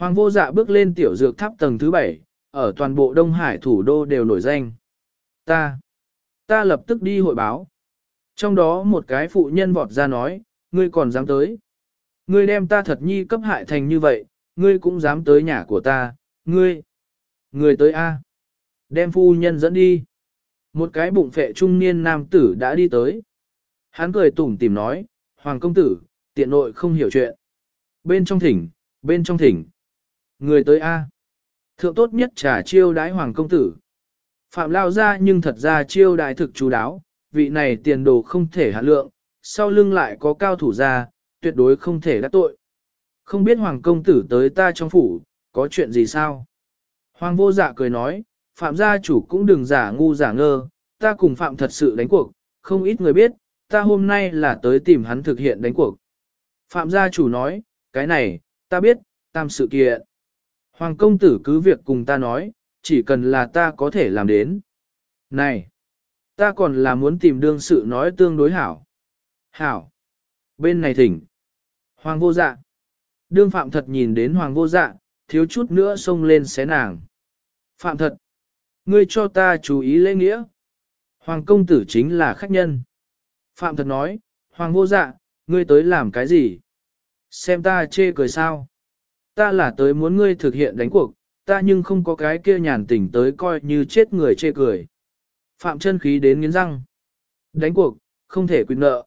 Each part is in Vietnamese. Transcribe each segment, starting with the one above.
Hoàng vô dạ bước lên tiểu dược tháp tầng thứ bảy, ở toàn bộ Đông Hải thủ đô đều nổi danh. Ta, ta lập tức đi hội báo. Trong đó một cái phụ nhân vọt ra nói, ngươi còn dám tới. Ngươi đem ta thật nhi cấp hại thành như vậy, ngươi cũng dám tới nhà của ta, ngươi. Ngươi tới A. Đem phu nhân dẫn đi. Một cái bụng phệ trung niên nam tử đã đi tới. Hắn cười tủm tìm nói, Hoàng công tử, tiện nội không hiểu chuyện. Bên trong thỉnh, bên trong thỉnh. Người tới A. Thượng tốt nhất trả chiêu đái Hoàng công tử. Phạm lao ra nhưng thật ra chiêu đái thực chú đáo, vị này tiền đồ không thể hạ lượng, sau lưng lại có cao thủ ra, tuyệt đối không thể đắc tội. Không biết Hoàng công tử tới ta trong phủ, có chuyện gì sao? Hoàng vô dạ cười nói, Phạm gia chủ cũng đừng giả ngu giả ngơ, ta cùng Phạm thật sự đánh cuộc, không ít người biết, ta hôm nay là tới tìm hắn thực hiện đánh cuộc. Phạm gia chủ nói, cái này, ta biết, tam sự kiện. Hoàng công tử cứ việc cùng ta nói, chỉ cần là ta có thể làm đến. Này, ta còn là muốn tìm đương sự nói tương đối hảo. Hảo, bên này thỉnh. Hoàng vô dạ. Đương phạm thật nhìn đến hoàng vô dạ, thiếu chút nữa xông lên xé nàng. Phạm thật, ngươi cho ta chú ý lễ nghĩa. Hoàng công tử chính là khách nhân. Phạm thật nói, Hoàng vô dạ, ngươi tới làm cái gì? Xem ta chê cười sao? Ta là tới muốn ngươi thực hiện đánh cuộc, ta nhưng không có cái kia nhàn tỉnh tới coi như chết người chê cười. Phạm chân khí đến nghiến răng. Đánh cuộc, không thể quyết nợ.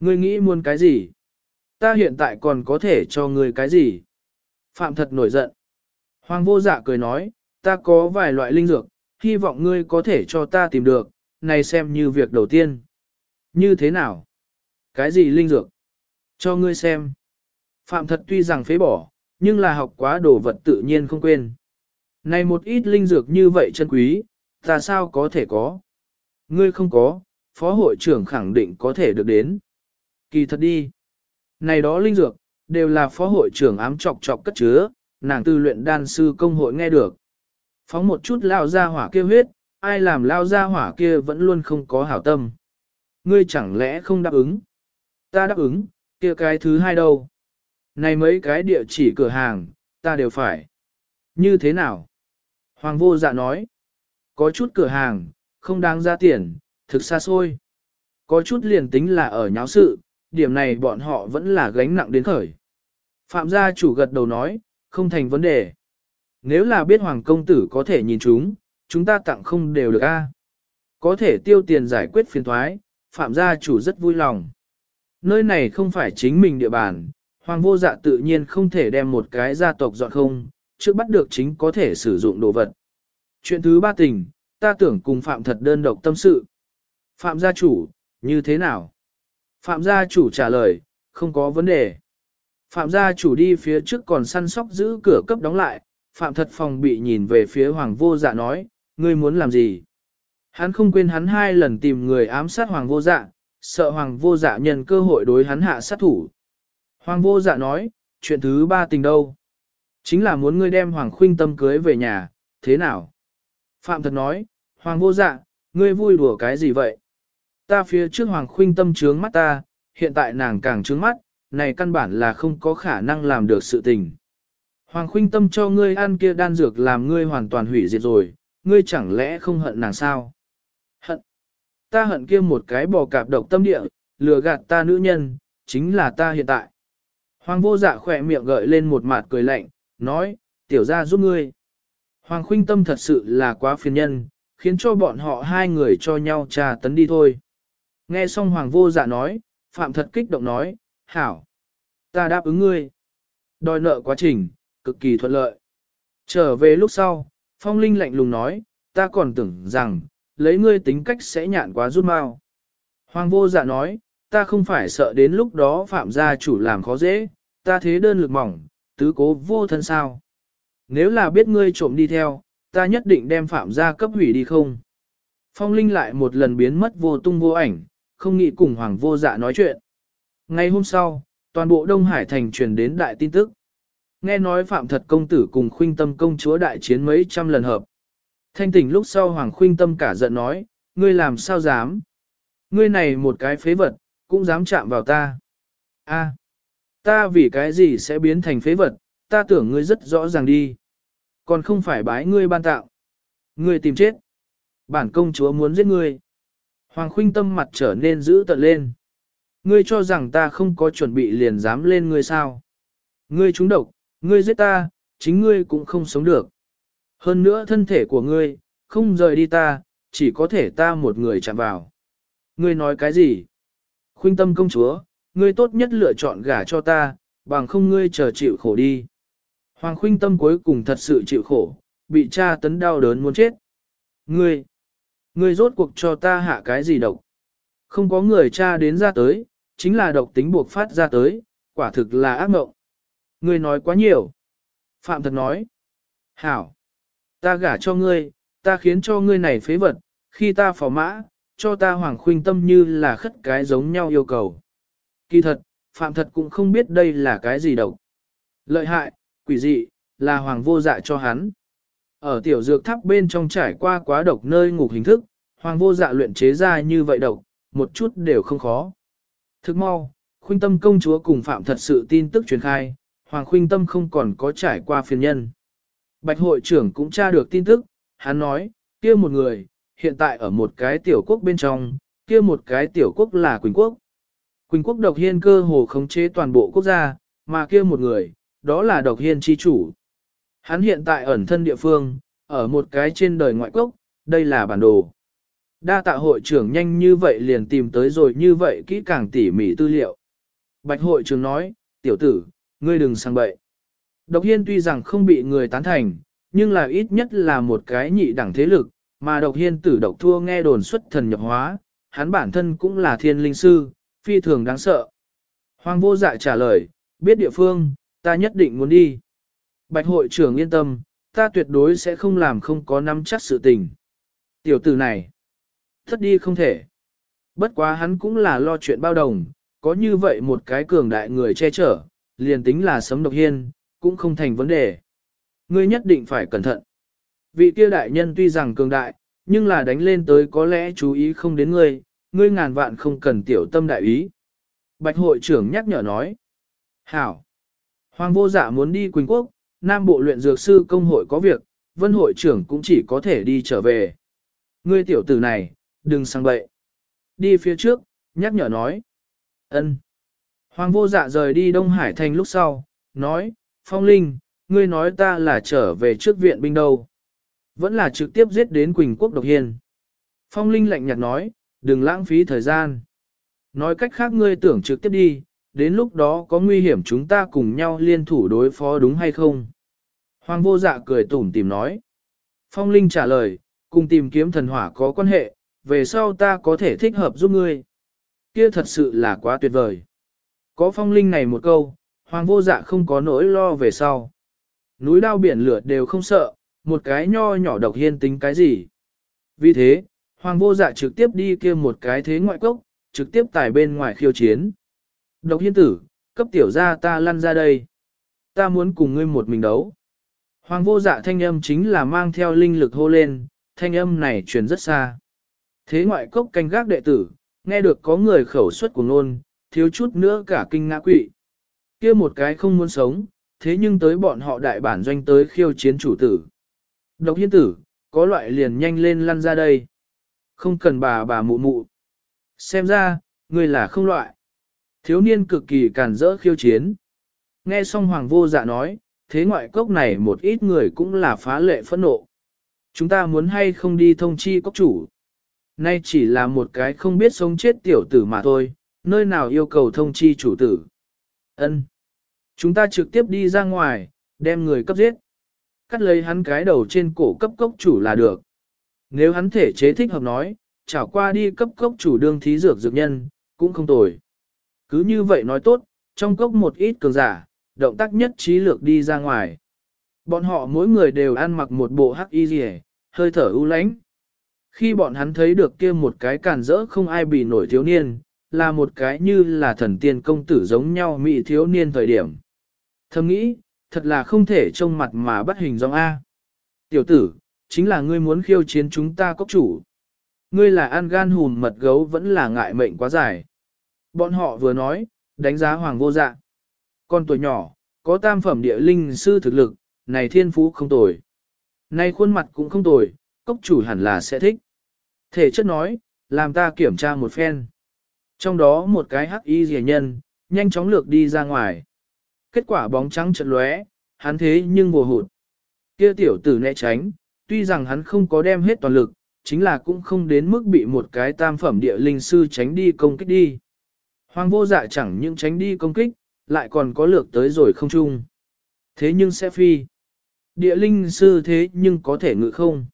Ngươi nghĩ muốn cái gì? Ta hiện tại còn có thể cho ngươi cái gì? Phạm thật nổi giận. Hoàng vô dạ cười nói, ta có vài loại linh dược, hy vọng ngươi có thể cho ta tìm được, này xem như việc đầu tiên. Như thế nào? Cái gì linh dược? Cho ngươi xem. Phạm thật tuy rằng phế bỏ, nhưng là học quá đồ vật tự nhiên không quên. Này một ít linh dược như vậy chân quý, ta sao có thể có? Ngươi không có, phó hội trưởng khẳng định có thể được đến. Kỳ thật đi. Này đó linh dược, đều là phó hội trưởng ám chọc chọc cất chứa, nàng tư luyện đan sư công hội nghe được. Phóng một chút lao ra hỏa kia huyết, ai làm lao ra hỏa kia vẫn luôn không có hảo tâm ngươi chẳng lẽ không đáp ứng? Ta đáp ứng, kia cái thứ hai đâu? Này mấy cái địa chỉ cửa hàng, ta đều phải. Như thế nào? Hoàng vô dạ nói. Có chút cửa hàng, không đáng ra tiền, thực xa xôi. Có chút liền tính là ở nháo sự, điểm này bọn họ vẫn là gánh nặng đến khởi. Phạm gia chủ gật đầu nói, không thành vấn đề. Nếu là biết Hoàng công tử có thể nhìn chúng, chúng ta tặng không đều được a. Có thể tiêu tiền giải quyết phiền thoái, phạm gia chủ rất vui lòng. Nơi này không phải chính mình địa bàn, hoàng vô dạ tự nhiên không thể đem một cái gia tộc dọn không, trước bắt được chính có thể sử dụng đồ vật. Chuyện thứ ba tình, ta tưởng cùng phạm thật đơn độc tâm sự. Phạm gia chủ, như thế nào? Phạm gia chủ trả lời, không có vấn đề. Phạm gia chủ đi phía trước còn săn sóc giữ cửa cấp đóng lại, Phạm thật phòng bị nhìn về phía hoàng vô dạ nói, ngươi muốn làm gì? Hắn không quên hắn hai lần tìm người ám sát hoàng vô dạ, sợ hoàng vô dạ nhân cơ hội đối hắn hạ sát thủ. Hoàng vô dạ nói, chuyện thứ ba tình đâu? Chính là muốn ngươi đem hoàng khuynh tâm cưới về nhà, thế nào? Phạm thật nói, hoàng vô dạ, ngươi vui đùa cái gì vậy? Ta phía trước hoàng khuynh tâm trướng mắt ta, hiện tại nàng càng trướng mắt, này căn bản là không có khả năng làm được sự tình. Hoàng khuynh tâm cho ngươi ăn kia đan dược làm ngươi hoàn toàn hủy diệt rồi, ngươi chẳng lẽ không hận nàng sao? Hận. Ta hận kia một cái bò cạp độc tâm địa, lừa gạt ta nữ nhân, chính là ta hiện tại. Hoàng vô dạ khỏe miệng gợi lên một mặt cười lạnh, nói, tiểu ra giúp ngươi. Hoàng khuynh tâm thật sự là quá phiền nhân, khiến cho bọn họ hai người cho nhau trà tấn đi thôi. Nghe xong hoàng vô dạ nói, phạm thật kích động nói, hảo, ta đáp ứng ngươi. Đòi nợ quá trình, cực kỳ thuận lợi. Trở về lúc sau, phong linh lạnh lùng nói, ta còn tưởng rằng, lấy ngươi tính cách sẽ nhạn quá rút mau. Hoàng vô dạ nói, ta không phải sợ đến lúc đó phạm gia chủ làm khó dễ, ta thế đơn lực mỏng, tứ cố vô thân sao. Nếu là biết ngươi trộm đi theo, ta nhất định đem phạm gia cấp hủy đi không. Phong Linh lại một lần biến mất vô tung vô ảnh, không nghĩ cùng Hoàng vô dạ nói chuyện. Ngay hôm sau, toàn bộ Đông Hải thành truyền đến đại tin tức. Nghe nói Phạm Thật Công Tử cùng Khuynh Tâm Công Chúa đại chiến mấy trăm lần hợp. Thanh tỉnh lúc sau Hoàng Khuynh Tâm cả giận nói, ngươi làm sao dám? Ngươi này một cái phế vật, cũng dám chạm vào ta. A, ta vì cái gì sẽ biến thành phế vật, ta tưởng ngươi rất rõ ràng đi. Còn không phải bái ngươi ban tạo. Ngươi tìm chết. Bản công chúa muốn giết ngươi. Hoàng khuynh tâm mặt trở nên dữ tợn lên. Ngươi cho rằng ta không có chuẩn bị liền dám lên ngươi sao. Ngươi trúng độc, ngươi giết ta, chính ngươi cũng không sống được. Hơn nữa thân thể của ngươi, không rời đi ta, chỉ có thể ta một người chạm vào. Ngươi nói cái gì? Khuynh tâm công chúa, ngươi tốt nhất lựa chọn gả cho ta, bằng không ngươi chờ chịu khổ đi. Hoàng khuynh tâm cuối cùng thật sự chịu khổ, bị cha tấn đau đớn muốn chết. Ngươi, ngươi rốt cuộc cho ta hạ cái gì độc? Không có người cha đến ra tới, chính là độc tính buộc phát ra tới, quả thực là ác mộng. Ngươi nói quá nhiều. Phạm thật nói. Hảo, ta gả cho ngươi, ta khiến cho ngươi này phế vật, khi ta phò mã, cho ta hoàng khuynh tâm như là khất cái giống nhau yêu cầu. Kỳ thật, Phạm thật cũng không biết đây là cái gì độc. Lợi hại, quỷ dị, là hoàng vô dạ cho hắn. Ở tiểu dược tháp bên trong trải qua quá độc nơi ngục hình thức, hoàng vô dạ luyện chế ra như vậy độc, một chút đều không khó. Thức mau, khuynh tâm công chúa cùng phạm thật sự tin tức truyền khai, hoàng khuynh tâm không còn có trải qua phiền nhân. Bạch hội trưởng cũng tra được tin tức, hắn nói, kia một người, hiện tại ở một cái tiểu quốc bên trong, kia một cái tiểu quốc là Quỳnh quốc. Quỳnh quốc độc hiên cơ hồ khống chế toàn bộ quốc gia, mà kia một người, đó là độc hiên chi chủ. Hắn hiện tại ẩn thân địa phương, ở một cái trên đời ngoại quốc, đây là bản đồ. Đa tạ hội trưởng nhanh như vậy liền tìm tới rồi như vậy kỹ càng tỉ mỉ tư liệu. Bạch hội trưởng nói, tiểu tử, ngươi đừng sang bậy. Độc hiên tuy rằng không bị người tán thành, nhưng là ít nhất là một cái nhị đẳng thế lực, mà độc hiên tử độc thua nghe đồn xuất thần nhập hóa, hắn bản thân cũng là thiên linh sư, phi thường đáng sợ. Hoàng vô dạ trả lời, biết địa phương, ta nhất định muốn đi. Bạch hội trưởng yên tâm, ta tuyệt đối sẽ không làm không có nắm chắc sự tình. Tiểu tử này, thất đi không thể. Bất quá hắn cũng là lo chuyện bao đồng, có như vậy một cái cường đại người che chở, liền tính là sấm độc hiên, cũng không thành vấn đề. Ngươi nhất định phải cẩn thận. Vị kia đại nhân tuy rằng cường đại, nhưng là đánh lên tới có lẽ chú ý không đến ngươi, ngươi ngàn vạn không cần tiểu tâm đại ý. Bạch hội trưởng nhắc nhở nói. Hảo. Hoàng vô dạ muốn đi Quỳnh Quốc, Nam Bộ luyện dược sư công hội có việc, vân hội trưởng cũng chỉ có thể đi trở về. Ngươi tiểu tử này, đừng sang bậy. Đi phía trước, nhắc nhở nói. ân. Hoàng vô dạ rời đi Đông Hải thành lúc sau, nói, Phong Linh, ngươi nói ta là trở về trước viện binh đâu. Vẫn là trực tiếp giết đến Quỳnh Quốc độc hiền. Phong Linh lạnh nhạt nói, đừng lãng phí thời gian. Nói cách khác ngươi tưởng trực tiếp đi, đến lúc đó có nguy hiểm chúng ta cùng nhau liên thủ đối phó đúng hay không? Hoàng vô dạ cười tủm tìm nói. Phong Linh trả lời, cùng tìm kiếm thần hỏa có quan hệ, về sau ta có thể thích hợp giúp ngươi. Kia thật sự là quá tuyệt vời. Có Phong Linh này một câu, Hoàng vô dạ không có nỗi lo về sau. Núi đao biển lửa đều không sợ, một cái nho nhỏ độc hiên tính cái gì. Vì thế, Hoàng vô dạ trực tiếp đi kia một cái thế ngoại cốc, trực tiếp tải bên ngoài khiêu chiến. Độc hiên tử, cấp tiểu ra ta lăn ra đây. Ta muốn cùng ngươi một mình đấu. Hoàng vô dạ thanh âm chính là mang theo linh lực hô lên, thanh âm này truyền rất xa. Thế ngoại cốc canh gác đệ tử, nghe được có người khẩu suất của ngôn, thiếu chút nữa cả kinh ngã quỵ. kia một cái không muốn sống, thế nhưng tới bọn họ đại bản doanh tới khiêu chiến chủ tử. Độc hiên tử, có loại liền nhanh lên lăn ra đây. Không cần bà bà mụ mụ. Xem ra, người là không loại. Thiếu niên cực kỳ càn rỡ khiêu chiến. Nghe xong hoàng vô dạ nói, thế ngoại cốc này một ít người cũng là phá lệ phẫn nộ. Chúng ta muốn hay không đi thông chi cốc chủ. Nay chỉ là một cái không biết sống chết tiểu tử mà thôi, nơi nào yêu cầu thông chi chủ tử. Ân, Chúng ta trực tiếp đi ra ngoài, đem người cấp giết. Cắt lấy hắn cái đầu trên cổ cấp cốc chủ là được. Nếu hắn thể chế thích hợp nói, chảo qua đi cấp cốc chủ đương thí dược dược nhân, cũng không tồi. Cứ như vậy nói tốt, trong cốc một ít cường giả, động tác nhất trí lược đi ra ngoài. Bọn họ mỗi người đều ăn mặc một bộ hắc y rìa, hơi thở u lãnh. Khi bọn hắn thấy được kia một cái cản rỡ không ai bị nổi thiếu niên, là một cái như là thần tiên công tử giống nhau mỹ thiếu niên thời điểm. Thầm nghĩ, thật là không thể trông mặt mà bắt hình dong A. Tiểu tử, chính là ngươi muốn khiêu chiến chúng ta cốc chủ. Ngươi là ăn gan hùn mật gấu vẫn là ngại mệnh quá dài. Bọn họ vừa nói, đánh giá hoàng vô dạ. Con tuổi nhỏ, có tam phẩm địa linh sư thực lực, này thiên phú không tồi. Này khuôn mặt cũng không tồi, cốc chủ hẳn là sẽ thích. Thể chất nói, làm ta kiểm tra một phen. Trong đó một cái hắc y rẻ nhân, nhanh chóng lược đi ra ngoài. Kết quả bóng trắng chợt lóe, hắn thế nhưng vô hụt. Kia tiểu tử né tránh, tuy rằng hắn không có đem hết toàn lực, chính là cũng không đến mức bị một cái tam phẩm địa linh sư tránh đi công kích đi. Hoàng vô dạ chẳng những tránh đi công kích, lại còn có lược tới rồi không chung. Thế nhưng sẽ phi. Địa linh sư thế nhưng có thể ngự không.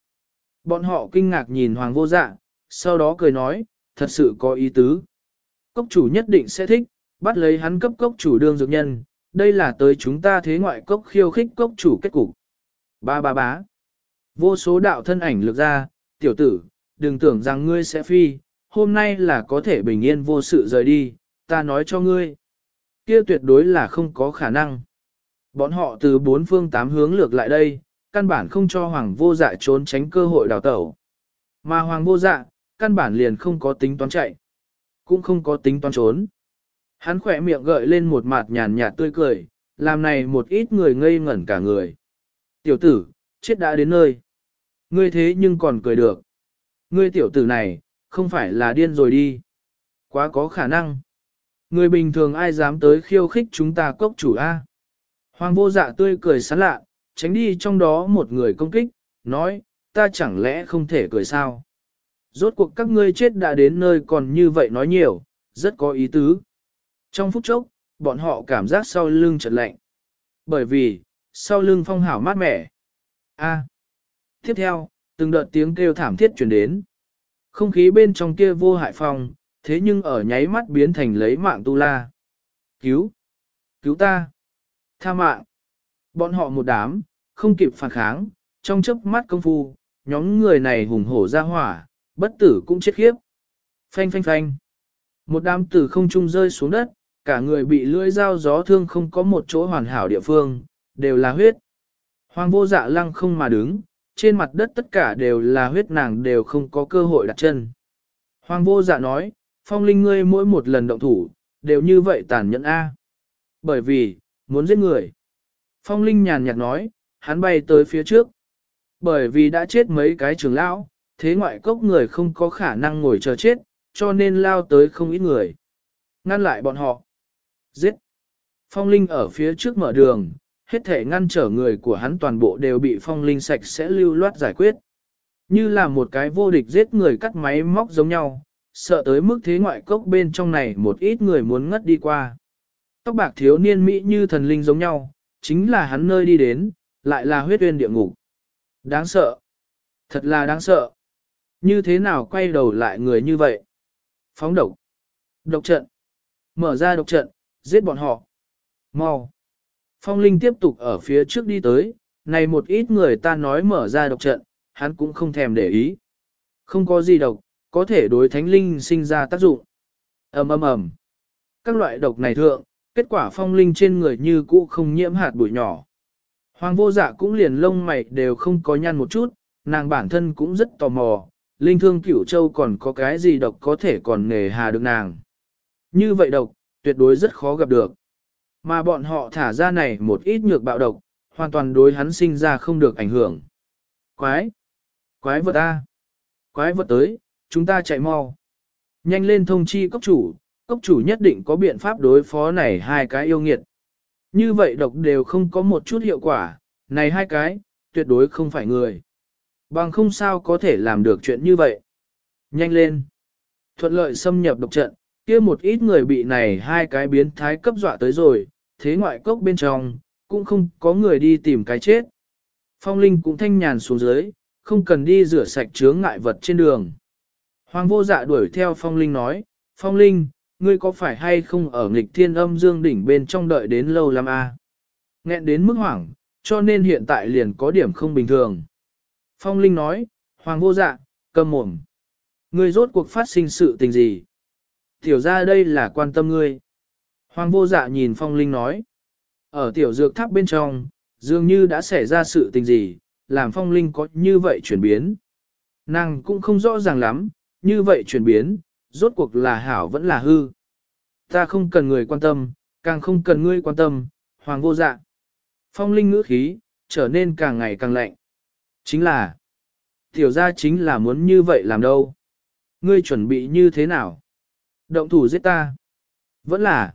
Bọn họ kinh ngạc nhìn hoàng vô dạ, sau đó cười nói, thật sự có ý tứ. Cốc chủ nhất định sẽ thích, bắt lấy hắn cấp cốc chủ đương dược nhân, đây là tới chúng ta thế ngoại cốc khiêu khích cốc chủ kết cục. Ba ba bá. Vô số đạo thân ảnh lược ra, tiểu tử, đừng tưởng rằng ngươi sẽ phi, hôm nay là có thể bình yên vô sự rời đi, ta nói cho ngươi. Kia tuyệt đối là không có khả năng. Bọn họ từ bốn phương tám hướng lược lại đây, căn bản không cho hoàng vô dạ trốn tránh cơ hội đào tẩu. Mà hoàng vô dạ, căn bản liền không có tính toán chạy, cũng không có tính toán trốn. Hắn khỏe miệng gợi lên một mặt nhàn nhạt tươi cười, làm này một ít người ngây ngẩn cả người. Tiểu tử, chết đã đến nơi. Ngươi thế nhưng còn cười được. Ngươi tiểu tử này, không phải là điên rồi đi. Quá có khả năng. Người bình thường ai dám tới khiêu khích chúng ta cốc chủ A. Hoàng vô dạ tươi cười sán lạ, tránh đi trong đó một người công kích, nói, ta chẳng lẽ không thể cười sao? Rốt cuộc các ngươi chết đã đến nơi còn như vậy nói nhiều, rất có ý tứ. Trong phút chốc, bọn họ cảm giác sau lưng chợt lạnh. Bởi vì, sau lưng phong hảo mát mẻ. A. Tiếp theo, từng đợt tiếng kêu thảm thiết chuyển đến. Không khí bên trong kia vô hại phong, thế nhưng ở nháy mắt biến thành lấy mạng tu la. Cứu! Cứu ta! Tha mạng! Bọn họ một đám, không kịp phản kháng, trong chớp mắt công phu, nhóm người này hùng hổ ra hỏa, bất tử cũng chết khiếp. Phanh phanh phanh! Một đám tử không trung rơi xuống đất, cả người bị lưỡi dao gió thương không có một chỗ hoàn hảo địa phương, đều là huyết. Hoàng vô dạ lăng không mà đứng, trên mặt đất tất cả đều là huyết nàng đều không có cơ hội đặt chân. Hoàng vô dạ nói, phong linh ngươi mỗi một lần động thủ, đều như vậy tàn nhẫn A. Bởi vì, muốn giết người. Phong linh nhàn nhạt nói, hắn bay tới phía trước. Bởi vì đã chết mấy cái trường lão, thế ngoại cốc người không có khả năng ngồi chờ chết, cho nên lao tới không ít người. Ngăn lại bọn họ. Giết. Phong linh ở phía trước mở đường, hết thể ngăn trở người của hắn toàn bộ đều bị phong linh sạch sẽ lưu loát giải quyết. Như là một cái vô địch giết người cắt máy móc giống nhau, sợ tới mức thế ngoại cốc bên trong này một ít người muốn ngất đi qua. Tóc bạc thiếu niên Mỹ như thần linh giống nhau, chính là hắn nơi đi đến, lại là huyết uyên địa ngục. Đáng sợ. Thật là đáng sợ. Như thế nào quay đầu lại người như vậy? Phóng độc. Độc trận. Mở ra độc trận, giết bọn họ. Mau. Phong Linh tiếp tục ở phía trước đi tới, này một ít người ta nói mở ra độc trận, hắn cũng không thèm để ý. Không có gì độc, có thể đối thánh linh sinh ra tác dụng. ầm ầm ầm. Các loại độc này thượng, kết quả phong linh trên người như cũ không nhiễm hạt bụi nhỏ. Hoàng vô dạ cũng liền lông mày đều không có nhăn một chút, nàng bản thân cũng rất tò mò, linh thương cửu châu còn có cái gì độc có thể còn nề hà được nàng. Như vậy độc, tuyệt đối rất khó gặp được. Mà bọn họ thả ra này một ít nhược bạo độc, hoàn toàn đối hắn sinh ra không được ảnh hưởng. Quái! Quái vật A! Quái vật tới, chúng ta chạy mau. Nhanh lên thông chi cốc chủ, cốc chủ nhất định có biện pháp đối phó này hai cái yêu nghiệt. Như vậy độc đều không có một chút hiệu quả, này hai cái, tuyệt đối không phải người. Bằng không sao có thể làm được chuyện như vậy. Nhanh lên. Thuận lợi xâm nhập độc trận, kia một ít người bị này hai cái biến thái cấp dọa tới rồi, thế ngoại cốc bên trong, cũng không có người đi tìm cái chết. Phong Linh cũng thanh nhàn xuống dưới, không cần đi rửa sạch chướng ngại vật trên đường. Hoàng vô dạ đuổi theo Phong Linh nói, Phong Linh, ngươi có phải hay không ở nghịch thiên âm dương đỉnh bên trong đợi đến lâu lắm a? À? Nghẹn đến mức hoảng, cho nên hiện tại liền có điểm không bình thường. Phong Linh nói, Hoàng vô dạ, cầm mồm. Ngươi rốt cuộc phát sinh sự tình gì? Tiểu ra đây là quan tâm ngươi. Hoàng vô dạ nhìn Phong Linh nói. Ở tiểu dược tháp bên trong, dường như đã xảy ra sự tình gì, làm Phong Linh có như vậy chuyển biến. Nàng cũng không rõ ràng lắm, như vậy chuyển biến, rốt cuộc là hảo vẫn là hư. Ta không cần người quan tâm, càng không cần ngươi quan tâm, hoàng vô dạ. Phong linh ngữ khí, trở nên càng ngày càng lạnh. Chính là, tiểu gia chính là muốn như vậy làm đâu. Ngươi chuẩn bị như thế nào? Động thủ giết ta. Vẫn là,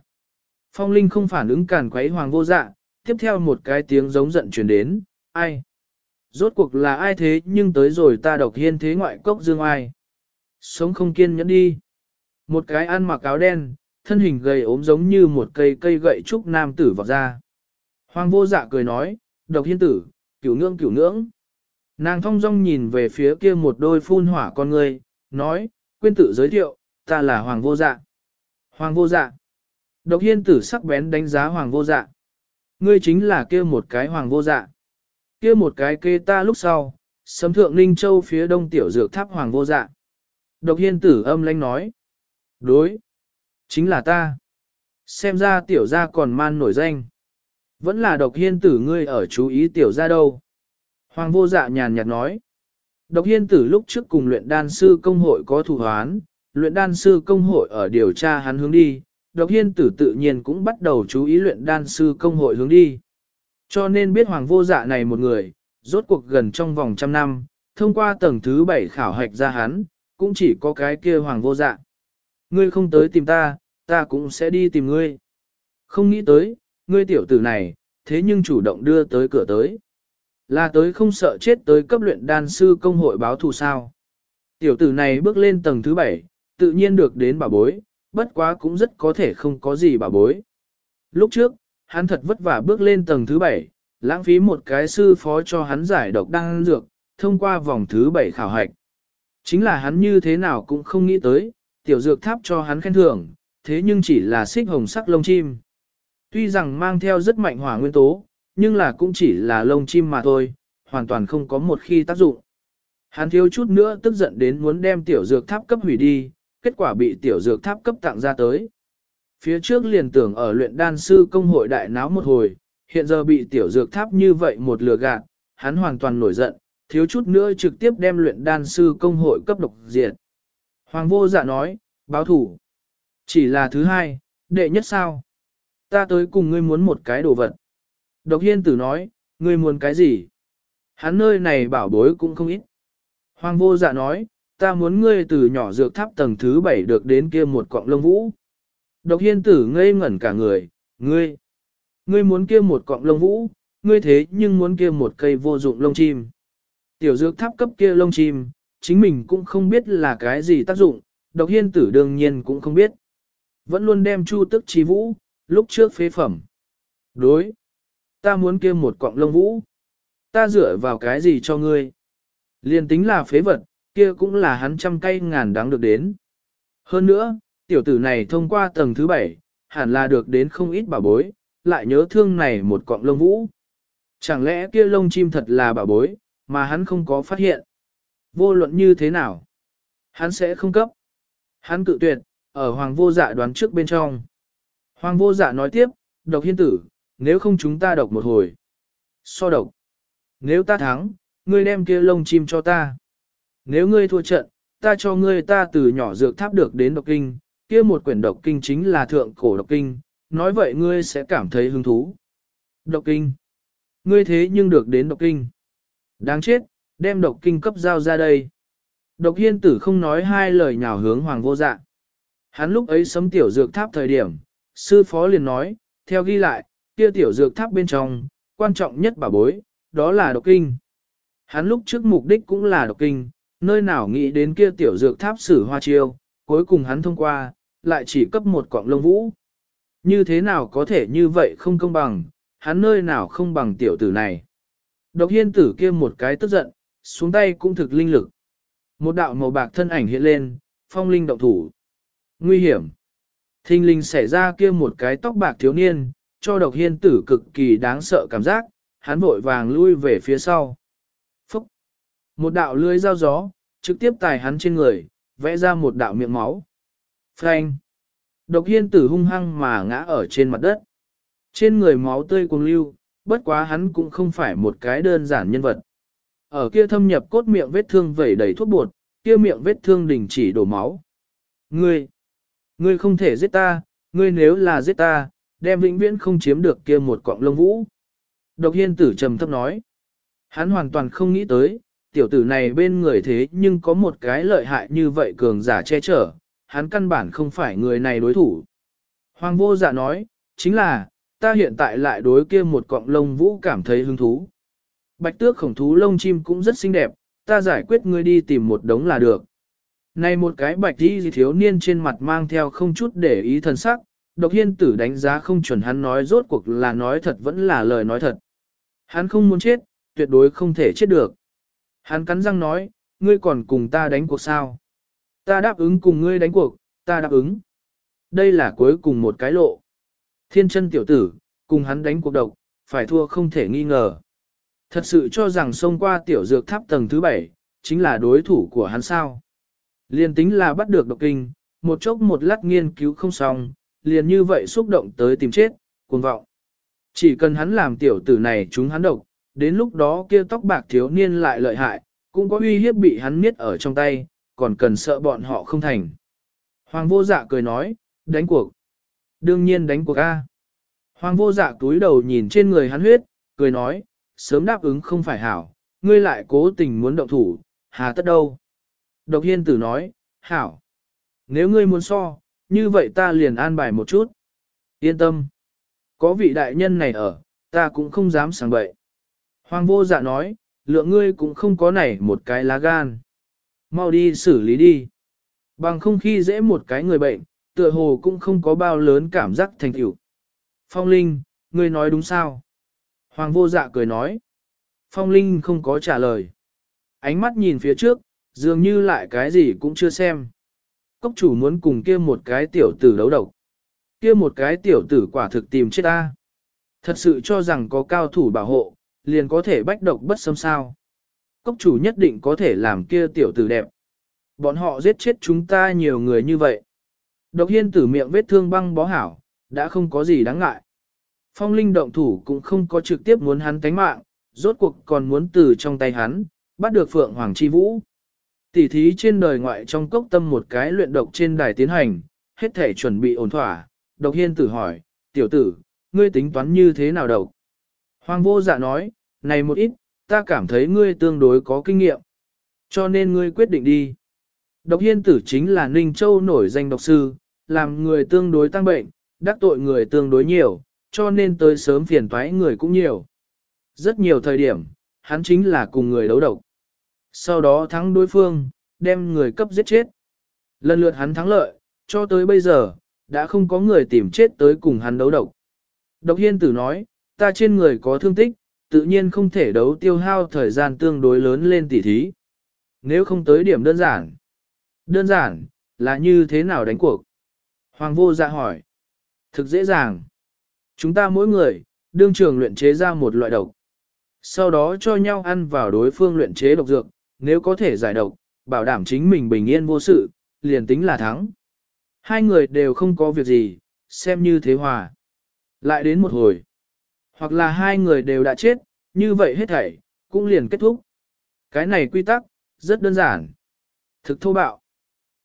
phong linh không phản ứng cản quấy hoàng vô dạ, tiếp theo một cái tiếng giống giận truyền đến, ai? Rốt cuộc là ai thế nhưng tới rồi ta độc hiên thế ngoại cốc dương ai? Sống không kiên nhẫn đi. Một cái ăn mặc áo đen, thân hình gầy ốm giống như một cây cây gậy trúc nam tử vọt ra. Hoàng vô dạ cười nói, độc hiên tử, cửu ngưỡng cửu ngưỡng. Nàng thong dong nhìn về phía kia một đôi phun hỏa con người, nói, quên tự giới thiệu, ta là Hoàng vô dạ. Hoàng vô dạ. Độc hiên tử sắc bén đánh giá Hoàng vô dạ. Ngươi chính là kia một cái Hoàng vô dạ. Kia một cái kê ta lúc sau, sấm thượng Ninh Châu phía đông tiểu dược tháp Hoàng vô dạ. Độc hiên tử âm lanh nói. Đối. Chính là ta. Xem ra tiểu gia còn man nổi danh. Vẫn là độc hiên tử ngươi ở chú ý tiểu gia đâu. Hoàng vô dạ nhàn nhạt nói. Độc hiên tử lúc trước cùng luyện đan sư công hội có thủ hoán, luyện đan sư công hội ở điều tra hắn hướng đi, độc hiên tử tự nhiên cũng bắt đầu chú ý luyện đan sư công hội hướng đi. Cho nên biết hoàng vô dạ này một người, rốt cuộc gần trong vòng trăm năm, thông qua tầng thứ bảy khảo hạch ra hắn, cũng chỉ có cái kia hoàng vô dạ. Ngươi không tới tìm ta, ta cũng sẽ đi tìm ngươi. Không nghĩ tới, ngươi tiểu tử này, thế nhưng chủ động đưa tới cửa tới. Là tới không sợ chết tới cấp luyện đan sư công hội báo thù sao. Tiểu tử này bước lên tầng thứ bảy, tự nhiên được đến bà bối, bất quá cũng rất có thể không có gì bà bối. Lúc trước, hắn thật vất vả bước lên tầng thứ bảy, lãng phí một cái sư phó cho hắn giải độc đan dược, thông qua vòng thứ bảy khảo hạch. Chính là hắn như thế nào cũng không nghĩ tới, tiểu dược tháp cho hắn khen thưởng, thế nhưng chỉ là xích hồng sắc lông chim. Tuy rằng mang theo rất mạnh hỏa nguyên tố, nhưng là cũng chỉ là lông chim mà thôi, hoàn toàn không có một khi tác dụng. Hắn thiếu chút nữa tức giận đến muốn đem tiểu dược tháp cấp hủy đi, kết quả bị tiểu dược tháp cấp tặng ra tới. Phía trước liền tưởng ở luyện đan sư công hội đại náo một hồi, hiện giờ bị tiểu dược tháp như vậy một lừa gạt, hắn hoàn toàn nổi giận, thiếu chút nữa trực tiếp đem luyện đan sư công hội cấp độc diệt. Hoàng vô dạ nói, báo thủ. Chỉ là thứ hai, đệ nhất sao? Ta tới cùng ngươi muốn một cái đồ vật. Độc hiên tử nói, ngươi muốn cái gì? Hắn nơi này bảo bối cũng không ít. Hoàng vô dạ nói, ta muốn ngươi từ nhỏ dược tháp tầng thứ bảy được đến kia một cọng lông vũ. Độc hiên tử ngây ngẩn cả người, ngươi, ngươi muốn kia một cọng lông vũ, ngươi thế nhưng muốn kia một cây vô dụng lông chim. Tiểu dược tháp cấp kia lông chim, chính mình cũng không biết là cái gì tác dụng, độc hiên tử đương nhiên cũng không biết. Vẫn luôn đem chu tức trí vũ, lúc trước phế phẩm. Đối. Ta muốn kia một cọng lông vũ. Ta dựa vào cái gì cho ngươi? Liên tính là phế vật, kia cũng là hắn trăm cây ngàn đáng được đến. Hơn nữa, tiểu tử này thông qua tầng thứ bảy, hẳn là được đến không ít bảo bối, lại nhớ thương này một cọng lông vũ. Chẳng lẽ kia lông chim thật là bảo bối, mà hắn không có phát hiện. Vô luận như thế nào? Hắn sẽ không cấp. Hắn cự tuyệt, ở hoàng vô dạ đoán trước bên trong. Hoàng vô dạ nói tiếp, độc hiên tử, nếu không chúng ta độc một hồi. So độc. Nếu ta thắng, ngươi đem kia lông chim cho ta. Nếu ngươi thua trận, ta cho ngươi ta từ nhỏ dược tháp được đến độc kinh, kia một quyển độc kinh chính là thượng cổ độc kinh, nói vậy ngươi sẽ cảm thấy hứng thú. Độc kinh. Ngươi thế nhưng được đến độc kinh. Đáng chết, đem độc kinh cấp giao ra đây. Độc hiên tử không nói hai lời nhào hướng hoàng vô dạ. Hắn lúc ấy sấm tiểu dược tháp thời điểm, sư phó liền nói, theo ghi lại, kia tiểu dược tháp bên trong, quan trọng nhất bà bối, đó là độc kinh. Hắn lúc trước mục đích cũng là độc kinh, nơi nào nghĩ đến kia tiểu dược tháp sử hoa chiêu, cuối cùng hắn thông qua, lại chỉ cấp một quạng lông vũ. Như thế nào có thể như vậy không công bằng, hắn nơi nào không bằng tiểu tử này. Độc hiên tử kia một cái tức giận, xuống tay cũng thực linh lực. Một đạo màu bạc thân ảnh hiện lên, phong linh động thủ. Nguy hiểm. Thinh linh xảy ra kia một cái tóc bạc thiếu niên, cho độc hiên tử cực kỳ đáng sợ cảm giác, hắn vội vàng lui về phía sau. Một đạo lưới dao gió, trực tiếp tài hắn trên người, vẽ ra một đạo miệng máu. Phanh! Độc hiên tử hung hăng mà ngã ở trên mặt đất. Trên người máu tươi cuồng lưu, bất quá hắn cũng không phải một cái đơn giản nhân vật. Ở kia thâm nhập cốt miệng vết thương vẩy đầy thuốc bột, kia miệng vết thương đình chỉ đổ máu. Ngươi! Ngươi không thể giết ta, ngươi nếu là giết ta, đem vĩnh viễn không chiếm được kia một cọng lông vũ. Độc hiên tử trầm thấp nói. Hắn hoàn toàn không nghĩ tới, tiểu tử này bên người thế nhưng có một cái lợi hại như vậy cường giả che chở, hắn căn bản không phải người này đối thủ. Hoàng vô dạ nói, chính là, ta hiện tại lại đối kia một cọng lông vũ cảm thấy hứng thú. Bạch tước khổng thú lông chim cũng rất xinh đẹp, ta giải quyết ngươi đi tìm một đống là được. Này một cái bạch đi thiếu niên trên mặt mang theo không chút để ý thần sắc, độc hiên tử đánh giá không chuẩn hắn nói rốt cuộc là nói thật vẫn là lời nói thật. Hắn không muốn chết, tuyệt đối không thể chết được. Hắn cắn răng nói, ngươi còn cùng ta đánh cuộc sao? Ta đáp ứng cùng ngươi đánh cuộc, ta đáp ứng. Đây là cuối cùng một cái lộ. Thiên chân tiểu tử, cùng hắn đánh cuộc độc, phải thua không thể nghi ngờ. Thật sự cho rằng xông qua tiểu dược tháp tầng thứ bảy, chính là đối thủ của hắn sao. Liên tính là bắt được độc kinh, một chốc một lát nghiên cứu không xong, liền như vậy xúc động tới tìm chết, cuồng vọng. Chỉ cần hắn làm tiểu tử này chúng hắn độc, đến lúc đó kia tóc bạc thiếu niên lại lợi hại, cũng có uy hiếp bị hắn miết ở trong tay, còn cần sợ bọn họ không thành. Hoàng vô dạ cười nói, đánh cuộc. Đương nhiên đánh cuộc A. Hoàng vô dạ túi đầu nhìn trên người hắn huyết, cười nói, sớm đáp ứng không phải hảo, ngươi lại cố tình muốn động thủ, hà tất đâu. Độc hiên tử nói, hảo. Nếu ngươi muốn so, như vậy ta liền an bài một chút. Yên tâm. Có vị đại nhân này ở, ta cũng không dám sáng bậy. Hoàng vô dạ nói, lượng ngươi cũng không có nảy một cái lá gan. Mau đi xử lý đi. Bằng không khi dễ một cái người bệnh, tựa hồ cũng không có bao lớn cảm giác thành tựu. Phong Linh, ngươi nói đúng sao? Hoàng vô dạ cười nói. Phong Linh không có trả lời. Ánh mắt nhìn phía trước, dường như lại cái gì cũng chưa xem. Cốc chủ muốn cùng kia một cái tiểu tử đấu độc. Kia một cái tiểu tử quả thực tìm chết ta. Thật sự cho rằng có cao thủ bảo hộ, liền có thể bách độc bất xâm sao. Cốc chủ nhất định có thể làm kia tiểu tử đẹp. Bọn họ giết chết chúng ta nhiều người như vậy. Độc hiên tử miệng vết thương băng bó hảo, đã không có gì đáng ngại. Phong linh động thủ cũng không có trực tiếp muốn hắn tánh mạng, rốt cuộc còn muốn từ trong tay hắn, bắt được Phượng Hoàng Chi Vũ. Tỷ thí trên đời ngoại trong cốc tâm một cái luyện độc trên đài tiến hành, hết thể chuẩn bị ổn thỏa. Độc hiên tử hỏi, tiểu tử, ngươi tính toán như thế nào độc? Hoàng vô dạ nói, này một ít, ta cảm thấy ngươi tương đối có kinh nghiệm. Cho nên ngươi quyết định đi. Độc hiên tử chính là Ninh Châu nổi danh độc sư, làm người tương đối tăng bệnh, đắc tội người tương đối nhiều, cho nên tới sớm phiền toái người cũng nhiều. Rất nhiều thời điểm, hắn chính là cùng người đấu độc. Sau đó thắng đối phương, đem người cấp giết chết. Lần lượt hắn thắng lợi, cho tới bây giờ, đã không có người tìm chết tới cùng hắn đấu độc. Độc hiên tử nói, ta trên người có thương tích, tự nhiên không thể đấu tiêu hao thời gian tương đối lớn lên tỉ thí. Nếu không tới điểm đơn giản. Đơn giản, là như thế nào đánh cuộc? Hoàng vô dạ hỏi. Thực dễ dàng. Chúng ta mỗi người, đương trường luyện chế ra một loại độc. Sau đó cho nhau ăn vào đối phương luyện chế độc dược, nếu có thể giải độc, bảo đảm chính mình bình yên vô sự, liền tính là thắng. Hai người đều không có việc gì, xem như thế hòa. Lại đến một hồi. Hoặc là hai người đều đã chết, như vậy hết thảy, cũng liền kết thúc. Cái này quy tắc, rất đơn giản. Thực thô bạo.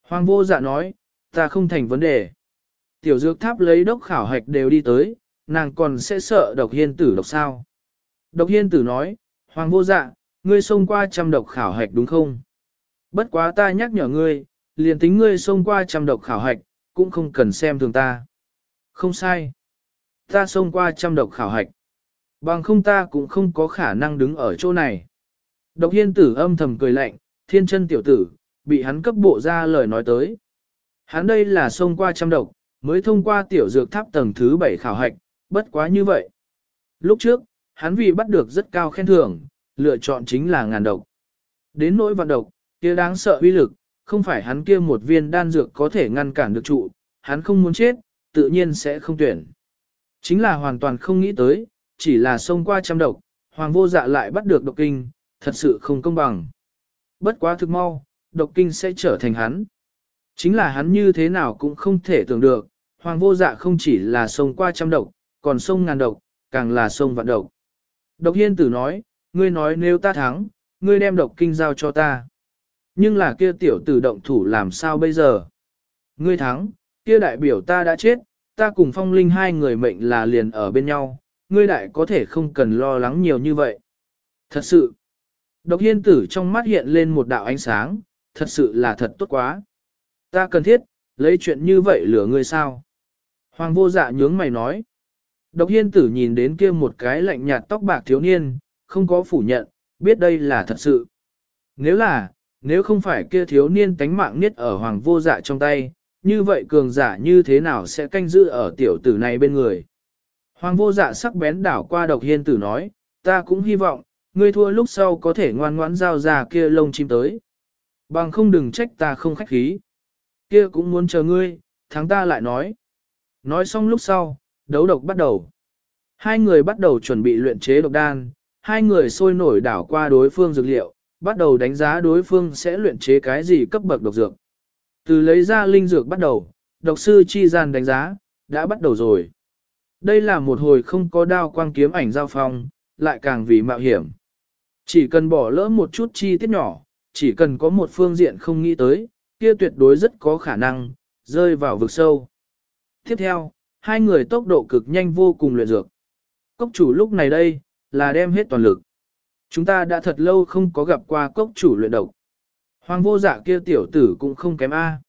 Hoàng vô dạ nói, ta không thành vấn đề. Tiểu dược tháp lấy đốc khảo hạch đều đi tới, nàng còn sẽ sợ độc hiên tử độc sao. Độc hiên tử nói, Hoàng vô dạ, ngươi xông qua trăm độc khảo hạch đúng không? Bất quá ta nhắc nhở ngươi, liền tính ngươi xông qua trăm độc khảo hạch, cũng không cần xem thường ta. Không sai. Ta xông qua trăm độc khảo hạch. Bằng không ta cũng không có khả năng đứng ở chỗ này. Độc hiên tử âm thầm cười lạnh, thiên chân tiểu tử, bị hắn cấp bộ ra lời nói tới. Hắn đây là xông qua trăm độc, mới thông qua tiểu dược tháp tầng thứ 7 khảo hạch, bất quá như vậy. Lúc trước, hắn vì bắt được rất cao khen thưởng, lựa chọn chính là ngàn độc. Đến nỗi vạn độc, kia đáng sợ uy lực, không phải hắn kia một viên đan dược có thể ngăn cản được trụ, hắn không muốn chết, tự nhiên sẽ không tuyển. Chính là hoàn toàn không nghĩ tới, chỉ là xông qua trăm độc, hoàng vô dạ lại bắt được độc kinh, thật sự không công bằng. Bất quá thực mau, độc kinh sẽ trở thành hắn. Chính là hắn như thế nào cũng không thể tưởng được, hoàng vô dạ không chỉ là xông qua trăm độc, còn sông ngàn độc, càng là sông vạn độc. Độc hiên tử nói, ngươi nói nếu ta thắng, ngươi đem độc kinh giao cho ta. Nhưng là kia tiểu tử động thủ làm sao bây giờ? Ngươi thắng, kia đại biểu ta đã chết, ta cùng phong linh hai người mệnh là liền ở bên nhau, ngươi đại có thể không cần lo lắng nhiều như vậy. Thật sự, độc hiên tử trong mắt hiện lên một đạo ánh sáng, thật sự là thật tốt quá. Ta cần thiết, lấy chuyện như vậy lửa ngươi sao? Hoàng vô dạ nhướng mày nói. Độc hiên tử nhìn đến kia một cái lạnh nhạt tóc bạc thiếu niên, không có phủ nhận, biết đây là thật sự. Nếu là, nếu không phải kia thiếu niên tánh mạng niết ở hoàng vô dạ trong tay, như vậy cường giả như thế nào sẽ canh giữ ở tiểu tử này bên người? Hoàng vô dạ sắc bén đảo qua độc hiên tử nói, ta cũng hy vọng, ngươi thua lúc sau có thể ngoan ngoãn giao ra kia lông chim tới. Bằng không đừng trách ta không khách khí. Kia cũng muốn chờ ngươi, thắng ta lại nói. Nói xong lúc sau, đấu độc bắt đầu. Hai người bắt đầu chuẩn bị luyện chế độc đan, hai người sôi nổi đảo qua đối phương dược liệu, bắt đầu đánh giá đối phương sẽ luyện chế cái gì cấp bậc độc dược. Từ lấy ra linh dược bắt đầu, độc sư chi gian đánh giá, đã bắt đầu rồi. Đây là một hồi không có đao quang kiếm ảnh giao phong, lại càng vì mạo hiểm. Chỉ cần bỏ lỡ một chút chi tiết nhỏ, chỉ cần có một phương diện không nghĩ tới, kia tuyệt đối rất có khả năng, rơi vào vực sâu. Tiếp theo, hai người tốc độ cực nhanh vô cùng luyện dược. Cốc chủ lúc này đây, là đem hết toàn lực. Chúng ta đã thật lâu không có gặp qua cốc chủ luyện độc. Hoàng vô dạ kia tiểu tử cũng không kém A.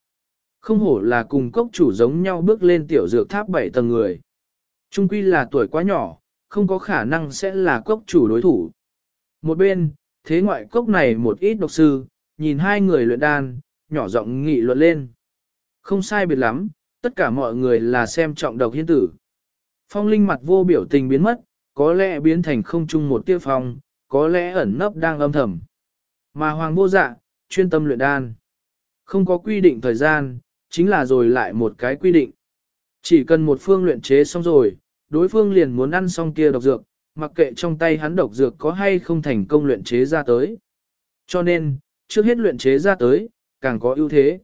Không hổ là cùng cốc chủ giống nhau bước lên tiểu dược tháp 7 tầng người. Trung quy là tuổi quá nhỏ, không có khả năng sẽ là cốc chủ đối thủ. Một bên, thế ngoại cốc này một ít độc sư, nhìn hai người luyện đan, nhỏ giọng nghị luận lên. Không sai biệt lắm, tất cả mọi người là xem trọng độc hiên tử. Phong linh mặt vô biểu tình biến mất, có lẽ biến thành không chung một tiêu phong, có lẽ ẩn nấp đang âm thầm. Mà hoàng vô dạ, chuyên tâm luyện đan. Không có quy định thời gian, chính là rồi lại một cái quy định. Chỉ cần một phương luyện chế xong rồi, đối phương liền muốn ăn xong kia độc dược, mặc kệ trong tay hắn độc dược có hay không thành công luyện chế ra tới. Cho nên, trước hết luyện chế ra tới, càng có ưu thế.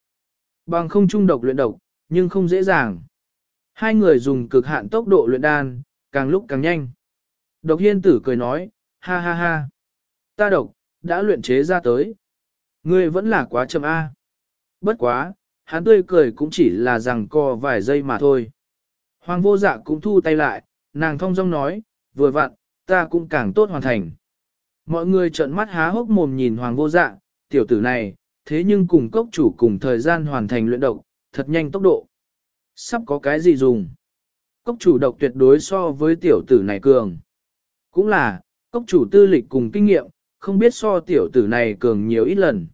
Bằng không trung độc luyện độc, nhưng không dễ dàng. Hai người dùng cực hạn tốc độ luyện đan, càng lúc càng nhanh. Độc hiên tử cười nói, ha ha ha. Ta độc, đã luyện chế ra tới. Ngươi vẫn là quá chậm A. Bất quá, hắn tươi cười cũng chỉ là rằng co vài giây mà thôi. Hoàng vô dạ cũng thu tay lại, nàng thông dong nói, vừa vặn, ta cũng càng tốt hoàn thành. Mọi người trợn mắt há hốc mồm nhìn hoàng vô dạ, tiểu tử này, thế nhưng cùng cốc chủ cùng thời gian hoàn thành luyện độc, thật nhanh tốc độ. Sắp có cái gì dùng? Cốc chủ độc tuyệt đối so với tiểu tử này cường. Cũng là, cốc chủ tư lịch cùng kinh nghiệm, không biết so tiểu tử này cường nhiều ít lần.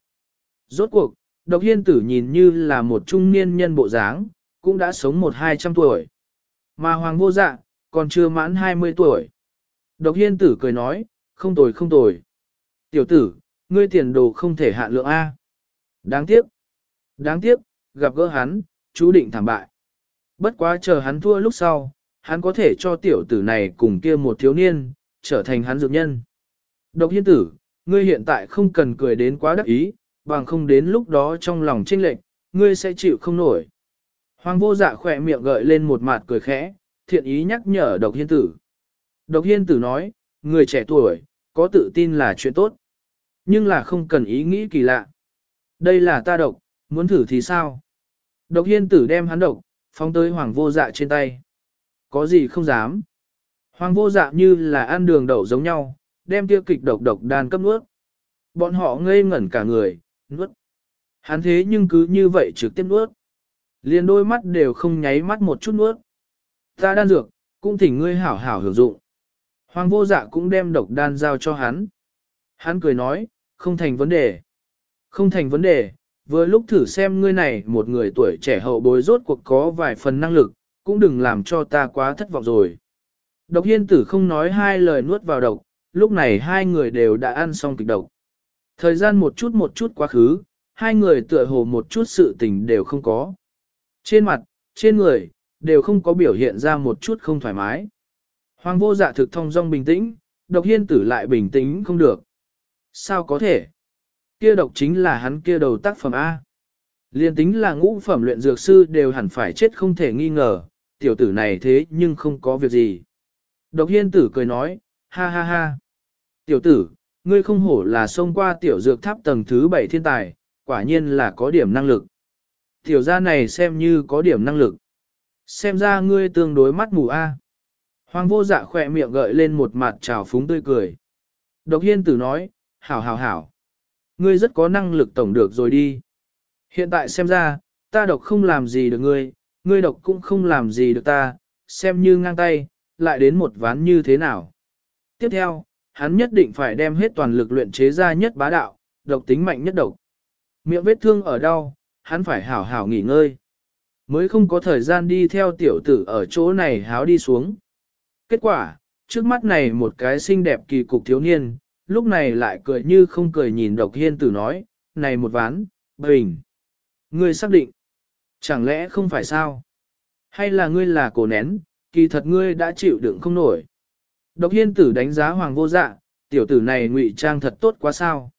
Rốt cuộc, độc hiên tử nhìn như là một trung niên nhân bộ dáng, cũng đã sống một hai trăm tuổi. Mà hoàng vô dạ, còn chưa mãn hai mươi tuổi. Độc hiên tử cười nói, không tồi không tồi. Tiểu tử, ngươi tiền đồ không thể hạn lượng A. Đáng tiếc. Đáng tiếc, gặp gỡ hắn, chú định thảm bại. Bất quá chờ hắn thua lúc sau, hắn có thể cho tiểu tử này cùng kia một thiếu niên, trở thành hắn dược nhân. Độc hiên tử, ngươi hiện tại không cần cười đến quá đắc ý, bằng không đến lúc đó trong lòng trinh lệch, ngươi sẽ chịu không nổi. Hoàng vô dạ khỏe miệng gợi lên một mặt cười khẽ, thiện ý nhắc nhở độc hiên tử. Độc hiên tử nói, người trẻ tuổi, có tự tin là chuyện tốt. Nhưng là không cần ý nghĩ kỳ lạ. Đây là ta độc, muốn thử thì sao? Độc hiên tử đem hắn độc, phóng tới hoàng vô dạ trên tay. Có gì không dám? Hoàng vô dạ như là ăn đường đậu giống nhau, đem tiêu kịch độc độc đan cấp nuốt. Bọn họ ngây ngẩn cả người, nuốt. Hắn thế nhưng cứ như vậy trực tiếp nuốt. Liền đôi mắt đều không nháy mắt một chút nuốt. Ta đan dược, cũng thỉnh ngươi hảo hảo hưởng dụng. Hoàng vô dạ cũng đem độc đan giao cho hắn. Hắn cười nói, không thành vấn đề. Không thành vấn đề, vừa lúc thử xem ngươi này một người tuổi trẻ hậu bối rốt cuộc có vài phần năng lực, cũng đừng làm cho ta quá thất vọng rồi. Độc hiên tử không nói hai lời nuốt vào độc, lúc này hai người đều đã ăn xong kịch độc. Thời gian một chút một chút quá khứ, hai người tựa hồ một chút sự tình đều không có. Trên mặt, trên người, đều không có biểu hiện ra một chút không thoải mái. Hoàng vô dạ thực thông dong bình tĩnh, độc hiên tử lại bình tĩnh không được. Sao có thể? Kia độc chính là hắn kia đầu tác phẩm A. Liên tính là ngũ phẩm luyện dược sư đều hẳn phải chết không thể nghi ngờ, tiểu tử này thế nhưng không có việc gì. Độc hiên tử cười nói, ha ha ha. Tiểu tử, ngươi không hổ là xông qua tiểu dược tháp tầng thứ 7 thiên tài, quả nhiên là có điểm năng lực. Tiểu gia này xem như có điểm năng lực. Xem ra ngươi tương đối mắt mù a. Hoàng vô dạ khỏe miệng gợi lên một mặt trào phúng tươi cười. Độc hiên tử nói, hảo hảo hảo. Ngươi rất có năng lực tổng được rồi đi. Hiện tại xem ra, ta độc không làm gì được ngươi, ngươi độc cũng không làm gì được ta, xem như ngang tay, lại đến một ván như thế nào. Tiếp theo, hắn nhất định phải đem hết toàn lực luyện chế ra nhất bá đạo, độc tính mạnh nhất độc. Miệng vết thương ở đau, hắn phải hảo hảo nghỉ ngơi. Mới không có thời gian đi theo tiểu tử ở chỗ này háo đi xuống. Kết quả, trước mắt này một cái xinh đẹp kỳ cục thiếu niên, lúc này lại cười như không cười nhìn độc hiên tử nói, này một ván, bình. Ngươi xác định. Chẳng lẽ không phải sao? Hay là ngươi là cổ nén, kỳ thật ngươi đã chịu đựng không nổi. Độc hiên tử đánh giá hoàng vô dạ, tiểu tử này ngụy trang thật tốt quá sao.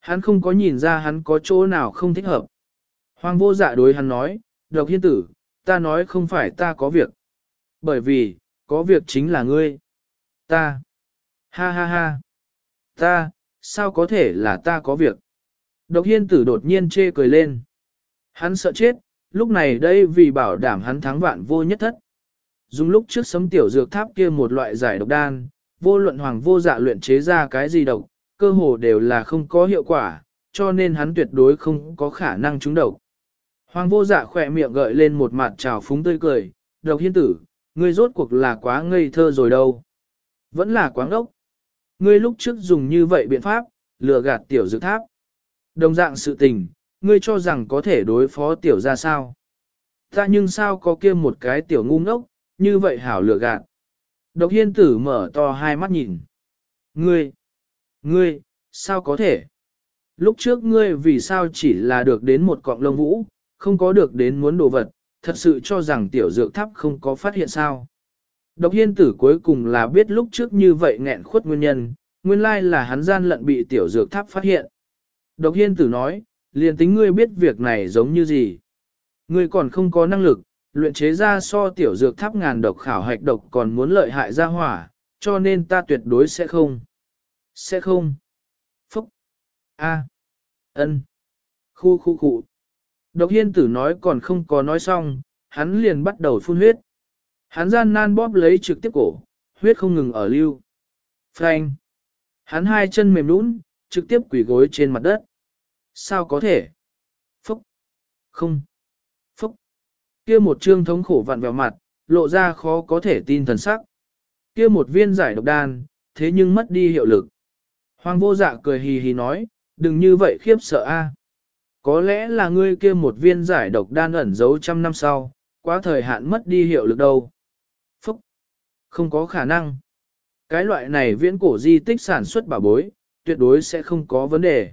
Hắn không có nhìn ra hắn có chỗ nào không thích hợp. Hoàng vô dạ đối hắn nói, độc hiên tử, ta nói không phải ta có việc. Bởi vì, có việc chính là ngươi. Ta. Ha ha ha. Ta, sao có thể là ta có việc? Độc hiên tử đột nhiên chê cười lên. Hắn sợ chết, lúc này đây vì bảo đảm hắn thắng vạn vô nhất thất. Dùng lúc trước sấm tiểu dược tháp kia một loại giải độc đan, vô luận hoàng vô dạ luyện chế ra cái gì độc, cơ hồ đều là không có hiệu quả, cho nên hắn tuyệt đối không có khả năng trúng độc. Hoàng vô dạ khỏe miệng gợi lên một mặt trào phúng tươi cười, độc hiên tử, ngươi rốt cuộc là quá ngây thơ rồi đâu. Vẫn là quáng ốc. Ngươi lúc trước dùng như vậy biện pháp, lừa gạt tiểu dược tháp. Đồng dạng sự tình, ngươi cho rằng có thể đối phó tiểu ra sao. Ta nhưng sao có kia một cái tiểu ngu ngốc, như vậy hảo lựa gạt. Độc hiên tử mở to hai mắt nhìn. Ngươi, ngươi, sao có thể? Lúc trước ngươi vì sao chỉ là được đến một cọng lông vũ, không có được đến muốn đồ vật, thật sự cho rằng tiểu dược tháp không có phát hiện sao. Độc hiên tử cuối cùng là biết lúc trước như vậy nghẹn khuất nguyên nhân, nguyên lai là hắn gian lận bị tiểu dược tháp phát hiện. Độc hiên tử nói, liền tính ngươi biết việc này giống như gì. Ngươi còn không có năng lực, luyện chế ra so tiểu dược tháp ngàn độc khảo hạch độc còn muốn lợi hại ra hỏa, cho nên ta tuyệt đối sẽ không. Sẽ không. Phúc. A. Ân. Khu khu khu. Độc hiên tử nói còn không có nói xong, hắn liền bắt đầu phun huyết. Hắn gian nan bóp lấy trực tiếp cổ, huyết không ngừng ở lưu. Frank. Hắn hai chân mềm nũng, trực tiếp quỳ gối trên mặt đất. Sao có thể? Phúc. Không. Kia một trương thống khổ vặn vẹo mặt, lộ ra khó có thể tin thần sắc. Kia một viên giải độc đan, thế nhưng mất đi hiệu lực. Hoàng vô dạ cười hì hì nói, đừng như vậy khiếp sợ a. Có lẽ là ngươi kia một viên giải độc đan ẩn giấu trăm năm sau, quá thời hạn mất đi hiệu lực đâu. Phúc! Không có khả năng. Cái loại này viễn cổ di tích sản xuất bảo bối, tuyệt đối sẽ không có vấn đề.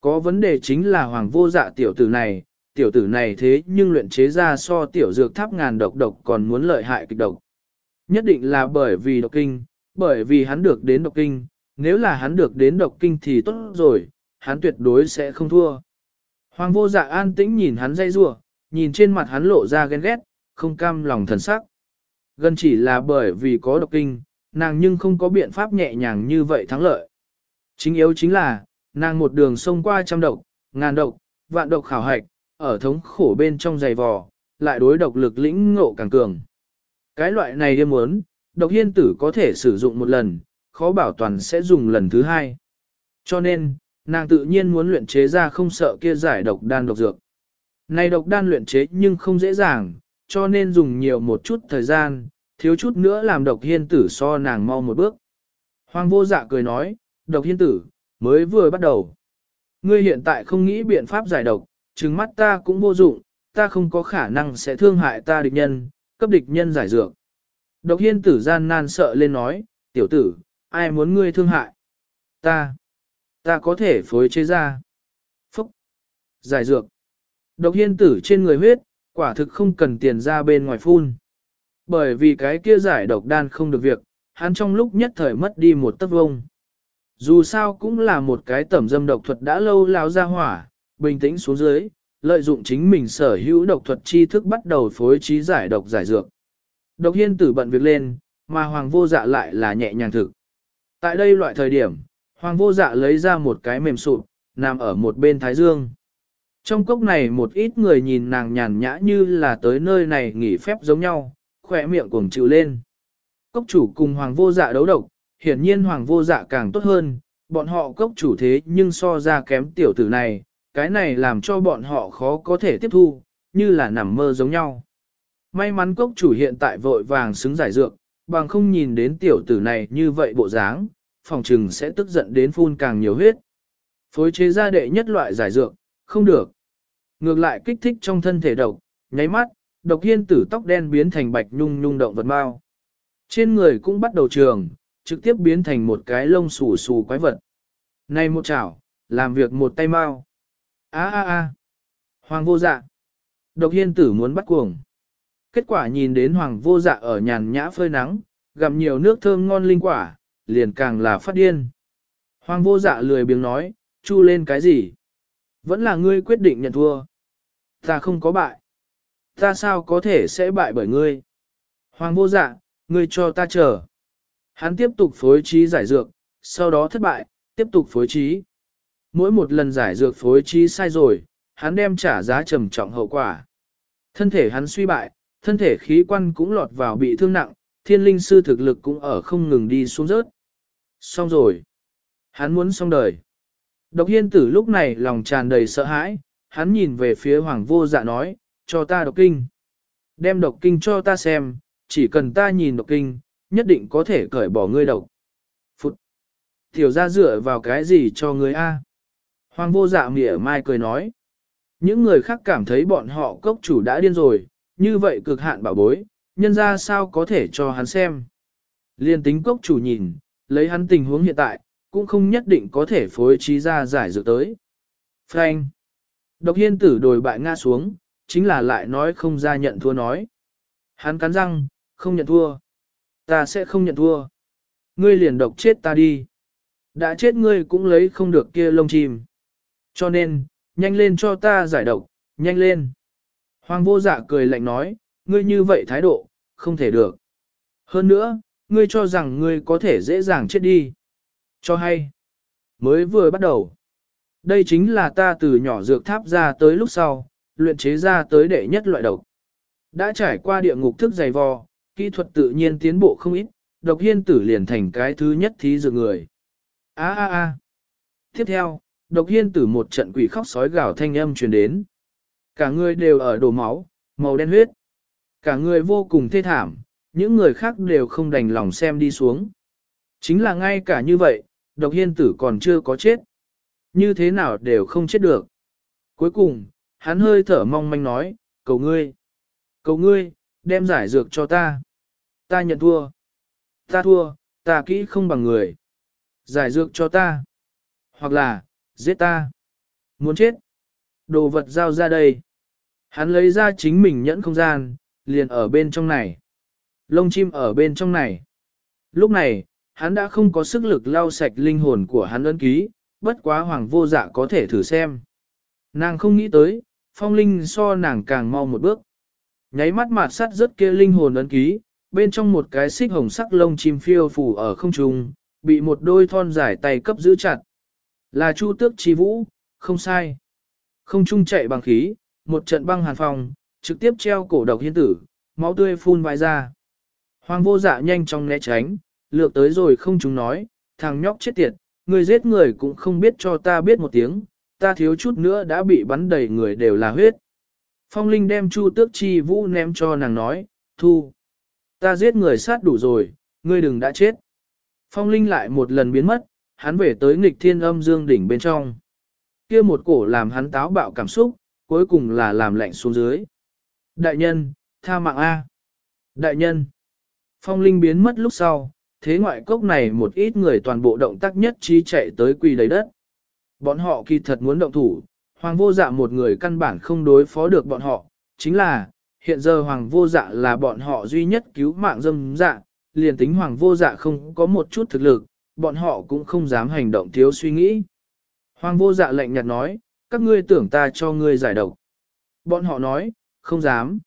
Có vấn đề chính là hoàng vô dạ tiểu tử này, tiểu tử này thế nhưng luyện chế ra so tiểu dược tháp ngàn độc độc còn muốn lợi hại kịch độc. Nhất định là bởi vì độc kinh, bởi vì hắn được đến độc kinh, nếu là hắn được đến độc kinh thì tốt rồi, hắn tuyệt đối sẽ không thua. Hoàng vô dạ an tĩnh nhìn hắn dây rua, nhìn trên mặt hắn lộ ra ghen ghét, không cam lòng thần sắc. Gần chỉ là bởi vì có độc kinh, nàng nhưng không có biện pháp nhẹ nhàng như vậy thắng lợi. Chính yếu chính là, nàng một đường xông qua trăm độc, ngàn độc, vạn độc khảo hạch, ở thống khổ bên trong giày vò, lại đối độc lực lĩnh ngộ càng cường. Cái loại này điên muốn, độc hiên tử có thể sử dụng một lần, khó bảo toàn sẽ dùng lần thứ hai. Cho nên, nàng tự nhiên muốn luyện chế ra không sợ kia giải độc đan độc dược. Này độc đan luyện chế nhưng không dễ dàng, cho nên dùng nhiều một chút thời gian, thiếu chút nữa làm độc hiên tử so nàng mau một bước. Hoàng vô dạ cười nói, độc hiên tử, mới vừa bắt đầu. Ngươi hiện tại không nghĩ biện pháp giải độc, trừng mắt ta cũng vô dụng, ta không có khả năng sẽ thương hại ta địch nhân, cấp địch nhân giải dược. Độc hiên tử gian nan sợ lên nói, tiểu tử, ai muốn ngươi thương hại? Ta, ta có thể phối chế ra. Phúc, giải dược. Độc hiên tử trên người huyết, quả thực không cần tiền ra bên ngoài phun. Bởi vì cái kia giải độc đan không được việc, hắn trong lúc nhất thời mất đi một tấc vông. Dù sao cũng là một cái tẩm dâm độc thuật đã lâu lao ra hỏa, bình tĩnh xuống dưới, lợi dụng chính mình sở hữu độc thuật tri thức bắt đầu phối trí giải độc giải dược. Độc hiên tử bận việc lên, mà hoàng vô dạ lại là nhẹ nhàng thực. Tại đây loại thời điểm, hoàng vô dạ lấy ra một cái mềm sụp, nằm ở một bên thái dương. Trong cốc này một ít người nhìn nàng nhàn nhã như là tới nơi này nghỉ phép giống nhau, khỏe miệng cuồng chịu lên. Cốc chủ cùng hoàng vô dạ đấu độc, hiển nhiên hoàng vô dạ càng tốt hơn, bọn họ cốc chủ thế nhưng so ra kém tiểu tử này, cái này làm cho bọn họ khó có thể tiếp thu, như là nằm mơ giống nhau. May mắn cốc chủ hiện tại vội vàng xứng giải dược, bằng không nhìn đến tiểu tử này như vậy bộ dáng, phòng trừng sẽ tức giận đến phun càng nhiều huyết. Phối chế ra đệ nhất loại giải dược, không được. Ngược lại kích thích trong thân thể độc, nháy mắt, độc hiên tử tóc đen biến thành bạch nhung nhung động vật mau. Trên người cũng bắt đầu trường, trực tiếp biến thành một cái lông xù xù quái vật. Này một chảo, làm việc một tay mau a a a Hoàng vô dạ. Độc hiên tử muốn bắt cuồng. Kết quả nhìn đến hoàng vô dạ ở nhàn nhã phơi nắng, gặm nhiều nước thơm ngon linh quả, liền càng là phát điên. Hoàng vô dạ lười biếng nói, chu lên cái gì? Vẫn là ngươi quyết định nhận thua. Ta không có bại. Ta sao có thể sẽ bại bởi ngươi? Hoàng vô dạ, ngươi cho ta chờ. Hắn tiếp tục phối trí giải dược, sau đó thất bại, tiếp tục phối trí. Mỗi một lần giải dược phối trí sai rồi, hắn đem trả giá trầm trọng hậu quả. Thân thể hắn suy bại, thân thể khí quan cũng lọt vào bị thương nặng, thiên linh sư thực lực cũng ở không ngừng đi xuống rớt. Xong rồi. Hắn muốn xong đời. Độc hiên tử lúc này lòng tràn đầy sợ hãi, hắn nhìn về phía hoàng vô dạ nói, cho ta độc kinh. Đem độc kinh cho ta xem, chỉ cần ta nhìn độc kinh, nhất định có thể cởi bỏ ngươi độc. Phụt! Tiểu ra dựa vào cái gì cho ngươi a? Hoàng vô dạ mỉa mai cười nói. Những người khác cảm thấy bọn họ cốc chủ đã điên rồi, như vậy cực hạn bảo bối, nhân ra sao có thể cho hắn xem. Liên tính cốc chủ nhìn, lấy hắn tình huống hiện tại, cũng không nhất định có thể phối trí ra giải dược tới. Frank. Độc hiên tử đồi bại ngã xuống, chính là lại nói không ra nhận thua nói. Hắn cắn răng, không nhận thua. Ta sẽ không nhận thua. Ngươi liền độc chết ta đi. Đã chết ngươi cũng lấy không được kia lông chim. Cho nên, nhanh lên cho ta giải độc, nhanh lên. Hoàng vô dạ cười lạnh nói, ngươi như vậy thái độ, không thể được. Hơn nữa, ngươi cho rằng ngươi có thể dễ dàng chết đi. Cho hay. Mới vừa bắt đầu. Đây chính là ta từ nhỏ dược tháp ra tới lúc sau, luyện chế ra tới đệ nhất loại độc. Đã trải qua địa ngục thức dày vò, kỹ thuật tự nhiên tiến bộ không ít, độc hiên tử liền thành cái thứ nhất thí dược người. A a a. Tiếp theo, độc hiên tử một trận quỷ khóc sói gào thanh âm truyền đến. Cả người đều ở đổ máu, màu đen huyết. Cả người vô cùng thê thảm, những người khác đều không đành lòng xem đi xuống. Chính là ngay cả như vậy, độc hiên tử còn chưa có chết. Như thế nào đều không chết được. Cuối cùng, hắn hơi thở mong manh nói, cầu ngươi. Cầu ngươi, đem giải dược cho ta. Ta nhận thua. Ta thua, ta kỹ không bằng người. Giải dược cho ta. Hoặc là, giết ta. Muốn chết. Đồ vật giao ra đây. Hắn lấy ra chính mình nhẫn không gian, liền ở bên trong này. Lông chim ở bên trong này. Lúc này, hắn đã không có sức lực lau sạch linh hồn của hắn ấn ký, bất quá hoàng vô dạ có thể thử xem. Nàng không nghĩ tới, phong linh so nàng càng mau một bước. Nháy mắt mạt sắt rất kia linh hồn ấn ký, bên trong một cái xích hồng sắc lông chim phiêu phủ ở không trung, bị một đôi thon dài tay cấp giữ chặt. Là chu tước chi vũ, không sai. Không trung chạy bằng khí, một trận băng hàn phong, trực tiếp treo cổ độc hiên tử, máu tươi phun vãi ra. Hoàng vô dạ nhanh chóng né tránh, lược tới rồi không chúng nói, thằng nhóc chết tiệt, người giết người cũng không biết cho ta biết một tiếng, ta thiếu chút nữa đã bị bắn đầy người đều là huyết. Phong Linh đem Chu Tước Chi Vũ ném cho nàng nói, thu. Ta giết người sát đủ rồi, ngươi đừng đã chết. Phong Linh lại một lần biến mất, hắn về tới nghịch thiên âm dương đỉnh bên trong. kia một cổ làm hắn táo bạo cảm xúc, cuối cùng là làm lạnh xuống dưới. Đại nhân, tha mạng A. Đại nhân. Phong Linh biến mất lúc sau, thế ngoại cốc này một ít người toàn bộ động tác nhất trí chạy tới quỳ đầy đất. Bọn họ kỳ thật muốn động thủ, hoàng vô dạ một người căn bản không đối phó được bọn họ, chính là, hiện giờ hoàng vô dạ là bọn họ duy nhất cứu mạng dâm dạ, liền tính hoàng vô dạ không có một chút thực lực, bọn họ cũng không dám hành động thiếu suy nghĩ. Hoàng vô dạ lệnh nhạt nói, các ngươi tưởng ta cho ngươi giải độc. Bọn họ nói, không dám.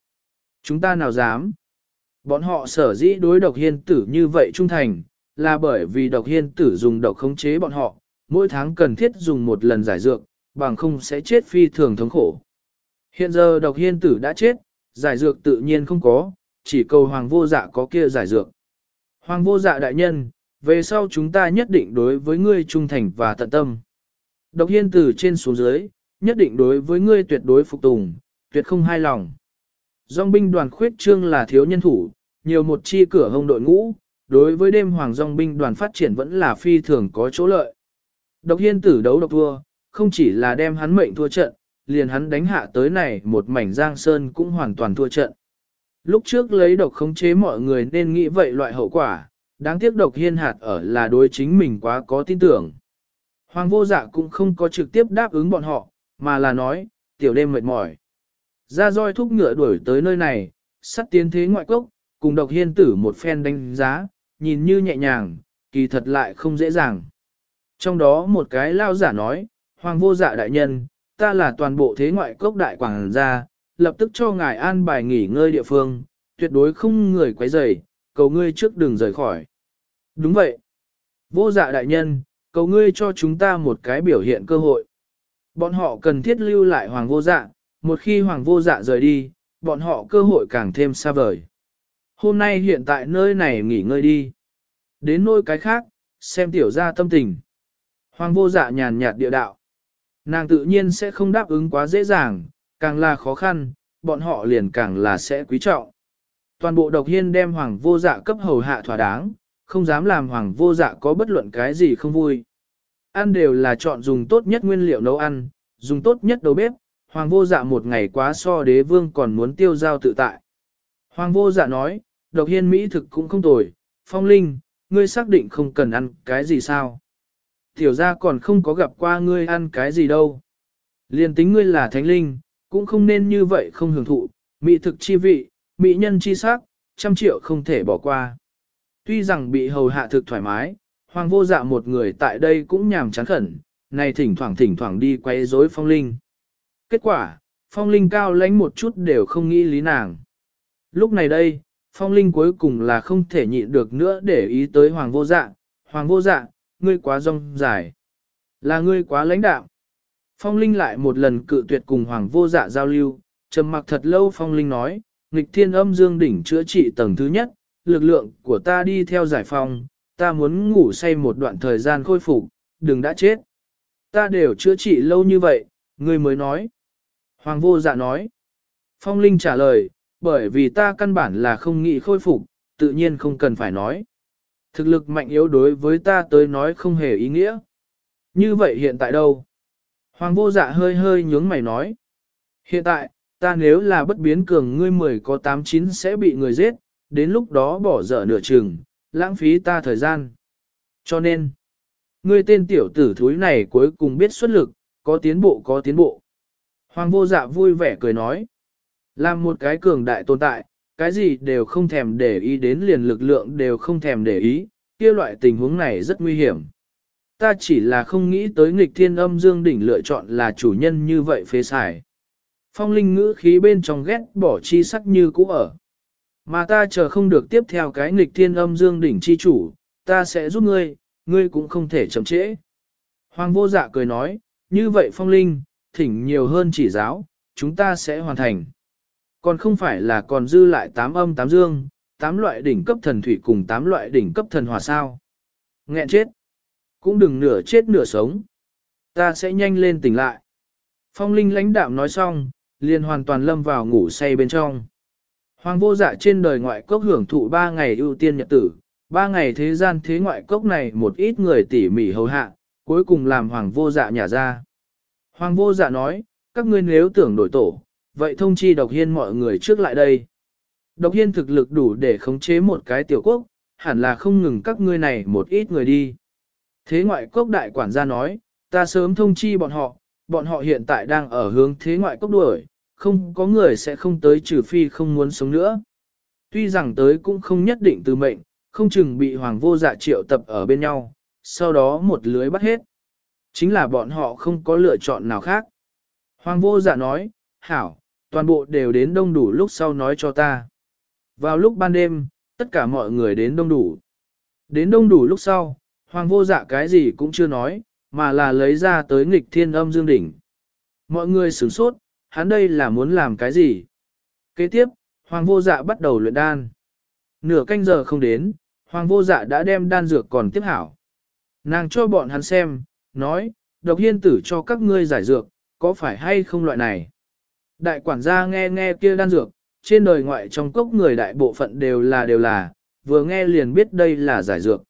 Chúng ta nào dám. Bọn họ sở dĩ đối độc hiên tử như vậy trung thành, là bởi vì độc hiên tử dùng độc khống chế bọn họ, mỗi tháng cần thiết dùng một lần giải dược, bằng không sẽ chết phi thường thống khổ. Hiện giờ độc hiên tử đã chết, giải dược tự nhiên không có, chỉ cầu hoàng vô dạ có kia giải dược. Hoàng vô dạ đại nhân, về sau chúng ta nhất định đối với ngươi trung thành và tận tâm. Độc hiên tử trên xuống dưới, nhất định đối với ngươi tuyệt đối phục tùng, tuyệt không hai lòng. Dòng binh đoàn khuyết trương là thiếu nhân thủ, nhiều một chi cửa hông đội ngũ, đối với đêm hoàng dòng binh đoàn phát triển vẫn là phi thường có chỗ lợi. Độc hiên tử đấu độc thua, không chỉ là đem hắn mệnh thua trận, liền hắn đánh hạ tới này một mảnh giang sơn cũng hoàn toàn thua trận. Lúc trước lấy độc khống chế mọi người nên nghĩ vậy loại hậu quả, đáng tiếc độc hiên hạt ở là đối chính mình quá có tin tưởng. Hoàng vô dạ cũng không có trực tiếp đáp ứng bọn họ, mà là nói, tiểu đêm mệt mỏi. Ra roi thúc ngựa đuổi tới nơi này, sắt tiến thế ngoại cốc, cùng độc hiên tử một phen đánh giá, nhìn như nhẹ nhàng, kỳ thật lại không dễ dàng. Trong đó một cái lao giả nói, Hoàng vô dạ đại nhân, ta là toàn bộ thế ngoại cốc đại quảng gia, lập tức cho ngài an bài nghỉ ngơi địa phương, tuyệt đối không người quấy rầy, cầu ngươi trước đừng rời khỏi. Đúng vậy. Vô dạ đại nhân, cầu ngươi cho chúng ta một cái biểu hiện cơ hội. Bọn họ cần thiết lưu lại hoàng vô dạ, một khi hoàng vô dạ rời đi, bọn họ cơ hội càng thêm xa vời. Hôm nay hiện tại nơi này nghỉ ngơi đi. Đến nơi cái khác, xem tiểu ra tâm tình. Hoàng vô dạ nhàn nhạt địa đạo. Nàng tự nhiên sẽ không đáp ứng quá dễ dàng, càng là khó khăn, bọn họ liền càng là sẽ quý trọng. Toàn bộ độc hiên đem hoàng vô dạ cấp hầu hạ thỏa đáng, không dám làm hoàng vô dạ có bất luận cái gì không vui. Ăn đều là chọn dùng tốt nhất nguyên liệu nấu ăn, dùng tốt nhất đầu bếp, hoàng vô dạ một ngày quá so đế vương còn muốn tiêu giao tự tại. Hoàng vô dạ nói, độc hiên mỹ thực cũng không tồi, phong linh, ngươi xác định không cần ăn cái gì sao. Tiểu ra còn không có gặp qua ngươi ăn cái gì đâu. Liên tính ngươi là thánh linh, cũng không nên như vậy không hưởng thụ, mỹ thực chi vị, mỹ nhân chi sắc, trăm triệu không thể bỏ qua. Tuy rằng bị hầu hạ thực thoải mái, hoàng vô dạ một người tại đây cũng nhàm chán khẩn, này thỉnh thoảng thỉnh thoảng đi quay rối phong linh. Kết quả, phong linh cao lãnh một chút đều không nghĩ lý nàng. Lúc này đây, phong linh cuối cùng là không thể nhịn được nữa để ý tới hoàng vô dạ, hoàng vô dạ, ngươi quá rong dài. Là ngươi quá lãnh đạo. Phong Linh lại một lần cự tuyệt cùng Hoàng vô dạ giao lưu, trầm mặc thật lâu Phong Linh nói, nghịch thiên âm dương đỉnh chữa trị tầng thứ nhất, lực lượng của ta đi theo giải phong, ta muốn ngủ say một đoạn thời gian khôi phục, đừng đã chết. Ta đều chữa trị lâu như vậy, ngươi mới nói. Hoàng vô dạ nói. Phong Linh trả lời, bởi vì ta căn bản là không nghĩ khôi phục, tự nhiên không cần phải nói. Thực lực mạnh yếu đối với ta tới nói không hề ý nghĩa. Như vậy hiện tại đâu? Hoàng vô dạ hơi hơi nhướng mày nói. Hiện tại, ta nếu là bất biến cường ngươi mười có tám chín sẽ bị người giết, đến lúc đó bỏ dở nửa chừng, lãng phí ta thời gian. Cho nên, ngươi tên tiểu tử thúi này cuối cùng biết xuất lực, có tiến bộ có tiến bộ. Hoàng vô dạ vui vẻ cười nói. Làm một cái cường đại tồn tại, cái gì đều không thèm để ý đến liền lực lượng đều không thèm để ý, kia loại tình huống này rất nguy hiểm. Ta chỉ là không nghĩ tới nghịch thiên âm dương đỉnh lựa chọn là chủ nhân như vậy phế xài. Phong linh ngữ khí bên trong ghét bỏ chi sắc như cũ ở. Mà ta chờ không được tiếp theo cái nghịch thiên âm dương đỉnh chi chủ, ta sẽ giúp ngươi, ngươi cũng không thể chậm trễ. Hoàng vô dạ cười nói, như vậy phong linh, thỉnh nhiều hơn chỉ giáo, chúng ta sẽ hoàn thành. Còn không phải là còn dư lại tám âm tám dương, tám loại đỉnh cấp thần thủy cùng tám loại đỉnh cấp thần hỏa sao. Nghẹn chết. Cũng đừng nửa chết nửa sống. Ta sẽ nhanh lên tỉnh lại. Phong linh lãnh đạm nói xong, liền hoàn toàn lâm vào ngủ say bên trong. Hoàng vô dạ trên đời ngoại cốc hưởng thụ ba ngày ưu tiên nhật tử, ba ngày thế gian thế ngoại cốc này một ít người tỉ mỉ hầu hạ, cuối cùng làm hoàng vô dạ nhả ra. Hoàng vô dạ nói, các ngươi nếu tưởng đổi tổ, vậy thông chi độc hiên mọi người trước lại đây. Độc hiên thực lực đủ để khống chế một cái tiểu quốc, hẳn là không ngừng các ngươi này một ít người đi. Thế ngoại quốc đại quản gia nói, ta sớm thông chi bọn họ, bọn họ hiện tại đang ở hướng thế ngoại quốc đuổi, không có người sẽ không tới trừ phi không muốn sống nữa. Tuy rằng tới cũng không nhất định từ mệnh, không chừng bị hoàng vô dạ triệu tập ở bên nhau, sau đó một lưới bắt hết. Chính là bọn họ không có lựa chọn nào khác. Hoàng vô dạ nói, hảo, toàn bộ đều đến đông đủ lúc sau nói cho ta. Vào lúc ban đêm, tất cả mọi người đến đông đủ. Đến đông đủ lúc sau, hoàng vô dạ cái gì cũng chưa nói, mà là lấy ra tới nghịch thiên âm dương đỉnh. Mọi người sửng sốt, hắn đây là muốn làm cái gì? Kế tiếp, Hoàng vô dạ bắt đầu luyện đan. Nửa canh giờ không đến, Hoàng vô dạ đã đem đan dược còn tiếp hảo. Nàng cho bọn hắn xem, nói, độc hiên tử cho các ngươi giải dược, có phải hay không loại này? Đại quản gia nghe nghe kia đan dược, trên đời ngoại trong cốc người đại bộ phận đều là đều là, vừa nghe liền biết đây là giải dược.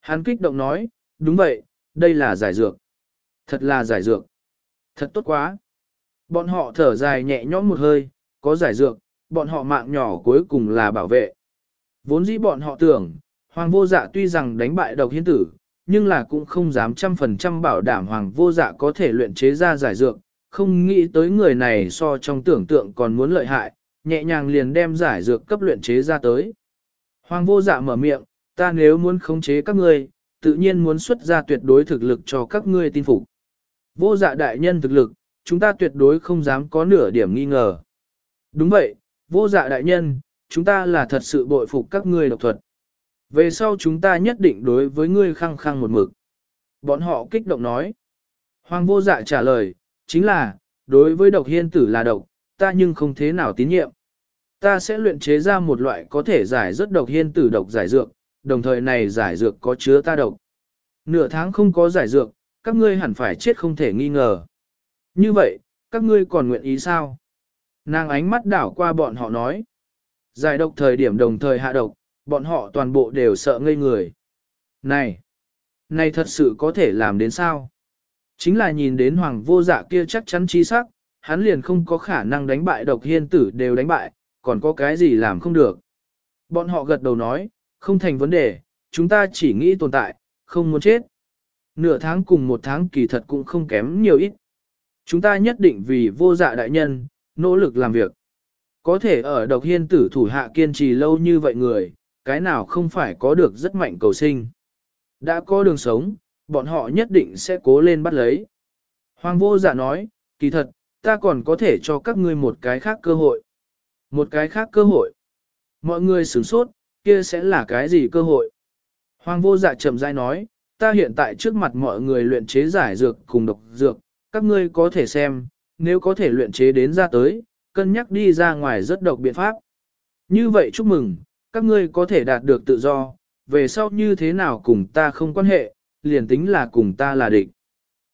Hắn kích động nói, đúng vậy, đây là giải dược. Thật là giải dược. Thật tốt quá. Bọn họ thở dài nhẹ nhõm một hơi, có giải dược, bọn họ mạng nhỏ cuối cùng là bảo vệ. Vốn dĩ bọn họ tưởng, Hoàng vô dạ tuy rằng đánh bại độc hiến tử, nhưng là cũng không dám trăm phần trăm bảo đảm Hoàng vô dạ có thể luyện chế ra giải dược, không nghĩ tới người này so trong tưởng tượng còn muốn lợi hại, nhẹ nhàng liền đem giải dược cấp luyện chế ra tới. Hoàng vô dạ mở miệng, ta nếu muốn khống chế các ngươi, tự nhiên muốn xuất ra tuyệt đối thực lực cho các ngươi tin phục. Vô dạ đại nhân thực lực, chúng ta tuyệt đối không dám có nửa điểm nghi ngờ. Đúng vậy, vô dạ đại nhân, chúng ta là thật sự bội phục các ngươi độc thuật. Về sau chúng ta nhất định đối với ngươi khăng khăng một mực. Bọn họ kích động nói. Hoàng vô dạ trả lời, chính là, đối với độc hiên tử là độc, ta nhưng không thế nào tín nhiệm. Ta sẽ luyện chế ra một loại có thể giải rất độc hiên tử độc giải dược, đồng thời này giải dược có chứa ta độc. Nửa tháng không có giải dược, các ngươi hẳn phải chết không thể nghi ngờ. Như vậy, các ngươi còn nguyện ý sao? Nàng ánh mắt đảo qua bọn họ nói. Giải độc thời điểm đồng thời hạ độc, bọn họ toàn bộ đều sợ ngây người. Này! Này thật sự có thể làm đến sao? Chính là nhìn đến hoàng vô dạ kia chắc chắn trí sắc, hắn liền không có khả năng đánh bại độc hiên tử đều đánh bại, còn có cái gì làm không được. Bọn họ gật đầu nói, không thành vấn đề, chúng ta chỉ nghĩ tồn tại, không muốn chết. Nửa tháng cùng một tháng kỳ thật cũng không kém nhiều ít. Chúng ta nhất định vì vô dạ đại nhân, nỗ lực làm việc. Có thể ở độc hiên tử thủ hạ kiên trì lâu như vậy người, cái nào không phải có được rất mạnh cầu sinh. Đã có đường sống, bọn họ nhất định sẽ cố lên bắt lấy. Hoàng vô dạ nói, kỳ thật, ta còn có thể cho các ngươi một cái khác cơ hội. Một cái khác cơ hội. Mọi người sửng sốt, kia sẽ là cái gì cơ hội? Hoàng vô dạ chậm rãi nói, ta hiện tại trước mặt mọi người luyện chế giải dược cùng độc dược, các ngươi có thể xem, nếu có thể luyện chế đến ra tới, cân nhắc đi ra ngoài rất độc biện pháp. Như vậy chúc mừng, các ngươi có thể đạt được tự do, về sau như thế nào cùng ta không quan hệ, liền tính là cùng ta là địch.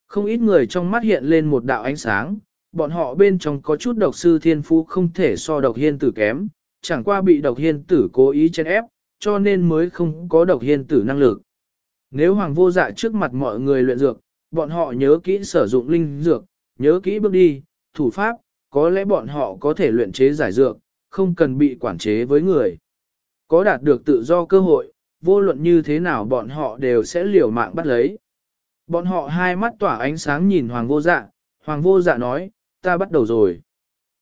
Không ít người trong mắt hiện lên một đạo ánh sáng, bọn họ bên trong có chút độc sư thiên phú không thể so độc hiên tử kém, chẳng qua bị độc hiên tử cố ý chen ép, cho nên mới không có độc hiên tử năng lực. Nếu hoàng vô dạ trước mặt mọi người luyện dược, bọn họ nhớ kỹ sử dụng linh dược, nhớ kỹ bước đi, thủ pháp, có lẽ bọn họ có thể luyện chế giải dược, không cần bị quản chế với người. Có đạt được tự do cơ hội, vô luận như thế nào bọn họ đều sẽ liều mạng bắt lấy. Bọn họ hai mắt tỏa ánh sáng nhìn Hoàng vô dạ, Hoàng vô dạ nói, ta bắt đầu rồi.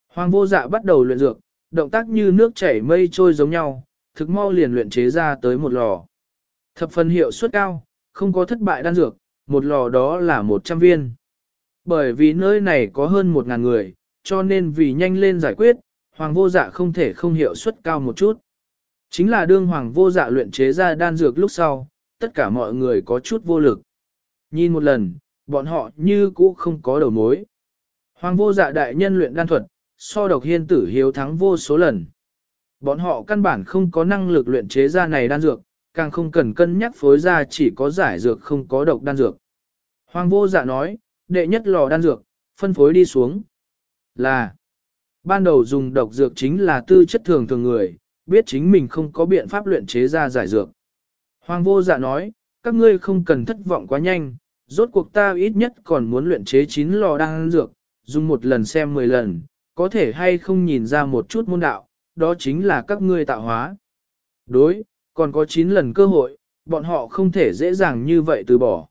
Hoàng vô dạ bắt đầu luyện dược, động tác như nước chảy mây trôi giống nhau, thực mau liền luyện chế ra tới một lò. Thập phần hiệu suất cao, không có thất bại đan dược, một lò đó là 100 viên. Bởi vì nơi này có hơn 1.000 người, cho nên vì nhanh lên giải quyết, hoàng vô dạ không thể không hiệu suất cao một chút. Chính là đương hoàng vô dạ luyện chế ra đan dược lúc sau, tất cả mọi người có chút vô lực. Nhìn một lần, bọn họ như cũ không có đầu mối. Hoàng vô dạ đại nhân luyện đan thuật, so độc hiên tử hiếu thắng vô số lần. Bọn họ căn bản không có năng lực luyện chế ra này đan dược, càng không cần cân nhắc phối ra chỉ có giải dược không có độc đan dược. Hoàng vô dạ nói, đệ nhất lò đan dược, phân phối đi xuống. Là, ban đầu dùng độc dược chính là tư chất thường thường người, biết chính mình không có biện pháp luyện chế ra giải dược. Hoàng vô dạ nói, các ngươi không cần thất vọng quá nhanh, rốt cuộc ta ít nhất còn muốn luyện chế 9 lò đan dược, dùng một lần xem 10 lần, có thể hay không nhìn ra một chút môn đạo, đó chính là các ngươi tạo hóa. Đối, còn có 9 lần cơ hội, bọn họ không thể dễ dàng như vậy từ bỏ.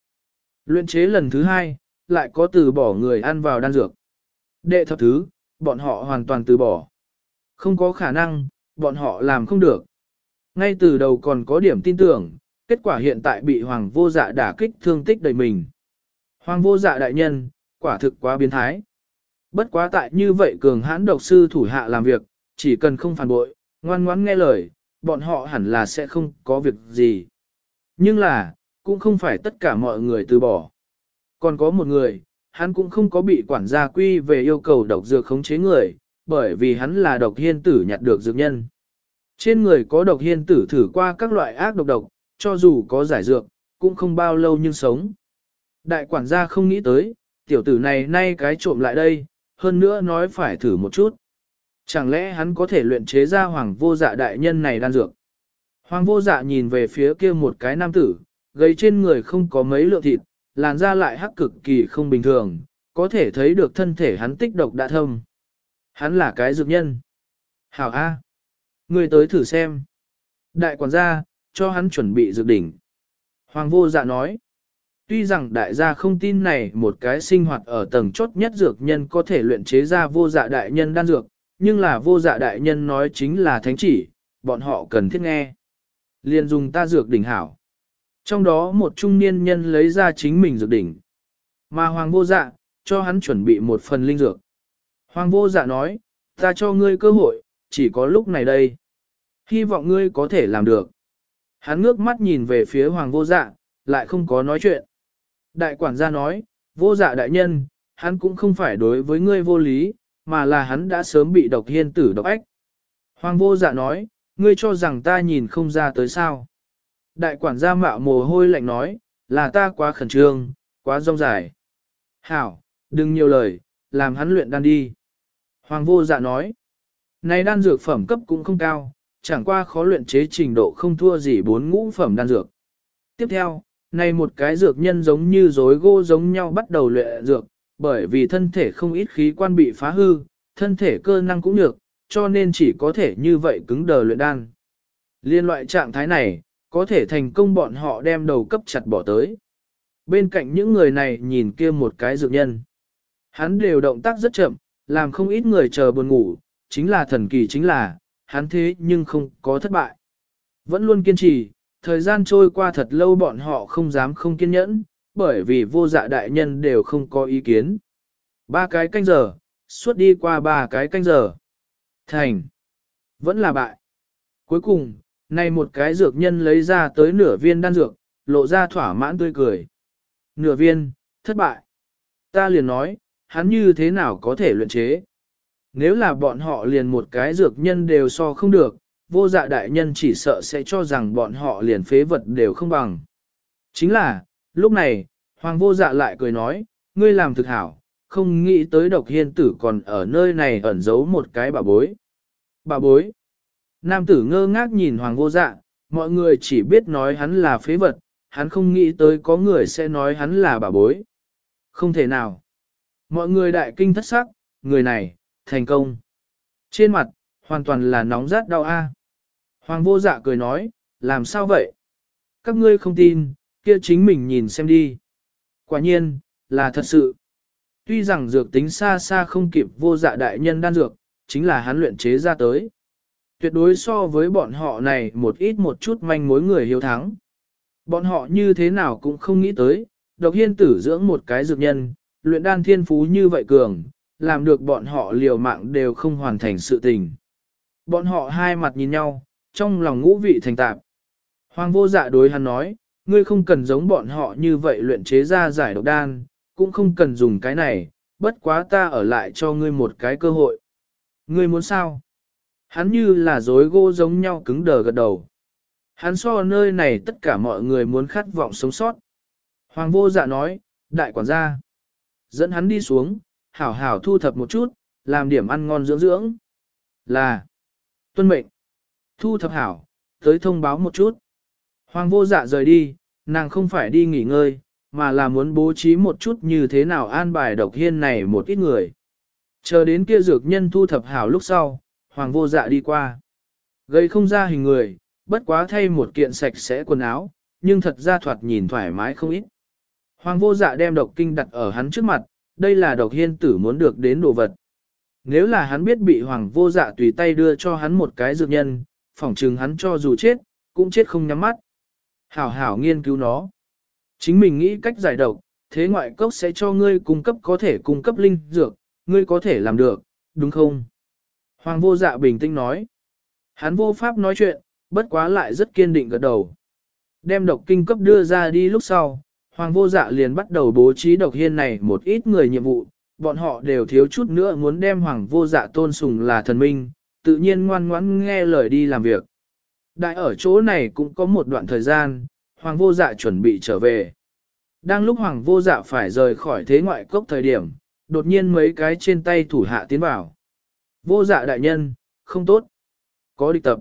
Luyện chế lần thứ hai, lại có từ bỏ người ăn vào đan dược. Đệ thập thứ, bọn họ hoàn toàn từ bỏ. Không có khả năng, bọn họ làm không được. Ngay từ đầu còn có điểm tin tưởng, kết quả hiện tại bị hoàng vô dạ đả kích thương tích đầy mình. Hoàng vô dạ đại nhân, quả thực quá biến thái. Bất quá tại như vậy cường hãn độc sư thủ hạ làm việc, chỉ cần không phản bội, ngoan ngoãn nghe lời, bọn họ hẳn là sẽ không có việc gì. Nhưng là, cũng không phải tất cả mọi người từ bỏ. Còn có một người, hắn cũng không có bị quản gia quy về yêu cầu độc dược khống chế người, bởi vì hắn là độc hiên tử nhặt được dược nhân. Trên người có độc hiên tử thử qua các loại ác độc độc, cho dù có giải dược, cũng không bao lâu nhưng sống. Đại quản gia không nghĩ tới, tiểu tử này nay cái trộm lại đây, hơn nữa nói phải thử một chút. Chẳng lẽ hắn có thể luyện chế ra hoàng vô dạ đại nhân này đan dược? Hoàng vô dạ nhìn về phía kia một cái nam tử, gầy trên người không có mấy lượng thịt, làn da lại hắc cực kỳ không bình thường, có thể thấy được thân thể hắn tích độc đã thâm. Hắn là cái dược nhân. Hảo A. Người tới thử xem. Đại quản gia, cho hắn chuẩn bị dược đỉnh. Hoàng vô dạ nói. Tuy rằng đại gia không tin này một cái sinh hoạt ở tầng chốt nhất dược nhân có thể luyện chế ra vô dạ đại nhân đan dược, nhưng là vô dạ đại nhân nói chính là thánh chỉ, bọn họ cần thiết nghe. Liên dùng ta dược đỉnh hảo. Trong đó một trung niên nhân lấy ra chính mình dược đỉnh. Mà hoàng vô dạ, cho hắn chuẩn bị một phần linh dược. Hoàng vô dạ nói, ta cho ngươi cơ hội, chỉ có lúc này đây. Hy vọng ngươi có thể làm được. Hắn ngước mắt nhìn về phía hoàng vô dạ, lại không có nói chuyện. Đại quản gia nói, vô dạ đại nhân, hắn cũng không phải đối với ngươi vô lý, mà là hắn đã sớm bị độc hiên tử độc ách. Hoàng vô dạ nói, ngươi cho rằng ta nhìn không ra tới sao. Đại quản gia mạo mồ hôi lạnh nói, là ta quá khẩn trương, quá rong dài. Hảo, đừng nhiều lời, làm hắn luyện đan đi. Hoàng vô dạ nói, này đan dược phẩm cấp cũng không cao, chẳng qua khó luyện chế trình độ không thua gì bốn ngũ phẩm đan dược. Tiếp theo, này một cái dược nhân giống như rối gô giống nhau bắt đầu luyện dược, bởi vì thân thể không ít khí quan bị phá hư, thân thể cơ năng cũng nhược, cho nên chỉ có thể như vậy cứng đờ luyện đan. Liên loại trạng thái này, có thể thành công bọn họ đem đầu cấp chặt bỏ tới. Bên cạnh những người này nhìn kia một cái dược nhân. Hắn đều động tác rất chậm, làm không ít người chờ buồn ngủ, chính là thần kỳ chính là, hắn thế nhưng không có thất bại. Vẫn luôn kiên trì, thời gian trôi qua thật lâu bọn họ không dám không kiên nhẫn, bởi vì vô dạ đại nhân đều không có ý kiến. Ba cái canh giờ, suốt đi qua ba cái canh giờ. Thành. Vẫn là bại. Cuối cùng, này một cái dược nhân lấy ra tới nửa viên đan dược, lộ ra thỏa mãn tươi cười. Nửa viên, thất bại. Ta liền nói, hắn như thế nào có thể luyện chế. Nếu là bọn họ liền một cái dược nhân đều so không được, vô dạ đại nhân chỉ sợ sẽ cho rằng bọn họ liền phế vật đều không bằng. Chính là, lúc này, hoàng vô dạ lại cười nói, ngươi làm thực hảo, không nghĩ tới độc hiên tử còn ở nơi này ẩn giấu một cái bà bối. Bà bối. Nam tử ngơ ngác nhìn hoàng vô dạ, mọi người chỉ biết nói hắn là phế vật, hắn không nghĩ tới có người sẽ nói hắn là bà bối. Không thể nào. Mọi người đại kinh thất sắc, người này, thành công. Trên mặt, hoàn toàn là nóng rát đau a. Hoàng vô dạ cười nói, làm sao vậy? Các ngươi không tin, kia chính mình nhìn xem đi. Quả nhiên, là thật sự. Tuy rằng dược tính xa xa không kịp vô dạ đại nhân đan dược, chính là hắn luyện chế ra tới. Tuyệt đối so với bọn họ này một ít một chút manh mối người hiếu thắng. Bọn họ như thế nào cũng không nghĩ tới, độc hiên tử dưỡng một cái dược nhân, luyện đan thiên phú như vậy cường, làm được bọn họ liều mạng đều không hoàn thành sự tình. Bọn họ hai mặt nhìn nhau, trong lòng ngũ vị thành tạp. Hoàng vô dạ đối hắn nói, ngươi không cần giống bọn họ như vậy luyện chế ra giải độc đan, cũng không cần dùng cái này, bất quá ta ở lại cho ngươi một cái cơ hội. Ngươi muốn sao? Hắn như là dối gỗ giống nhau cứng đờ gật đầu. Hắn so nơi này tất cả mọi người muốn khát vọng sống sót. Hoàng vô dạ nói, đại quản gia. Dẫn hắn đi xuống, hảo hảo thu thập một chút, làm điểm ăn ngon dưỡng dưỡng. Là, tuân mệnh, thu thập hảo, tới thông báo một chút. Hoàng vô dạ rời đi, nàng không phải đi nghỉ ngơi, mà là muốn bố trí một chút như thế nào an bài độc hiên này một ít người. Chờ đến kia dược nhân thu thập hảo lúc sau, hoàng vô dạ đi qua. Gây không ra hình người, bất quá thay một kiện sạch sẽ quần áo, nhưng thật ra thoạt nhìn thoải mái không ít. Hoàng vô dạ đem độc kinh đặt ở hắn trước mặt, đây là độc hiên tử muốn được đến đồ vật. Nếu là hắn biết bị hoàng vô dạ tùy tay đưa cho hắn một cái dược nhân, phỏng chừng hắn cho dù chết, cũng chết không nhắm mắt. Hảo hảo nghiên cứu nó. Chính mình nghĩ cách giải độc, thế ngoại cốc sẽ cho ngươi cung cấp có thể cung cấp linh dược, ngươi có thể làm được, đúng không? Hoàng vô dạ bình tĩnh nói. Hắn vô pháp nói chuyện, bất quá lại rất kiên định gật đầu. Đem độc kinh cấp đưa ra đi lúc sau, Hoàng vô dạ liền bắt đầu bố trí độc hiên này một ít người nhiệm vụ, bọn họ đều thiếu chút nữa muốn đem hoàng vô dạ tôn sùng là thần minh, tự nhiên ngoan ngoãn nghe lời đi làm việc. Đại ở chỗ này cũng có một đoạn thời gian, hoàng vô dạ chuẩn bị trở về. Đang lúc hoàng vô dạ phải rời khỏi thế ngoại cốc thời điểm, đột nhiên mấy cái trên tay thủ hạ tiến vào. Vô dạ đại nhân, không tốt. Có địch tập.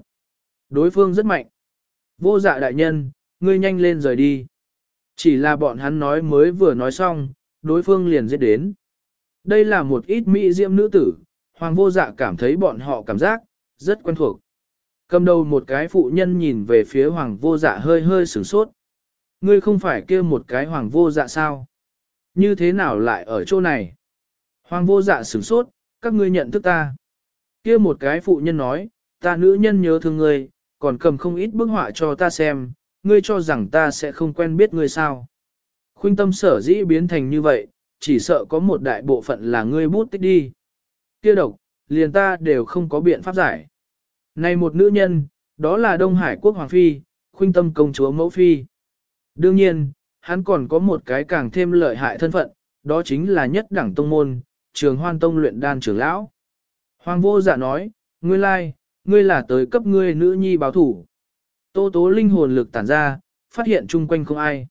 Đối phương rất mạnh. Vô dạ đại nhân, ngươi nhanh lên rời đi. Chỉ là bọn hắn nói mới vừa nói xong, đối phương liền giết đến. Đây là một ít mỹ diễm nữ tử, hoàng vô dạ cảm thấy bọn họ cảm giác, rất quen thuộc. Cầm đầu một cái phụ nhân nhìn về phía hoàng vô dạ hơi hơi sửng sốt. Ngươi không phải kia một cái hoàng vô dạ sao? Như thế nào lại ở chỗ này? Hoàng vô dạ sửng sốt, các ngươi nhận thức ta. Kia một cái phụ nhân nói, ta nữ nhân nhớ thương ngươi, còn cầm không ít bức họa cho ta xem, ngươi cho rằng ta sẽ không quen biết ngươi sao. Khuynh tâm sở dĩ biến thành như vậy, chỉ sợ có một đại bộ phận là ngươi bút tích đi. Kia độc, liền ta đều không có biện pháp giải. Này một nữ nhân, đó là Đông Hải quốc Hoàng Phi, khuynh tâm công chúa mẫu Phi. Đương nhiên, hắn còn có một cái càng thêm lợi hại thân phận, đó chính là nhất đẳng tông môn, trường hoan tông luyện đan trưởng lão. Hoàng vô giả nói, ngươi lai, ngươi là tới cấp ngươi nữ nhi báo thủ. Tô tố linh hồn lực tản ra, phát hiện chung quanh không ai.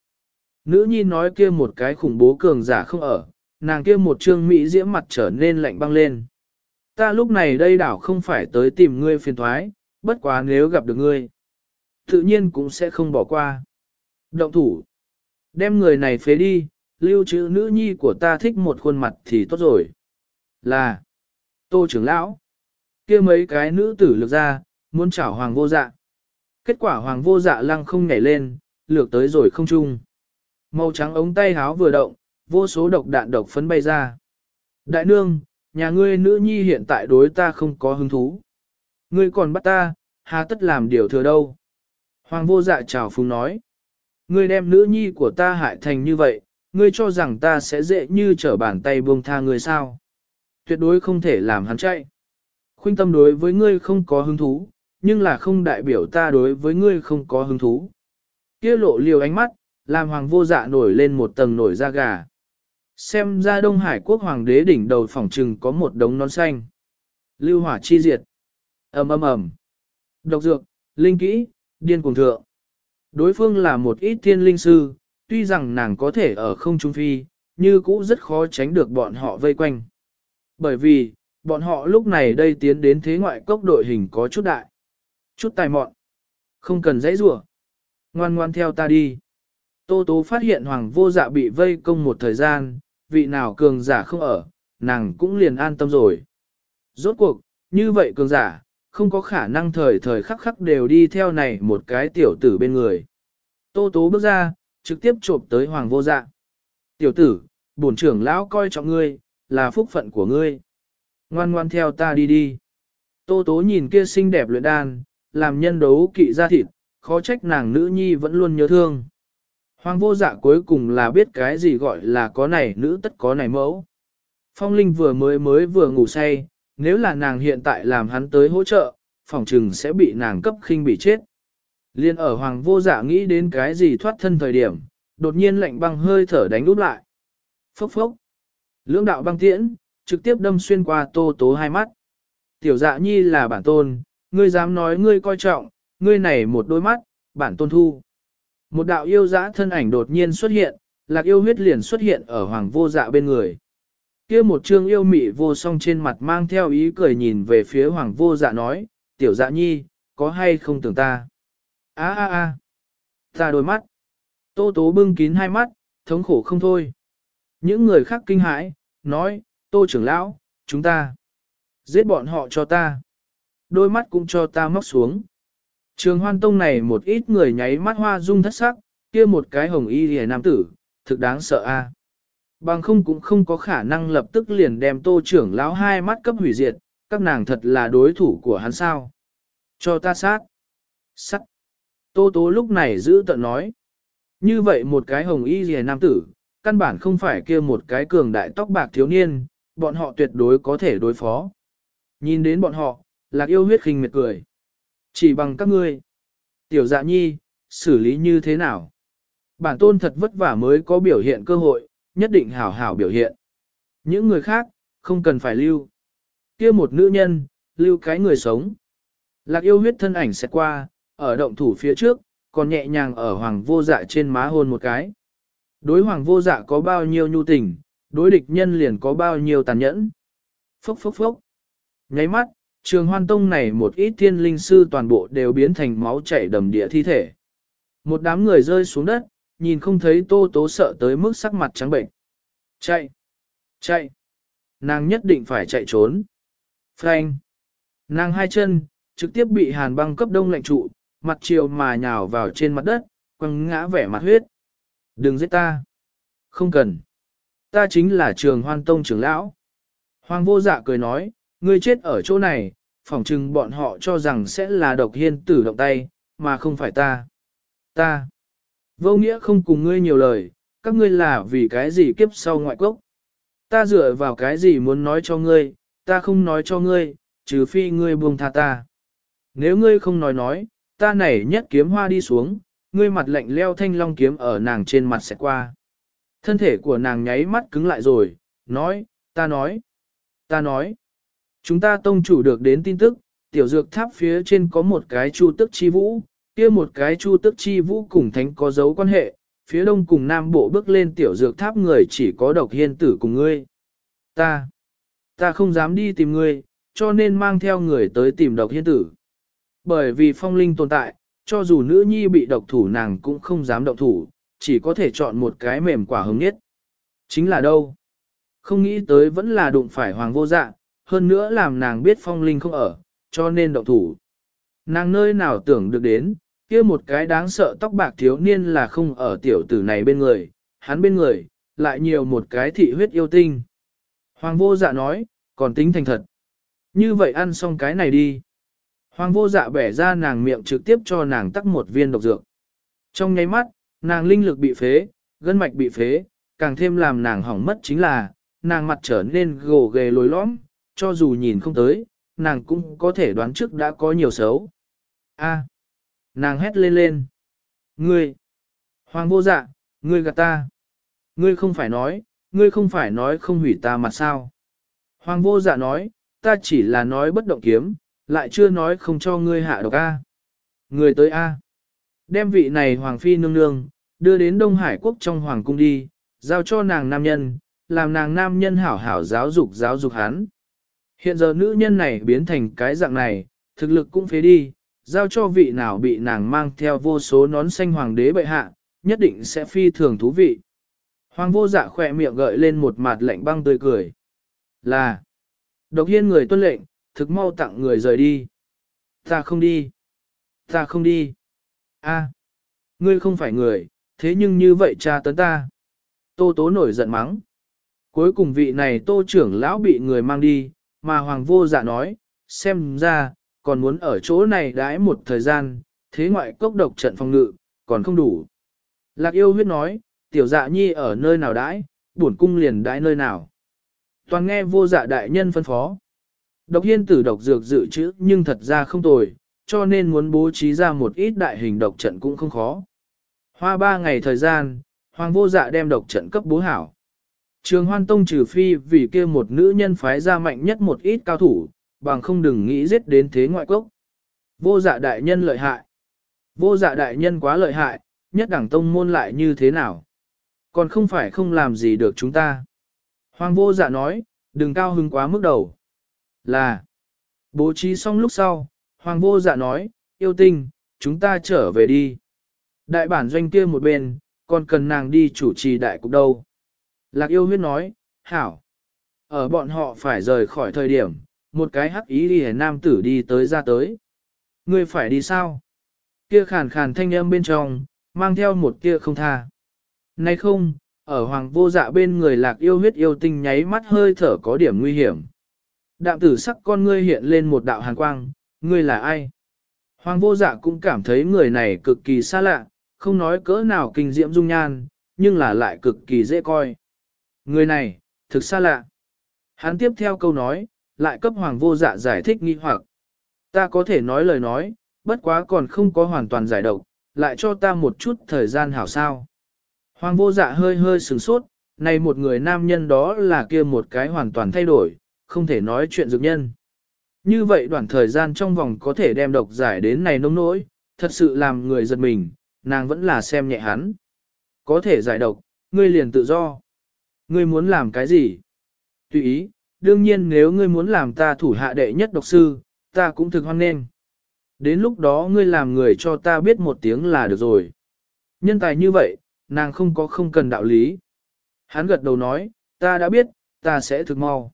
Nữ nhi nói kia một cái khủng bố cường giả không ở, nàng kia một trương mỹ diễm mặt trở nên lạnh băng lên. Ta lúc này đây đảo không phải tới tìm ngươi phiền thoái, bất quá nếu gặp được ngươi, tự nhiên cũng sẽ không bỏ qua. Động thủ, đem người này phế đi, lưu trữ nữ nhi của ta thích một khuôn mặt thì tốt rồi. Là, tô trưởng lão, kia mấy cái nữ tử lược ra, muốn chảo hoàng vô dạ. Kết quả hoàng vô dạ lăng không nhảy lên, lược tới rồi không chung. Màu trắng ống tay háo vừa động, vô số độc đạn độc phấn bay ra. Đại nương, nhà ngươi nữ nhi hiện tại đối ta không có hứng thú. Ngươi còn bắt ta, hà tất làm điều thừa đâu. Hoàng vô dạ chào phúng nói. Ngươi đem nữ nhi của ta hại thành như vậy, ngươi cho rằng ta sẽ dễ như trở bàn tay buông tha ngươi sao. Tuyệt đối không thể làm hắn chạy. Khuynh tâm đối với ngươi không có hứng thú, nhưng là không đại biểu ta đối với ngươi không có hứng thú. Kia lộ liều ánh mắt, làm hoàng vô dạ nổi lên một tầng nổi da gà. Xem ra Đông Hải quốc hoàng đế đỉnh đầu phòng trừng có một đống nón xanh. Lưu hỏa chi diệt. ầm ầm ầm. Độc dược, linh kỹ, điên cuồng thượng. Đối phương là một ít thiên linh sư, tuy rằng nàng có thể ở không trung phi, như cũ rất khó tránh được bọn họ vây quanh. Bởi vì, bọn họ lúc này đây tiến đến thế ngoại cốc đội hình có chút đại. Chút tài mọn. Không cần dãy rủa Ngoan ngoan theo ta đi. Tô Tố phát hiện Hoàng vô dạ bị vây công một thời gian, vị nào cường giả không ở, nàng cũng liền an tâm rồi. Rốt cuộc, như vậy cường giả, không có khả năng thời thời khắc khắc đều đi theo này một cái tiểu tử bên người. Tô Tố bước ra, trực tiếp chộp tới Hoàng vô dạ. Tiểu tử, bổn trưởng lão coi trọng ngươi, là phúc phận của ngươi. Ngoan ngoan theo ta đi đi. Tô Tố nhìn kia xinh đẹp luyện đan, làm nhân đấu kỵ ra thịt, khó trách nàng nữ nhi vẫn luôn nhớ thương. Hoàng vô dạ cuối cùng là biết cái gì gọi là có này nữ tất có này mẫu. Phong Linh vừa mới mới vừa ngủ say, nếu là nàng hiện tại làm hắn tới hỗ trợ, phòng trừng sẽ bị nàng cấp khinh bị chết. Liên ở Hoàng vô dạ nghĩ đến cái gì thoát thân thời điểm, đột nhiên lạnh băng hơi thở đánh úp lại. Phốc phốc. Lưỡng đạo băng tiễn, trực tiếp đâm xuyên qua tô tố hai mắt. Tiểu dạ nhi là bản tôn, ngươi dám nói ngươi coi trọng, ngươi này một đôi mắt, bản tôn thu. Một đạo yêu dã thân ảnh đột nhiên xuất hiện, lạc yêu huyết liền xuất hiện ở hoàng vô dạ bên người. kia một trương yêu mị vô song trên mặt mang theo ý cười nhìn về phía hoàng vô dạ nói, tiểu dạ nhi, có hay không tưởng ta? a a a ta đôi mắt. Tô tố bưng kín hai mắt, thống khổ không thôi. Những người khác kinh hãi, nói, tô trưởng lão, chúng ta, giết bọn họ cho ta. Đôi mắt cũng cho ta móc xuống. Trường hoan tông này một ít người nháy mắt hoa dung thất sắc, kia một cái hồng y hề nam tử, thực đáng sợ a. Bằng không cũng không có khả năng lập tức liền đem tô trưởng lão hai mắt cấp hủy diệt, các nàng thật là đối thủ của hắn sao. Cho ta sát. Sắt. Tô tố lúc này giữ tận nói. Như vậy một cái hồng y rìa nam tử, căn bản không phải kia một cái cường đại tóc bạc thiếu niên, bọn họ tuyệt đối có thể đối phó. Nhìn đến bọn họ, lạc yêu huyết khinh miệt cười. Chỉ bằng các ngươi. Tiểu dạ nhi, xử lý như thế nào? Bản tôn thật vất vả mới có biểu hiện cơ hội, nhất định hảo hảo biểu hiện. Những người khác, không cần phải lưu. kia một nữ nhân, lưu cái người sống. Lạc yêu huyết thân ảnh sẽ qua, ở động thủ phía trước, còn nhẹ nhàng ở hoàng vô dạ trên má hôn một cái. Đối hoàng vô dạ có bao nhiêu nhu tình, đối địch nhân liền có bao nhiêu tàn nhẫn. Phốc phốc phốc. Nháy mắt, trường hoan tông này một ít thiên linh sư toàn bộ đều biến thành máu chảy đầm địa thi thể. Một đám người rơi xuống đất, nhìn không thấy tô tố sợ tới mức sắc mặt trắng bệnh. Chạy! Chạy! Nàng nhất định phải chạy trốn. Frank! Nàng hai chân, trực tiếp bị hàn băng cấp đông lạnh trụ, mặt chiều mà nhào vào trên mặt đất, quăng ngã vẻ mặt huyết. Đừng giết ta! Không cần! Ta chính là trường hoan tông trưởng lão. Hoàng vô dạ cười nói, ngươi chết ở chỗ này, phỏng chừng bọn họ cho rằng sẽ là độc hiên tử động tay, mà không phải ta. Ta. Vô nghĩa không cùng ngươi nhiều lời, các ngươi là vì cái gì kiếp sau ngoại quốc. Ta dựa vào cái gì muốn nói cho ngươi, ta không nói cho ngươi, trừ phi ngươi buông tha ta. Nếu ngươi không nói nói, ta nảy nhất kiếm hoa đi xuống, ngươi mặt lạnh leo thanh long kiếm ở nàng trên mặt sẽ qua. Thân thể của nàng nháy mắt cứng lại rồi, nói, ta nói, ta nói. Chúng ta tông chủ được đến tin tức, tiểu dược tháp phía trên có một cái chu tức chi vũ, kia một cái chu tức chi vũ cùng thánh có dấu quan hệ, phía đông cùng nam bộ bước lên tiểu dược tháp người chỉ có độc hiên tử cùng ngươi. Ta, ta không dám đi tìm ngươi, cho nên mang theo người tới tìm độc hiên tử. Bởi vì phong linh tồn tại, cho dù nữ nhi bị độc thủ nàng cũng không dám động thủ, chỉ có thể chọn một cái mềm quả hứng nhất. Chính là đâu? Không nghĩ tới vẫn là đụng phải hoàng vô dạ, hơn nữa làm nàng biết phong linh không ở, cho nên động thủ. Nàng nơi nào tưởng được đến, kia một cái đáng sợ tóc bạc thiếu niên là không ở tiểu tử này bên người, hắn bên người, lại nhiều một cái thị huyết yêu tinh. Hoàng vô dạ nói, còn tính thành thật. Như vậy ăn xong cái này đi. Hoàng vô dạ bẻ ra nàng miệng trực tiếp cho nàng tắc một viên độc dược. Trong nháy mắt, nàng linh lực bị phế, gân mạch bị phế, càng thêm làm nàng hỏng mất chính là, nàng mặt trở nên gồ ghề lối lõm, cho dù nhìn không tới, nàng cũng có thể đoán trước đã có nhiều xấu. A. nàng hét lên lên. Ngươi. Hoàng vô dạ, ngươi gạt ta. Ngươi không phải nói, ngươi không phải nói không hủy ta mà sao. Hoàng vô dạ nói, ta chỉ là nói bất động kiếm, lại chưa nói không cho ngươi hạ độc A. Ngươi tới A. Đem vị này Hoàng Phi nương nương, đưa đến Đông Hải Quốc trong Hoàng Cung đi, giao cho nàng nam nhân, làm nàng nam nhân hảo hảo giáo dục giáo dục hắn. Hiện giờ nữ nhân này biến thành cái dạng này, thực lực cũng phế đi, giao cho vị nào bị nàng mang theo vô số nón xanh hoàng đế bệ hạ, nhất định sẽ phi thường thú vị. Hoàng vô dạ khỏe miệng gợi lên một mặt lạnh băng tươi cười. Là, độc hiên người tuân lệnh, thực mau tặng người rời đi. Ta không đi. Ta không đi. A, ngươi không phải người, thế nhưng như vậy cha tấn ta. Tô tố nổi giận mắng. Cuối cùng vị này tô trưởng lão bị người mang đi, mà hoàng vô dạ nói, xem ra, còn muốn ở chỗ này đãi một thời gian, thế ngoại cốc độc trận phòng ngự, còn không đủ. Lạc yêu huyết nói, tiểu dạ nhi ở nơi nào đãi, bổn cung liền đãi nơi nào. Toàn nghe vô dạ đại nhân phân phó. Độc hiên tử độc dược dự trữ nhưng thật ra không tồi, cho nên muốn bố trí ra một ít đại hình độc trận cũng không khó. Hoa ba ngày thời gian, hoàng vô dạ đem độc trận cấp bố hảo. Trường hoan tông trừ phi vì kia một nữ nhân phái ra mạnh nhất một ít cao thủ, bằng không đừng nghĩ giết đến thế ngoại quốc. Vô dạ đại nhân lợi hại. Vô dạ đại nhân quá lợi hại, nhất đẳng tông môn lại như thế nào. Còn không phải không làm gì được chúng ta. Hoàng vô dạ nói, đừng cao hứng quá mức đầu. Là, bố trí xong lúc sau, Hoàng vô dạ nói, yêu tinh, chúng ta trở về đi. Đại bản doanh kia một bên, còn cần nàng đi chủ trì đại cục đâu. Lạc yêu huyết nói, hảo. Ở bọn họ phải rời khỏi thời điểm, một cái hắc ý đi nam tử đi tới ra tới. Ngươi phải đi sao? Kia khàn khàn thanh âm bên trong, mang theo một kia không tha. Nay không, ở hoàng vô dạ bên người lạc yêu huyết yêu tinh nháy mắt hơi thở có điểm nguy hiểm. Đạm tử sắc con ngươi hiện lên một đạo hàn quang, ngươi là ai? Hoàng vô dạ cũng cảm thấy người này cực kỳ xa lạ, không nói cỡ nào kinh diễm dung nhan, nhưng là lại cực kỳ dễ coi. Người này, thực xa lạ. Hắn tiếp theo câu nói, lại cấp hoàng vô dạ giải thích nghi hoặc. Ta có thể nói lời nói, bất quá còn không có hoàn toàn giải độc, lại cho ta một chút thời gian hảo sao. Hoàng vô dạ hơi hơi sửng sốt, này một người nam nhân đó là kia một cái hoàn toàn thay đổi, không thể nói chuyện dược nhân. Như vậy đoạn thời gian trong vòng có thể đem độc giải đến này nông nỗi, thật sự làm người giật mình, nàng vẫn là xem nhẹ hắn. Có thể giải độc, ngươi liền tự do. Ngươi muốn làm cái gì? Tùy ý, đương nhiên nếu ngươi muốn làm ta thủ hạ đệ nhất độc sư, ta cũng thực hoan nghênh. Đến lúc đó ngươi làm người cho ta biết một tiếng là được rồi. Nhân tài như vậy, nàng không có không cần đạo lý. Hắn gật đầu nói, ta đã biết, ta sẽ thực mau.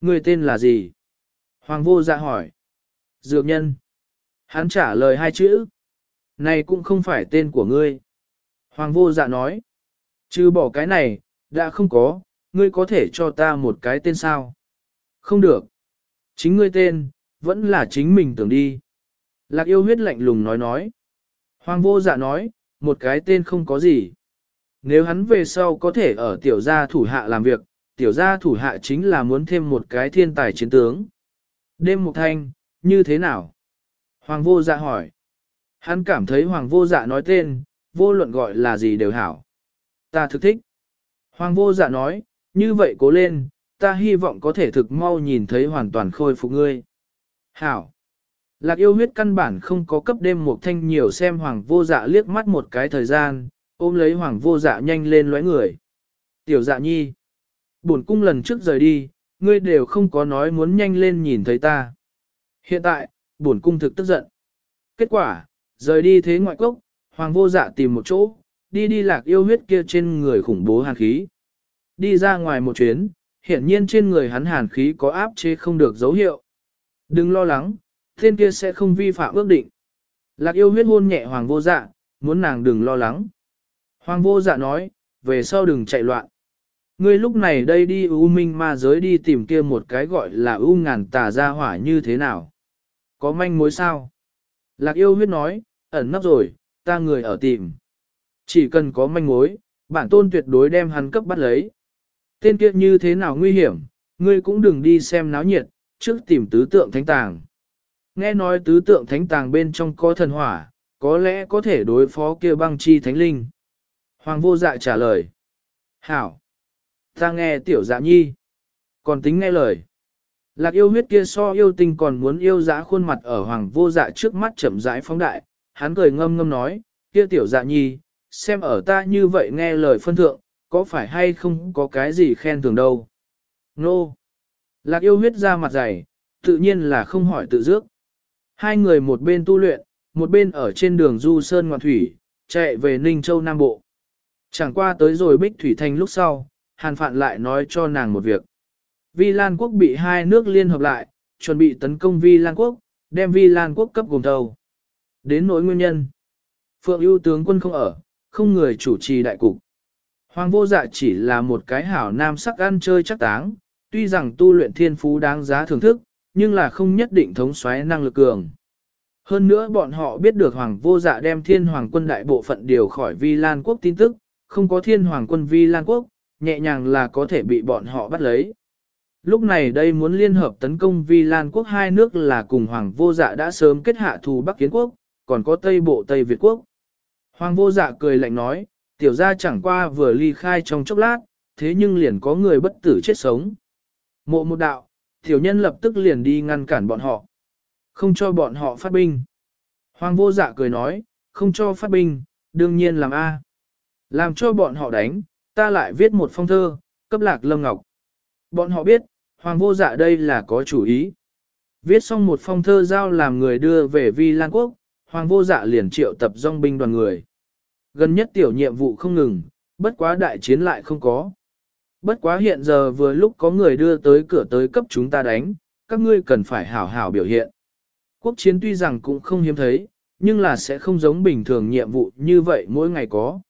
Ngươi tên là gì? Hoàng vô dạ hỏi. Dược nhân. Hắn trả lời hai chữ. Này cũng không phải tên của ngươi. Hoàng vô dạ nói. Chứ bỏ cái này, đã không có, ngươi có thể cho ta một cái tên sao? Không được. Chính ngươi tên, vẫn là chính mình tưởng đi. Lạc yêu huyết lạnh lùng nói nói. Hoàng vô dạ nói, một cái tên không có gì. Nếu hắn về sau có thể ở tiểu gia thủ hạ làm việc, tiểu gia thủ hạ chính là muốn thêm một cái thiên tài chiến tướng. Đêm một Thanh, như thế nào? Hoàng vô dạ hỏi. Hắn cảm thấy hoàng vô dạ nói tên, vô luận gọi là gì đều hảo. Ta thực thích. Hoàng vô dạ nói, như vậy cố lên, ta hy vọng có thể thực mau nhìn thấy hoàn toàn khôi phục ngươi. Hảo. Lạc yêu huyết căn bản không có cấp đêm một thanh nhiều xem hoàng vô dạ liếc mắt một cái thời gian, ôm lấy hoàng vô dạ nhanh lên lóe người. Tiểu dạ nhi. Bổn cung lần trước rời đi, ngươi đều không có nói muốn nhanh lên nhìn thấy ta. Hiện tại, bổn cung thực tức giận. Kết quả, rời đi thế ngoại quốc, hoàng vô dạ tìm một chỗ, đi đi lạc yêu huyết kia trên người khủng bố hàn khí. Đi ra ngoài một chuyến, hiển nhiên trên người hắn hàn khí có áp chế không được dấu hiệu. Đừng lo lắng, thiên kia sẽ không vi phạm ước định. Lạc yêu huyết hôn nhẹ hoàng vô dạ, muốn nàng đừng lo lắng. Hoàng vô dạ nói, về sau đừng chạy loạn. Ngươi lúc này đây đi U Minh ma giới đi tìm kia một cái gọi là U ngàn tà ra hỏa như thế nào? Có manh mối sao? Lạc yêu huyết nói, ẩn nấp rồi, ta người ở tìm. Chỉ cần có manh mối, bản tôn tuyệt đối đem hắn cấp bắt lấy. Tên kia như thế nào nguy hiểm, ngươi cũng đừng đi xem náo nhiệt, trước tìm tứ tượng thánh tàng. Nghe nói tứ tượng thánh tàng bên trong có thần hỏa, có lẽ có thể đối phó kia băng chi thánh linh. Hoàng vô dạ trả lời. Hảo! Ta nghe tiểu dạ nhi. Còn tính nghe lời. Lạc yêu huyết kia so yêu tình còn muốn yêu dã khuôn mặt ở hoàng vô dạ trước mắt chậm rãi phóng đại. Hắn cười ngâm ngâm nói, kia tiểu dạ nhi, xem ở ta như vậy nghe lời phân thượng, có phải hay không có cái gì khen thưởng đâu. Nô! No. Lạc yêu huyết ra mặt dày, tự nhiên là không hỏi tự dước. Hai người một bên tu luyện, một bên ở trên đường du sơn ngoạn thủy, chạy về Ninh Châu Nam Bộ. Chẳng qua tới rồi Bích Thủy Thành lúc sau, Hàn Phạn lại nói cho nàng một việc. Vi Lan Quốc bị hai nước liên hợp lại, chuẩn bị tấn công Vi Lan Quốc, đem Vi Lan Quốc cấp gồm thầu. Đến nỗi nguyên nhân. Phượng ưu tướng quân không ở, không người chủ trì đại cục. Hoàng vô dạ chỉ là một cái hảo nam sắc ăn chơi chắc táng, tuy rằng tu luyện thiên phú đáng giá thưởng thức, nhưng là không nhất định thống xoáy năng lực cường. Hơn nữa bọn họ biết được Hoàng vô dạ đem thiên hoàng quân đại bộ phận điều khỏi Vi Lan Quốc tin tức, không có thiên hoàng quân Vi Lan Quốc, nhẹ nhàng là có thể bị bọn họ bắt lấy. Lúc này đây muốn liên hợp tấn công Vi Lan Quốc hai nước là cùng Hoàng vô dạ đã sớm kết hạ thù Bắc Kiến Quốc, còn có Tây Bộ Tây Việt Quốc. Hoàng vô dạ cười lạnh nói, tiểu gia chẳng qua vừa ly khai trong chốc lát, thế nhưng liền có người bất tử chết sống. Mộ một đạo, tiểu nhân lập tức liền đi ngăn cản bọn họ. Không cho bọn họ phát binh. Hoàng vô dạ cười nói, không cho phát binh, đương nhiên làm A. Làm cho bọn họ đánh, ta lại viết một phong thơ, cấp lạc lâm ngọc. Bọn họ biết, hoàng vô dạ đây là có chủ ý. Viết xong một phong thơ giao làm người đưa về Vi Lan Quốc, hoàng vô dạ liền triệu tập dòng binh đoàn người. Gần nhất tiểu nhiệm vụ không ngừng, bất quá đại chiến lại không có. Bất quá hiện giờ vừa lúc có người đưa tới cửa tới cấp chúng ta đánh, các ngươi cần phải hảo hảo biểu hiện. Quốc chiến tuy rằng cũng không hiếm thấy, nhưng là sẽ không giống bình thường nhiệm vụ như vậy mỗi ngày có.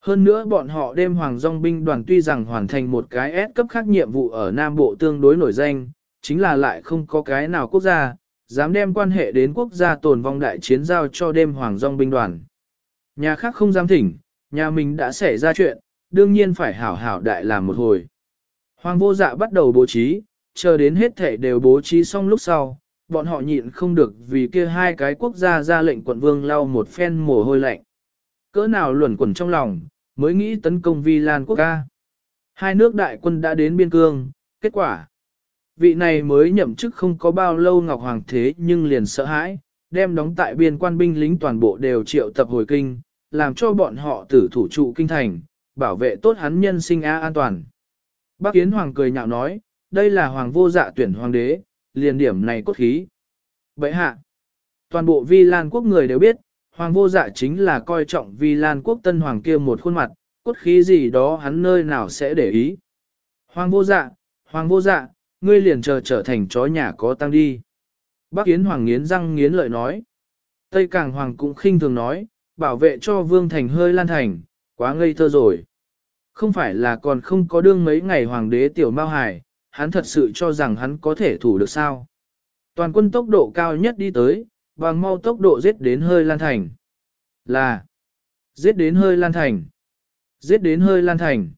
Hơn nữa bọn họ đêm hoàng dòng binh đoàn tuy rằng hoàn thành một cái S cấp khác nhiệm vụ ở Nam Bộ tương đối nổi danh, chính là lại không có cái nào quốc gia, dám đem quan hệ đến quốc gia tồn vong đại chiến giao cho đêm hoàng dòng binh đoàn. Nhà khác không dám thỉnh, nhà mình đã xảy ra chuyện, đương nhiên phải hảo hảo đại làm một hồi. Hoàng vô dạ bắt đầu bố trí, chờ đến hết thể đều bố trí xong lúc sau, bọn họ nhịn không được vì kia hai cái quốc gia ra lệnh quận vương lau một phen mồ hôi lạnh. Cỡ nào luẩn quẩn trong lòng, mới nghĩ tấn công Vi Lan quốc ca. Hai nước đại quân đã đến biên cương, kết quả. Vị này mới nhậm chức không có bao lâu Ngọc Hoàng thế nhưng liền sợ hãi, đem đóng tại biên quan binh lính toàn bộ đều triệu tập hồi kinh, làm cho bọn họ tử thủ trụ kinh thành, bảo vệ tốt hắn nhân sinh a an toàn. Bác Kiến Hoàng cười nhạo nói, đây là hoàng vô dạ tuyển hoàng đế, liền điểm này cốt khí. Vậy hạ, toàn bộ vi lan quốc người đều biết, hoàng vô dạ chính là coi trọng vi lan quốc tân hoàng kia một khuôn mặt, cốt khí gì đó hắn nơi nào sẽ để ý. Hoàng vô dạ, hoàng vô dạ, ngươi liền chờ trở thành chó nhà có tăng đi. Bác Yến Hoàng nghiến răng nghiến lợi nói. Tây Càng Hoàng cũng khinh thường nói, bảo vệ cho Vương Thành hơi lan thành, quá ngây thơ rồi. Không phải là còn không có đương mấy ngày Hoàng đế Tiểu Mao Hải, hắn thật sự cho rằng hắn có thể thủ được sao. Toàn quân tốc độ cao nhất đi tới, bằng mau tốc độ giết đến hơi lan thành. Là, giết đến hơi lan thành. Giết đến hơi lan thành.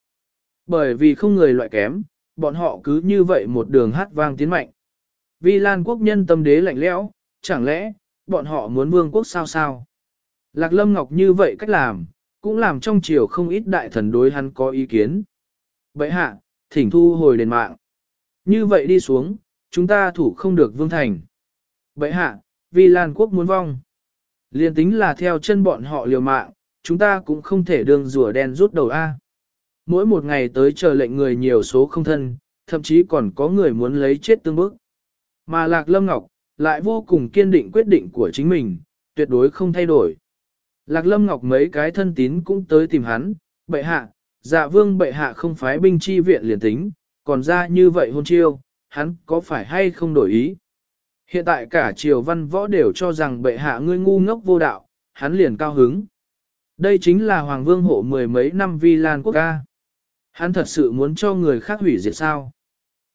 Bởi vì không người loại kém, bọn họ cứ như vậy một đường hát vang tiến mạnh. Vi Lan quốc nhân tâm đế lạnh lẽo, chẳng lẽ, bọn họ muốn vương quốc sao sao? Lạc Lâm Ngọc như vậy cách làm, cũng làm trong triều không ít đại thần đối hắn có ý kiến. Vậy hạ, thỉnh thu hồi đền mạng. Như vậy đi xuống, chúng ta thủ không được vương thành. Vậy hạ, vì Lan quốc muốn vong. Liên tính là theo chân bọn họ liều mạng, chúng ta cũng không thể đường rùa đen rút đầu A. Mỗi một ngày tới chờ lệnh người nhiều số không thân, thậm chí còn có người muốn lấy chết tương bức. Mà Lạc Lâm Ngọc, lại vô cùng kiên định quyết định của chính mình, tuyệt đối không thay đổi. Lạc Lâm Ngọc mấy cái thân tín cũng tới tìm hắn, bệ hạ, dạ vương bệ hạ không phái binh chi viện liền tính, còn ra như vậy hôn chiêu, hắn có phải hay không đổi ý. Hiện tại cả triều văn võ đều cho rằng bệ hạ ngươi ngu ngốc vô đạo, hắn liền cao hứng. Đây chính là Hoàng Vương hộ mười mấy năm vi lan quốc ca. Hắn thật sự muốn cho người khác hủy diệt sao?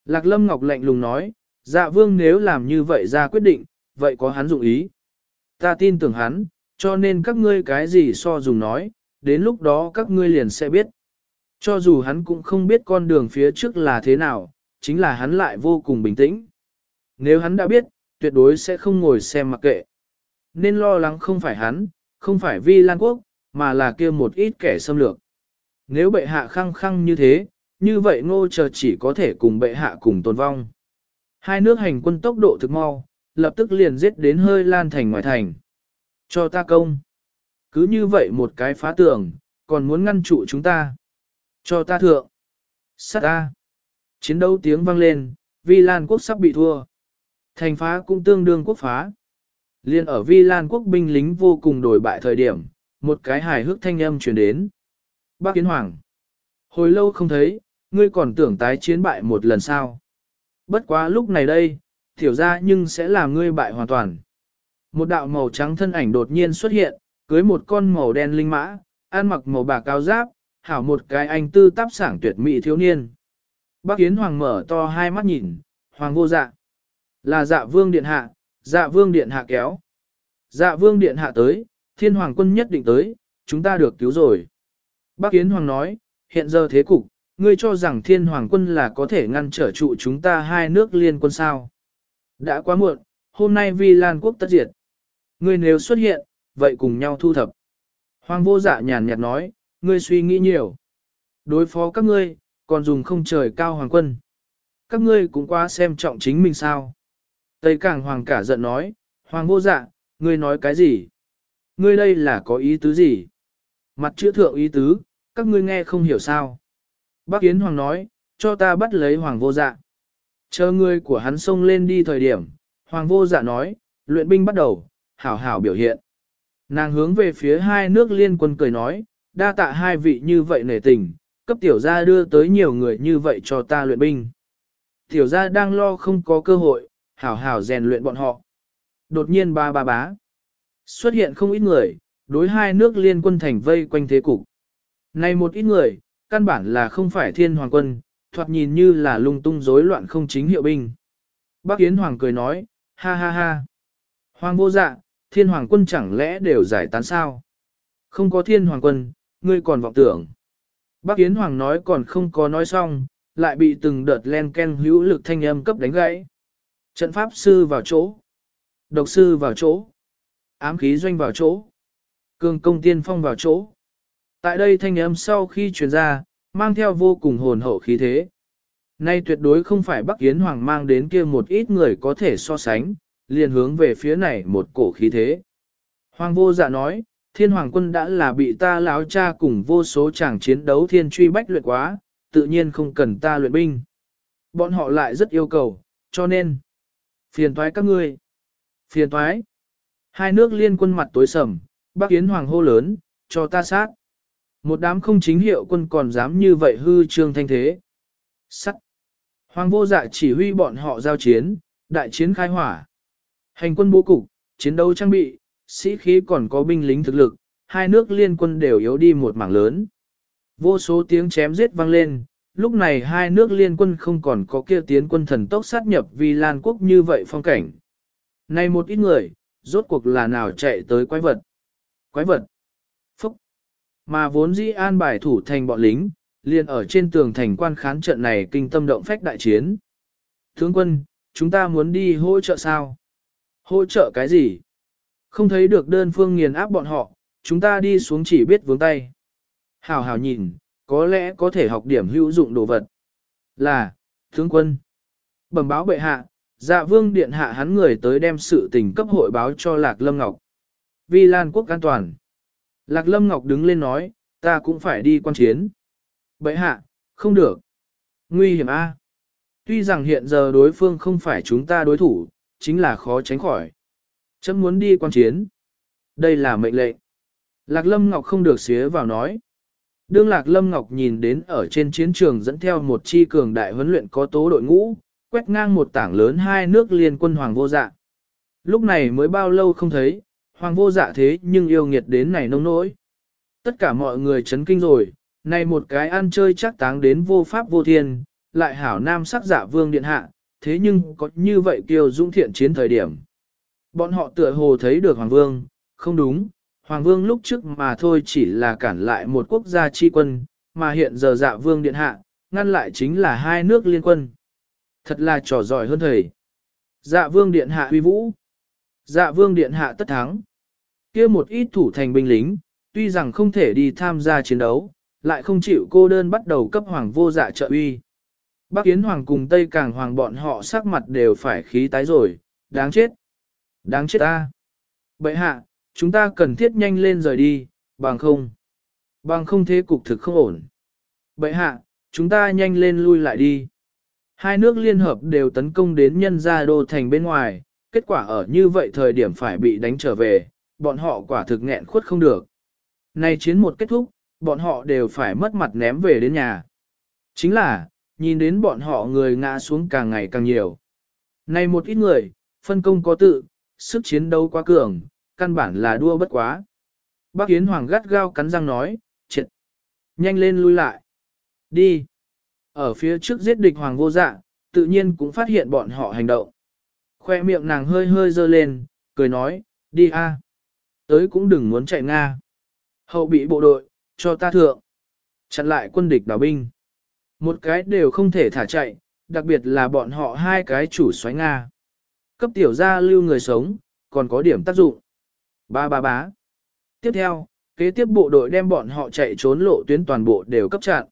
Lạc Lâm Ngọc lạnh lùng nói, dạ vương nếu làm như vậy ra quyết định, vậy có hắn dụng ý. Ta tin tưởng hắn, cho nên các ngươi cái gì so dùng nói, đến lúc đó các ngươi liền sẽ biết. Cho dù hắn cũng không biết con đường phía trước là thế nào, chính là hắn lại vô cùng bình tĩnh. Nếu hắn đã biết, tuyệt đối sẽ không ngồi xem mặc kệ. Nên lo lắng không phải hắn, không phải vi lan quốc, mà là kia một ít kẻ xâm lược. Nếu bệ hạ khăng khăng như thế, như vậy ngô chờ chỉ có thể cùng bệ hạ cùng tồn vong. Hai nước hành quân tốc độ thực mau, lập tức liền giết đến hơi lan thành ngoài thành. Cho ta công. Cứ như vậy một cái phá tường, còn muốn ngăn trụ chúng ta. Cho ta thượng. Sát ta. Chiến đấu tiếng vang lên, Vi Lan quốc sắp bị thua. Thành phá cũng tương đương quốc phá. Liên ở Vi Lan quốc binh lính vô cùng đổi bại thời điểm, một cái hài hước thanh âm truyền đến. Bác Kiến Hoàng. Hồi lâu không thấy, ngươi còn tưởng tái chiến bại một lần sao. Bất quá lúc này đây, tiểu ra nhưng sẽ làm ngươi bại hoàn toàn. Một đạo màu trắng thân ảnh đột nhiên xuất hiện, cưới một con màu đen linh mã, ăn mặc màu bạc cao giáp, hảo một cái anh tư táp sảng tuyệt mỹ thiếu niên. Bác Yến Hoàng mở to hai mắt nhìn, Hoàng vô dạ. Là dạ vương điện hạ, dạ vương điện hạ kéo. Dạ vương điện hạ tới, thiên hoàng quân nhất định tới, chúng ta được cứu rồi. Bác Yến Hoàng nói, hiện giờ thế cục, ngươi cho rằng thiên hoàng quân là có thể ngăn trở trụ chúng ta hai nước liên quân sao. Đã quá muộn, hôm nay vì Lan quốc tất diệt. Ngươi nếu xuất hiện, vậy cùng nhau thu thập. Hoàng vô dạ nhàn nhạt nói, ngươi suy nghĩ nhiều. Đối phó các ngươi, còn dùng không trời cao hoàng quân. Các ngươi cũng quá xem trọng chính mình sao. Tây Càng Hoàng cả giận nói, Hoàng vô dạ, ngươi nói cái gì? Ngươi đây là có ý tứ gì? Mặt chữa thượng ý tứ, các ngươi nghe không hiểu sao. Bác Yến Hoàng nói, cho ta bắt lấy Hoàng vô dạ. Chờ ngươi của hắn xông lên đi thời điểm, Hoàng vô dạ nói, luyện binh bắt đầu, hảo hảo biểu hiện. Nàng hướng về phía hai nước liên quân cười nói, đa tạ hai vị như vậy nể tình, cấp tiểu gia đưa tới nhiều người như vậy cho ta luyện binh. Tiểu gia đang lo không có cơ hội, hảo hảo rèn luyện bọn họ. Đột nhiên ba ba bá. Xuất hiện không ít người, đối hai nước liên quân thành vây quanh thế cục. Này một ít người, căn bản là không phải thiên hoàng quân, thoạt nhìn như là lung tung rối loạn không chính hiệu binh. Bác Yến Hoàng cười nói, ha ha ha. Hoàng vô dạ, thiên hoàng quân chẳng lẽ đều giải tán sao? Không có thiên hoàng quân, ngươi còn vọng tưởng. Bác Yến Hoàng nói còn không có nói xong, lại bị từng đợt len ken hữu lực thanh âm cấp đánh gãy. Trận pháp sư vào chỗ. Độc sư vào chỗ. Ám khí doanh vào chỗ. Cường công tiên phong vào chỗ. Tại đây thanh âm sau khi truyền ra, mang theo vô cùng hồn hậu khí thế. Nay tuyệt đối không phải Bắc Yến Hoàng mang đến kia một ít người có thể so sánh, liền hướng về phía này một cổ khí thế. Hoàng vô dạ nói, thiên hoàng quân đã là bị ta láo cha cùng vô số chàng chiến đấu thiên truy bách luyện quá, tự nhiên không cần ta luyện binh. Bọn họ lại rất yêu cầu, cho nên, phiền thoái các ngươi, phiền thoái Hai nước liên quân mặt tối sầm, Bắc Yến Hoàng hô lớn, cho ta sát. Một đám không chính hiệu quân còn dám như vậy hư trương thanh thế. Sắt. Hoàng vô dạ chỉ huy bọn họ giao chiến, đại chiến khai hỏa. Hành quân bố cục, chiến đấu trang bị, sĩ khí còn có binh lính thực lực, hai nước liên quân đều yếu đi một mảng lớn. Vô số tiếng chém giết vang lên, lúc này hai nước liên quân không còn có kia tiến quân thần tốc sát nhập vì Lan quốc như vậy phong cảnh. Này một ít người, rốt cuộc là nào chạy tới quái vật. Quái vật. Mà vốn dĩ an bài thủ thành bọn lính, liền ở trên tường thành quan khán trận này kinh tâm động phách đại chiến. Thướng quân, chúng ta muốn đi hỗ trợ sao? Hỗ trợ cái gì? Không thấy được đơn phương nghiền áp bọn họ, chúng ta đi xuống chỉ biết vướng tay. Hảo hảo nhìn, có lẽ có thể học điểm hữu dụng đồ vật. Là, tướng quân. Bẩm báo bệ hạ, dạ vương điện hạ hắn người tới đem sự tình cấp hội báo cho Lạc Lâm Ngọc. Vì Lan quốc an toàn. Lạc Lâm Ngọc đứng lên nói, ta cũng phải đi quan chiến. Bệ hạ, không được. Nguy hiểm a. Tuy rằng hiện giờ đối phương không phải chúng ta đối thủ, chính là khó tránh khỏi. Chấm muốn đi quan chiến. Đây là mệnh lệnh. Lạc Lâm Ngọc không được xía vào nói. Đương Lạc Lâm Ngọc nhìn đến ở trên chiến trường dẫn theo một chi cường đại huấn luyện có tố đội ngũ, quét ngang một tảng lớn hai nước liên quân Hoàng vô dạ. Lúc này mới bao lâu không thấy, Hoàng vô dạ thế nhưng yêu nghiệt đến này nông nỗi. Tất cả mọi người chấn kinh rồi, này một cái ăn chơi chắc táng đến vô pháp vô thiên, lại hảo nam sắc dạ vương điện hạ, thế nhưng có như vậy kiều dũng thiện chiến thời điểm. Bọn họ tựa hồ thấy được Hoàng vương, không đúng, Hoàng vương lúc trước mà thôi chỉ là cản lại một quốc gia chi quân, mà hiện giờ dạ vương điện hạ, ngăn lại chính là hai nước liên quân. Thật là trò giỏi hơn thầy. Dạ vương điện hạ huy vũ. Dạ vương điện hạ tất thắng kia một ít thủ thành binh lính, tuy rằng không thể đi tham gia chiến đấu, lại không chịu cô đơn bắt đầu cấp hoàng vô dạ trợ uy. Bắc Kiến Hoàng cùng Tây Càng Hoàng bọn họ sắc mặt đều phải khí tái rồi, đáng chết. Đáng chết ta. Bậy hạ, chúng ta cần thiết nhanh lên rời đi, bằng không. Bằng không thế cục thực không ổn. Bậy hạ, chúng ta nhanh lên lui lại đi. Hai nước liên hợp đều tấn công đến nhân gia đô thành bên ngoài, kết quả ở như vậy thời điểm phải bị đánh trở về, bọn họ quả thực nghẹn khuất không được. Nay chiến một kết thúc, bọn họ đều phải mất mặt ném về đến nhà. Chính là, nhìn đến bọn họ người ngã xuống càng ngày càng nhiều. Này một ít người, phân công có tự, sức chiến đấu quá cường, căn bản là đua bất quá. Bác Yến Hoàng gắt gao cắn răng nói, triệt, nhanh lên lui lại. Đi. Ở phía trước giết địch Hoàng vô dạ, tự nhiên cũng phát hiện bọn họ hành động. Khoe miệng nàng hơi hơi dơ lên, cười nói, đi a, Tới cũng đừng muốn chạy Nga. Hậu bị bộ đội, cho ta thượng. Chặn lại quân địch đảo binh. Một cái đều không thể thả chạy, đặc biệt là bọn họ hai cái chủ xoáy Nga. Cấp tiểu gia lưu người sống, còn có điểm tác dụng. Ba ba bá. Tiếp theo, kế tiếp bộ đội đem bọn họ chạy trốn lộ tuyến toàn bộ đều cấp chặn.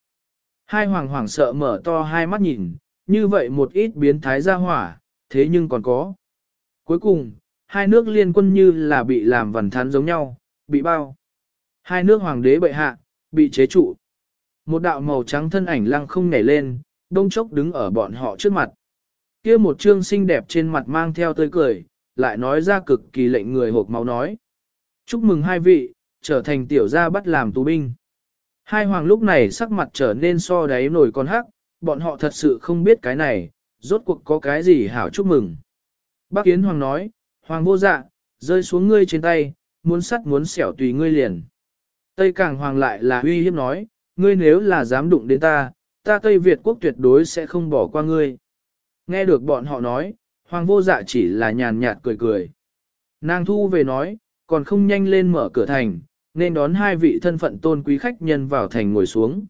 Hai hoàng hoàng sợ mở to hai mắt nhìn, như vậy một ít biến thái ra hỏa, thế nhưng còn có. Cuối cùng, hai nước liên quân như là bị làm vần thán giống nhau, bị bao. Hai nước hoàng đế bệ hạ, bị chế trụ. Một đạo màu trắng thân ảnh lăng không nhảy lên, đông chốc đứng ở bọn họ trước mặt. kia một trương xinh đẹp trên mặt mang theo tươi cười, lại nói ra cực kỳ lệnh người hộp máu nói. Chúc mừng hai vị, trở thành tiểu gia bắt làm tù binh. Hai hoàng lúc này sắc mặt trở nên so đáy nổi con hắc, bọn họ thật sự không biết cái này, rốt cuộc có cái gì hảo chúc mừng. Bác Kiến Hoàng nói, Hoàng vô dạ, rơi xuống ngươi trên tay, muốn sắt muốn xẻo tùy ngươi liền. Tây Càng Hoàng lại là uy hiếp nói, ngươi nếu là dám đụng đến ta, ta Tây Việt quốc tuyệt đối sẽ không bỏ qua ngươi. Nghe được bọn họ nói, Hoàng vô dạ chỉ là nhàn nhạt cười cười. Nàng thu về nói, còn không nhanh lên mở cửa thành, nên đón hai vị thân phận tôn quý khách nhân vào thành ngồi xuống.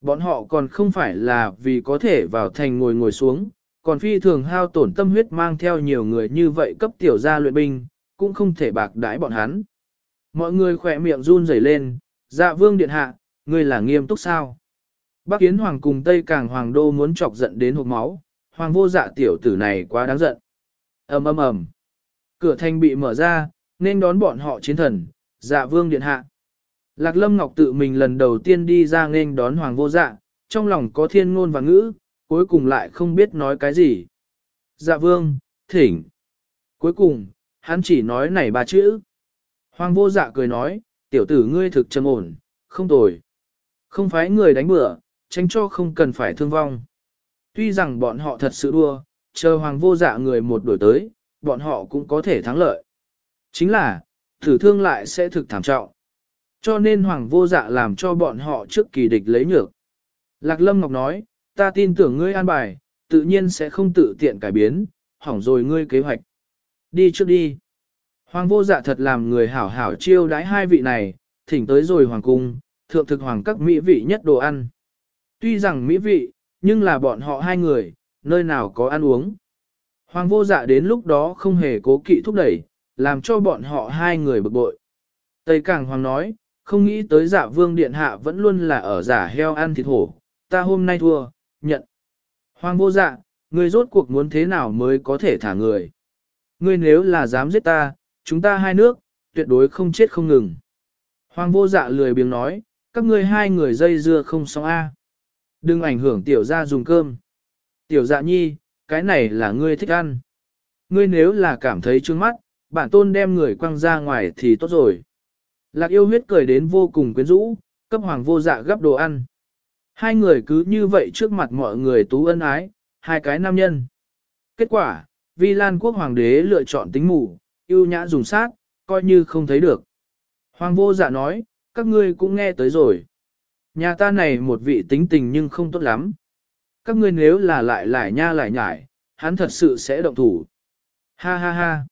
Bọn họ còn không phải là vì có thể vào thành ngồi ngồi xuống, còn phi thường hao tổn tâm huyết mang theo nhiều người như vậy cấp tiểu gia luyện binh, cũng không thể bạc đãi bọn hắn. Mọi người khỏe miệng run rẩy lên, Dạ vương điện hạ, ngươi là nghiêm túc sao? Bắc Yến Hoàng cùng Tây Càng Hoàng đô muốn chọc giận đến hộp máu, Hoàng vô dạ tiểu tử này quá đáng giận. ầm ầm ầm, cửa thành bị mở ra, nên đón bọn họ chiến thần, dạ vương điện hạ. Lạc Lâm Ngọc tự mình lần đầu tiên đi ra nên đón Hoàng vô dạ, trong lòng có thiên ngôn và ngữ, cuối cùng lại không biết nói cái gì. Dạ vương, thỉnh. Cuối cùng, hắn chỉ nói này ba chữ. Hoàng vô dạ cười nói, tiểu tử ngươi thực trầm ổn, không tồi. Không phải người đánh bữa, tránh cho không cần phải thương vong. Tuy rằng bọn họ thật sự đua, chờ hoàng vô dạ người một đổi tới, bọn họ cũng có thể thắng lợi. Chính là, thử thương lại sẽ thực thảm trọng. Cho nên hoàng vô dạ làm cho bọn họ trước kỳ địch lấy nhược. Lạc Lâm Ngọc nói, ta tin tưởng ngươi an bài, tự nhiên sẽ không tự tiện cải biến, hỏng rồi ngươi kế hoạch. Đi trước đi. Hoàng vô dạ thật làm người hảo hảo chiêu đãi hai vị này, thỉnh tới rồi hoàng cung, thượng thực hoàng các mỹ vị nhất đồ ăn. Tuy rằng mỹ vị, nhưng là bọn họ hai người, nơi nào có ăn uống. Hoàng vô dạ đến lúc đó không hề cố kỵ thúc đẩy, làm cho bọn họ hai người bực bội. Tây Càng Hoàng nói, không nghĩ tới dạ vương điện hạ vẫn luôn là ở giả heo ăn thịt hổ, ta hôm nay thua, nhận. Hoàng vô dạ, ngươi rốt cuộc muốn thế nào mới có thể thả người. Ngươi nếu là dám giết ta, chúng ta hai nước, tuyệt đối không chết không ngừng. Hoàng vô dạ lười biếng nói, các ngươi hai người dây dưa không xong A. Đừng ảnh hưởng tiểu gia dùng cơm. Tiểu dạ nhi, cái này là ngươi thích ăn. Ngươi nếu là cảm thấy trướng mắt, bản tôn đem người quăng ra ngoài thì tốt rồi. Lạc yêu huyết cười đến vô cùng quyến rũ, cấp hoàng vô dạ gấp đồ ăn. Hai người cứ như vậy trước mặt mọi người tú ân ái, hai cái nam nhân. Kết quả, Vi Lan quốc hoàng đế lựa chọn tính mù, yêu nhã dùng sát, coi như không thấy được. Hoàng vô dạ nói, các ngươi cũng nghe tới rồi. Nhà ta này một vị tính tình nhưng không tốt lắm. Các ngươi nếu là lại lại nha lại nhải, hắn thật sự sẽ động thủ. Ha ha ha.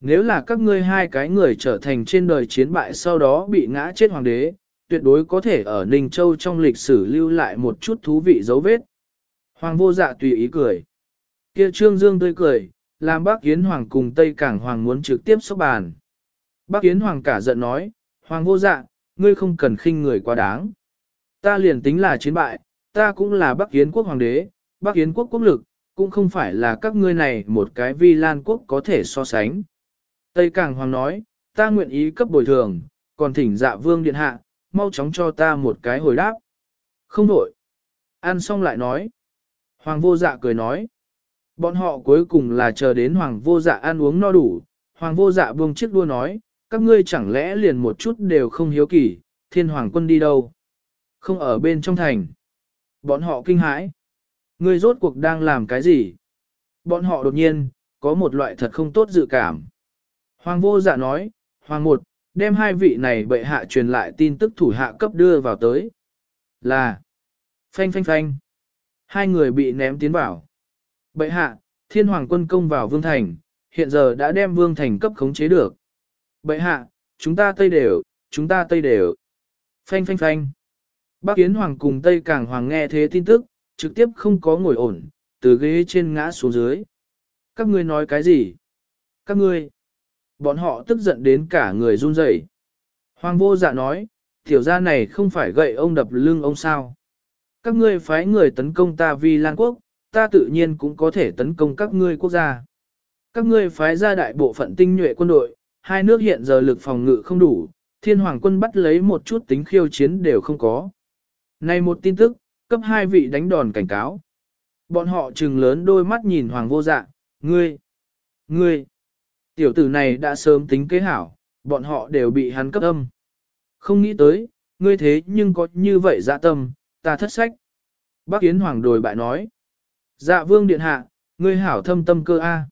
Nếu là các ngươi hai cái người trở thành trên đời chiến bại sau đó bị ngã chết hoàng đế, tuyệt đối có thể ở Ninh Châu trong lịch sử lưu lại một chút thú vị dấu vết. Hoàng vô dạ tùy ý cười. Kia trương dương tươi cười, làm bác Yến Hoàng cùng Tây Cảng Hoàng muốn trực tiếp sốc bàn. Bác Yến Hoàng cả giận nói, Hoàng vô dạ, ngươi không cần khinh người quá đáng. Ta liền tính là chiến bại, ta cũng là Bắc Yến quốc hoàng đế, Bắc Yến quốc quốc lực, cũng không phải là các ngươi này một cái vi lan quốc có thể so sánh. Tây Càng Hoàng nói, ta nguyện ý cấp bồi thường, còn thỉnh dạ vương điện hạ, mau chóng cho ta một cái hồi đáp. Không đổi. Ăn xong lại nói. Hoàng vô dạ cười nói. Bọn họ cuối cùng là chờ đến hoàng vô dạ ăn uống no đủ. Hoàng vô dạ buông chiếc đua nói, các ngươi chẳng lẽ liền một chút đều không hiếu kỳ, thiên hoàng quân đi đâu? Không ở bên trong thành. Bọn họ kinh hãi. Ngươi rốt cuộc đang làm cái gì? Bọn họ đột nhiên, có một loại thật không tốt dự cảm. Hoàng vô dạ nói, Hoàng một, đem hai vị này bệ hạ truyền lại tin tức thủ hạ cấp đưa vào tới. Là, phanh phanh phanh. Hai người bị ném tiến vào. Bệ hạ, thiên hoàng quân công vào vương thành, hiện giờ đã đem vương thành cấp khống chế được. Bệ hạ, chúng ta tây đều, chúng ta tây đều. Phanh phanh phanh. Bác Kiến Hoàng cùng Tây Càng Hoàng nghe thế tin tức, trực tiếp không có ngồi ổn, từ ghế trên ngã xuống dưới. Các ngươi nói cái gì? Các ngươi. Bọn họ tức giận đến cả người run rẩy. Hoàng vô dạ nói, tiểu gia này không phải gậy ông đập lưng ông sao. Các ngươi phái người tấn công ta vì Lan Quốc, ta tự nhiên cũng có thể tấn công các ngươi quốc gia. Các ngươi phái ra đại bộ phận tinh nhuệ quân đội, hai nước hiện giờ lực phòng ngự không đủ, thiên hoàng quân bắt lấy một chút tính khiêu chiến đều không có. Này một tin tức, cấp hai vị đánh đòn cảnh cáo. Bọn họ trừng lớn đôi mắt nhìn hoàng vô dạ, ngươi, ngươi, tiểu tử này đã sớm tính kế hảo, bọn họ đều bị hắn cấp âm. Không nghĩ tới, ngươi thế nhưng có như vậy dạ tâm, ta thất sách. Bác Yến Hoàng đồi bại nói, dạ vương điện hạ, ngươi hảo thâm tâm cơ A.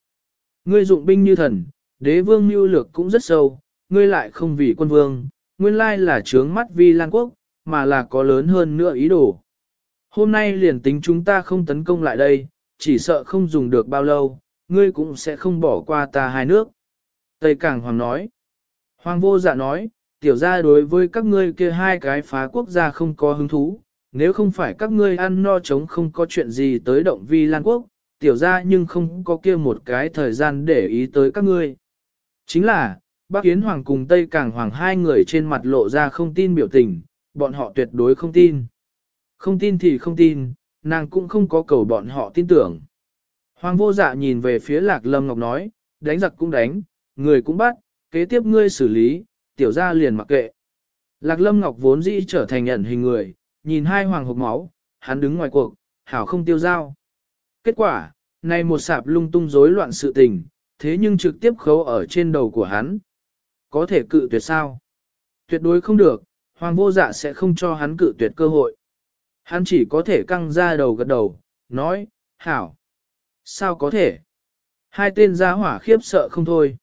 Ngươi dụng binh như thần, đế vương mưu lược cũng rất sâu, ngươi lại không vì quân vương, nguyên lai là trướng mắt vi lan quốc, mà là có lớn hơn nữa ý đồ. Hôm nay liền tính chúng ta không tấn công lại đây, chỉ sợ không dùng được bao lâu, ngươi cũng sẽ không bỏ qua ta hai nước. Tây Càng Hoàng nói. Hoàng vô dạ nói, tiểu gia đối với các ngươi kia hai cái phá quốc gia không có hứng thú, nếu không phải các ngươi ăn no chống không có chuyện gì tới động vi lan quốc, tiểu gia nhưng không có kia một cái thời gian để ý tới các ngươi. Chính là, Bắc Yến Hoàng cùng Tây Càng Hoàng hai người trên mặt lộ ra không tin biểu tình, bọn họ tuyệt đối không tin. Không tin thì không tin, nàng cũng không có cầu bọn họ tin tưởng. Hoàng vô dạ nhìn về phía Lạc Lâm Ngọc nói, đánh giặc cũng đánh, người cũng bắt, kế tiếp ngươi xử lý, tiểu gia liền mặc kệ. Lạc Lâm Ngọc vốn dĩ trở thành nhận hình người, nhìn hai hoàng hộp máu, hắn đứng ngoài cuộc, hảo không tiêu dao. Kết quả, này một sạp lung tung rối loạn sự tình, thế nhưng trực tiếp khấu ở trên đầu của hắn. Có thể cự tuyệt sao? Tuyệt đối không được, hoàng vô dạ sẽ không cho hắn cự tuyệt cơ hội. Hắn chỉ có thể căng ra đầu gật đầu, nói, hảo. Sao có thể? Hai tên gia hỏa khiếp sợ không thôi.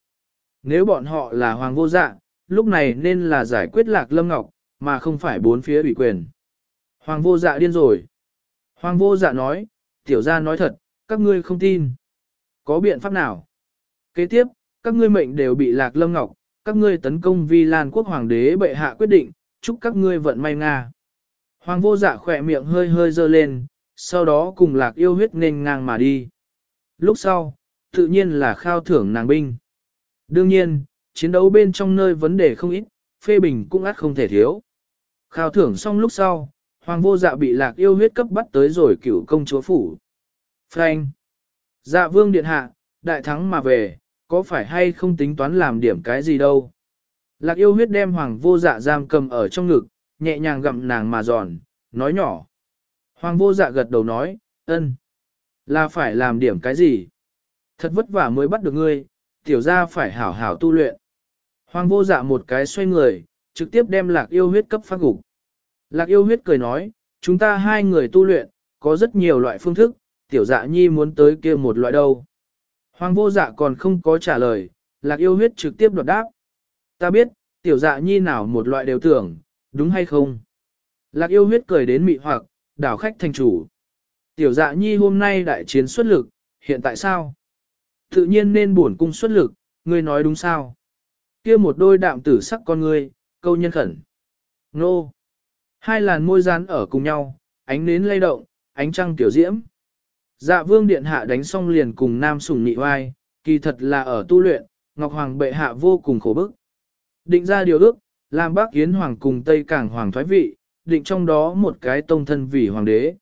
Nếu bọn họ là hoàng vô dạ, lúc này nên là giải quyết lạc lâm ngọc, mà không phải bốn phía ủy quyền. Hoàng vô dạ điên rồi. Hoàng vô dạ nói, tiểu gia nói thật, các ngươi không tin. Có biện pháp nào? Kế tiếp, các ngươi mệnh đều bị lạc lâm ngọc, các ngươi tấn công vi lan quốc hoàng đế bệ hạ quyết định, chúc các ngươi vận may Nga. Hoàng vô dạ khỏe miệng hơi hơi dơ lên, sau đó cùng lạc yêu huyết nên ngang mà đi. Lúc sau, tự nhiên là khao thưởng nàng binh. Đương nhiên, chiến đấu bên trong nơi vấn đề không ít, phê bình cũng ắt không thể thiếu. Khao thưởng xong lúc sau, hoàng vô dạ bị lạc yêu huyết cấp bắt tới rồi cửu công chúa phủ. Frank! Dạ vương điện hạ, đại thắng mà về, có phải hay không tính toán làm điểm cái gì đâu. Lạc yêu huyết đem hoàng vô dạ giam cầm ở trong ngực, nhẹ nhàng gặm nàng mà giòn, nói nhỏ. Hoàng vô dạ gật đầu nói, ân, là phải làm điểm cái gì? Thật vất vả mới bắt được ngươi, tiểu ra phải hảo hảo tu luyện. Hoàng vô dạ một cái xoay người, trực tiếp đem lạc yêu huyết cấp phát gục. Lạc yêu huyết cười nói, chúng ta hai người tu luyện, có rất nhiều loại phương thức, tiểu dạ nhi muốn tới kia một loại đâu. Hoàng vô dạ còn không có trả lời, lạc yêu huyết trực tiếp đoạt đáp. Ta biết, tiểu dạ nhi nào một loại đều tưởng, đúng hay không? Lạc yêu huyết cười đến mị hoặc, đảo khách thành chủ. Tiểu dạ nhi hôm nay đại chiến xuất lực, hiện tại sao? Tự nhiên nên buồn cung xuất lực, ngươi nói đúng sao? kia một đôi đạm tử sắc con ngươi, câu nhân khẩn. Nô! Hai làn môi rán ở cùng nhau, ánh nến lay động, ánh trăng tiểu diễm. Dạ vương điện hạ đánh xong liền cùng nam sùng nhị oai, kỳ thật là ở tu luyện, Ngọc Hoàng bệ hạ vô cùng khổ bức. Định ra điều ước, làm bác Yến Hoàng cùng Tây Cảng Hoàng thoái vị, định trong đó một cái tông thân vì hoàng đế.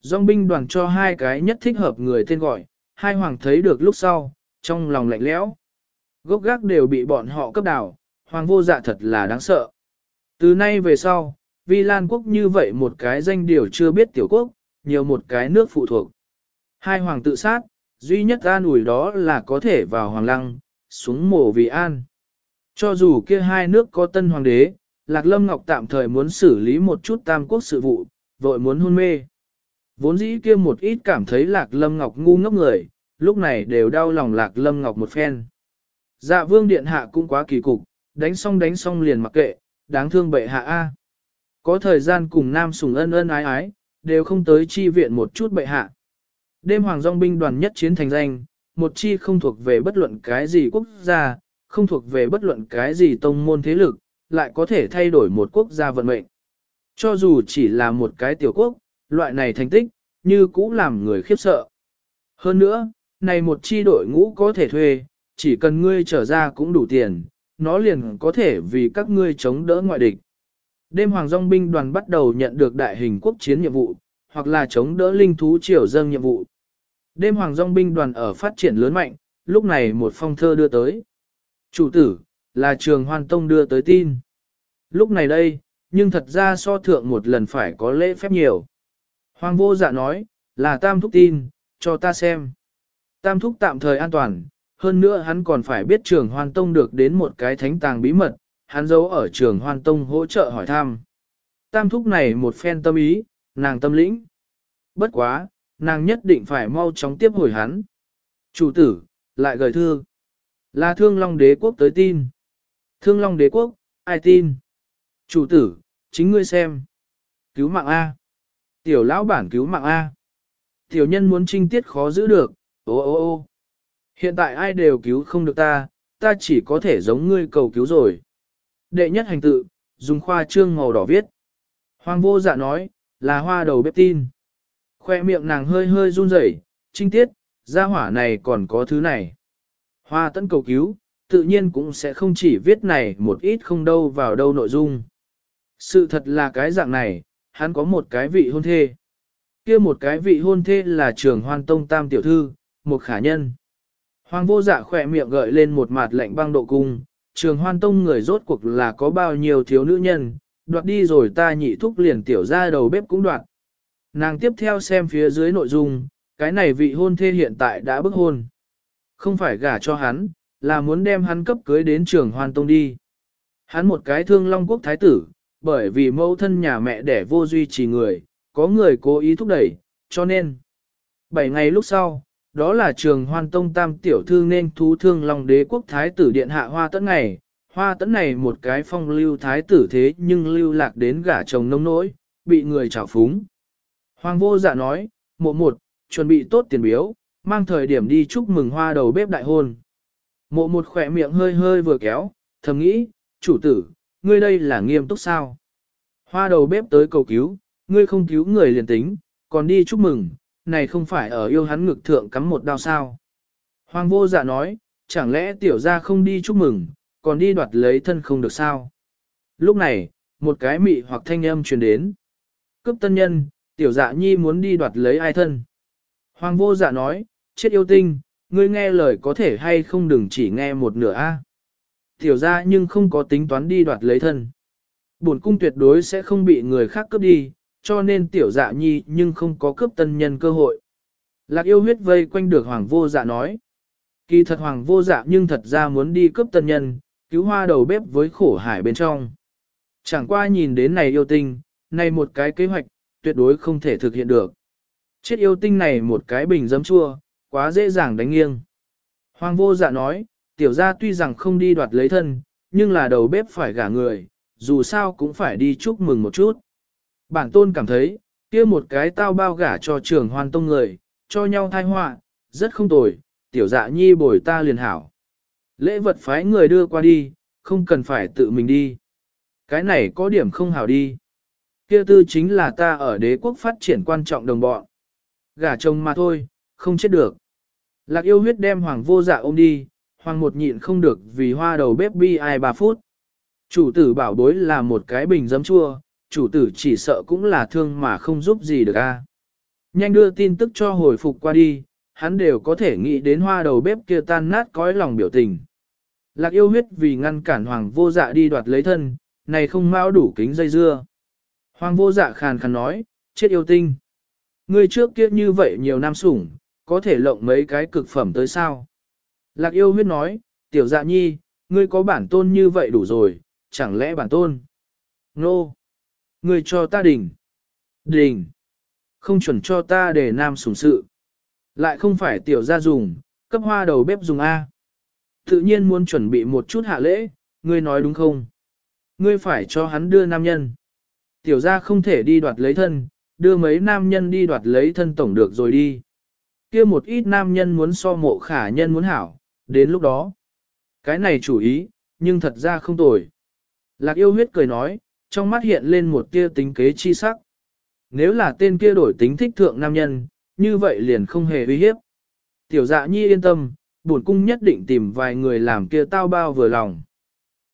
Dòng binh đoàn cho hai cái nhất thích hợp người tên gọi, hai hoàng thấy được lúc sau, trong lòng lạnh lẽo. Gốc gác đều bị bọn họ cấp đảo, hoàng vô dạ thật là đáng sợ. Từ nay về sau, Vi Lan quốc như vậy một cái danh điều chưa biết tiểu quốc, nhiều một cái nước phụ thuộc. Hai hoàng tự sát, duy nhất an ủi đó là có thể vào hoàng lăng, xuống mổ vì an. Cho dù kia hai nước có tân hoàng đế, Lạc Lâm Ngọc tạm thời muốn xử lý một chút tam quốc sự vụ, vội muốn hôn mê. Vốn dĩ kia một ít cảm thấy Lạc Lâm Ngọc ngu ngốc người, lúc này đều đau lòng Lạc Lâm Ngọc một phen. Dạ vương điện hạ cũng quá kỳ cục, đánh xong đánh xong liền mặc kệ, đáng thương bệ hạ A. Có thời gian cùng nam sùng ân ân ái ái, đều không tới chi viện một chút bệ hạ. Đêm hoàng dòng binh đoàn nhất chiến thành danh, một chi không thuộc về bất luận cái gì quốc gia, không thuộc về bất luận cái gì tông môn thế lực, lại có thể thay đổi một quốc gia vận mệnh. Cho dù chỉ là một cái tiểu quốc, loại này thành tích, như cũ làm người khiếp sợ. Hơn nữa, này một chi đội ngũ có thể thuê, chỉ cần ngươi trở ra cũng đủ tiền, nó liền có thể vì các ngươi chống đỡ ngoại địch. Đêm Hoàng Dòng binh đoàn bắt đầu nhận được đại hình quốc chiến nhiệm vụ, hoặc là chống đỡ linh thú triều dâng nhiệm vụ. Đêm Hoàng Dòng binh đoàn ở phát triển lớn mạnh, lúc này một phong thơ đưa tới. Chủ tử, là trường Hoan Tông đưa tới tin. Lúc này đây, nhưng thật ra so thượng một lần phải có lễ phép nhiều. Hoàng vô dạ nói, là tam thúc tin, cho ta xem. Tam thúc tạm thời an toàn, hơn nữa hắn còn phải biết trường Hoan Tông được đến một cái thánh tàng bí mật, hắn giấu ở trường Hoan Tông hỗ trợ hỏi thăm. Tam thúc này một phen tâm ý, nàng tâm lĩnh. Bất quá, nàng nhất định phải mau chóng tiếp hồi hắn. Chủ tử, lại gửi thư. Là thương long đế quốc tới tin. Thương long đế quốc, ai tin? Chủ tử, chính ngươi xem. Cứu mạng A. Tiểu lão bản cứu mạng A. Tiểu nhân muốn trinh tiết khó giữ được, ô ô ô. Hiện tại ai đều cứu không được ta, ta chỉ có thể giống ngươi cầu cứu rồi. Đệ nhất hành tự, dùng khoa trương màu đỏ viết. Hoàng vô dạ nói, là hoa đầu bếp tin. Khoe miệng nàng hơi hơi run rẩy, trinh tiết, gia hỏa này còn có thứ này. Hoa tấn cầu cứu, tự nhiên cũng sẽ không chỉ viết này một ít không đâu vào đâu nội dung. Sự thật là cái dạng này, hắn có một cái vị hôn thê. kia một cái vị hôn thê là trường hoan tông tam tiểu thư, một khả nhân. Hoàng vô dạ khỏe miệng gợi lên một mặt lạnh băng độ cung, trường hoan tông người rốt cuộc là có bao nhiêu thiếu nữ nhân, đoạt đi rồi ta nhị thúc liền tiểu ra đầu bếp cũng đoạt. Nàng tiếp theo xem phía dưới nội dung, cái này vị hôn thê hiện tại đã bức hôn. Không phải gả cho hắn, là muốn đem hắn cấp cưới đến trường hoan tông đi. Hắn một cái thương long quốc thái tử, bởi vì mẫu thân nhà mẹ đẻ vô duy trì người, có người cố ý thúc đẩy, cho nên. Bảy ngày lúc sau, đó là trường hoan tông tam tiểu thư nên thú thương long đế quốc thái tử điện hạ hoa tấn ngày. Hoa tấn này một cái phong lưu thái tử thế nhưng lưu lạc đến gả chồng nông nỗi, bị người trào phúng. Hoàng vô dạ nói, mộ một, chuẩn bị tốt tiền biếu, mang thời điểm đi chúc mừng hoa đầu bếp đại hôn. Mộ một khỏe miệng hơi hơi vừa kéo, thầm nghĩ, chủ tử, ngươi đây là nghiêm túc sao? Hoa đầu bếp tới cầu cứu, ngươi không cứu người liền tính, còn đi chúc mừng, này không phải ở yêu hắn ngực thượng cắm một đao sao? Hoàng vô dạ nói, chẳng lẽ tiểu gia không đi chúc mừng, còn đi đoạt lấy thân không được sao? Lúc này, một cái mị hoặc thanh âm truyền đến. Cướp tân nhân, tiểu dạ nhi muốn đi đoạt lấy ai thân? Hoàng vô dạ nói, chết yêu tinh, ngươi nghe lời có thể hay không đừng chỉ nghe một nửa a. Tiểu ra nhưng không có tính toán đi đoạt lấy thân. Bổn cung tuyệt đối sẽ không bị người khác cướp đi, cho nên tiểu dạ nhi nhưng không có cướp tân nhân cơ hội. Lạc yêu huyết vây quanh được hoàng vô dạ nói. Kỳ thật hoàng vô dạ nhưng thật ra muốn đi cướp tân nhân, cứu hoa đầu bếp với khổ hải bên trong. Chẳng qua nhìn đến này yêu tinh, này một cái kế hoạch, tuyệt đối không thể thực hiện được. Chết yêu tinh này một cái bình dấm chua, quá dễ dàng đánh nghiêng. Hoàng vô dạ nói, tiểu gia tuy rằng không đi đoạt lấy thân, nhưng là đầu bếp phải gả người, dù sao cũng phải đi chúc mừng một chút. Bản tôn cảm thấy, kia một cái tao bao gả cho trưởng hoàn tông người, cho nhau thai họa, rất không tồi, tiểu dạ nhi bồi ta liền hảo. Lễ vật phái người đưa qua đi, không cần phải tự mình đi. Cái này có điểm không hảo đi. Kia tư chính là ta ở đế quốc phát triển quan trọng đồng bọn. Gả chồng mà thôi, không chết được. Lạc yêu huyết đem hoàng vô dạ ôm đi, hoàng một nhịn không được vì hoa đầu bếp bi ai 3 phút. Chủ tử bảo bối là một cái bình giấm chua, chủ tử chỉ sợ cũng là thương mà không giúp gì được a. Nhanh đưa tin tức cho hồi phục qua đi, hắn đều có thể nghĩ đến hoa đầu bếp kia tan nát cõi lòng biểu tình. Lạc yêu huyết vì ngăn cản hoàng vô dạ đi đoạt lấy thân, này không mau đủ kính dây dưa. Hoàng vô dạ khàn khàn nói, chết yêu tinh. Ngươi trước kia như vậy nhiều năm sủng, có thể lộng mấy cái cực phẩm tới sao? Lạc yêu huyết nói, tiểu dạ nhi, ngươi có bản tôn như vậy đủ rồi, chẳng lẽ bản tôn? Nô! No. Ngươi cho ta đỉnh! Đỉnh! Không chuẩn cho ta để nam sủng sự. Lại không phải tiểu gia dùng, cấp hoa đầu bếp dùng A. Tự nhiên muốn chuẩn bị một chút hạ lễ, ngươi nói đúng không? Ngươi phải cho hắn đưa nam nhân. Tiểu gia không thể đi đoạt lấy thân, đưa mấy nam nhân đi đoạt lấy thân tổng được rồi đi. kia một ít nam nhân muốn so mộ khả nhân muốn hảo, đến lúc đó. Cái này chủ ý, nhưng thật ra không tồi. Lạc yêu huyết cười nói, trong mắt hiện lên một tia tính kế chi sắc. Nếu là tên kia đổi tính thích thượng nam nhân, như vậy liền không hề uy hiếp. Tiểu dạ nhi yên tâm, bổn cung nhất định tìm vài người làm kia tao bao vừa lòng.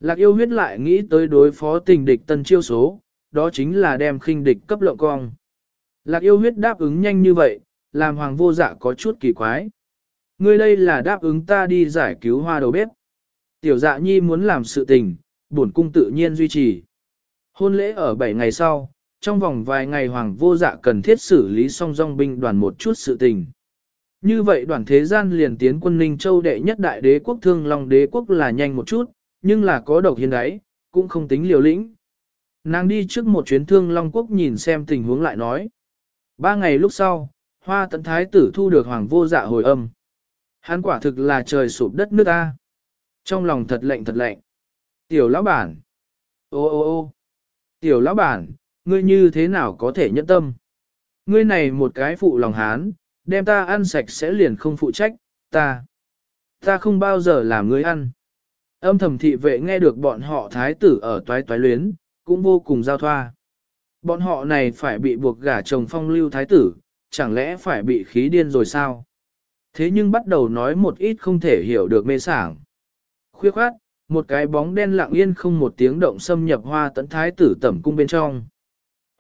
Lạc yêu huyết lại nghĩ tới đối phó tình địch tân chiêu số, đó chính là đem khinh địch cấp lộng cong. Lạc yêu huyết đáp ứng nhanh như vậy, làm hoàng vô dạ có chút kỳ quái. Ngươi đây là đáp ứng ta đi giải cứu hoa đầu bếp. Tiểu dạ nhi muốn làm sự tình, bổn cung tự nhiên duy trì. Hôn lễ ở 7 ngày sau, trong vòng vài ngày hoàng vô dạ cần thiết xử lý xong dòng binh đoàn một chút sự tình. Như vậy đoàn thế gian liền tiến quân Ninh Châu đệ nhất đại đế quốc thương long đế quốc là nhanh một chút, nhưng là có độc hiền đáy, cũng không tính liều lĩnh. Nàng đi trước một chuyến thương long quốc nhìn xem tình huống lại nói. Ba ngày lúc sau, hoa tận thái tử thu được hoàng vô dạ hồi âm. Hắn quả thực là trời sụp đất nước ta. Trong lòng thật lạnh thật lạnh. Tiểu lão bản. Ô ô ô. Tiểu lão bản, ngươi như thế nào có thể nhẫn tâm? Ngươi này một cái phụ lòng hán, đem ta ăn sạch sẽ liền không phụ trách, ta. Ta không bao giờ làm ngươi ăn. Âm thầm thị vệ nghe được bọn họ thái tử ở toái toái luyến, cũng vô cùng giao thoa. Bọn họ này phải bị buộc gả chồng phong lưu thái tử, chẳng lẽ phải bị khí điên rồi sao? Thế nhưng bắt đầu nói một ít không thể hiểu được mê sảng. Khuya khoát, một cái bóng đen lặng yên không một tiếng động xâm nhập hoa tấn thái tử tẩm cung bên trong.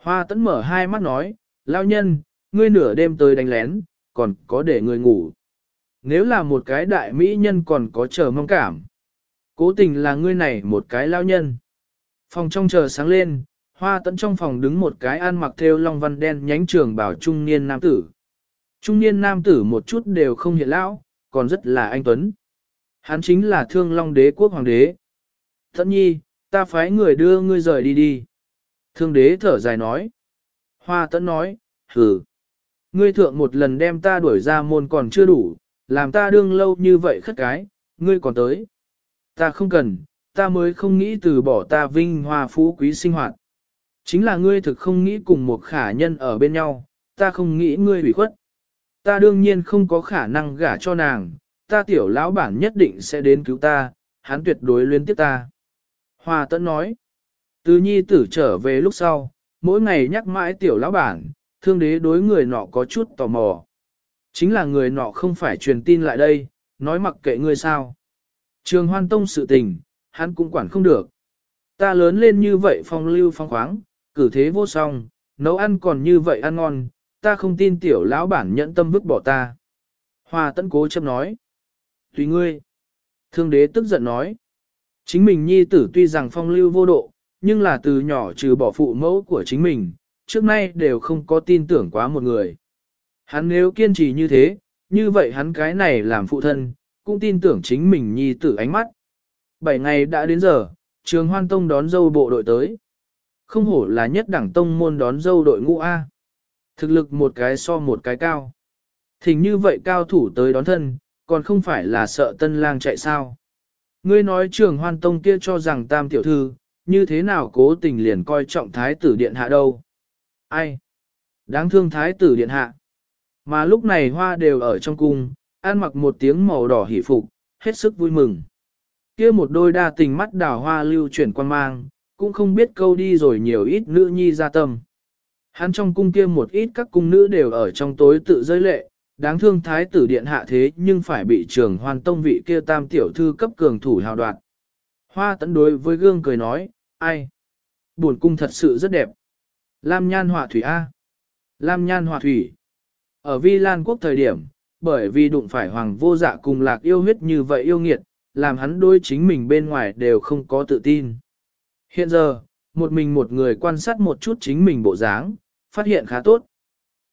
Hoa tấn mở hai mắt nói, lao nhân, ngươi nửa đêm tới đánh lén, còn có để người ngủ. Nếu là một cái đại mỹ nhân còn có chờ mong cảm. Cố tình là ngươi này một cái lao nhân. Phòng trong chờ sáng lên, hoa tấn trong phòng đứng một cái ăn mặc theo long văn đen nhánh trường bảo trung niên nam tử. Trung niên nam tử một chút đều không hiện lão, còn rất là anh Tuấn. Hắn chính là thương long đế quốc hoàng đế. Thận nhi, ta phái người đưa ngươi rời đi đi. Thương đế thở dài nói. Hoa tấn nói, hừ. Ngươi thượng một lần đem ta đuổi ra môn còn chưa đủ, làm ta đương lâu như vậy khất cái, ngươi còn tới. Ta không cần, ta mới không nghĩ từ bỏ ta vinh hoa phú quý sinh hoạt. Chính là ngươi thực không nghĩ cùng một khả nhân ở bên nhau, ta không nghĩ ngươi bị khuất. Ta đương nhiên không có khả năng gả cho nàng, ta tiểu lão bản nhất định sẽ đến cứu ta, hắn tuyệt đối luyến tiếp ta. Hoa tẫn nói, từ nhi tử trở về lúc sau, mỗi ngày nhắc mãi tiểu lão bản, thương đế đối người nọ có chút tò mò. Chính là người nọ không phải truyền tin lại đây, nói mặc kệ ngươi sao. Trường hoan tông sự tình, hắn cũng quản không được. Ta lớn lên như vậy phong lưu phong khoáng, cử thế vô song, nấu ăn còn như vậy ăn ngon, ta không tin tiểu lão bản nhẫn tâm vứt bỏ ta. Hoa tấn cố chấp nói. Tùy ngươi. Thương đế tức giận nói. Chính mình nhi tử tuy rằng phong lưu vô độ, nhưng là từ nhỏ trừ bỏ phụ mẫu của chính mình, trước nay đều không có tin tưởng quá một người. Hắn nếu kiên trì như thế, như vậy hắn cái này làm phụ thân, cũng tin tưởng chính mình nhi tử ánh mắt. Bảy ngày đã đến giờ, trường hoan tông đón dâu bộ đội tới. Không hổ là nhất đẳng tông môn đón dâu đội ngũ A. Thực lực một cái so một cái cao. Thình như vậy cao thủ tới đón thân, còn không phải là sợ tân lang chạy sao. Ngươi nói trường hoan tông kia cho rằng tam tiểu thư, như thế nào cố tình liền coi trọng thái tử điện hạ đâu. Ai? Đáng thương thái tử điện hạ. Mà lúc này hoa đều ở trong cung, ăn mặc một tiếng màu đỏ hỉ phục, hết sức vui mừng. kia một đôi đa tình mắt đào hoa lưu chuyển quan mang, cũng không biết câu đi rồi nhiều ít nữ nhi ra tâm. Hắn trong cung kia một ít các cung nữ đều ở trong tối tự rơi lệ, đáng thương thái tử điện hạ thế nhưng phải bị trường hoàn tông vị kia tam tiểu thư cấp cường thủ hào đoạt. Hoa tấn đối với gương cười nói, ai? Buồn cung thật sự rất đẹp. Lam nhan họa thủy A. Lam nhan họa thủy. Ở Vi Lan quốc thời điểm, bởi vì đụng phải hoàng vô dạ cùng lạc yêu huyết như vậy yêu nghiệt, làm hắn đôi chính mình bên ngoài đều không có tự tin. Hiện giờ, một mình một người quan sát một chút chính mình bộ dáng, phát hiện khá tốt.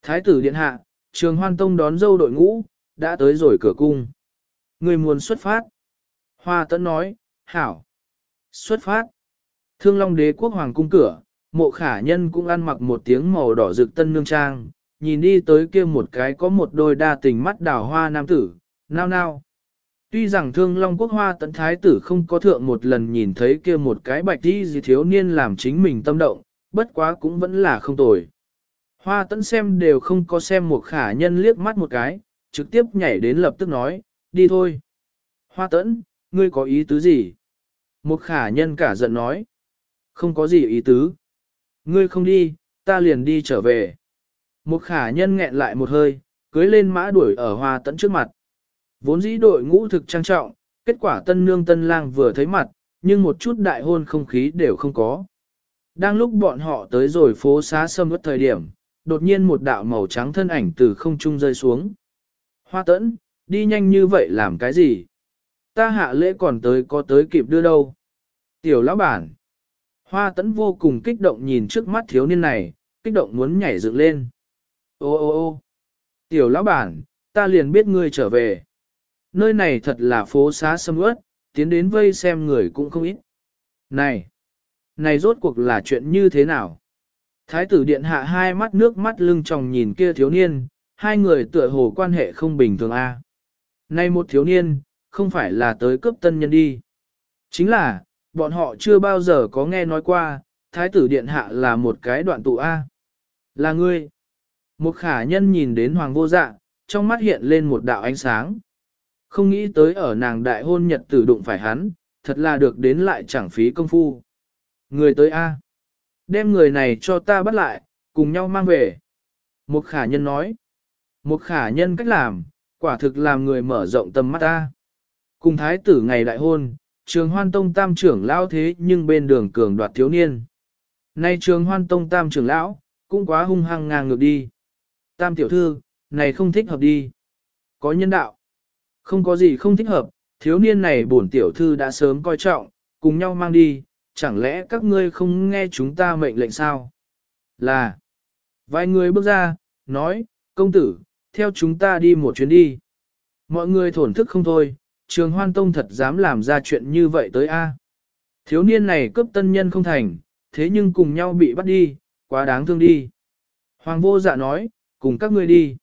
Thái tử điện hạ, trường hoan tông đón dâu đội ngũ, đã tới rồi cửa cung. Người muốn xuất phát. Hoa tấn nói, hảo. Xuất phát. Thương Long đế quốc hoàng cung cửa, mộ khả nhân cũng ăn mặc một tiếng màu đỏ rực tân nương trang, nhìn đi tới kia một cái có một đôi đa tình mắt đào hoa nam tử, nao nao. Tuy rằng thương Long quốc hoa tấn thái tử không có thượng một lần nhìn thấy kia một cái bạch đi gì thiếu niên làm chính mình tâm động, bất quá cũng vẫn là không tồi. Hoa Tẫn xem đều không có xem một khả nhân liếc mắt một cái, trực tiếp nhảy đến lập tức nói, đi thôi. Hoa tẫn, ngươi có ý tứ gì? Một khả nhân cả giận nói, không có gì ý tứ. Ngươi không đi, ta liền đi trở về. Một khả nhân nghẹn lại một hơi, cưới lên mã đuổi ở hoa tẫn trước mặt. Vốn dĩ đội ngũ thực trang trọng, kết quả tân nương tân lang vừa thấy mặt, nhưng một chút đại hôn không khí đều không có. Đang lúc bọn họ tới rồi phố xá sâm ướt thời điểm, đột nhiên một đạo màu trắng thân ảnh từ không trung rơi xuống. Hoa tẫn, đi nhanh như vậy làm cái gì? Ta hạ lễ còn tới có tới kịp đưa đâu? Tiểu lão bản. Hoa tẫn vô cùng kích động nhìn trước mắt thiếu niên này, kích động muốn nhảy dựng lên. Ô ô ô tiểu lão bản, ta liền biết ngươi trở về. Nơi này thật là phố xá sâm ướt, tiến đến vây xem người cũng không ít. Này, này rốt cuộc là chuyện như thế nào? Thái tử điện hạ hai mắt nước mắt lưng tròng nhìn kia thiếu niên, hai người tựa hồ quan hệ không bình thường a. À. Một thiếu niên, không phải là tới cấp tân nhân đi. Chính là, bọn họ chưa bao giờ có nghe nói qua, thái tử điện hạ là một cái đoạn tụ A. Là ngươi. Một khả nhân nhìn đến hoàng vô dạ, trong mắt hiện lên một đạo ánh sáng. Không nghĩ tới ở nàng đại hôn nhật tử đụng phải hắn, thật là được đến lại chẳng phí công phu. Người tới A. Đem người này cho ta bắt lại, cùng nhau mang về. Một khả nhân nói. Một khả nhân cách làm, quả thực làm người mở rộng tầm mắt ta. Cùng thái tử ngày đại hôn, trường hoan tông tam trưởng lão thế nhưng bên đường cường đoạt thiếu niên. Nay trường hoan tông tam trưởng lão, cũng quá hung hăng ngang ngược đi. Tam tiểu thư, này không thích hợp đi. Có nhân đạo. Không có gì không thích hợp, thiếu niên này bổn tiểu thư đã sớm coi trọng, cùng nhau mang đi, chẳng lẽ các ngươi không nghe chúng ta mệnh lệnh sao? Là, vài người bước ra, nói, công tử, theo chúng ta đi một chuyến đi. Mọi người thổn thức không thôi, trường hoan tông thật dám làm ra chuyện như vậy tới A. Thiếu niên này cướp tân nhân không thành, thế nhưng cùng nhau bị bắt đi, quá đáng thương đi. Hoàng vô dạ nói, cùng các ngươi đi.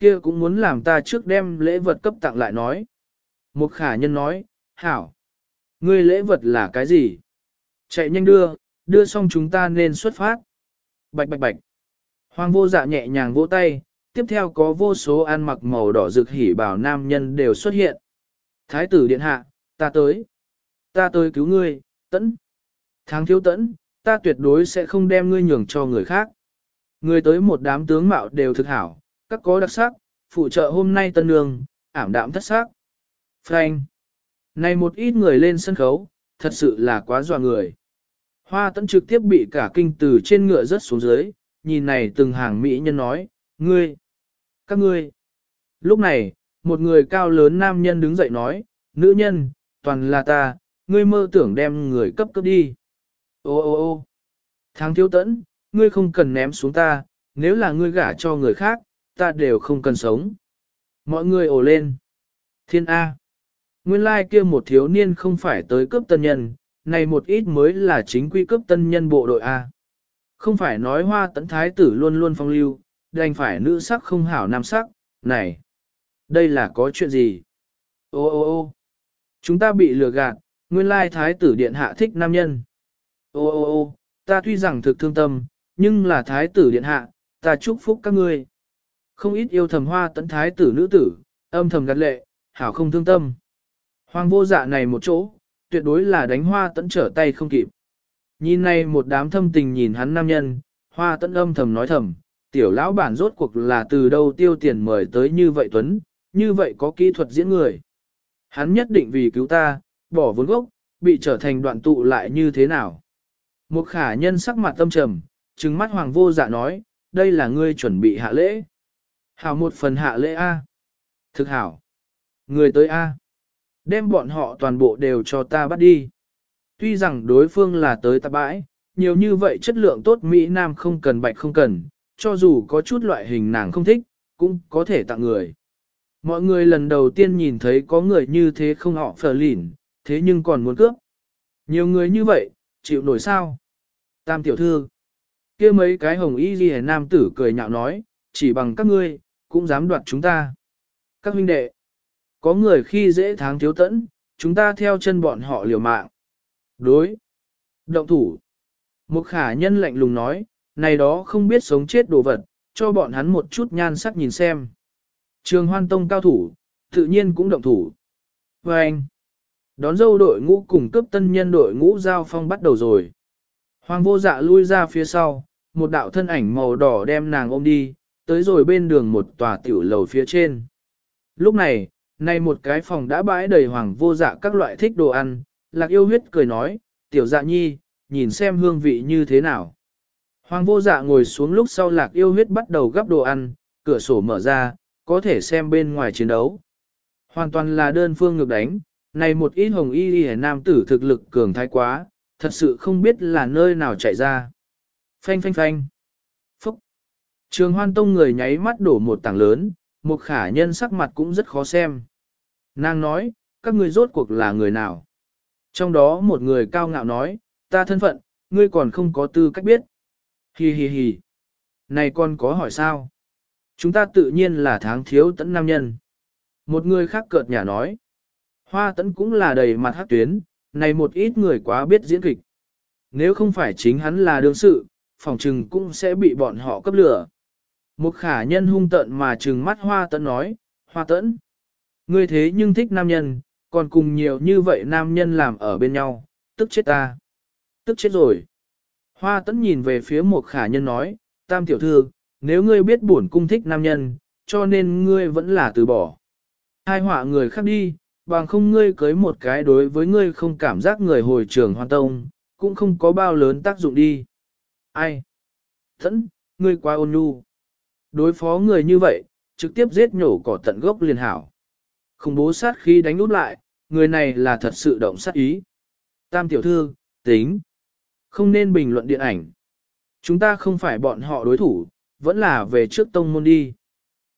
Kia cũng muốn làm ta trước đem lễ vật cấp tặng lại nói. Một khả nhân nói, hảo. Ngươi lễ vật là cái gì? Chạy nhanh đưa, đưa xong chúng ta nên xuất phát. Bạch bạch bạch. Hoàng vô dạ nhẹ nhàng vỗ tay, tiếp theo có vô số ăn mặc màu đỏ rực hỉ bảo nam nhân đều xuất hiện. Thái tử điện hạ, ta tới. Ta tới cứu ngươi, tẫn. Tháng thiếu tẫn, ta tuyệt đối sẽ không đem ngươi nhường cho người khác. ngươi tới một đám tướng mạo đều thực hảo, các có đặc sắc, phụ trợ hôm nay tân nương, ảm đạm thất sắc. Frank. Này một ít người lên sân khấu, thật sự là quá dọa người. Hoa tẫn trực tiếp bị cả kinh từ trên ngựa rớt xuống dưới, nhìn này từng hàng mỹ nhân nói, ngươi, các ngươi. Lúc này, một người cao lớn nam nhân đứng dậy nói, nữ nhân, toàn là ta, ngươi mơ tưởng đem người cấp cấp đi. Ô ô ô tháng thiếu tẫn, ngươi không cần ném xuống ta, nếu là ngươi gả cho người khác, ta đều không cần sống. Mọi người ồ lên. Thiên A. Nguyên lai kia một thiếu niên không phải tới cướp tân nhân, này một ít mới là chính quy cướp tân nhân bộ đội A. Không phải nói hoa tấn thái tử luôn luôn phong lưu, đành phải nữ sắc không hảo nam sắc, này. Đây là có chuyện gì? Ô ô ô chúng ta bị lừa gạt, nguyên lai thái tử điện hạ thích nam nhân. Ô ô ô ta tuy rằng thực thương tâm, nhưng là thái tử điện hạ, ta chúc phúc các ngươi. Không ít yêu thầm hoa tấn thái tử nữ tử, âm thầm gắt lệ, hảo không thương tâm. Hoàng vô dạ này một chỗ, tuyệt đối là đánh hoa tấn trở tay không kịp. Nhìn này một đám thâm tình nhìn hắn nam nhân, hoa tấn âm thầm nói thầm, tiểu lão bản rốt cuộc là từ đâu tiêu tiền mời tới như vậy Tuấn, như vậy có kỹ thuật diễn người. Hắn nhất định vì cứu ta, bỏ vốn gốc, bị trở thành đoạn tụ lại như thế nào. Một khả nhân sắc mặt tâm trầm, trừng mắt hoàng vô dạ nói, đây là ngươi chuẩn bị hạ lễ. Hảo một phần hạ lễ A. Thực hảo. Người tới A. Đem bọn họ toàn bộ đều cho ta bắt đi. Tuy rằng đối phương là tới ta bãi, nhiều như vậy chất lượng tốt Mỹ Nam không cần bạch không cần, cho dù có chút loại hình nàng không thích, cũng có thể tặng người. Mọi người lần đầu tiên nhìn thấy có người như thế không họ phở lỉn, thế nhưng còn muốn cướp. Nhiều người như vậy, chịu nổi sao? Tam tiểu thư, kia mấy cái hồng y ghi nam tử cười nhạo nói, chỉ bằng các ngươi, cũng dám đoạt chúng ta. Các huynh đệ, có người khi dễ tháng thiếu tẫn, chúng ta theo chân bọn họ liều mạng. Đối. Động thủ. Một khả nhân lạnh lùng nói, này đó không biết sống chết đồ vật, cho bọn hắn một chút nhan sắc nhìn xem. Trường hoan tông cao thủ, tự nhiên cũng động thủ. Và anh, đón dâu đội ngũ cùng cấp tân nhân đội ngũ giao phong bắt đầu rồi. Hoàng vô dạ lui ra phía sau, một đạo thân ảnh màu đỏ đem nàng ôm đi, tới rồi bên đường một tòa tiểu lầu phía trên. Lúc này, nay một cái phòng đã bãi đầy hoàng vô dạ các loại thích đồ ăn, lạc yêu huyết cười nói, tiểu dạ nhi, nhìn xem hương vị như thế nào. Hoàng vô dạ ngồi xuống lúc sau lạc yêu huyết bắt đầu gắp đồ ăn, cửa sổ mở ra, có thể xem bên ngoài chiến đấu. Hoàn toàn là đơn phương ngược đánh, này một ít hồng y y nam tử thực lực cường thái quá, thật sự không biết là nơi nào chạy ra. Phanh phanh phanh. Phúc. Trường hoan tông người nháy mắt đổ một tảng lớn, một khả nhân sắc mặt cũng rất khó xem. Nàng nói, các ngươi rốt cuộc là người nào? Trong đó một người cao ngạo nói, ta thân phận, ngươi còn không có tư cách biết. Hi hi hi. Này con có hỏi sao? Chúng ta tự nhiên là tháng thiếu tẫn nam nhân. Một người khác cợt nhả nói. Hoa tẫn cũng là đầy mặt hát tuyến, này một ít người quá biết diễn kịch. Nếu không phải chính hắn là đương sự, phòng trừng cũng sẽ bị bọn họ cấp lửa. Một khả nhân hung tận mà trừng mắt hoa tẫn nói, hoa tẫn. Ngươi thế nhưng thích nam nhân, còn cùng nhiều như vậy nam nhân làm ở bên nhau, tức chết ta. Tức chết rồi. Hoa tấn nhìn về phía một khả nhân nói, tam tiểu thư, nếu ngươi biết bổn cung thích nam nhân, cho nên ngươi vẫn là từ bỏ. Hai họa người khác đi, bằng không ngươi cưới một cái đối với ngươi không cảm giác người hồi trường hoan tông, cũng không có bao lớn tác dụng đi. Ai? Thẫn, ngươi quá ôn nhu. Đối phó người như vậy, trực tiếp giết nhổ cỏ tận gốc liền hảo. Khủng bố sát khi đánh út lại, người này là thật sự động sát ý. Tam tiểu thư, tính. Không nên bình luận điện ảnh. Chúng ta không phải bọn họ đối thủ, vẫn là về trước tông môn đi.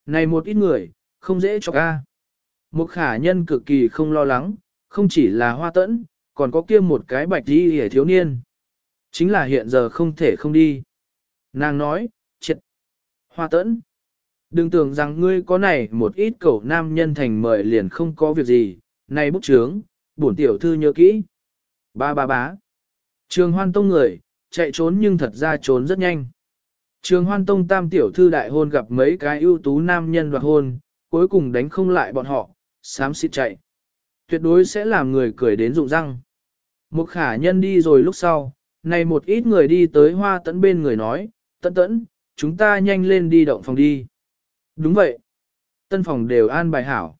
Này một ít người, không dễ cho ca. Một khả nhân cực kỳ không lo lắng, không chỉ là hoa tẫn, còn có kia một cái bạch đi hề thiếu niên. Chính là hiện giờ không thể không đi. Nàng nói, triệt. Hoa tẫn. Đừng tưởng rằng ngươi có này một ít cẩu nam nhân thành mời liền không có việc gì, này bút trướng, bổn tiểu thư nhớ kỹ. Ba ba bá. Trường hoan tông người, chạy trốn nhưng thật ra trốn rất nhanh. Trường hoan tông tam tiểu thư đại hôn gặp mấy cái ưu tú nam nhân đoạt hôn, cuối cùng đánh không lại bọn họ, sám xịt chạy. Tuyệt đối sẽ làm người cười đến rụng răng. Một khả nhân đi rồi lúc sau, này một ít người đi tới hoa tẫn bên người nói, tẫn tẫn, chúng ta nhanh lên đi động phòng đi. Đúng vậy. Tân phòng đều an bài hảo.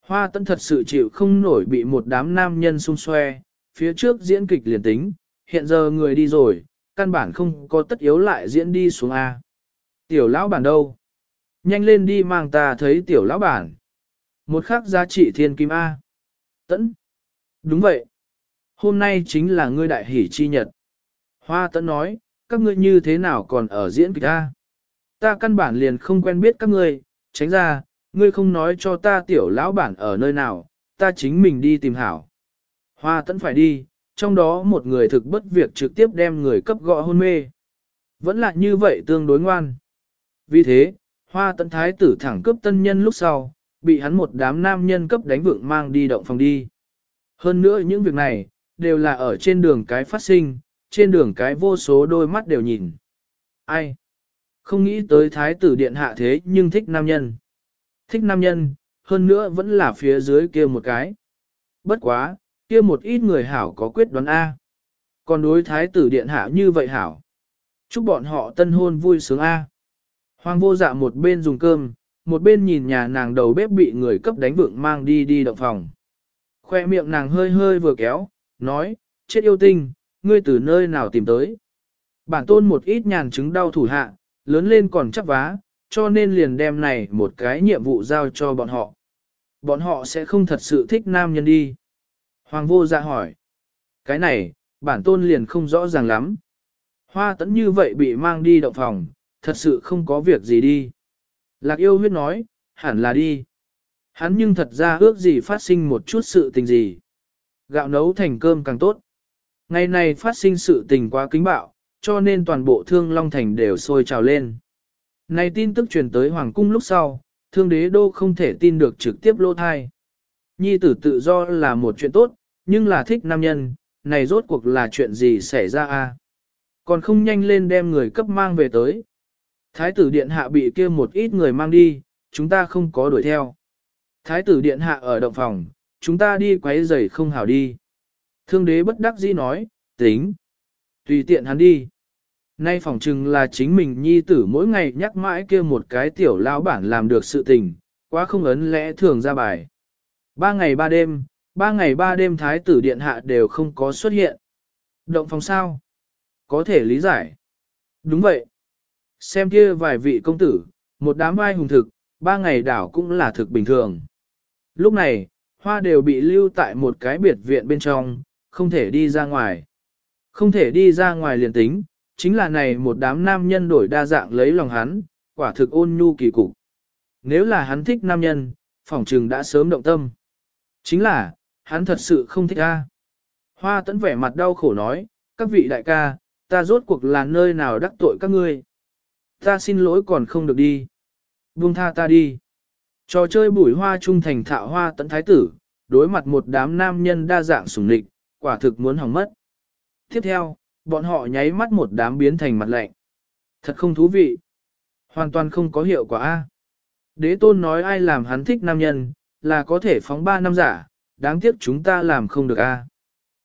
Hoa tân thật sự chịu không nổi bị một đám nam nhân xung xoe, phía trước diễn kịch liền tính, hiện giờ người đi rồi, căn bản không có tất yếu lại diễn đi xuống A. Tiểu lão bản đâu? Nhanh lên đi mang ta thấy tiểu lão bản. Một khắc giá trị thiên kim A. Tẫn. Đúng vậy. Hôm nay chính là ngươi đại hỷ chi nhật. Hoa tẫn nói, các ngươi như thế nào còn ở diễn kịch A? Ta căn bản liền không quen biết các ngươi, tránh ra, ngươi không nói cho ta tiểu lão bản ở nơi nào, ta chính mình đi tìm hảo. Hoa tẫn phải đi, trong đó một người thực bất việc trực tiếp đem người cấp gõ hôn mê. Vẫn là như vậy tương đối ngoan. Vì thế, hoa tận thái tử thẳng cướp tân nhân lúc sau, bị hắn một đám nam nhân cấp đánh vượng mang đi động phòng đi. Hơn nữa những việc này, đều là ở trên đường cái phát sinh, trên đường cái vô số đôi mắt đều nhìn. Ai? Không nghĩ tới thái tử điện hạ thế nhưng thích nam nhân. Thích nam nhân, hơn nữa vẫn là phía dưới kia một cái. Bất quá, kia một ít người hảo có quyết đoán A. Còn đối thái tử điện hạ như vậy hảo. Chúc bọn họ tân hôn vui sướng A. Hoàng vô dạ một bên dùng cơm, một bên nhìn nhà nàng đầu bếp bị người cấp đánh vượng mang đi đi động phòng. Khoe miệng nàng hơi hơi vừa kéo, nói, chết yêu tinh, ngươi từ nơi nào tìm tới. Bản tôn một ít nhàn chứng đau thủ hạ, lớn lên còn chắc vá, cho nên liền đem này một cái nhiệm vụ giao cho bọn họ. Bọn họ sẽ không thật sự thích nam nhân đi. Hoàng vô dạ hỏi. Cái này, bản tôn liền không rõ ràng lắm. Hoa tẫn như vậy bị mang đi động phòng, thật sự không có việc gì đi. Lạc yêu huyết nói, hẳn là đi. Hắn nhưng thật ra ước gì phát sinh một chút sự tình gì. Gạo nấu thành cơm càng tốt. Ngày này phát sinh sự tình quá kính bạo, cho nên toàn bộ thương Long Thành đều sôi trào lên. Này tin tức truyền tới Hoàng Cung lúc sau, thương đế đô không thể tin được trực tiếp lô thai. Nhi tử tự do là một chuyện tốt, nhưng là thích nam nhân, này rốt cuộc là chuyện gì xảy ra a? Còn không nhanh lên đem người cấp mang về tới. Thái tử điện hạ bị kia một ít người mang đi, chúng ta không có đuổi theo. Thái tử điện hạ ở động phòng, chúng ta đi quấy rầy không hảo đi. Thương đế bất đắc dĩ nói, tính. Tùy tiện hắn đi. Nay phỏng chừng là chính mình nhi tử mỗi ngày nhắc mãi kia một cái tiểu lão bản làm được sự tình, quá không ấn lẽ thường ra bài. Ba ngày ba đêm, ba ngày ba đêm thái tử điện hạ đều không có xuất hiện. Động phòng sao? Có thể lý giải. Đúng vậy. Xem kia vài vị công tử, một đám vai hùng thực, ba ngày đảo cũng là thực bình thường. Lúc này, hoa đều bị lưu tại một cái biệt viện bên trong, không thể đi ra ngoài. Không thể đi ra ngoài liền tính, chính là này một đám nam nhân đổi đa dạng lấy lòng hắn, quả thực ôn nhu kỳ cục. Nếu là hắn thích nam nhân, phỏng trừng đã sớm động tâm. Chính là, hắn thật sự không thích a. Hoa tấn vẻ mặt đau khổ nói, các vị đại ca, ta rốt cuộc là nơi nào đắc tội các ngươi. Ta xin lỗi còn không được đi. Buông tha ta đi. Trò chơi bùi hoa trung thành thạo hoa tấn thái tử, đối mặt một đám nam nhân đa dạng sủng lịch, quả thực muốn hỏng mất. Tiếp theo, bọn họ nháy mắt một đám biến thành mặt lạnh. Thật không thú vị. Hoàn toàn không có hiệu quả. a. Đế tôn nói ai làm hắn thích nam nhân, là có thể phóng ba năm giả, đáng tiếc chúng ta làm không được a.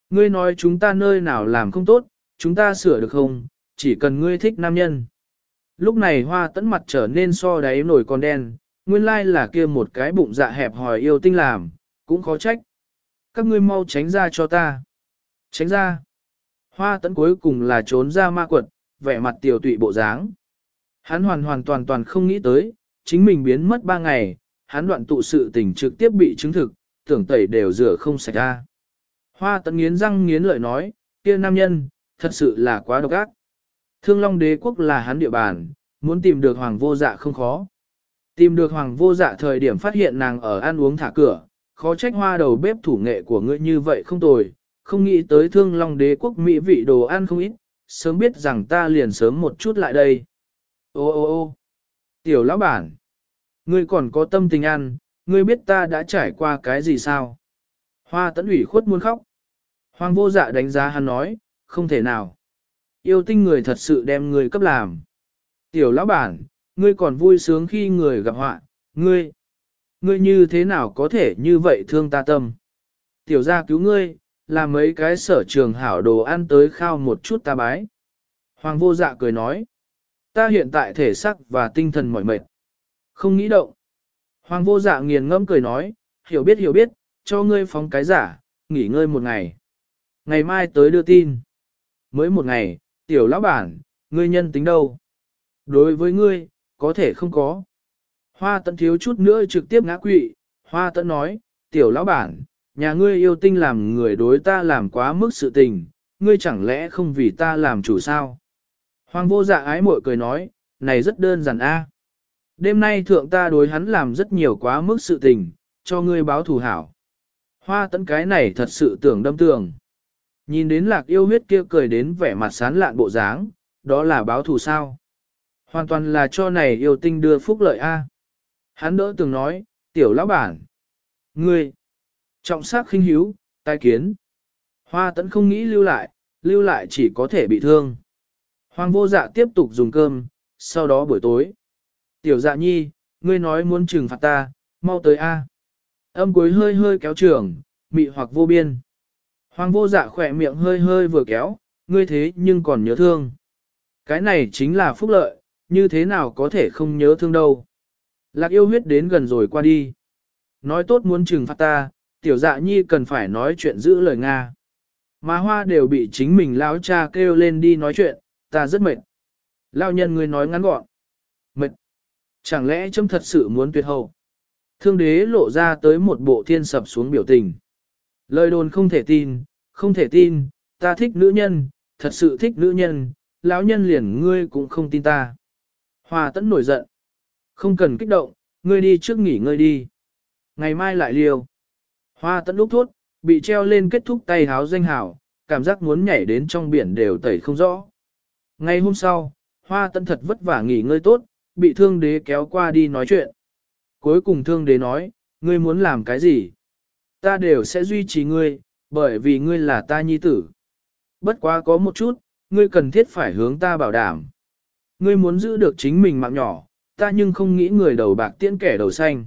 Ngươi nói chúng ta nơi nào làm không tốt, chúng ta sửa được không, chỉ cần ngươi thích nam nhân. Lúc này hoa tấn mặt trở nên so đáy nổi con đen, nguyên lai là kia một cái bụng dạ hẹp hòi yêu tinh làm, cũng khó trách. Các ngươi mau tránh ra cho ta. Tránh ra. Hoa tấn cuối cùng là trốn ra ma quật, vẻ mặt tiểu tụy bộ dáng. Hắn hoàn hoàn toàn toàn không nghĩ tới, chính mình biến mất ba ngày, hắn đoạn tụ sự tình trực tiếp bị chứng thực, tưởng tẩy đều rửa không sạch ra. Hoa tấn nghiến răng nghiến lợi nói, kia nam nhân, thật sự là quá độc ác. Thương Long đế quốc là hắn địa bàn, muốn tìm được hoàng vô dạ không khó. Tìm được hoàng vô dạ thời điểm phát hiện nàng ở ăn uống thả cửa, khó trách hoa đầu bếp thủ nghệ của ngươi như vậy không tồi, không nghĩ tới thương long đế quốc mỹ vị đồ ăn không ít, sớm biết rằng ta liền sớm một chút lại đây. Ô ô ô tiểu lão bản, ngươi còn có tâm tình ăn, ngươi biết ta đã trải qua cái gì sao? Hoa tấn ủy khuất muốn khóc. Hoàng vô dạ đánh giá hắn nói, không thể nào. Yêu tinh người thật sự đem người cấp làm. Tiểu lão bản, ngươi còn vui sướng khi người gặp họa, ngươi. Ngươi như thế nào có thể như vậy thương ta tâm? Tiểu gia cứu ngươi, làm mấy cái sở trường hảo đồ ăn tới khao một chút ta bái. Hoàng vô dạ cười nói. Ta hiện tại thể sắc và tinh thần mỏi mệt. Không nghĩ động. Hoàng vô dạ nghiền ngẫm cười nói, hiểu biết hiểu biết, cho ngươi phóng cái giả, nghỉ ngơi một ngày. Ngày mai tới đưa tin. Mới một ngày, tiểu lão bản, ngươi nhân tính đâu? Đối với ngươi, có thể không có. Hoa tận thiếu chút nữa trực tiếp ngã quỵ, hoa tận nói, tiểu lão bản, nhà ngươi yêu tinh làm người đối ta làm quá mức sự tình, ngươi chẳng lẽ không vì ta làm chủ sao? Hoàng vô dạ ái muội cười nói, này rất đơn giản a. Đêm nay thượng ta đối hắn làm rất nhiều quá mức sự tình, cho ngươi báo thù hảo. Hoa tấn cái này thật sự tưởng đâm tường. Nhìn đến lạc yêu huyết kia cười đến vẻ mặt sán lạn bộ dáng, đó là báo thù sao. Hoàn toàn là cho này yêu tinh đưa phúc lợi A. Hắn đỡ từng nói, tiểu lão bản. Ngươi, trọng sắc khinh hiếu, tai kiến. Hoa tẫn không nghĩ lưu lại, lưu lại chỉ có thể bị thương. Hoàng vô dạ tiếp tục dùng cơm, sau đó buổi tối. Tiểu dạ nhi, ngươi nói muốn trừng phạt ta, mau tới A. Âm cuối hơi hơi kéo trường, mị hoặc vô biên. Hoàng vô dạ khỏe miệng hơi hơi vừa kéo, ngươi thế nhưng còn nhớ thương. Cái này chính là phúc lợi, như thế nào có thể không nhớ thương đâu. Lạc yêu huyết đến gần rồi qua đi. Nói tốt muốn trừng phạt ta, tiểu dạ nhi cần phải nói chuyện giữ lời Nga. Mà hoa đều bị chính mình lão cha kêu lên đi nói chuyện, ta rất mệt. Lão nhân người nói ngắn gọn. Mệt. Chẳng lẽ chấm thật sự muốn tuyệt hậu? Thương đế lộ ra tới một bộ thiên sập xuống biểu tình. Lời đồn không thể tin, không thể tin, ta thích nữ nhân, thật sự thích nữ nhân, lão nhân liền ngươi cũng không tin ta. Hoa tẫn nổi giận. Không cần kích động, ngươi đi trước nghỉ ngơi đi. Ngày mai lại liều. Hoa tận lúc thốt, bị treo lên kết thúc tay háo danh hảo, cảm giác muốn nhảy đến trong biển đều tẩy không rõ. Ngày hôm sau, hoa tận thật vất vả nghỉ ngơi tốt, bị thương đế kéo qua đi nói chuyện. Cuối cùng thương đế nói, ngươi muốn làm cái gì? Ta đều sẽ duy trì ngươi, bởi vì ngươi là ta nhi tử. Bất quá có một chút, ngươi cần thiết phải hướng ta bảo đảm. Ngươi muốn giữ được chính mình mạng nhỏ, ta nhưng không nghĩ người đầu bạc tiễn kẻ đầu xanh.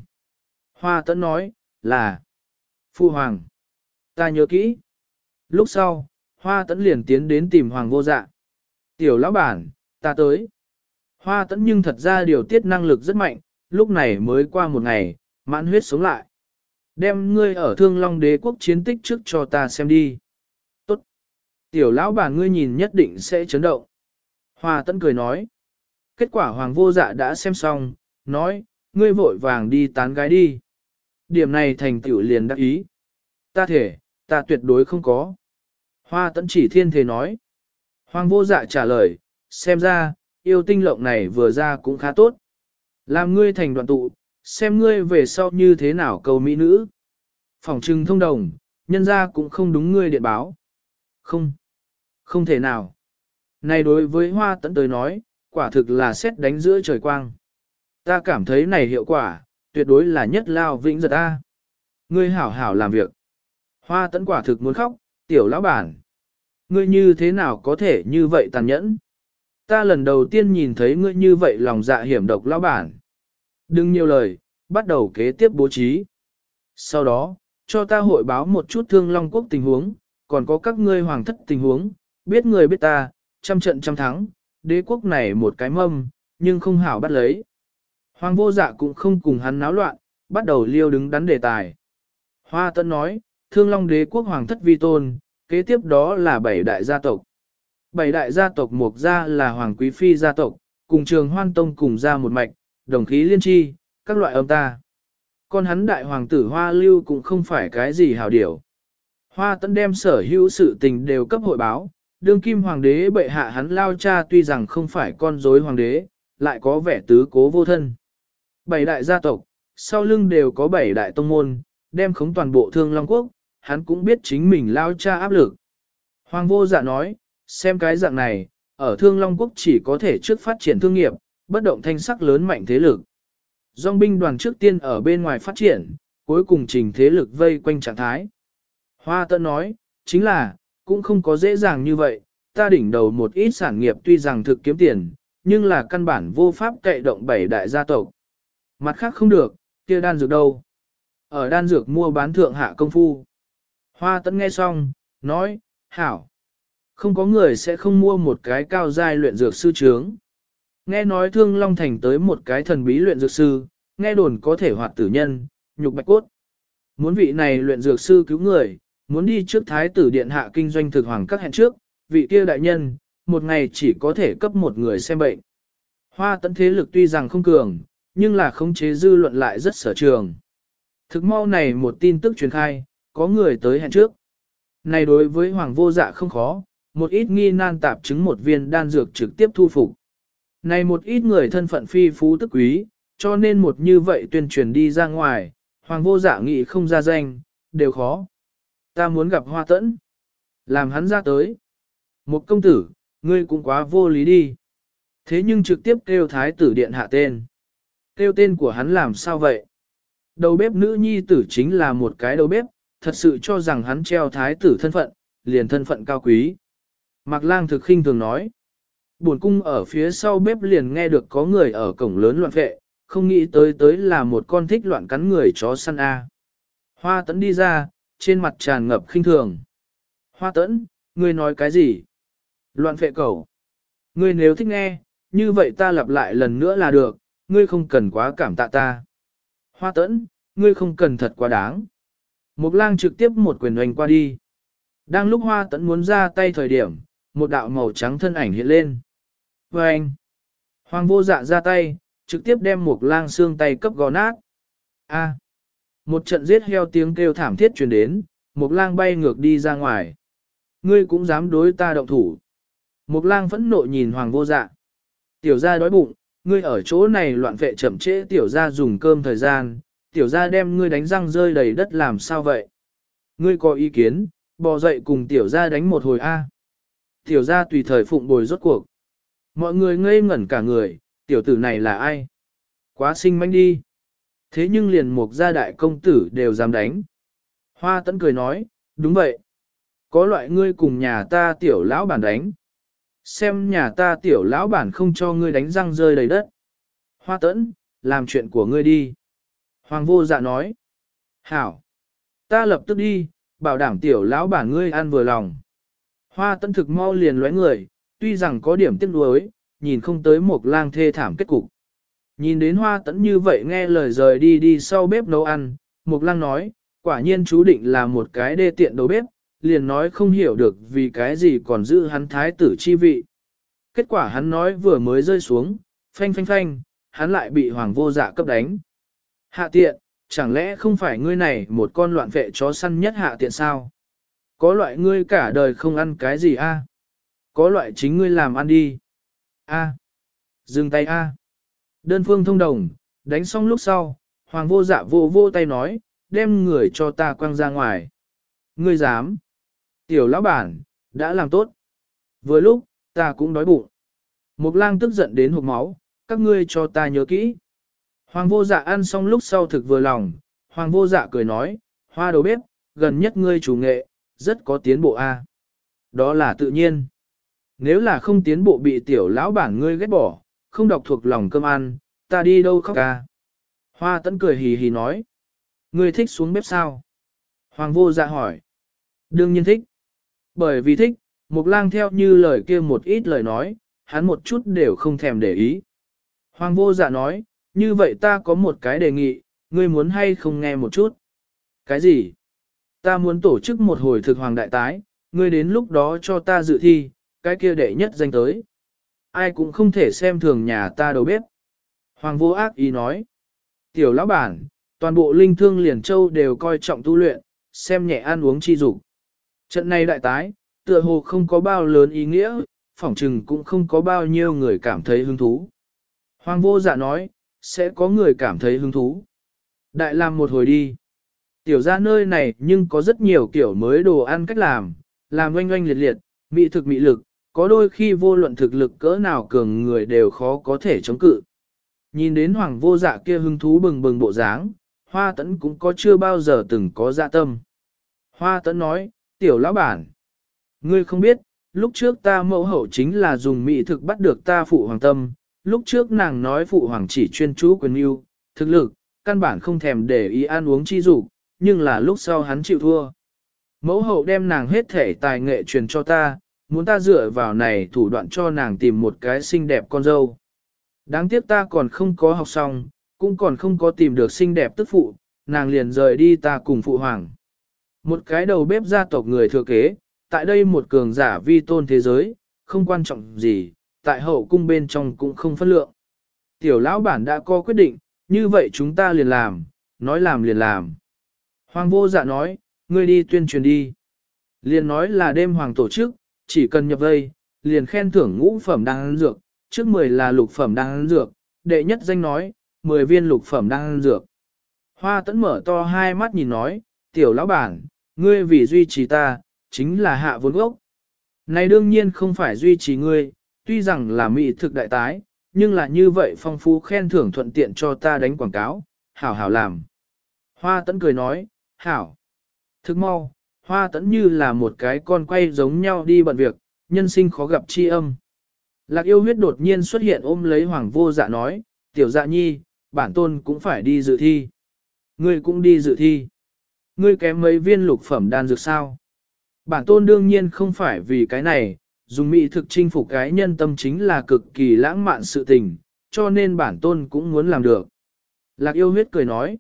Hoa tấn nói, là Phu Hoàng. Ta nhớ kỹ. Lúc sau, Hoa tấn liền tiến đến tìm Hoàng vô dạ. Tiểu lão bản, ta tới. Hoa tấn nhưng thật ra điều tiết năng lực rất mạnh, lúc này mới qua một ngày, mãn huyết sống lại. Đem ngươi ở thương long đế quốc chiến tích trước cho ta xem đi. Tốt. Tiểu lão bản ngươi nhìn nhất định sẽ chấn động. Hoa tấn cười nói. Kết quả hoàng vô dạ đã xem xong, nói, ngươi vội vàng đi tán gái đi. Điểm này thành tiểu liền đắc ý. Ta thể, ta tuyệt đối không có. Hoa Tẫn chỉ thiên thể nói. Hoàng vô dạ trả lời, xem ra, yêu tinh lộng này vừa ra cũng khá tốt. Làm ngươi thành đoạn tụ, xem ngươi về sau như thế nào cầu mỹ nữ. Phòng trừng thông đồng, nhân ra cũng không đúng ngươi điện báo. Không, không thể nào. Này đối với hoa Tẫn tới nói, quả thực là xét đánh giữa trời quang. Ta cảm thấy này hiệu quả, tuyệt đối là nhất lao vĩnh giật ta. Ngươi hảo hảo làm việc. Hoa Tẫn quả thực muốn khóc, tiểu lão bản. Ngươi như thế nào có thể như vậy tàn nhẫn? Ta lần đầu tiên nhìn thấy ngươi như vậy lòng dạ hiểm độc lão bản. Đừng nhiều lời, bắt đầu kế tiếp bố trí. Sau đó, cho ta hội báo một chút thương long quốc tình huống, còn có các ngươi hoàng thất tình huống, biết người biết ta, trăm trận trăm thắng, đế quốc này một cái mâm, nhưng không hảo bắt lấy. Hoàng vô dạ cũng không cùng hắn náo loạn, bắt đầu liêu đứng đắn đề tài. Hoa Tấn nói, Thương Long đế quốc hoàng thất vi tôn, kế tiếp đó là bảy đại gia tộc. Bảy đại gia tộc mục gia là hoàng quý phi gia tộc, cùng trường hoan tông cùng ra một mạch, đồng khí liên tri, các loại âm ta. Còn hắn đại hoàng tử Hoa Lưu cũng không phải cái gì hào điểu. Hoa Tấn đem sở hữu sự tình đều cấp hội báo, đương kim hoàng đế bệ hạ hắn lao cha tuy rằng không phải con rối hoàng đế, lại có vẻ tứ cố vô thân. Bảy đại gia tộc, sau lưng đều có bảy đại tông môn, đem khống toàn bộ thương Long Quốc, hắn cũng biết chính mình lao cha áp lực. Hoàng vô dạ nói, xem cái dạng này, ở thương Long Quốc chỉ có thể trước phát triển thương nghiệp, bất động thanh sắc lớn mạnh thế lực. Dòng binh đoàn trước tiên ở bên ngoài phát triển, cuối cùng trình thế lực vây quanh trạng thái. Hoa Tân nói, chính là, cũng không có dễ dàng như vậy, ta đỉnh đầu một ít sản nghiệp tuy rằng thực kiếm tiền, nhưng là căn bản vô pháp cậy động bảy đại gia tộc. Mặt khác không được, kia đan dược đâu? Ở đan dược mua bán thượng hạ công phu. Hoa tấn nghe xong, nói, hảo. Không có người sẽ không mua một cái cao giai luyện dược sư trướng. Nghe nói thương Long Thành tới một cái thần bí luyện dược sư, nghe đồn có thể hoạt tử nhân, nhục bạch cốt. Muốn vị này luyện dược sư cứu người, muốn đi trước thái tử điện hạ kinh doanh thực hoàng các hẹn trước, vị kia đại nhân, một ngày chỉ có thể cấp một người xem bệnh. Hoa tấn thế lực tuy rằng không cường, nhưng là khống chế dư luận lại rất sở trường. Thực mau này một tin tức truyền khai, có người tới hẹn trước. Này đối với hoàng vô dạ không khó, một ít nghi nan tạp chứng một viên đan dược trực tiếp thu phục. Này một ít người thân phận phi phú tức quý, cho nên một như vậy tuyên truyền đi ra ngoài, hoàng vô dạ nghị không ra danh, đều khó. Ta muốn gặp hoa tẫn. Làm hắn ra tới. Một công tử, ngươi cũng quá vô lý đi. Thế nhưng trực tiếp kêu thái tử điện hạ tên. Kêu tên của hắn làm sao vậy? Đầu bếp nữ nhi tử chính là một cái đầu bếp, thật sự cho rằng hắn treo thái tử thân phận, liền thân phận cao quý. Mạc lang thực khinh thường nói. Buồn cung ở phía sau bếp liền nghe được có người ở cổng lớn loạn vệ, không nghĩ tới tới là một con thích loạn cắn người chó săn A. Hoa tấn đi ra, trên mặt tràn ngập khinh thường. Hoa tấn, ngươi nói cái gì? Loạn vệ cầu. Ngươi nếu thích nghe, như vậy ta lặp lại lần nữa là được, ngươi không cần quá cảm tạ ta. Hoa tấn, ngươi không cần thật quá đáng. Mục lang trực tiếp một quyền oanh qua đi. Đang lúc hoa Tẫn muốn ra tay thời điểm, một đạo màu trắng thân ảnh hiện lên. Và anh, hoàng vô dạ ra tay, trực tiếp đem Mục lang xương tay cấp gò nát. A. một trận giết heo tiếng kêu thảm thiết truyền đến, Mục lang bay ngược đi ra ngoài. Ngươi cũng dám đối ta động thủ. Mục lang phẫn nộ nhìn hoàng vô dạ. Tiểu gia đói bụng, ngươi ở chỗ này loạn vệ chậm trễ tiểu gia dùng cơm thời gian, tiểu gia đem ngươi đánh răng rơi đầy đất làm sao vậy? Ngươi có ý kiến, bò dậy cùng tiểu gia đánh một hồi A. Tiểu gia tùy thời phụng bồi rốt cuộc. Mọi người ngây ngẩn cả người, tiểu tử này là ai? Quá sinh manh đi. Thế nhưng liền một gia đại công tử đều dám đánh. Hoa tấn cười nói, đúng vậy. Có loại ngươi cùng nhà ta tiểu lão bản đánh. Xem nhà ta tiểu lão bản không cho ngươi đánh răng rơi đầy đất. Hoa tấn, làm chuyện của ngươi đi. Hoàng vô dạ nói. Hảo. Ta lập tức đi, bảo đảm tiểu lão bản ngươi ăn vừa lòng. Hoa tân thực mau liền lóe người, tuy rằng có điểm tiếc nuối, nhìn không tới một lang thê thảm kết cục. Nhìn đến hoa tẫn như vậy nghe lời rời đi đi sau bếp nấu ăn, Mục lang nói, quả nhiên chú định là một cái đê tiện đầu bếp, liền nói không hiểu được vì cái gì còn giữ hắn thái tử chi vị. Kết quả hắn nói vừa mới rơi xuống, phanh phanh phanh, hắn lại bị hoàng vô dạ cấp đánh. Hạ tiện, chẳng lẽ không phải ngươi này một con loạn vệ chó săn nhất hạ tiện sao? Có loại ngươi cả đời không ăn cái gì a? Có loại chính ngươi làm ăn đi. A. Dừng tay a. Đơn phương thông đồng, đánh xong lúc sau, hoàng vô dạ vô vô tay nói, đem người cho ta quăng ra ngoài. Ngươi dám. Tiểu lão bản, đã làm tốt. Vừa lúc, ta cũng đói bụng. Mục lang tức giận đến hộp máu, các ngươi cho ta nhớ kỹ. Hoàng vô dạ ăn xong lúc sau thực vừa lòng, hoàng vô dạ cười nói, hoa đầu bếp, gần nhất ngươi chủ nghệ, rất có tiến bộ a. Đó là tự nhiên. Nếu là không tiến bộ bị tiểu lão bản ngươi ghét bỏ, không đọc thuộc lòng cơm ăn, ta đi đâu khóc ca. Hoa tấn cười hì hì nói. Ngươi thích xuống bếp sao? Hoàng vô dạ hỏi. Đương nhiên thích. Bởi vì thích, Mục lang theo như lời kia một ít lời nói, hắn một chút đều không thèm để ý. Hoàng vô dạ nói, như vậy ta có một cái đề nghị, ngươi muốn hay không nghe một chút. Cái gì? Ta muốn tổ chức một hồi thực hoàng đại tái, ngươi đến lúc đó cho ta dự thi, cái kia đệ nhất danh tới. Ai cũng không thể xem thường nhà ta đầu bếp. Hoàng vô ác ý nói. Tiểu lão bản, toàn bộ linh thương liền châu đều coi trọng tu luyện, xem nhẹ ăn uống chi dục. Trận này đại tái, tựa hồ không có bao lớn ý nghĩa, phỏng trừng cũng không có bao nhiêu người cảm thấy hứng thú. Hoàng vô dạ nói, sẽ có người cảm thấy hứng thú. Đại làm một hồi đi. Tiểu ra nơi này nhưng có rất nhiều kiểu mới đồ ăn cách làm, làm oanh oanh liệt liệt, mị thực mị lực, có đôi khi vô luận thực lực cỡ nào cường người đều khó có thể chống cự. Nhìn đến hoàng vô dạ kia hứng thú bừng bừng bộ dáng, hoa Tấn cũng có chưa bao giờ từng có dạ tâm. Hoa Tấn nói, tiểu lão bản, ngươi không biết, lúc trước ta mẫu hậu chính là dùng mỹ thực bắt được ta phụ hoàng tâm, lúc trước nàng nói phụ hoàng chỉ chuyên chú quyền yêu, thực lực, căn bản không thèm để ý ăn uống chi dục nhưng là lúc sau hắn chịu thua. Mẫu hậu đem nàng hết thể tài nghệ truyền cho ta, muốn ta dựa vào này thủ đoạn cho nàng tìm một cái xinh đẹp con dâu. Đáng tiếc ta còn không có học xong, cũng còn không có tìm được xinh đẹp tức phụ, nàng liền rời đi ta cùng phụ hoàng. Một cái đầu bếp gia tộc người thừa kế, tại đây một cường giả vi tôn thế giới, không quan trọng gì, tại hậu cung bên trong cũng không phân lượng. Tiểu lão bản đã có quyết định, như vậy chúng ta liền làm, nói làm liền làm. Hoàng vô dạ nói, ngươi đi tuyên truyền đi. Liền nói là đêm hoàng tổ chức, chỉ cần nhập vây, liền khen thưởng ngũ phẩm đang ăn dược, trước 10 là lục phẩm đang ăn dược, đệ nhất danh nói, 10 viên lục phẩm đang ăn dược. Hoa tẫn mở to hai mắt nhìn nói, tiểu lão bản, ngươi vì duy trì ta, chính là hạ vốn gốc. Này đương nhiên không phải duy trì ngươi, tuy rằng là mỹ thực đại tái, nhưng là như vậy phong phú khen thưởng thuận tiện cho ta đánh quảng cáo, hảo hảo làm. Hoa tẫn cười nói, hảo. Thức mau, hoa tẫn như là một cái con quay giống nhau đi bận việc, nhân sinh khó gặp chi âm. Lạc yêu huyết đột nhiên xuất hiện ôm lấy hoàng vô dạ nói, tiểu dạ nhi, bản tôn cũng phải đi dự thi. Ngươi cũng đi dự thi. Ngươi kém mấy viên lục phẩm đan dược sao? Bản tôn đương nhiên không phải vì cái này, dùng mỹ thực chinh phục cái nhân tâm chính là cực kỳ lãng mạn sự tình, cho nên bản tôn cũng muốn làm được. Lạc yêu huyết cười nói,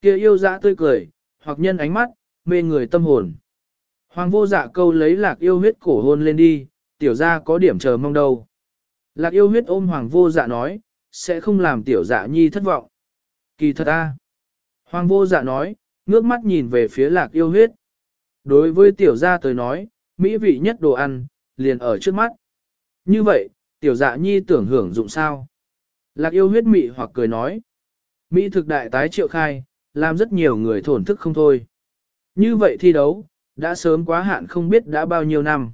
kia yêu dã tươi cười, hoặc nhân ánh mắt, mê người tâm hồn. Hoàng vô dạ câu lấy lạc yêu huyết cổ hôn lên đi, tiểu ra có điểm chờ mong đâu. Lạc yêu huyết ôm hoàng vô dạ nói, sẽ không làm tiểu dạ nhi thất vọng. Kỳ thật a. Hoàng vô dạ nói, ngước mắt nhìn về phía lạc yêu huyết. Đối với tiểu gia tới nói, mỹ vị nhất đồ ăn, liền ở trước mắt. Như vậy, tiểu dạ nhi tưởng hưởng dụng sao? Lạc yêu huyết mị hoặc cười nói. Mỹ thực đại tái triệu khai, làm rất nhiều người thổn thức không thôi. Như vậy thi đấu, đã sớm quá hạn không biết đã bao nhiêu năm.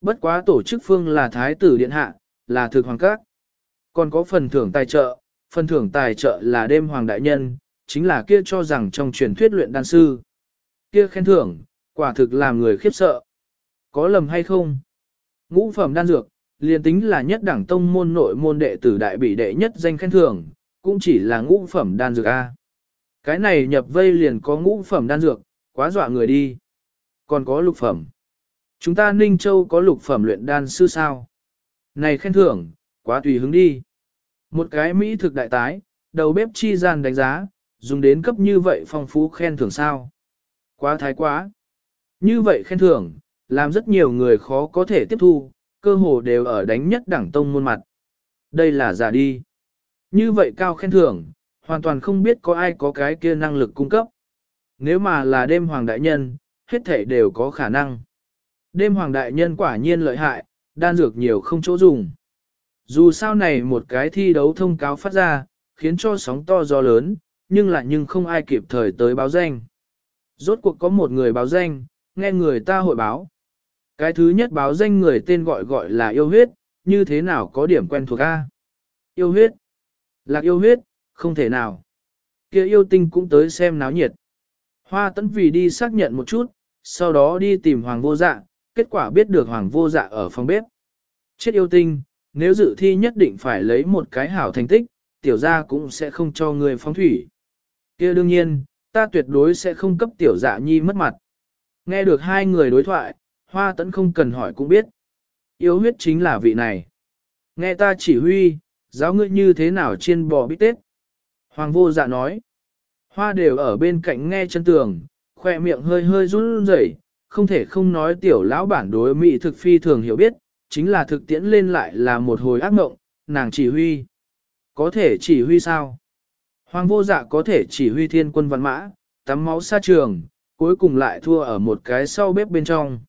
Bất quá tổ chức phương là Thái tử Điện Hạ, là thực hoàng các. Còn có phần thưởng tài trợ, phần thưởng tài trợ là đêm hoàng đại nhân, chính là kia cho rằng trong truyền thuyết luyện đan sư. Kia khen thưởng, quả thực làm người khiếp sợ. Có lầm hay không? Ngũ phẩm đan dược, liền tính là nhất đẳng tông môn nội môn đệ tử đại bị đệ nhất danh khen thưởng, cũng chỉ là ngũ phẩm đan dược A. Cái này nhập vây liền có ngũ phẩm đan dược, quá dọa người đi. Còn có lục phẩm. Chúng ta Ninh Châu có lục phẩm luyện đan sư sao? Này khen thưởng, quá tùy hứng đi. Một cái Mỹ thực đại tái, đầu bếp chi gian đánh giá, dùng đến cấp như vậy phong phú khen thưởng sao? Quá thái quá. Như vậy khen thưởng, làm rất nhiều người khó có thể tiếp thu, cơ hồ đều ở đánh nhất đẳng tông môn mặt. Đây là giả đi. Như vậy cao khen thưởng, hoàn toàn không biết có ai có cái kia năng lực cung cấp. Nếu mà là đêm hoàng đại nhân, hết thể đều có khả năng. Đêm hoàng đại nhân quả nhiên lợi hại, đan dược nhiều không chỗ dùng. Dù sao này một cái thi đấu thông cáo phát ra, khiến cho sóng to gió lớn, nhưng lại nhưng không ai kịp thời tới báo danh. Rốt cuộc có một người báo danh, nghe người ta hội báo. Cái thứ nhất báo danh người tên gọi gọi là yêu huyết, như thế nào có điểm quen thuộc A. Yêu huyết. Lạc yêu huyết, không thể nào. kia yêu tinh cũng tới xem náo nhiệt. Hoa tấn vì đi xác nhận một chút, sau đó đi tìm hoàng vô dạ, kết quả biết được hoàng vô dạ ở phòng bếp. Chết yêu tinh, nếu dự thi nhất định phải lấy một cái hảo thành tích, tiểu gia cũng sẽ không cho người phóng thủy. kia đương nhiên, ta tuyệt đối sẽ không cấp tiểu dạ nhi mất mặt. Nghe được hai người đối thoại, hoa tẫn không cần hỏi cũng biết. yếu huyết chính là vị này. Nghe ta chỉ huy, giáo ngươi như thế nào trên bò bít tết. Hoàng vô dạ nói. Hoa đều ở bên cạnh nghe chân tường, khoe miệng hơi hơi run rẩy, không thể không nói tiểu lão bản đối mỹ thực phi thường hiểu biết, chính là thực tiễn lên lại là một hồi ác mộng, nàng chỉ huy. Có thể chỉ huy sao? Hoàng vô dạ có thể chỉ huy thiên quân văn mã, tắm máu xa trường, cuối cùng lại thua ở một cái sau bếp bên trong.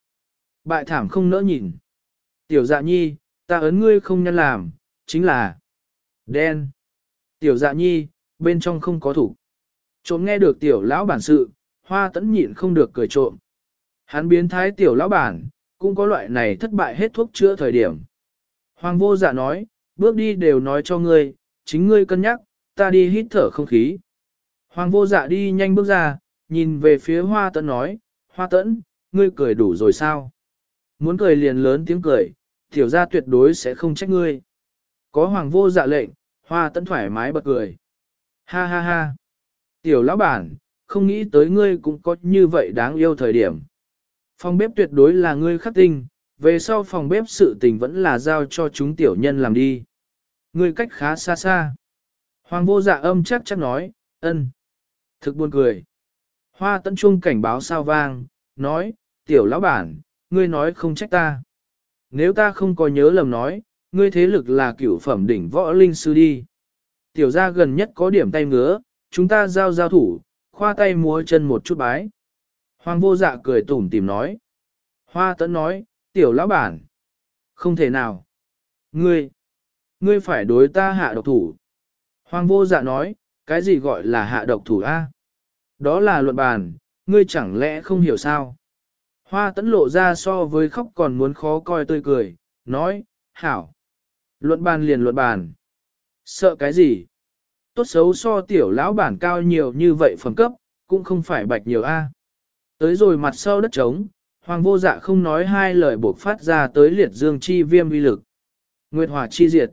Bại thảm không nỡ nhìn. Tiểu dạ nhi, ta ấn ngươi không nhân làm, chính là đen. Tiểu dạ nhi, bên trong không có thủ. Trộm nghe được tiểu lão bản sự, hoa tẫn nhịn không được cười trộm. Hắn biến thái tiểu lão bản, cũng có loại này thất bại hết thuốc chữa thời điểm. Hoàng vô dạ nói, bước đi đều nói cho ngươi, chính ngươi cân nhắc, ta đi hít thở không khí. Hoàng vô dạ đi nhanh bước ra, nhìn về phía hoa tẫn nói, hoa tẫn, ngươi cười đủ rồi sao? Muốn cười liền lớn tiếng cười, tiểu gia tuyệt đối sẽ không trách ngươi. Có hoàng vô dạ lệnh, hoa tấn thoải mái bật cười. Ha ha ha. Tiểu lão bản, không nghĩ tới ngươi cũng có như vậy đáng yêu thời điểm. Phòng bếp tuyệt đối là ngươi khắc tinh, về sau phòng bếp sự tình vẫn là giao cho chúng tiểu nhân làm đi. Ngươi cách khá xa xa. Hoàng vô dạ âm chắc chắc nói, ân. Thực buồn cười. Hoa tấn trung cảnh báo sao vang, nói, tiểu lão bản, ngươi nói không trách ta. Nếu ta không có nhớ lầm nói, ngươi thế lực là cửu phẩm đỉnh võ linh sư đi. Tiểu gia gần nhất có điểm tay ngứa, chúng ta giao giao thủ, khoa tay múa chân một chút bái. Hoàng vô dạ cười tủm tìm nói. Hoa tấn nói, tiểu lão bản. Không thể nào. Ngươi, ngươi phải đối ta hạ độc thủ. Hoàng vô dạ nói, cái gì gọi là hạ độc thủ A? Đó là luận bàn, ngươi chẳng lẽ không hiểu sao? Hoa tẫn lộ ra so với khóc còn muốn khó coi tươi cười, nói, hảo. Luận bàn liền luận bàn. Sợ cái gì? Tốt xấu so tiểu lão bản cao nhiều như vậy phẩm cấp, cũng không phải bạch nhiều A. Tới rồi mặt sau đất trống, hoàng vô dạ không nói hai lời buộc phát ra tới liệt dương chi viêm uy lực. Nguyệt hỏa chi diệt.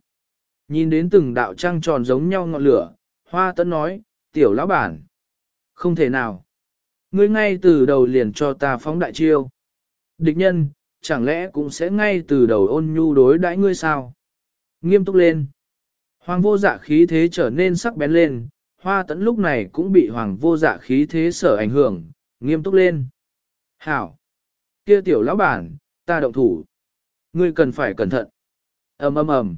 Nhìn đến từng đạo trăng tròn giống nhau ngọn lửa, hoa Tấn nói, tiểu lão bản. Không thể nào. Ngươi ngay từ đầu liền cho ta phóng đại chiêu. Địch nhân, chẳng lẽ cũng sẽ ngay từ đầu ôn nhu đối đãi ngươi sao? Nghiêm túc lên. Hoàng vô dạ khí thế trở nên sắc bén lên, hoa tấn lúc này cũng bị hoàng vô dạ khí thế sở ảnh hưởng, nghiêm túc lên. Hảo! Kia tiểu lão bản, ta động thủ. Ngươi cần phải cẩn thận. ầm ầm ầm.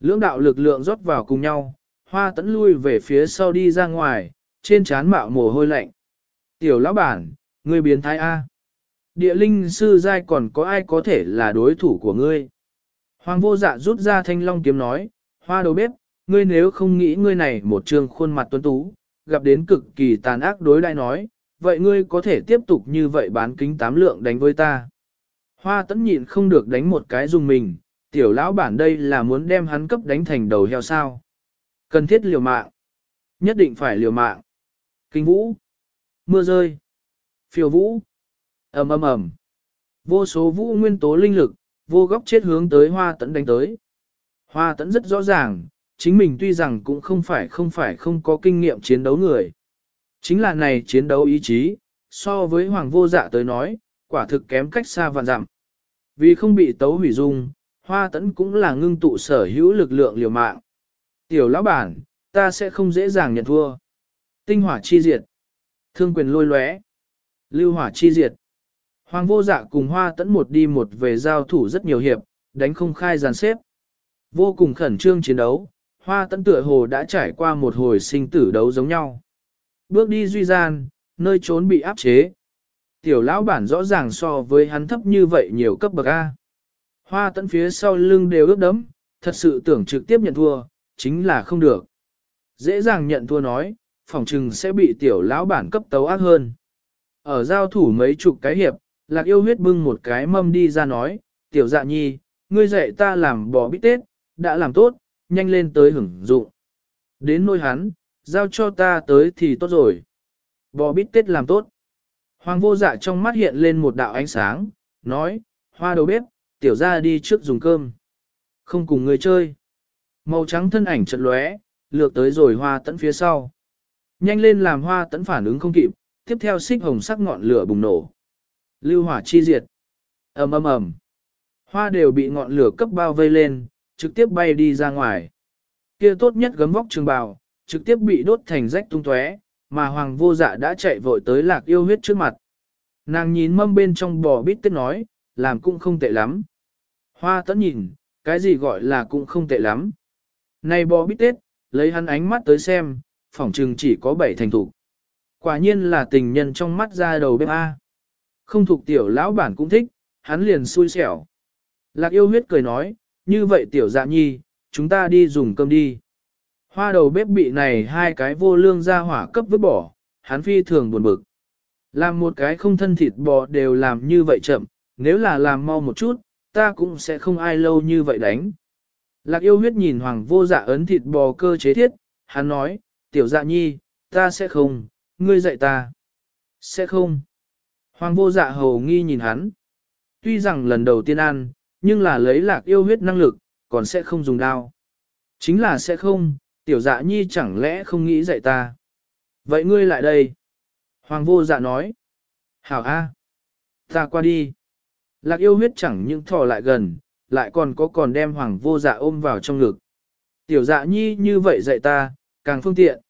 Lưỡng đạo lực lượng rót vào cùng nhau, hoa tấn lui về phía sau đi ra ngoài, trên trán mạo mồ hôi lạnh. Tiểu lão bản, ngươi biến thái A. Địa linh sư giai còn có ai có thể là đối thủ của ngươi? Hoàng vô dạ rút ra thanh long kiếm nói, hoa đầu bếp, ngươi nếu không nghĩ ngươi này một trường khuôn mặt tuấn tú, gặp đến cực kỳ tàn ác đối đại nói, vậy ngươi có thể tiếp tục như vậy bán kính tám lượng đánh với ta. Hoa tẫn nhịn không được đánh một cái dùng mình, tiểu lão bản đây là muốn đem hắn cấp đánh thành đầu heo sao. Cần thiết liều mạng. Nhất định phải liều mạng. Kinh vũ. Mưa rơi. Phiêu vũ. ầm ầm ầm. Vô số vũ nguyên tố linh lực, vô góc chết hướng tới hoa tẫn đánh tới. Hoa tẫn rất rõ ràng, chính mình tuy rằng cũng không phải không phải không có kinh nghiệm chiến đấu người. Chính là này chiến đấu ý chí, so với hoàng vô dạ tới nói, quả thực kém cách xa vạn dặm. Vì không bị tấu hủy dung, hoa tẫn cũng là ngưng tụ sở hữu lực lượng liều mạng. Tiểu lão bản, ta sẽ không dễ dàng nhận thua. Tinh hỏa chi diệt. Thương quyền lôi lóe. Lưu hỏa chi diệt. Hoàng vô dạ cùng hoa tẫn một đi một về giao thủ rất nhiều hiệp, đánh không khai giàn xếp. Vô cùng khẩn trương chiến đấu, hoa tẫn tựa hồ đã trải qua một hồi sinh tử đấu giống nhau. Bước đi duy gian, nơi trốn bị áp chế. Tiểu lão bản rõ ràng so với hắn thấp như vậy nhiều cấp bậc A. Hoa tấn phía sau lưng đều ướt đẫm, thật sự tưởng trực tiếp nhận thua, chính là không được. Dễ dàng nhận thua nói, phòng trừng sẽ bị tiểu lão bản cấp tấu ác hơn. Ở giao thủ mấy chục cái hiệp, lạc yêu huyết bưng một cái mâm đi ra nói, tiểu dạ nhi, ngươi dạy ta làm bò bít tết, đã làm tốt, nhanh lên tới hưởng dụng. Đến nôi hắn, giao cho ta tới thì tốt rồi. Bò bít tết làm tốt. Hoàng vô dạ trong mắt hiện lên một đạo ánh sáng, nói, hoa đầu bếp, tiểu ra đi trước dùng cơm. Không cùng người chơi. Màu trắng thân ảnh chật lóe, lược tới rồi hoa tận phía sau. Nhanh lên làm hoa tẫn phản ứng không kịp, tiếp theo xích hồng sắc ngọn lửa bùng nổ. Lưu hỏa chi diệt. ầm ầm ầm. Hoa đều bị ngọn lửa cấp bao vây lên, trực tiếp bay đi ra ngoài. Kia tốt nhất gấm vóc trường bào, trực tiếp bị đốt thành rách tung tóe, mà hoàng vô dạ đã chạy vội tới lạc yêu huyết trước mặt. Nàng nhìn mâm bên trong bò bít tết nói, làm cũng không tệ lắm. Hoa tẫn nhìn, cái gì gọi là cũng không tệ lắm. Này bò bít tết, lấy hắn ánh mắt tới xem, phỏng chừng chỉ có bảy thành thủ. Quả nhiên là tình nhân trong mắt ra đầu bếp A. Không thuộc tiểu lão bản cũng thích, hắn liền xui xẻo. Lạc yêu huyết cười nói, như vậy tiểu dạ nhi, chúng ta đi dùng cơm đi. Hoa đầu bếp bị này hai cái vô lương ra hỏa cấp vứt bỏ, hắn phi thường buồn bực. Làm một cái không thân thịt bò đều làm như vậy chậm, nếu là làm mau một chút, ta cũng sẽ không ai lâu như vậy đánh. Lạc yêu huyết nhìn hoàng vô dạ ấn thịt bò cơ chế thiết, hắn nói, tiểu dạ nhi, ta sẽ không, ngươi dạy ta. Sẽ không. Hoàng vô dạ hầu nghi nhìn hắn. Tuy rằng lần đầu tiên ăn, nhưng là lấy lạc yêu huyết năng lực, còn sẽ không dùng đao. Chính là sẽ không, tiểu dạ nhi chẳng lẽ không nghĩ dạy ta. Vậy ngươi lại đây. Hoàng vô dạ nói. Hảo A. Ta qua đi. Lạc yêu huyết chẳng những thò lại gần, lại còn có còn đem hoàng vô dạ ôm vào trong ngực. Tiểu dạ nhi như vậy dạy ta, càng phương tiện.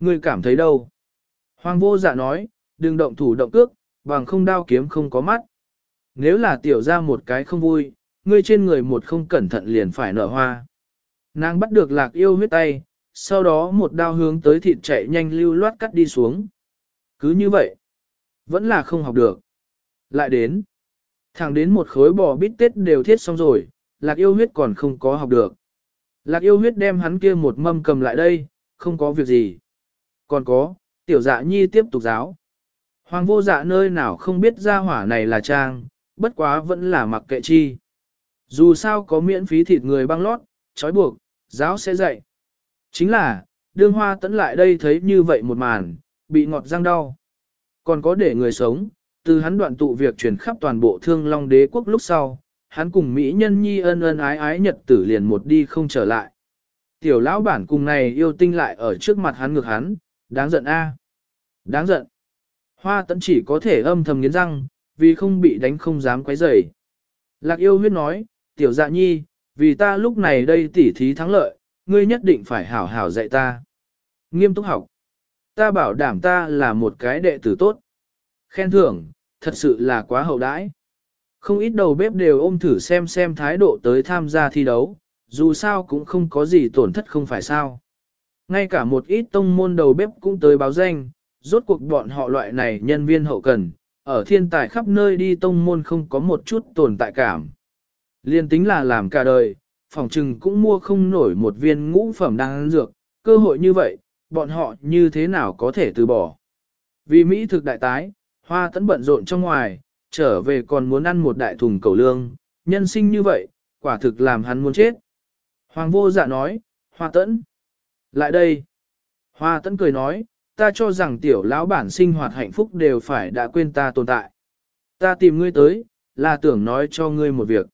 Ngươi cảm thấy đâu? Hoàng vô dạ nói, đừng động thủ động cước, bằng không đao kiếm không có mắt. Nếu là tiểu ra một cái không vui, ngươi trên người một không cẩn thận liền phải nở hoa. Nàng bắt được lạc yêu huyết tay, sau đó một đao hướng tới thịt chạy nhanh lưu loát cắt đi xuống. Cứ như vậy, vẫn là không học được. Lại đến, thẳng đến một khối bò bít tết đều thiết xong rồi, lạc yêu huyết còn không có học được. Lạc yêu huyết đem hắn kia một mâm cầm lại đây, không có việc gì. Còn có, tiểu dạ nhi tiếp tục giáo. Hoàng vô dạ nơi nào không biết ra hỏa này là trang, bất quá vẫn là mặc kệ chi. Dù sao có miễn phí thịt người băng lót, trói buộc, giáo sẽ dạy. Chính là, đương hoa tấn lại đây thấy như vậy một màn, bị ngọt răng đau. Còn có để người sống, từ hắn đoạn tụ việc truyền khắp toàn bộ thương long đế quốc lúc sau, hắn cùng Mỹ nhân nhi ân ân ái ái nhật tử liền một đi không trở lại. Tiểu lão bản cùng này yêu tinh lại ở trước mặt hắn ngược hắn, đáng giận a, Đáng giận. Hoa tẫn chỉ có thể âm thầm nghiến răng, vì không bị đánh không dám quấy rầy. Lạc yêu huyết nói, tiểu dạ nhi, vì ta lúc này đây tỉ thí thắng lợi, ngươi nhất định phải hảo hảo dạy ta. Nghiêm túc học. Ta bảo đảm ta là một cái đệ tử tốt. Khen thưởng, thật sự là quá hậu đãi. Không ít đầu bếp đều ôm thử xem xem thái độ tới tham gia thi đấu, dù sao cũng không có gì tổn thất không phải sao. Ngay cả một ít tông môn đầu bếp cũng tới báo danh, rốt cuộc bọn họ loại này nhân viên hậu cần, ở thiên tài khắp nơi đi tông môn không có một chút tồn tại cảm. Liên tính là làm cả đời, phòng trừng cũng mua không nổi một viên ngũ phẩm đang dược, cơ hội như vậy, bọn họ như thế nào có thể từ bỏ. Vì Mỹ thực đại tái, hoa tấn bận rộn trong ngoài, trở về còn muốn ăn một đại thùng cầu lương, nhân sinh như vậy, quả thực làm hắn muốn chết. Hoàng vô dạ nói, hoa tẫn. lại đây. Hoa tẫn cười nói, ta cho rằng tiểu lão bản sinh hoạt hạnh phúc đều phải đã quên ta tồn tại. Ta tìm ngươi tới, là tưởng nói cho ngươi một việc.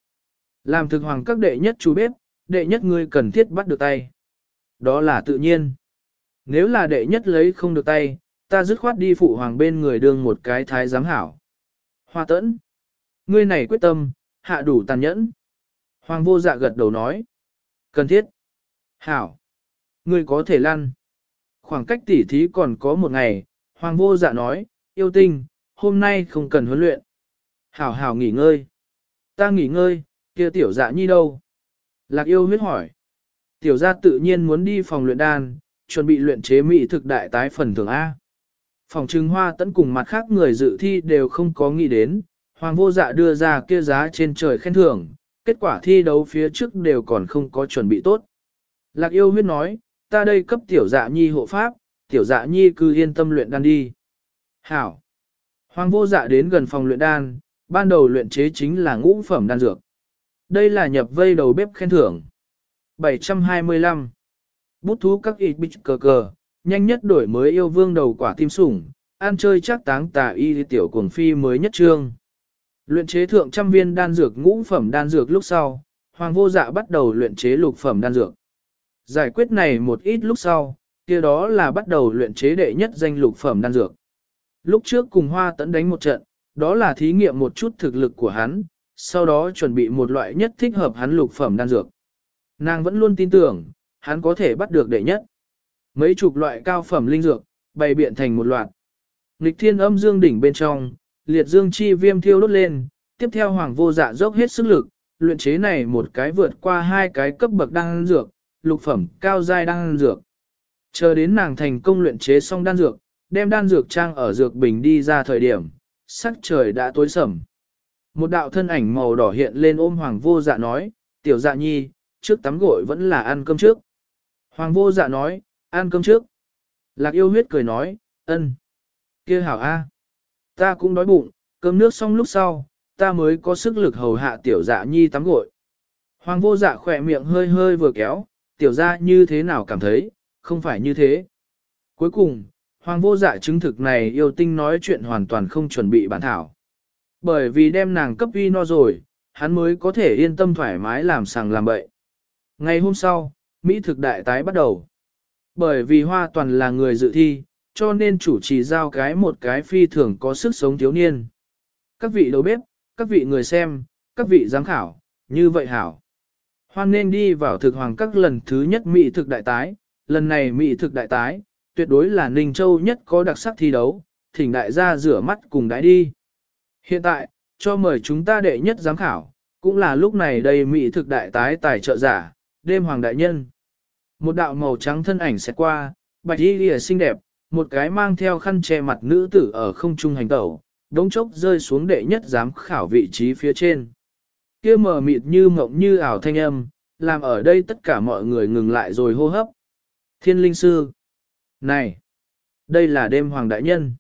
Làm thực hoàng các đệ nhất chú bếp, đệ nhất ngươi cần thiết bắt được tay. Đó là tự nhiên. Nếu là đệ nhất lấy không được tay, ta dứt khoát đi phụ hoàng bên người đương một cái thái giám hảo. Hoa tẫn. Ngươi này quyết tâm, hạ đủ tàn nhẫn. Hoàng vô dạ gật đầu nói. Cần thiết. Hảo. Ngươi có thể lăn. Khoảng cách tỉ thí còn có một ngày, Hoàng vô dạ nói, yêu tinh, hôm nay không cần huấn luyện. Hảo hảo nghỉ ngơi. Ta nghỉ ngơi, kia tiểu dạ nhi đâu? Lạc yêu huyết hỏi. Tiểu gia tự nhiên muốn đi phòng luyện đan, chuẩn bị luyện chế mỹ thực đại tái phần thưởng A. Phòng trưng hoa tấn cùng mặt khác người dự thi đều không có nghĩ đến, hoàng vô dạ đưa ra kia giá trên trời khen thưởng, kết quả thi đấu phía trước đều còn không có chuẩn bị tốt. Lạc yêu huyết nói, ta đây cấp tiểu dạ nhi hộ pháp, tiểu dạ nhi cứ yên tâm luyện đan đi. Hảo. Hoàng vô dạ đến gần phòng luyện đan, ban đầu luyện chế chính là ngũ phẩm đan dược. Đây là nhập vây đầu bếp khen thưởng. 725. Bút thú các ít bích cờ cờ, nhanh nhất đổi mới yêu vương đầu quả tim sủng, ăn chơi chắc táng tà y tiểu cuồng phi mới nhất trương. Luyện chế thượng trăm viên đan dược ngũ phẩm đan dược lúc sau, Hoàng vô dạ bắt đầu luyện chế lục phẩm đan dược. Giải quyết này một ít lúc sau, kia đó là bắt đầu luyện chế đệ nhất danh lục phẩm đan dược. Lúc trước cùng Hoa Tấn đánh một trận, đó là thí nghiệm một chút thực lực của hắn, sau đó chuẩn bị một loại nhất thích hợp hắn lục phẩm đan dược. Nàng vẫn luôn tin tưởng, hắn có thể bắt được đệ nhất. Mấy chục loại cao phẩm linh dược, bày biện thành một loạt. lịch thiên âm dương đỉnh bên trong, liệt dương chi viêm thiêu đốt lên, tiếp theo hoàng vô dạ dốc hết sức lực, luyện chế này một cái vượt qua hai cái cấp bậc đan dược, lục phẩm cao giai đan dược. Chờ đến nàng thành công luyện chế xong đan dược, đem đan dược trang ở dược bình đi ra thời điểm, sắc trời đã tối sầm. Một đạo thân ảnh màu đỏ hiện lên ôm hoàng vô dạ nói, tiểu dạ nhi, trước tắm gội vẫn là ăn cơm trước. Hoàng vô dạ nói, ăn cơm trước. Lạc yêu huyết cười nói, ân. kia hảo a, Ta cũng đói bụng, cơm nước xong lúc sau, ta mới có sức lực hầu hạ tiểu dạ nhi tắm gội. Hoàng vô dạ khỏe miệng hơi hơi vừa kéo, tiểu ra như thế nào cảm thấy, không phải như thế. Cuối cùng, hoàng vô dạ chứng thực này yêu tinh nói chuyện hoàn toàn không chuẩn bị bản thảo. Bởi vì đem nàng cấp uy no rồi, hắn mới có thể yên tâm thoải mái làm sàng làm bậy. Ngày hôm sau, Mỹ thực đại tái bắt đầu. Bởi vì hoa toàn là người dự thi, cho nên chủ trì giao cái một cái phi thường có sức sống thiếu niên. Các vị đầu bếp, các vị người xem, các vị giám khảo, như vậy hảo. Hoan nên đi vào thực hoàng các lần thứ nhất Mỹ thực đại tái, lần này Mỹ thực đại tái, tuyệt đối là Ninh Châu nhất có đặc sắc thi đấu, thỉnh đại gia rửa mắt cùng đãi đi. Hiện tại, cho mời chúng ta đệ nhất giám khảo, cũng là lúc này đây Mỹ thực đại tái tài trợ giả, đêm hoàng đại nhân. Một đạo màu trắng thân ảnh sẽ qua, bạch y lìa xinh đẹp, một cái mang theo khăn che mặt nữ tử ở không trung hành tẩu, đống chốc rơi xuống đệ nhất giám khảo vị trí phía trên. kia mờ mịt như mộng như ảo thanh âm, làm ở đây tất cả mọi người ngừng lại rồi hô hấp. Thiên linh sư. Này! Đây là đêm hoàng đại nhân.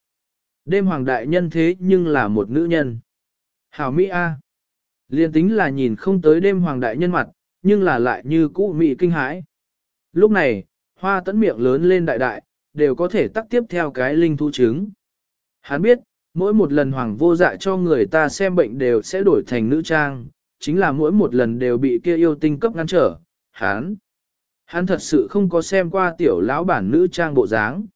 Đêm hoàng đại nhân thế nhưng là một nữ nhân. Hảo Mỹ A. Liên tính là nhìn không tới đêm hoàng đại nhân mặt, nhưng là lại như cũ Mỹ kinh hãi. Lúc này, hoa tấn miệng lớn lên đại đại, đều có thể tắt tiếp theo cái linh thú trứng. Hắn biết, mỗi một lần hoàng vô dạ cho người ta xem bệnh đều sẽ đổi thành nữ trang, chính là mỗi một lần đều bị kia yêu tinh cấp ngăn trở. Hắn, hắn thật sự không có xem qua tiểu lão bản nữ trang bộ dáng.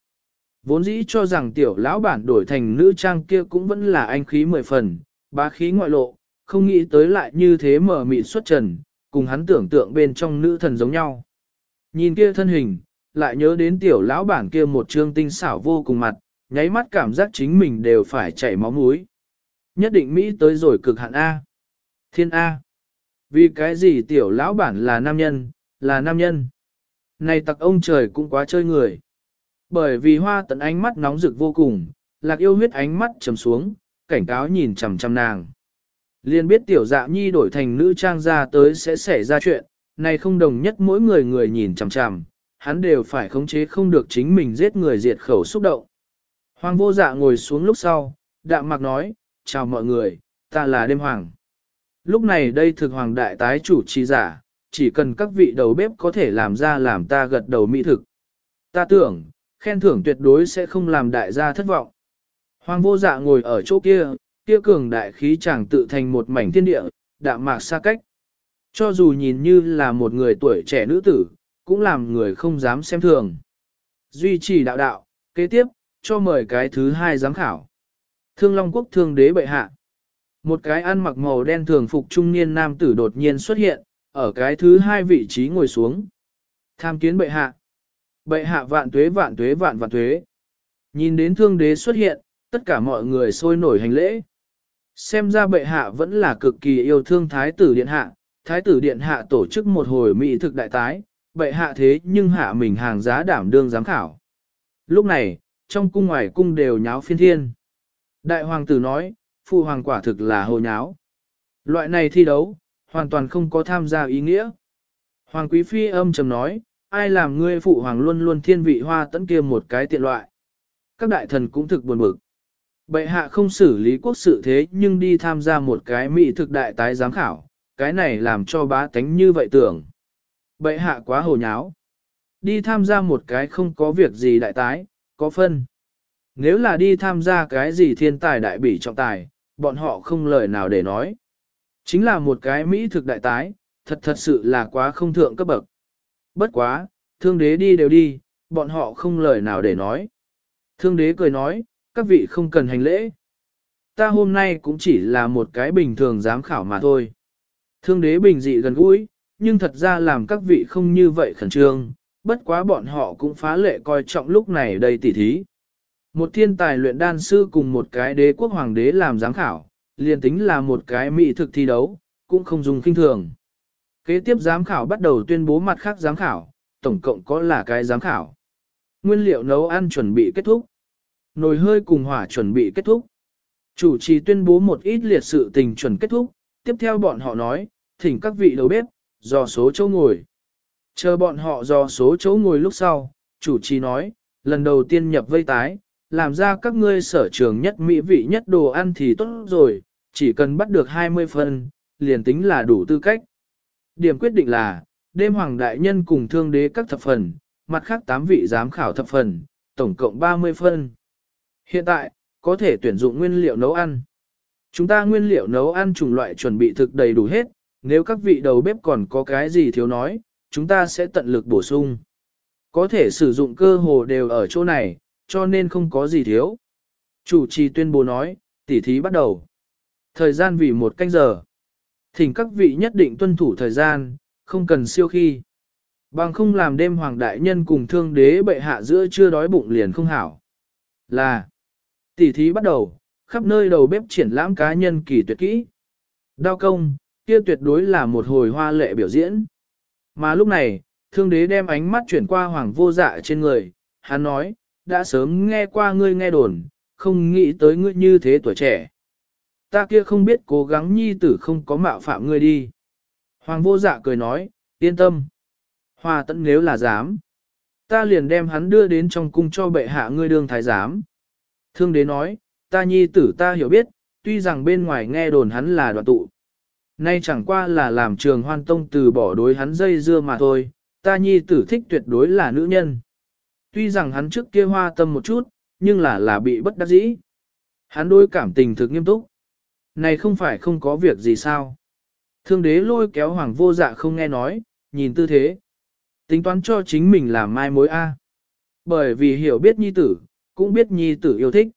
Vốn dĩ cho rằng tiểu lão bản đổi thành nữ trang kia cũng vẫn là anh khí mười phần, bá khí ngoại lộ, không nghĩ tới lại như thế mở mịn xuất trần, cùng hắn tưởng tượng bên trong nữ thần giống nhau. Nhìn kia thân hình, lại nhớ đến tiểu lão bản kia một trương tinh xảo vô cùng mặt, nháy mắt cảm giác chính mình đều phải chảy máu mũi. Nhất định Mỹ tới rồi cực hạn A. Thiên A. Vì cái gì tiểu lão bản là nam nhân, là nam nhân. Này tặc ông trời cũng quá chơi người. Bởi vì hoa tận ánh mắt nóng rực vô cùng, lạc yêu huyết ánh mắt trầm xuống, cảnh cáo nhìn chằm chằm nàng. Liên biết tiểu dạ nhi đổi thành nữ trang ra tới sẽ xảy ra chuyện, này không đồng nhất mỗi người người nhìn chằm chằm, hắn đều phải khống chế không được chính mình giết người diệt khẩu xúc động. Hoàng vô dạ ngồi xuống lúc sau, đạm mạc nói, chào mọi người, ta là đêm hoàng. Lúc này đây thực hoàng đại tái chủ trì giả, chỉ cần các vị đầu bếp có thể làm ra làm ta gật đầu mỹ thực. Ta tưởng, khen thưởng tuyệt đối sẽ không làm đại gia thất vọng. Hoàng vô dạ ngồi ở chỗ kia, kia cường đại khí chàng tự thành một mảnh thiên địa, đạm mạc xa cách. Cho dù nhìn như là một người tuổi trẻ nữ tử, cũng làm người không dám xem thường. Duy trì đạo đạo, kế tiếp, cho mời cái thứ hai giám khảo. Thương Long Quốc Thương Đế Bệ Hạ. Một cái ăn mặc màu đen thường phục trung niên nam tử đột nhiên xuất hiện, ở cái thứ hai vị trí ngồi xuống. Tham kiến Bệ Hạ. Bệ Hạ vạn tuế vạn tuế vạn vạn tuế. Nhìn đến Thương Đế xuất hiện, tất cả mọi người sôi nổi hành lễ. Xem ra Bệ Hạ vẫn là cực kỳ yêu thương Thái tử Điện Hạ. Thái tử Điện Hạ tổ chức một hồi mỹ thực đại tái, Bệ Hạ thế nhưng hạ mình hàng giá đảm đương giám khảo. Lúc này, trong cung ngoài cung đều nháo phiên thiên. Đại hoàng tử nói, phụ hoàng quả thực là hồ nháo. Loại này thi đấu, hoàn toàn không có tham gia ý nghĩa. Hoàng quý phi âm trầm nói, ai làm ngươi phụ hoàng luôn luôn thiên vị hoa tấn kia một cái tiện loại. Các đại thần cũng thực buồn bực. Bệ hạ không xử lý quốc sự thế nhưng đi tham gia một cái mỹ thực đại tái giám khảo, cái này làm cho bá tánh như vậy tưởng. Bệ hạ quá hồ nháo. Đi tham gia một cái không có việc gì đại tái, có phân. Nếu là đi tham gia cái gì thiên tài đại bỉ trọng tài, bọn họ không lời nào để nói. Chính là một cái mỹ thực đại tái, thật thật sự là quá không thượng cấp bậc. Bất quá, thương đế đi đều đi, bọn họ không lời nào để nói. Thương đế cười nói, các vị không cần hành lễ. Ta hôm nay cũng chỉ là một cái bình thường giám khảo mà thôi. Thương đế bình dị gần gũi, nhưng thật ra làm các vị không như vậy khẩn trương, bất quá bọn họ cũng phá lệ coi trọng lúc này đây tỉ thí. Một thiên tài luyện đan sư cùng một cái đế quốc hoàng đế làm giám khảo, liền tính là một cái mỹ thực thi đấu, cũng không dùng kinh thường. Kế tiếp giám khảo bắt đầu tuyên bố mặt khác giám khảo, tổng cộng có là cái giám khảo. Nguyên liệu nấu ăn chuẩn bị kết thúc. Nồi hơi cùng hỏa chuẩn bị kết thúc. Chủ trì tuyên bố một ít liệt sự tình chuẩn kết thúc, tiếp theo bọn họ nói, thỉnh các vị đầu bếp, do số chỗ ngồi. Chờ bọn họ do số chỗ ngồi lúc sau, chủ trì nói, lần đầu tiên nhập vây tái, làm ra các ngươi sở trường nhất mỹ vị nhất đồ ăn thì tốt rồi, chỉ cần bắt được 20 phần, liền tính là đủ tư cách. Điểm quyết định là, đêm hoàng đại nhân cùng thương đế các thập phần, mặt khác 8 vị giám khảo thập phần, tổng cộng 30 phân. Hiện tại, có thể tuyển dụng nguyên liệu nấu ăn. Chúng ta nguyên liệu nấu ăn chủng loại chuẩn bị thực đầy đủ hết, nếu các vị đầu bếp còn có cái gì thiếu nói, chúng ta sẽ tận lực bổ sung. Có thể sử dụng cơ hồ đều ở chỗ này, cho nên không có gì thiếu. Chủ trì tuyên bố nói, tỉ thí bắt đầu. Thời gian vì một canh giờ. Thỉnh các vị nhất định tuân thủ thời gian, không cần siêu khi. Bằng không làm đêm hoàng đại nhân cùng thương đế bệ hạ giữa chưa đói bụng liền không hảo. Là, tỉ thí bắt đầu, khắp nơi đầu bếp triển lãm cá nhân kỳ tuyệt kỹ. Đao công, kia tuyệt đối là một hồi hoa lệ biểu diễn. Mà lúc này, thương đế đem ánh mắt chuyển qua hoàng vô dạ trên người, hắn nói, đã sớm nghe qua ngươi nghe đồn, không nghĩ tới ngươi như thế tuổi trẻ. Ta kia không biết cố gắng nhi tử không có mạo phạm ngươi đi. Hoàng vô dạ cười nói, yên tâm. Hoa tận nếu là dám. Ta liền đem hắn đưa đến trong cung cho bệ hạ ngươi đương thái giám. Thương đế nói, ta nhi tử ta hiểu biết, tuy rằng bên ngoài nghe đồn hắn là đoạn tụ. Nay chẳng qua là làm trường hoan tông từ bỏ đối hắn dây dưa mà thôi, ta nhi tử thích tuyệt đối là nữ nhân. Tuy rằng hắn trước kia hoa tâm một chút, nhưng là là bị bất đắc dĩ. Hắn đối cảm tình thực nghiêm túc. Này không phải không có việc gì sao. Thương đế lôi kéo hoàng vô dạ không nghe nói, nhìn tư thế. Tính toán cho chính mình là mai mối A. Bởi vì hiểu biết nhi tử, cũng biết nhi tử yêu thích.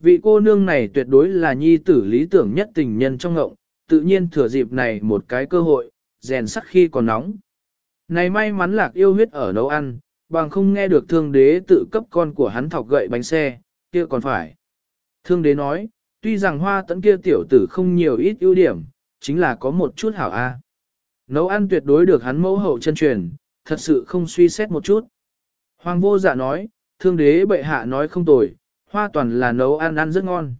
Vị cô nương này tuyệt đối là nhi tử lý tưởng nhất tình nhân trong ngộng, tự nhiên thừa dịp này một cái cơ hội, rèn sắt khi còn nóng. Này may mắn lạc yêu huyết ở nấu ăn, bằng không nghe được thương đế tự cấp con của hắn thọc gậy bánh xe, kia còn phải. Thương đế nói, tuy rằng hoa tấn kia tiểu tử không nhiều ít ưu điểm, chính là có một chút hảo a. Nấu ăn tuyệt đối được hắn mẫu hậu chân truyền, thật sự không suy xét một chút. Hoàng vô dạ nói, thương đế bệ hạ nói không tồi, hoa toàn là nấu ăn ăn rất ngon.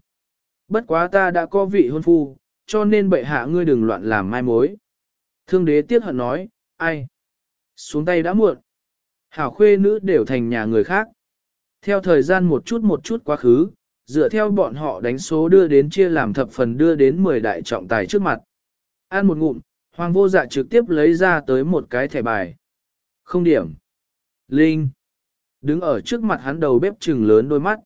Bất quá ta đã có vị hôn phu, cho nên bệ hạ ngươi đừng loạn làm mai mối. Thương đế tiếc hận nói, ai? Xuống tay đã muộn. Hảo khuê nữ đều thành nhà người khác. Theo thời gian một chút một chút quá khứ, dựa theo bọn họ đánh số đưa đến chia làm thập phần đưa đến 10 đại trọng tài trước mặt. Ăn một ngụm, hoàng vô dạ trực tiếp lấy ra tới một cái thẻ bài. Không điểm. Linh. Đứng ở trước mặt hắn đầu bếp trừng lớn đôi mắt.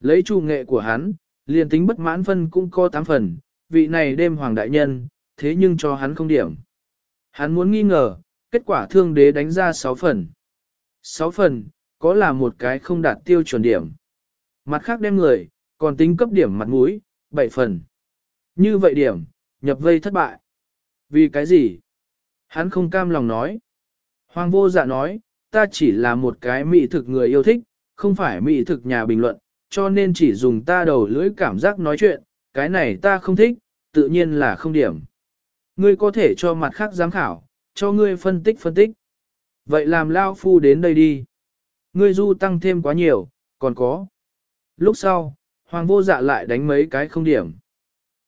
Lấy chủ nghệ của hắn, liền tính bất mãn phân cũng có 8 phần, vị này đêm hoàng đại nhân, thế nhưng cho hắn không điểm. Hắn muốn nghi ngờ, kết quả thương đế đánh ra 6 phần. 6 phần, có là một cái không đạt tiêu chuẩn điểm. Mặt khác đem người, còn tính cấp điểm mặt mũi, 7 phần. Như vậy điểm, nhập vây thất bại. Vì cái gì? Hắn không cam lòng nói. Hoàng vô dạ nói, ta chỉ là một cái mỹ thực người yêu thích, không phải mỹ thực nhà bình luận, cho nên chỉ dùng ta đầu lưỡi cảm giác nói chuyện, cái này ta không thích, tự nhiên là không điểm. Ngươi có thể cho mặt khác giám khảo, cho ngươi phân tích phân tích. Vậy làm lao phu đến đây đi. Ngươi du tăng thêm quá nhiều, còn có. Lúc sau, hoàng vô dạ lại đánh mấy cái không điểm.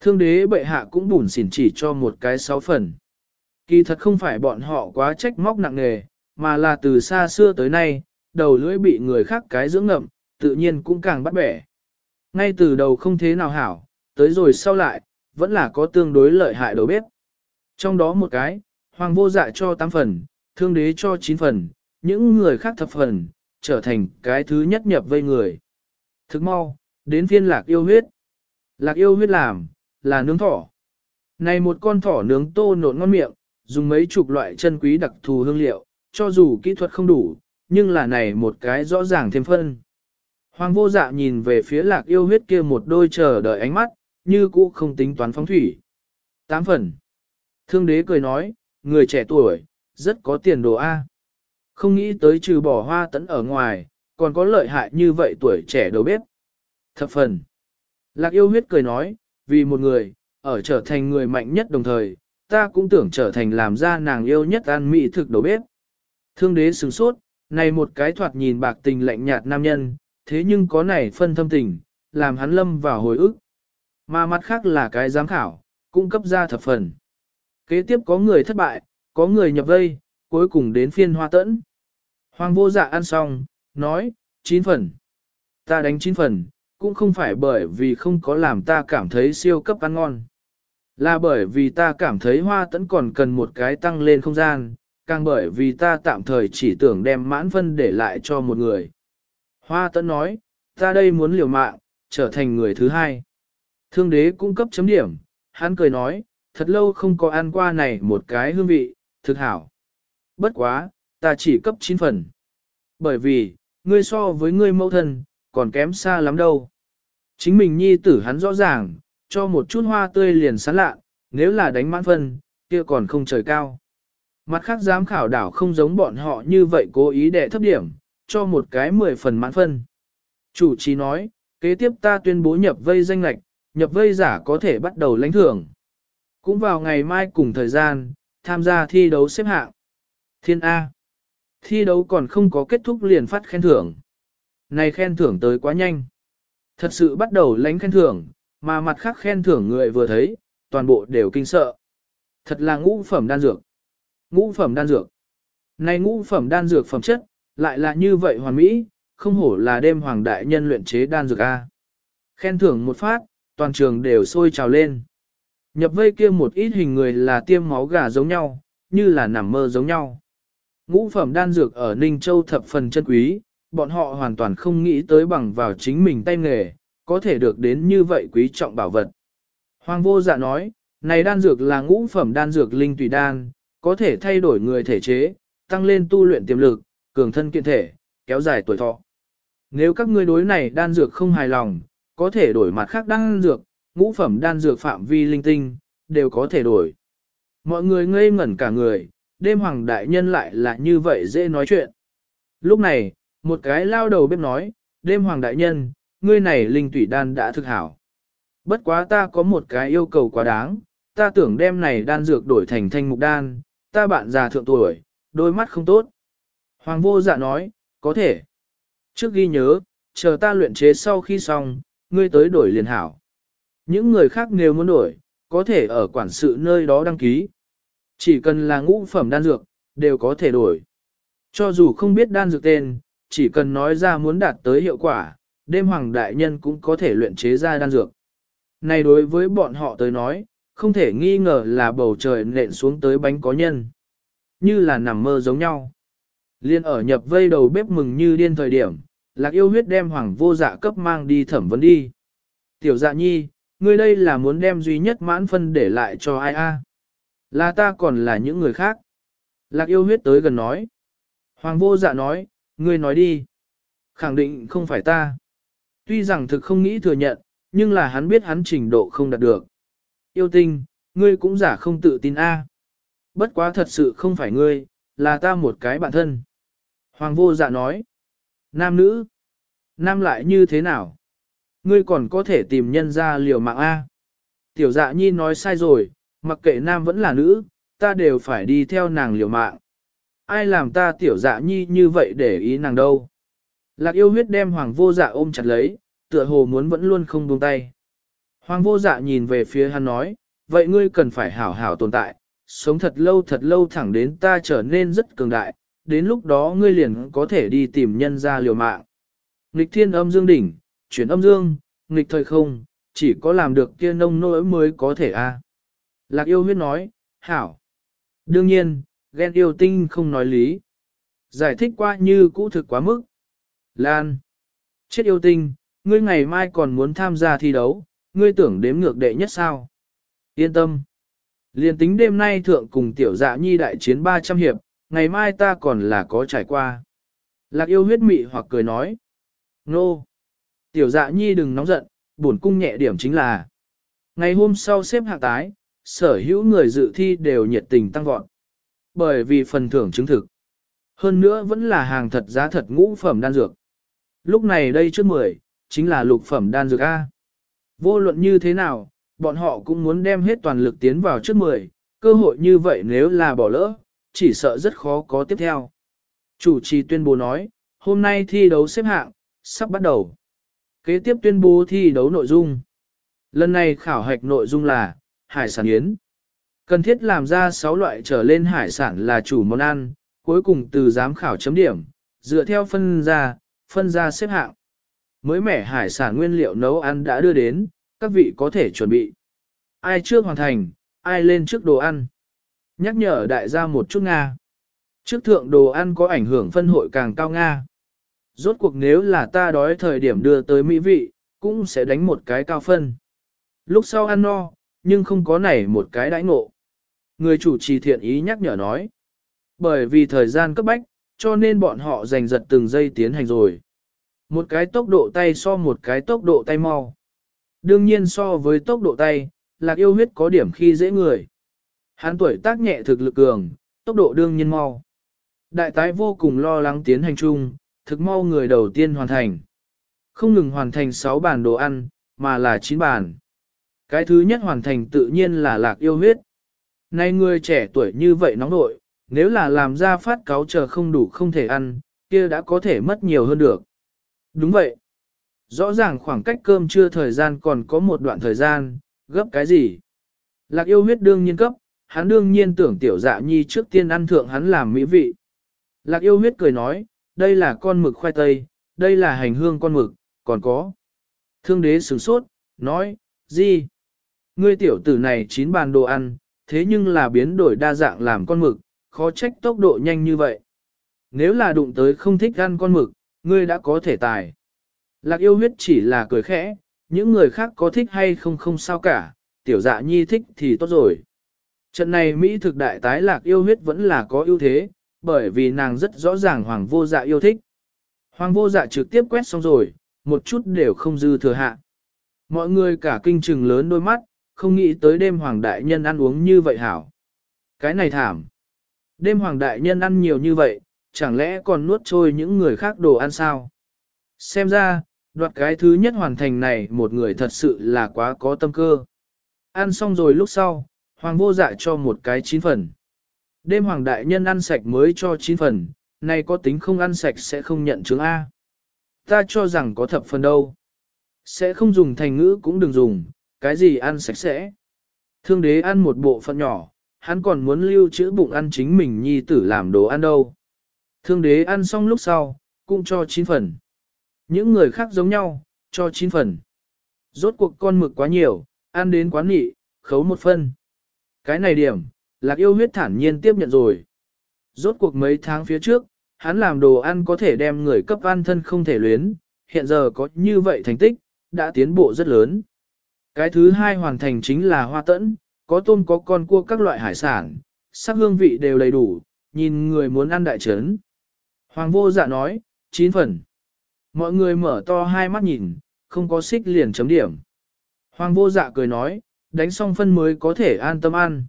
Thương đế bệ hạ cũng bùn xỉn chỉ cho một cái sáu phần. Kỳ thật không phải bọn họ quá trách móc nặng nề, mà là từ xa xưa tới nay, đầu lưỡi bị người khác cái dưỡng ngậm, tự nhiên cũng càng bắt bẻ. Ngay từ đầu không thế nào hảo, tới rồi sau lại, vẫn là có tương đối lợi hại đầu bếp. Trong đó một cái, hoàng vô dạ cho 8 phần, thương đế cho 9 phần, những người khác thập phần, trở thành cái thứ nhất nhập vây người. Thức mau, đến phiên lạc yêu huyết. Lạc yêu huyết làm, là nướng thỏ. Này một con thỏ nướng tô nộn ngon miệng, dùng mấy chục loại chân quý đặc thù hương liệu, cho dù kỹ thuật không đủ, nhưng là này một cái rõ ràng thêm phân. Hoàng vô dạ nhìn về phía lạc yêu huyết kia một đôi chờ đợi ánh mắt, như cũ không tính toán phóng thủy. Tám phần. Thương đế cười nói, người trẻ tuổi, rất có tiền đồ A. Không nghĩ tới trừ bỏ hoa tấn ở ngoài, còn có lợi hại như vậy tuổi trẻ đầu bếp. Thập phần. Lạc yêu huyết cười nói, vì một người, ở trở thành người mạnh nhất đồng thời, ta cũng tưởng trở thành làm ra nàng yêu nhất ăn mỹ thực đầu bếp. Thương đế sửng sốt, này một cái thoạt nhìn bạc tình lạnh nhạt nam nhân, thế nhưng có này phân thâm tình, làm hắn lâm vào hồi ức. Mà mặt khác là cái giám khảo, cung cấp ra thập phần. Kế tiếp có người thất bại, có người nhập vây, cuối cùng đến phiên hoa tẫn. Hoàng vô dạ ăn xong, nói, chín phần. Ta đánh chín phần, cũng không phải bởi vì không có làm ta cảm thấy siêu cấp ăn ngon. Là bởi vì ta cảm thấy hoa tẫn còn cần một cái tăng lên không gian, càng bởi vì ta tạm thời chỉ tưởng đem mãn phân để lại cho một người. Hoa tẫn nói, ta đây muốn liều mạng, trở thành người thứ hai. Thương đế cung cấp chấm điểm, hắn cười nói, thật lâu không có ăn qua này một cái hương vị, thực hảo. Bất quá, ta chỉ cấp 9 phần. Bởi vì, ngươi so với ngươi mẫu thân, còn kém xa lắm đâu. Chính mình nhi tử hắn rõ ràng, cho một chút hoa tươi liền sán lạ, nếu là đánh mãn phân, kia còn không trời cao. Mặt khác giám khảo đảo không giống bọn họ như vậy cố ý để thấp điểm, cho một cái 10 phần mãn phân. Chủ trì nói, kế tiếp ta tuyên bố nhập vây danh lạch, nhập vây giả có thể bắt đầu lãnh thưởng. Cũng vào ngày mai cùng thời gian, tham gia thi đấu xếp hạng. Thiên A. Thi đấu còn không có kết thúc liền phát khen thưởng. Này khen thưởng tới quá nhanh. Thật sự bắt đầu lãnh khen thưởng, mà mặt khác khen thưởng người vừa thấy, toàn bộ đều kinh sợ. Thật là ngũ phẩm đan dược. Ngũ phẩm đan dược. Này ngũ phẩm đan dược phẩm chất, lại là như vậy hoàn mỹ, không hổ là đêm hoàng đại nhân luyện chế đan dược A. Khen thưởng một phát, toàn trường đều sôi trào lên. Nhập vây kia một ít hình người là tiêm máu gà giống nhau, như là nằm mơ giống nhau. Ngũ phẩm đan dược ở Ninh Châu thập phần chân quý, bọn họ hoàn toàn không nghĩ tới bằng vào chính mình tay nghề, có thể được đến như vậy quý trọng bảo vật. Hoàng vô dạ nói, này đan dược là ngũ phẩm đan dược linh tùy đan, có thể thay đổi người thể chế, tăng lên tu luyện tiềm lực, cường thân kiện thể, kéo dài tuổi thọ. Nếu các ngươi đối này đan dược không hài lòng, có thể đổi mặt khác đan dược, ngũ phẩm đan dược phạm vi linh tinh, đều có thể đổi. Mọi người ngây ngẩn cả người, đêm hoàng đại nhân lại là như vậy dễ nói chuyện. Lúc này, một cái lao đầu bếp nói, đêm hoàng đại nhân, ngươi này linh tủy đan đã thực hảo. Bất quá ta có một cái yêu cầu quá đáng, ta tưởng đêm này đan dược đổi thành thanh mục đan, ta bạn già thượng tuổi, đôi mắt không tốt. Hoàng vô dạ nói, có thể. Trước ghi nhớ, chờ ta luyện chế sau khi xong, ngươi tới đổi liền hảo. Những người khác nếu muốn đổi, có thể ở quản sự nơi đó đăng ký. Chỉ cần là ngũ phẩm đan dược, đều có thể đổi. Cho dù không biết đan dược tên, chỉ cần nói ra muốn đạt tới hiệu quả, đêm hoàng đại nhân cũng có thể luyện chế ra đan dược. Này đối với bọn họ tới nói, không thể nghi ngờ là bầu trời nện xuống tới bánh có nhân. Như là nằm mơ giống nhau. Liên ở nhập vây đầu bếp mừng như điên thời điểm, lạc yêu huyết đem hoàng vô dạ cấp mang đi thẩm vấn đi. Tiểu dạ nhi, ngươi đây là muốn đem duy nhất mãn phân để lại cho ai a? Là ta còn là những người khác. Lạc yêu huyết tới gần nói. Hoàng vô dạ nói, ngươi nói đi. Khẳng định không phải ta. Tuy rằng thực không nghĩ thừa nhận, nhưng là hắn biết hắn trình độ không đạt được. Yêu tinh, ngươi cũng giả không tự tin a. Bất quá thật sự không phải ngươi, là ta một cái bạn thân. Hoàng vô dạ nói. Nam nữ. Nam lại như thế nào? Ngươi còn có thể tìm nhân ra liều mạng A. Tiểu dạ nhi nói sai rồi, mặc kệ nam vẫn là nữ, ta đều phải đi theo nàng liều mạng. Ai làm ta tiểu dạ nhi như vậy để ý nàng đâu? Lạc yêu huyết đem hoàng vô dạ ôm chặt lấy, tựa hồ muốn vẫn luôn không buông tay. Hoàng vô dạ nhìn về phía hắn nói, vậy ngươi cần phải hảo hảo tồn tại, sống thật lâu thật lâu thẳng đến ta trở nên rất cường đại, đến lúc đó ngươi liền có thể đi tìm nhân ra liều mạng. Nghịch thiên âm dương đỉnh, chuyển âm dương, nghịch thời không, chỉ có làm được kia nông nỗi mới có thể a. Lạc yêu huyết nói, hảo. Đương nhiên, ghen yêu tinh không nói lý. Giải thích qua như cũ thực quá mức. Lan. Chết yêu tinh, ngươi ngày mai còn muốn tham gia thi đấu, ngươi tưởng đếm ngược đệ nhất sao. Yên tâm. Liên tính đêm nay thượng cùng tiểu dạ nhi đại chiến 300 hiệp, ngày mai ta còn là có trải qua. Lạc yêu huyết mị hoặc cười nói. Nô. Tiểu dạ nhi đừng nóng giận, bổn cung nhẹ điểm chính là. Ngày hôm sau xếp hạng tái, sở hữu người dự thi đều nhiệt tình tăng vọt. Bởi vì phần thưởng chứng thực. Hơn nữa vẫn là hàng thật giá thật ngũ phẩm đan dược. Lúc này đây trước 10, chính là lục phẩm đan dược A. Vô luận như thế nào, bọn họ cũng muốn đem hết toàn lực tiến vào trước 10, cơ hội như vậy nếu là bỏ lỡ, chỉ sợ rất khó có tiếp theo. Chủ trì tuyên bố nói, hôm nay thi đấu xếp hạng, sắp bắt đầu. Kế tiếp tuyên bố thi đấu nội dung. Lần này khảo hạch nội dung là, hải sản yến. Cần thiết làm ra 6 loại trở lên hải sản là chủ món ăn, cuối cùng từ giám khảo chấm điểm, dựa theo phân ra, phân ra xếp hạng. Mới mẻ hải sản nguyên liệu nấu ăn đã đưa đến, các vị có thể chuẩn bị. Ai trước hoàn thành, ai lên trước đồ ăn. Nhắc nhở đại gia một chút Nga. Trước thượng đồ ăn có ảnh hưởng phân hội càng cao Nga. Rốt cuộc nếu là ta đói thời điểm đưa tới mỹ vị, cũng sẽ đánh một cái cao phân. Lúc sau ăn no, nhưng không có nảy một cái đãi ngộ. Người chủ trì thiện ý nhắc nhở nói. Bởi vì thời gian cấp bách, cho nên bọn họ giành giật từng giây tiến hành rồi. Một cái tốc độ tay so một cái tốc độ tay mau. Đương nhiên so với tốc độ tay, lạc yêu huyết có điểm khi dễ người. Hắn tuổi tác nhẹ thực lực cường, tốc độ đương nhiên mau. Đại tái vô cùng lo lắng tiến hành chung, thực mau người đầu tiên hoàn thành. Không ngừng hoàn thành 6 bàn đồ ăn, mà là 9 bàn. Cái thứ nhất hoàn thành tự nhiên là lạc yêu huyết. Nay người trẻ tuổi như vậy nóng nội, nếu là làm ra phát cáo chờ không đủ không thể ăn, kia đã có thể mất nhiều hơn được. Đúng vậy. Rõ ràng khoảng cách cơm trưa thời gian còn có một đoạn thời gian, gấp cái gì? Lạc yêu huyết đương nhiên cấp, hắn đương nhiên tưởng tiểu dạ nhi trước tiên ăn thượng hắn làm mỹ vị. Lạc yêu huyết cười nói, đây là con mực khoai tây, đây là hành hương con mực, còn có. Thương đế sửng sốt, nói, gì? Ngươi tiểu tử này chín bàn đồ ăn, thế nhưng là biến đổi đa dạng làm con mực, khó trách tốc độ nhanh như vậy. Nếu là đụng tới không thích ăn con mực, ngươi đã có thể tài. Lạc yêu huyết chỉ là cười khẽ, những người khác có thích hay không không sao cả, tiểu dạ nhi thích thì tốt rồi. Trận này Mỹ thực đại tái lạc yêu huyết vẫn là có ưu thế, bởi vì nàng rất rõ ràng hoàng vô dạ yêu thích. Hoàng vô dạ trực tiếp quét xong rồi, một chút đều không dư thừa hạ. Mọi người cả kinh trừng lớn đôi mắt, không nghĩ tới đêm hoàng đại nhân ăn uống như vậy hảo. Cái này thảm. Đêm hoàng đại nhân ăn nhiều như vậy, chẳng lẽ còn nuốt trôi những người khác đồ ăn sao? Xem ra, đoạt cái thứ nhất hoàn thành này một người thật sự là quá có tâm cơ. Ăn xong rồi lúc sau, hoàng vô dạ cho một cái chín phần. Đêm hoàng đại nhân ăn sạch mới cho chín phần, Nay có tính không ăn sạch sẽ không nhận chứng A. Ta cho rằng có thập phần đâu. Sẽ không dùng thành ngữ cũng đừng dùng, cái gì ăn sạch sẽ. Thương đế ăn một bộ phận nhỏ, hắn còn muốn lưu trữ bụng ăn chính mình nhi tử làm đồ ăn đâu. Thương đế ăn xong lúc sau, cũng cho chín phần. Những người khác giống nhau, cho chín phần. Rốt cuộc con mực quá nhiều, ăn đến quá nị, khấu một phân. Cái này điểm, lạc yêu huyết thản nhiên tiếp nhận rồi. Rốt cuộc mấy tháng phía trước, hắn làm đồ ăn có thể đem người cấp ăn thân không thể luyến, hiện giờ có như vậy thành tích, đã tiến bộ rất lớn. Cái thứ hai hoàn thành chính là hoa tẫn, có tôm có con cua các loại hải sản, sắc hương vị đều đầy đủ, nhìn người muốn ăn đại trấn. Hoàng vô dạ nói, chín phần. Mọi người mở to hai mắt nhìn, không có xích liền chấm điểm. Hoàng vô dạ cười nói, đánh xong phân mới có thể an tâm ăn.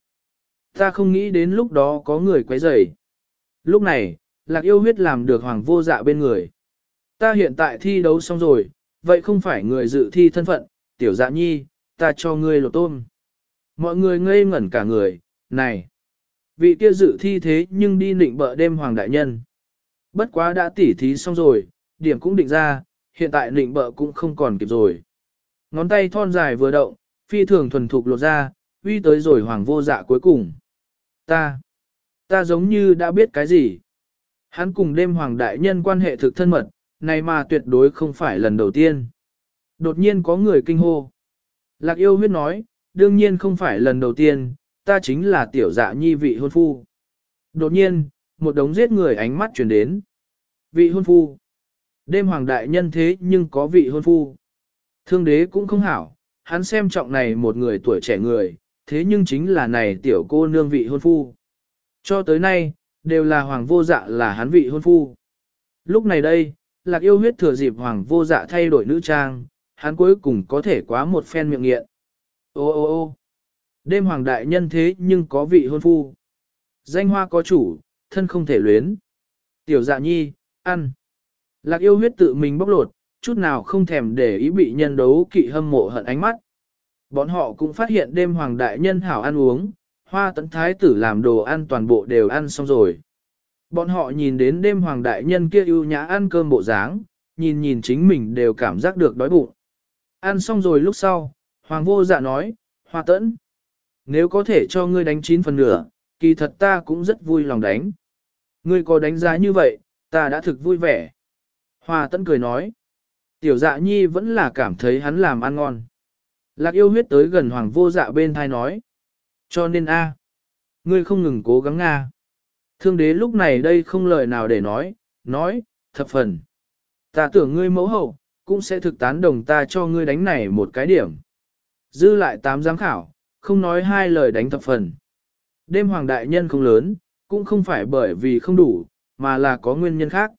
Ta không nghĩ đến lúc đó có người quấy rầy. Lúc này, lạc yêu huyết làm được hoàng vô dạ bên người. Ta hiện tại thi đấu xong rồi, vậy không phải người dự thi thân phận, tiểu dạ nhi, ta cho ngươi lột tôm. Mọi người ngây ngẩn cả người, này, vị kia dự thi thế nhưng đi nịnh bợ đêm hoàng đại nhân. Bất quá đã tỉ thí xong rồi, điểm cũng định ra, hiện tại nịnh bợ cũng không còn kịp rồi. Ngón tay thon dài vừa động, phi thường thuần thục lột ra, uy tới rồi hoàng vô dạ cuối cùng. Ta, ta giống như đã biết cái gì. Hắn cùng đêm hoàng đại nhân quan hệ thực thân mật, này mà tuyệt đối không phải lần đầu tiên. Đột nhiên có người kinh hô. Lạc yêu huyết nói, đương nhiên không phải lần đầu tiên, ta chính là tiểu dạ nhi vị hôn phu. Đột nhiên, một đống giết người ánh mắt chuyển đến. Vị hôn phu. Đêm hoàng đại nhân thế nhưng có vị hôn phu. Thương đế cũng không hảo, hắn xem trọng này một người tuổi trẻ người, thế nhưng chính là này tiểu cô nương vị hôn phu. Cho tới nay, đều là hoàng vô dạ là hắn vị hôn phu. Lúc này đây, lạc yêu huyết thừa dịp hoàng vô dạ thay đổi nữ trang, hắn cuối cùng có thể quá một phen miệng nghiện. Ô ô ô đêm hoàng đại nhân thế nhưng có vị hôn phu. Danh hoa có chủ, thân không thể luyến. Tiểu dạ nhi, ăn. Lạc yêu huyết tự mình bóc lột, chút nào không thèm để ý bị nhân đấu kỵ hâm mộ hận ánh mắt. Bọn họ cũng phát hiện đêm hoàng đại nhân hảo ăn uống, hoa tấn thái tử làm đồ ăn toàn bộ đều ăn xong rồi. Bọn họ nhìn đến đêm hoàng đại nhân kia ưu nhã ăn cơm bộ dáng, nhìn nhìn chính mình đều cảm giác được đói bụng. Ăn xong rồi lúc sau, hoàng vô dạ nói, hoa tấn, nếu có thể cho ngươi đánh chín phần nửa, kỳ thật ta cũng rất vui lòng đánh. Ngươi có đánh giá như vậy, ta đã thực vui vẻ. Hoa tấn cười nói, tiểu dạ nhi vẫn là cảm thấy hắn làm ăn ngon. Lạc yêu huyết tới gần hoàng vô dạ bên thai nói. Cho nên a, ngươi không ngừng cố gắng a. Thương đế lúc này đây không lời nào để nói, nói, thập phần. Ta tưởng ngươi mẫu hậu, cũng sẽ thực tán đồng ta cho ngươi đánh này một cái điểm. Dư lại tám giám khảo, không nói hai lời đánh thập phần. Đêm hoàng đại nhân không lớn, cũng không phải bởi vì không đủ, mà là có nguyên nhân khác.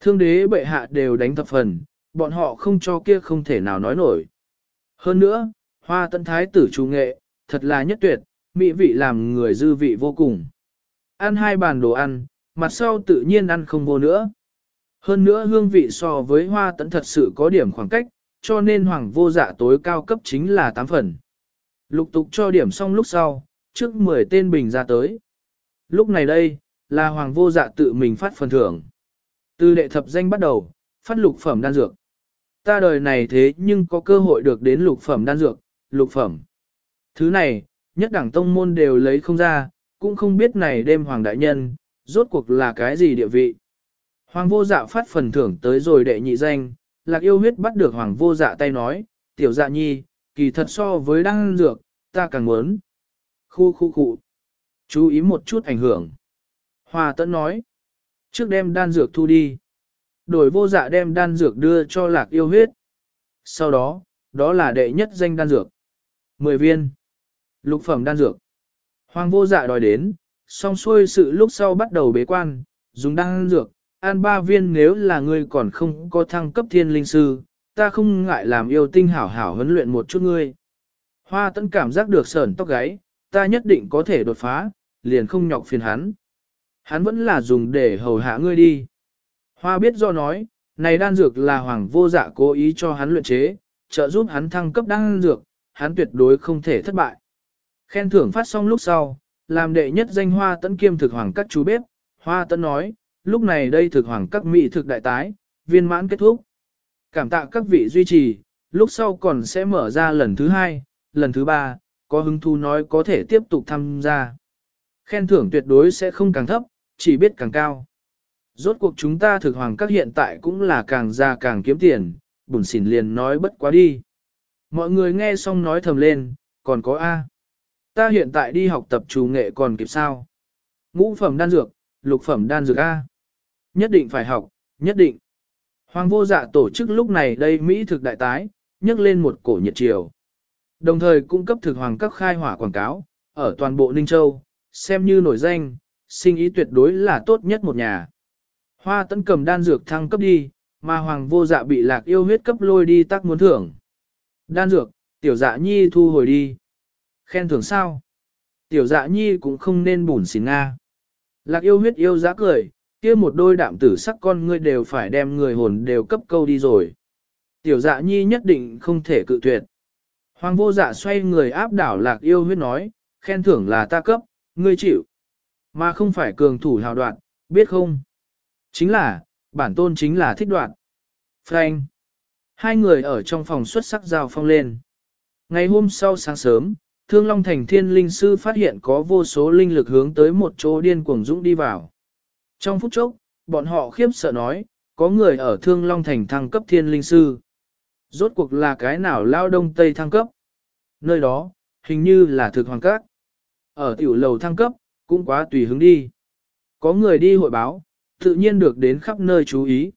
Thương đế bệ hạ đều đánh thập phần, bọn họ không cho kia không thể nào nói nổi. Hơn nữa, hoa tân thái tử chủ nghệ, thật là nhất tuyệt, mỹ vị làm người dư vị vô cùng. Ăn hai bàn đồ ăn, mặt sau tự nhiên ăn không vô nữa. Hơn nữa hương vị so với hoa tấn thật sự có điểm khoảng cách, cho nên hoàng vô dạ tối cao cấp chính là 8 phần. Lục tục cho điểm xong lúc sau, trước 10 tên bình ra tới. Lúc này đây, là hoàng vô dạ tự mình phát phần thưởng. Từ đệ thập danh bắt đầu, phát lục phẩm đan dược. Ta đời này thế nhưng có cơ hội được đến lục phẩm đan dược, lục phẩm. Thứ này, nhất đẳng tông môn đều lấy không ra, cũng không biết này đêm hoàng đại nhân, rốt cuộc là cái gì địa vị. Hoàng vô dạ phát phần thưởng tới rồi đệ nhị danh, lạc yêu huyết bắt được hoàng vô dạ tay nói, tiểu dạ nhi, kỳ thật so với đan dược, ta càng muốn. Khu khu khu. Chú ý một chút ảnh hưởng. Hòa tấn nói, trước đem đan dược thu đi. Đổi vô dạ đem đan dược đưa cho lạc yêu huyết. Sau đó, đó là đệ nhất danh đan dược. 10 viên. Lục phẩm đan dược. Hoàng vô dạ đòi đến, xong xuôi sự lúc sau bắt đầu bế quan, dùng đan dược, ăn ba viên nếu là ngươi còn không có thăng cấp thiên linh sư, ta không ngại làm yêu tinh hảo hảo huấn luyện một chút ngươi. Hoa tấn cảm giác được sờn tóc gáy, ta nhất định có thể đột phá, liền không nhọc phiền hắn. Hắn vẫn là dùng để hầu hạ ngươi đi. Hoa biết do nói, này đan dược là hoàng vô dạ cố ý cho hắn luyện chế, trợ giúp hắn thăng cấp đan dược, hắn tuyệt đối không thể thất bại. Khen thưởng phát xong lúc sau, làm đệ nhất danh hoa tấn kiêm thực hoàng các chú bếp, hoa tấn nói, lúc này đây thực hoàng các mỹ thực đại tái, viên mãn kết thúc. Cảm tạ các vị duy trì, lúc sau còn sẽ mở ra lần thứ hai, lần thứ ba, có hứng thú nói có thể tiếp tục tham gia. Khen thưởng tuyệt đối sẽ không càng thấp, chỉ biết càng cao. Rốt cuộc chúng ta thực hoàng các hiện tại cũng là càng ra càng kiếm tiền, bùn xỉn liền nói bất quá đi. Mọi người nghe xong nói thầm lên, còn có A. Ta hiện tại đi học tập chủ nghệ còn kịp sao? Ngũ phẩm đan dược, lục phẩm đan dược A. Nhất định phải học, nhất định. Hoàng vô dạ tổ chức lúc này đây Mỹ thực đại tái, nhấc lên một cổ nhiệt triều. Đồng thời cung cấp thực hoàng các khai hỏa quảng cáo, ở toàn bộ Ninh Châu, xem như nổi danh, sinh ý tuyệt đối là tốt nhất một nhà. Hoa tấn cầm đan dược thăng cấp đi, mà hoàng vô dạ bị lạc yêu huyết cấp lôi đi tắc muốn thưởng. Đan dược, tiểu dạ nhi thu hồi đi. Khen thưởng sao? Tiểu dạ nhi cũng không nên bùn xỉn Nga. Lạc yêu huyết yêu giá cười, kia một đôi đạm tử sắc con ngươi đều phải đem người hồn đều cấp câu đi rồi. Tiểu dạ nhi nhất định không thể cự tuyệt. Hoàng vô dạ xoay người áp đảo lạc yêu huyết nói, khen thưởng là ta cấp, ngươi chịu. Mà không phải cường thủ hào đoạn, biết không? Chính là, bản tôn chính là thích đoạn. Frank. Hai người ở trong phòng xuất sắc giao phong lên. Ngày hôm sau sáng sớm, Thương Long Thành Thiên Linh Sư phát hiện có vô số linh lực hướng tới một chỗ điên cuồng dũng đi vào. Trong phút chốc, bọn họ khiếp sợ nói, có người ở Thương Long Thành thăng cấp Thiên Linh Sư. Rốt cuộc là cái nào lao đông tây thăng cấp? Nơi đó, hình như là thực hoàng các. Ở tiểu lầu thăng cấp, cũng quá tùy hứng đi. Có người đi hội báo, tự nhiên được đến khắp nơi chú ý.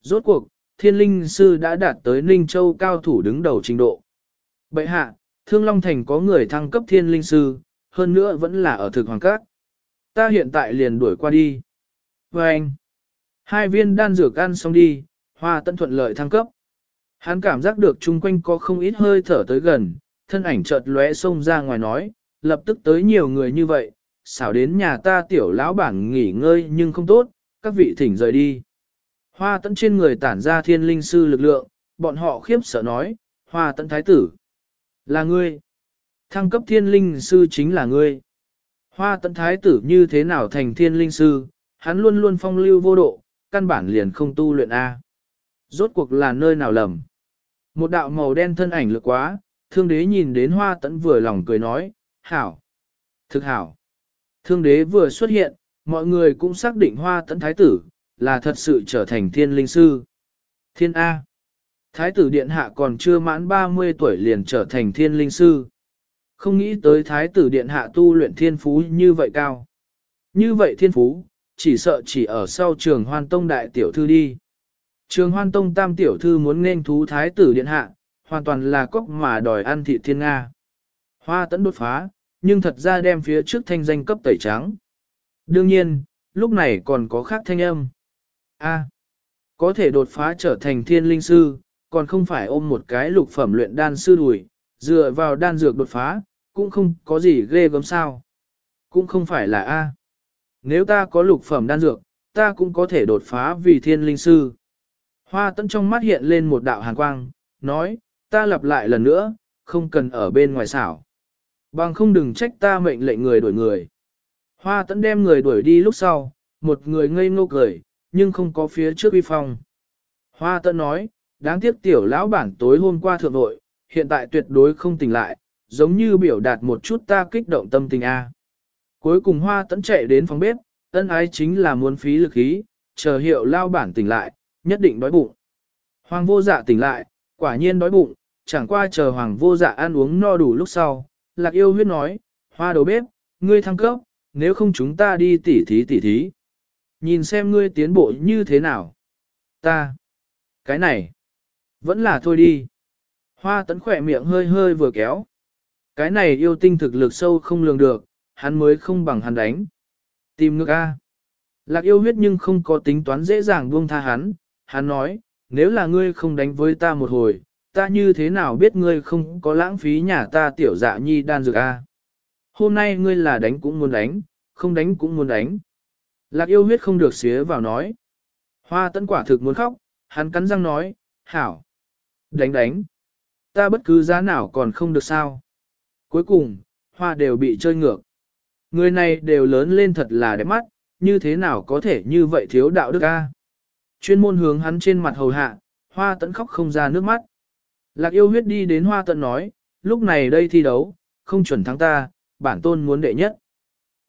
Rốt cuộc, Thiên Linh Sư đã đạt tới Ninh Châu cao thủ đứng đầu trình độ. Bậy hạ, Thương Long Thành có người thăng cấp thiên linh sư, hơn nữa vẫn là ở thực hoàng các. Ta hiện tại liền đuổi qua đi. Và anh, hai viên đan dược ăn xong đi, hoa tận thuận lợi thăng cấp. Hắn cảm giác được chung quanh có không ít hơi thở tới gần, thân ảnh chợt lóe xông ra ngoài nói, lập tức tới nhiều người như vậy, xảo đến nhà ta tiểu lão bản nghỉ ngơi nhưng không tốt, các vị thỉnh rời đi. Hoa tẫn trên người tản ra thiên linh sư lực lượng, bọn họ khiếp sợ nói, hoa tẫn thái tử. Là ngươi. Thăng cấp thiên linh sư chính là ngươi. Hoa tẫn thái tử như thế nào thành thiên linh sư, hắn luôn luôn phong lưu vô độ, căn bản liền không tu luyện A. Rốt cuộc là nơi nào lầm. Một đạo màu đen thân ảnh lực quá, thương đế nhìn đến hoa tẫn vừa lòng cười nói, hảo, thực hảo. Thương đế vừa xuất hiện, mọi người cũng xác định hoa tẫn thái tử, là thật sự trở thành thiên linh sư. Thiên A. Thái tử điện hạ còn chưa mãn 30 tuổi liền trở thành thiên linh sư. Không nghĩ tới thái tử điện hạ tu luyện thiên phú như vậy cao. Như vậy thiên phú, chỉ sợ chỉ ở sau trường hoan tông đại tiểu thư đi. Trường hoan tông tam tiểu thư muốn nên thú thái tử điện hạ, hoàn toàn là cốc mà đòi ăn thị thiên Nga. Hoa tấn đột phá, nhưng thật ra đem phía trước thanh danh cấp tẩy trắng. Đương nhiên, lúc này còn có khác thanh âm. A, có thể đột phá trở thành thiên linh sư, còn không phải ôm một cái lục phẩm luyện đan sư đùi, dựa vào đan dược đột phá, cũng không có gì ghê gớm sao. Cũng không phải là A. Nếu ta có lục phẩm đan dược, ta cũng có thể đột phá vì thiên linh sư. Hoa tấn trong mắt hiện lên một đạo hàn quang, nói, ta lặp lại lần nữa, không cần ở bên ngoài xảo. Bằng không đừng trách ta mệnh lệnh người đổi người. Hoa tấn đem người đuổi đi lúc sau, một người ngây ngô cười, nhưng không có phía trước uy phong. Hoa tấn nói, đáng tiếc tiểu lão bản tối hôm qua thượng nội, hiện tại tuyệt đối không tỉnh lại, giống như biểu đạt một chút ta kích động tâm tình A. Cuối cùng hoa tấn chạy đến phòng bếp, ân ái chính là muốn phí lực khí, chờ hiệu lao bản tỉnh lại, nhất định đói bụng. Hoàng vô dạ tỉnh lại, quả nhiên đói bụng, chẳng qua chờ hoàng vô dạ ăn uống no đủ lúc sau. Lạc yêu huyết nói, hoa đầu bếp, ngươi thăng cấp, nếu không chúng ta đi tỉ thí tỉ thí. Nhìn xem ngươi tiến bộ như thế nào. Ta. Cái này. Vẫn là thôi đi. Hoa tấn khỏe miệng hơi hơi vừa kéo. Cái này yêu tinh thực lực sâu không lường được, hắn mới không bằng hắn đánh. Tìm ngược A. Lạc yêu huyết nhưng không có tính toán dễ dàng buông tha hắn, hắn nói, nếu là ngươi không đánh với ta một hồi, ta như thế nào biết ngươi không có lãng phí nhà ta tiểu dạ nhi đan dược a? Hôm nay ngươi là đánh cũng muốn đánh, không đánh cũng muốn đánh. Lạc yêu huyết không được xía vào nói. Hoa tấn quả thực muốn khóc, hắn cắn răng nói, hảo. Đánh đánh. Ta bất cứ giá nào còn không được sao. Cuối cùng, hoa đều bị chơi ngược. Người này đều lớn lên thật là đẹp mắt, như thế nào có thể như vậy thiếu đạo đức a? Chuyên môn hướng hắn trên mặt hầu hạ, hoa Tấn khóc không ra nước mắt. Lạc yêu huyết đi đến hoa tận nói, lúc này đây thi đấu, không chuẩn thắng ta, bản tôn muốn đệ nhất.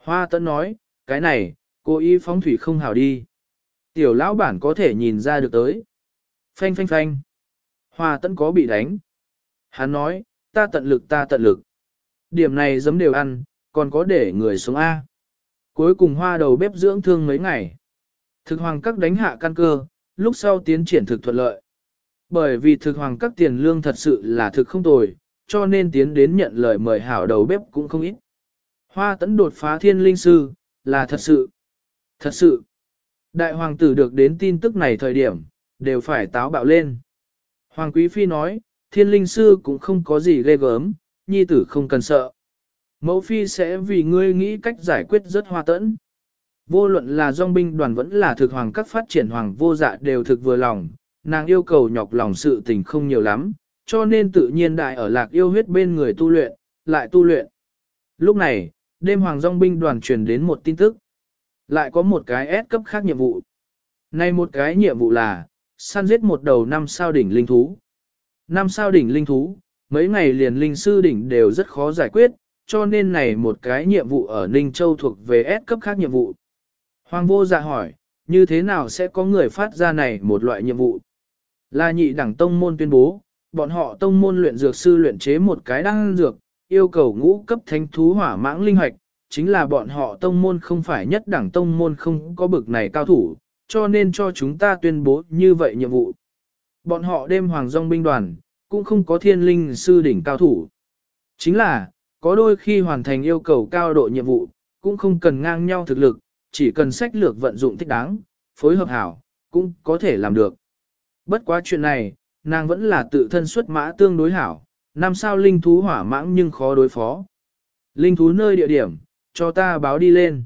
Hoa tấn nói, cái này, cô y phóng thủy không hảo đi. Tiểu lão bản có thể nhìn ra được tới. Phanh phanh phanh. Hoa tấn có bị đánh. Hắn nói, ta tận lực ta tận lực. Điểm này giấm đều ăn, còn có để người xuống A. Cuối cùng hoa đầu bếp dưỡng thương mấy ngày. Thực hoàng các đánh hạ căn cơ, lúc sau tiến triển thực thuận lợi. Bởi vì thực hoàng các tiền lương thật sự là thực không tồi, cho nên tiến đến nhận lời mời hảo đầu bếp cũng không ít. Hoa tấn đột phá thiên linh sư, là thật sự. Thật sự. Đại hoàng tử được đến tin tức này thời điểm, đều phải táo bạo lên. Hoàng quý phi nói, thiên linh sư cũng không có gì ghê gớm, nhi tử không cần sợ. Mẫu phi sẽ vì ngươi nghĩ cách giải quyết rất hoa tẫn. Vô luận là dòng binh đoàn vẫn là thực hoàng các phát triển hoàng vô dạ đều thực vừa lòng, nàng yêu cầu nhọc lòng sự tình không nhiều lắm, cho nên tự nhiên đại ở lạc yêu huyết bên người tu luyện, lại tu luyện. Lúc này, đêm hoàng dòng binh đoàn truyền đến một tin tức. Lại có một cái S cấp khác nhiệm vụ. Này một cái nhiệm vụ là, săn giết một đầu năm sao đỉnh linh thú. Năm sao đỉnh linh thú, mấy ngày liền linh sư đỉnh đều rất khó giải quyết, cho nên này một cái nhiệm vụ ở Ninh Châu thuộc về S cấp khác nhiệm vụ. Hoàng vô dạ hỏi, như thế nào sẽ có người phát ra này một loại nhiệm vụ? Là nhị đẳng tông môn tuyên bố, bọn họ tông môn luyện dược sư luyện chế một cái đăng dược, yêu cầu ngũ cấp thánh thú hỏa mãng linh hoạch, chính là bọn họ tông môn không phải nhất đẳng tông môn không có bực này cao thủ, cho nên cho chúng ta tuyên bố như vậy nhiệm vụ. Bọn họ đêm hoàng dòng binh đoàn, cũng không có thiên linh sư đỉnh cao thủ. Chính là, có đôi khi hoàn thành yêu cầu cao độ nhiệm vụ, cũng không cần ngang nhau thực lực, chỉ cần sách lược vận dụng thích đáng, phối hợp hảo, cũng có thể làm được. Bất quá chuyện này, nàng vẫn là tự thân xuất mã tương đối hảo, năm sao linh thú hỏa mãng nhưng khó đối phó. Linh thú nơi địa điểm, cho ta báo đi lên.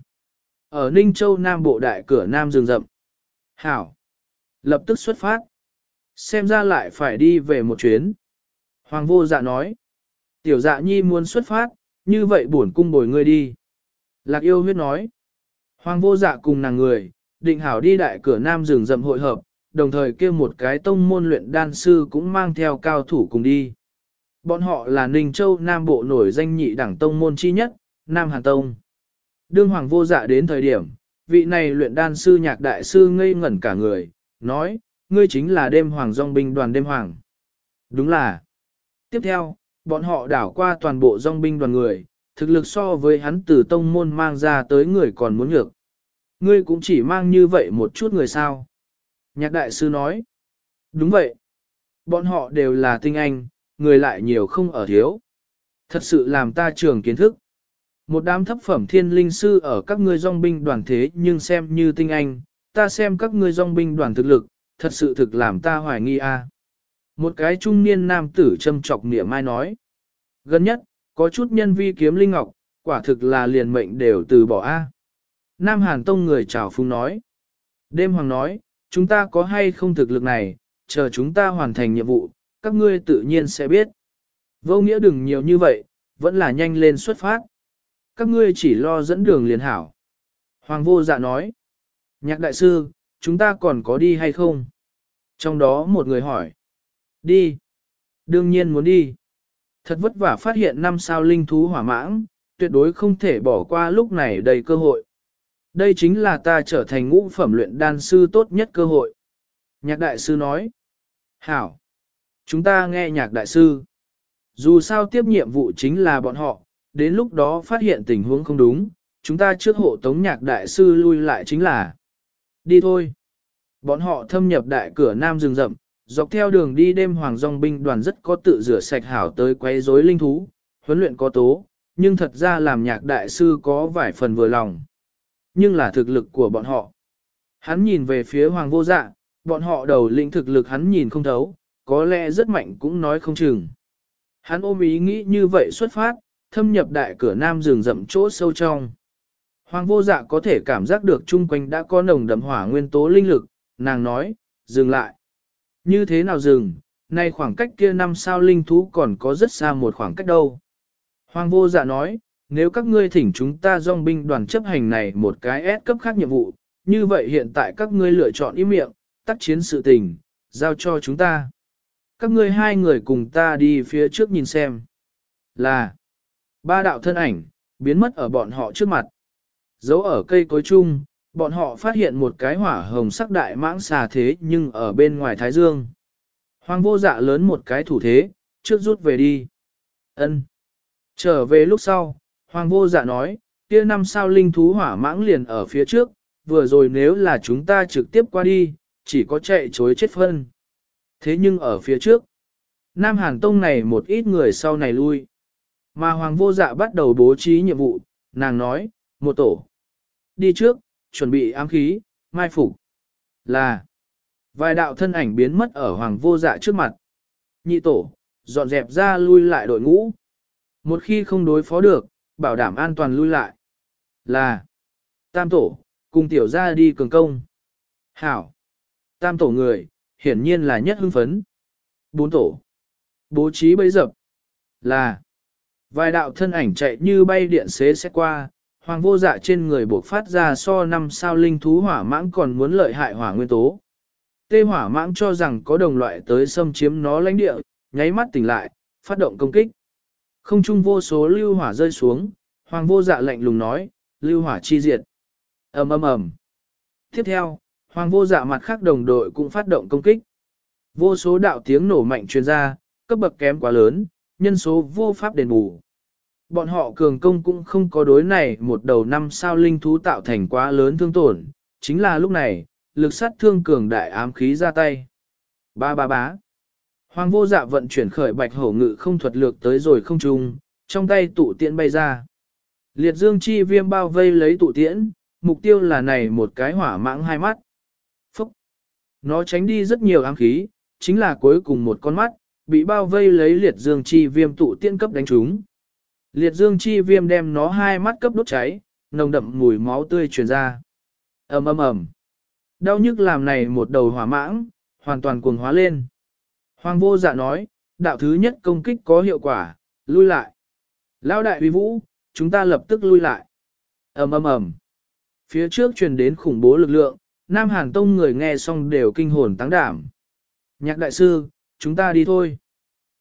Ở Ninh Châu Nam Bộ Đại cửa Nam rừng rậm. Hảo. Lập tức xuất phát. Xem ra lại phải đi về một chuyến. Hoàng vô dạ nói. Tiểu dạ nhi muốn xuất phát, như vậy buồn cung bồi ngươi đi. Lạc yêu huyết nói. Hoàng vô dạ cùng nàng người, định hảo đi đại cửa nam rừng rậm hội hợp, đồng thời kêu một cái tông môn luyện đan sư cũng mang theo cao thủ cùng đi. Bọn họ là Ninh Châu Nam Bộ nổi danh nhị đẳng tông môn chi nhất, Nam Hàn Tông. Đương Hoàng vô dạ đến thời điểm, vị này luyện đan sư nhạc đại sư ngây ngẩn cả người, nói, ngươi chính là đêm hoàng dòng binh đoàn đêm hoàng. Đúng là. Tiếp theo, bọn họ đảo qua toàn bộ dòng binh đoàn người, thực lực so với hắn từ tông môn mang ra tới người còn muốn ngược. Ngươi cũng chỉ mang như vậy một chút người sao. Nhạc đại sư nói. Đúng vậy. Bọn họ đều là tinh anh, người lại nhiều không ở thiếu. Thật sự làm ta trường kiến thức. Một đám thấp phẩm thiên linh sư ở các ngươi dòng binh đoàn thế nhưng xem như tinh anh, ta xem các ngươi dòng binh đoàn thực lực, thật sự thực làm ta hoài nghi a. Một cái trung niên nam tử châm chọc niệm mai nói. Gần nhất, có chút nhân vi kiếm linh ngọc, quả thực là liền mệnh đều từ bỏ a. Nam Hàn Tông người chào phung nói. Đêm Hoàng nói, chúng ta có hay không thực lực này, chờ chúng ta hoàn thành nhiệm vụ, các ngươi tự nhiên sẽ biết. Vô nghĩa đừng nhiều như vậy, vẫn là nhanh lên xuất phát. Các ngươi chỉ lo dẫn đường liền hảo. Hoàng vô dạ nói. Nhạc đại sư, chúng ta còn có đi hay không? Trong đó một người hỏi. Đi. Đương nhiên muốn đi. Thật vất vả phát hiện năm sao linh thú hỏa mãng, tuyệt đối không thể bỏ qua lúc này đầy cơ hội. Đây chính là ta trở thành ngũ phẩm luyện đan sư tốt nhất cơ hội. Nhạc đại sư nói. Hảo. Chúng ta nghe nhạc đại sư. Dù sao tiếp nhiệm vụ chính là bọn họ, đến lúc đó phát hiện tình huống không đúng, chúng ta trước hộ tống nhạc đại sư lui lại chính là. Đi thôi. Bọn họ thâm nhập đại cửa nam rừng rậm, dọc theo đường đi đêm hoàng dòng binh đoàn rất có tự rửa sạch hảo tới quấy rối linh thú, huấn luyện có tố, nhưng thật ra làm nhạc đại sư có vài phần vừa lòng. Nhưng là thực lực của bọn họ. Hắn nhìn về phía hoàng vô dạ, bọn họ đầu lĩnh thực lực hắn nhìn không thấu, có lẽ rất mạnh cũng nói không chừng. Hắn ôm ý nghĩ như vậy xuất phát, thâm nhập đại cửa nam rừng rậm chỗ sâu trong. Hoàng vô dạ có thể cảm giác được chung quanh đã có nồng đậm hỏa nguyên tố linh lực, nàng nói, dừng lại. Như thế nào dừng, nay khoảng cách kia năm sao linh thú còn có rất xa một khoảng cách đâu. Hoàng vô dạ nói, nếu các ngươi thỉnh chúng ta dòng binh đoàn chấp hành này một cái S cấp khác nhiệm vụ, như vậy hiện tại các ngươi lựa chọn im miệng, tác chiến sự tình, giao cho chúng ta. Các ngươi hai người cùng ta đi phía trước nhìn xem. Là, ba đạo thân ảnh, biến mất ở bọn họ trước mặt. Giấu ở cây cối chung, bọn họ phát hiện một cái hỏa hồng sắc đại mãng xà thế nhưng ở bên ngoài Thái Dương. Hoàng vô dạ lớn một cái thủ thế, trước rút về đi. ân Trở về lúc sau, Hoàng vô dạ nói, kia năm sao linh thú hỏa mãng liền ở phía trước, vừa rồi nếu là chúng ta trực tiếp qua đi, chỉ có chạy chối chết phân. Thế nhưng ở phía trước, Nam Hàn Tông này một ít người sau này lui. Mà Hoàng vô dạ bắt đầu bố trí nhiệm vụ, nàng nói, một tổ. Đi trước, chuẩn bị ám khí, mai phục. Là, vài đạo thân ảnh biến mất ở Hoàng vô dạ trước mặt. Nhị tổ, dọn dẹp ra lui lại đội ngũ. Một khi không đối phó được, bảo đảm an toàn lui lại. Là, tam tổ, cùng tiểu ra đi cường công. Hảo, tam tổ người, hiển nhiên là nhất hưng phấn. Bốn tổ, bố trí bấy dập. Là, vài đạo thân ảnh chạy như bay điện xế xét qua, hoàng vô dạ trên người buộc phát ra so năm sao linh thú hỏa mãng còn muốn lợi hại hỏa nguyên tố. Tê hỏa mãng cho rằng có đồng loại tới xâm chiếm nó lãnh địa, nháy mắt tỉnh lại, phát động công kích. Không trung vô số lưu hỏa rơi xuống, hoàng vô dạ lạnh lùng nói, lưu hỏa chi diệt. ầm ầm ầm. Tiếp theo, hoàng vô dạ mặt khác đồng đội cũng phát động công kích. Vô số đạo tiếng nổ mạnh truyền ra, cấp bậc kém quá lớn, nhân số vô pháp đền bù. Bọn họ cường công cũng không có đối này một đầu năm sao linh thú tạo thành quá lớn thương tổn, chính là lúc này, lực sát thương cường đại ám khí ra tay. Ba ba bá. Hoàng vô dạ vận chuyển khởi bạch hổ ngự không thuật lược tới rồi không trung, trong tay tụ tiễn bay ra. Liệt dương chi viêm bao vây lấy tụ tiễn, mục tiêu là này một cái hỏa mãng hai mắt. Nó tránh đi rất nhiều ám khí, chính là cuối cùng một con mắt, bị bao vây lấy liệt dương chi viêm tụ tiên cấp đánh trúng. Liệt dương chi viêm đem nó hai mắt cấp đốt cháy, nồng đậm mùi máu tươi truyền ra. ầm ầm ầm. Đau nhức làm này một đầu hỏa mãng, hoàn toàn cuồng hóa lên. Hoàng vô dạ nói, đạo thứ nhất công kích có hiệu quả, lui lại. Lão đại uy vũ, chúng ta lập tức lui lại. ầm ầm ầm. Phía trước truyền đến khủng bố lực lượng, Nam Hàn Tông người nghe xong đều kinh hồn tăng đảm. Nhạc đại sư, chúng ta đi thôi.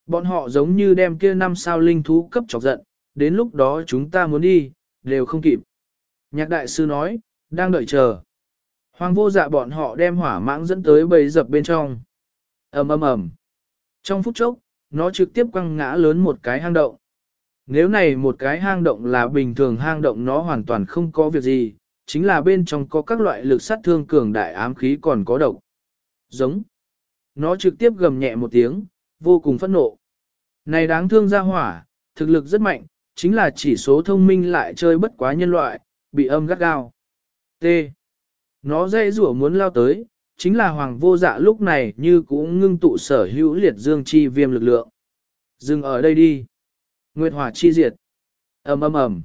Bọn họ giống như đem kia năm sao linh thú cấp chọc giận, đến lúc đó chúng ta muốn đi, đều không kịp. Nhạc đại sư nói, đang đợi chờ. Hoàng vô dạ bọn họ đem hỏa mãng dẫn tới bầy dập bên trong. ầm ầm ầm. Trong phút chốc, nó trực tiếp quăng ngã lớn một cái hang động. Nếu này một cái hang động là bình thường hang động nó hoàn toàn không có việc gì, chính là bên trong có các loại lực sát thương cường đại ám khí còn có độc. Giống. Nó trực tiếp gầm nhẹ một tiếng, vô cùng phẫn nộ. Này đáng thương ra hỏa, thực lực rất mạnh, chính là chỉ số thông minh lại chơi bất quá nhân loại, bị âm gắt gao. T. Nó dây rủa muốn lao tới, chính là hoàng vô dạ lúc này như cũng ngưng tụ sở hữu liệt dương chi viêm lực lượng. Dừng ở đây đi. Nguyệt hỏa chi diệt. ầm ầm ầm.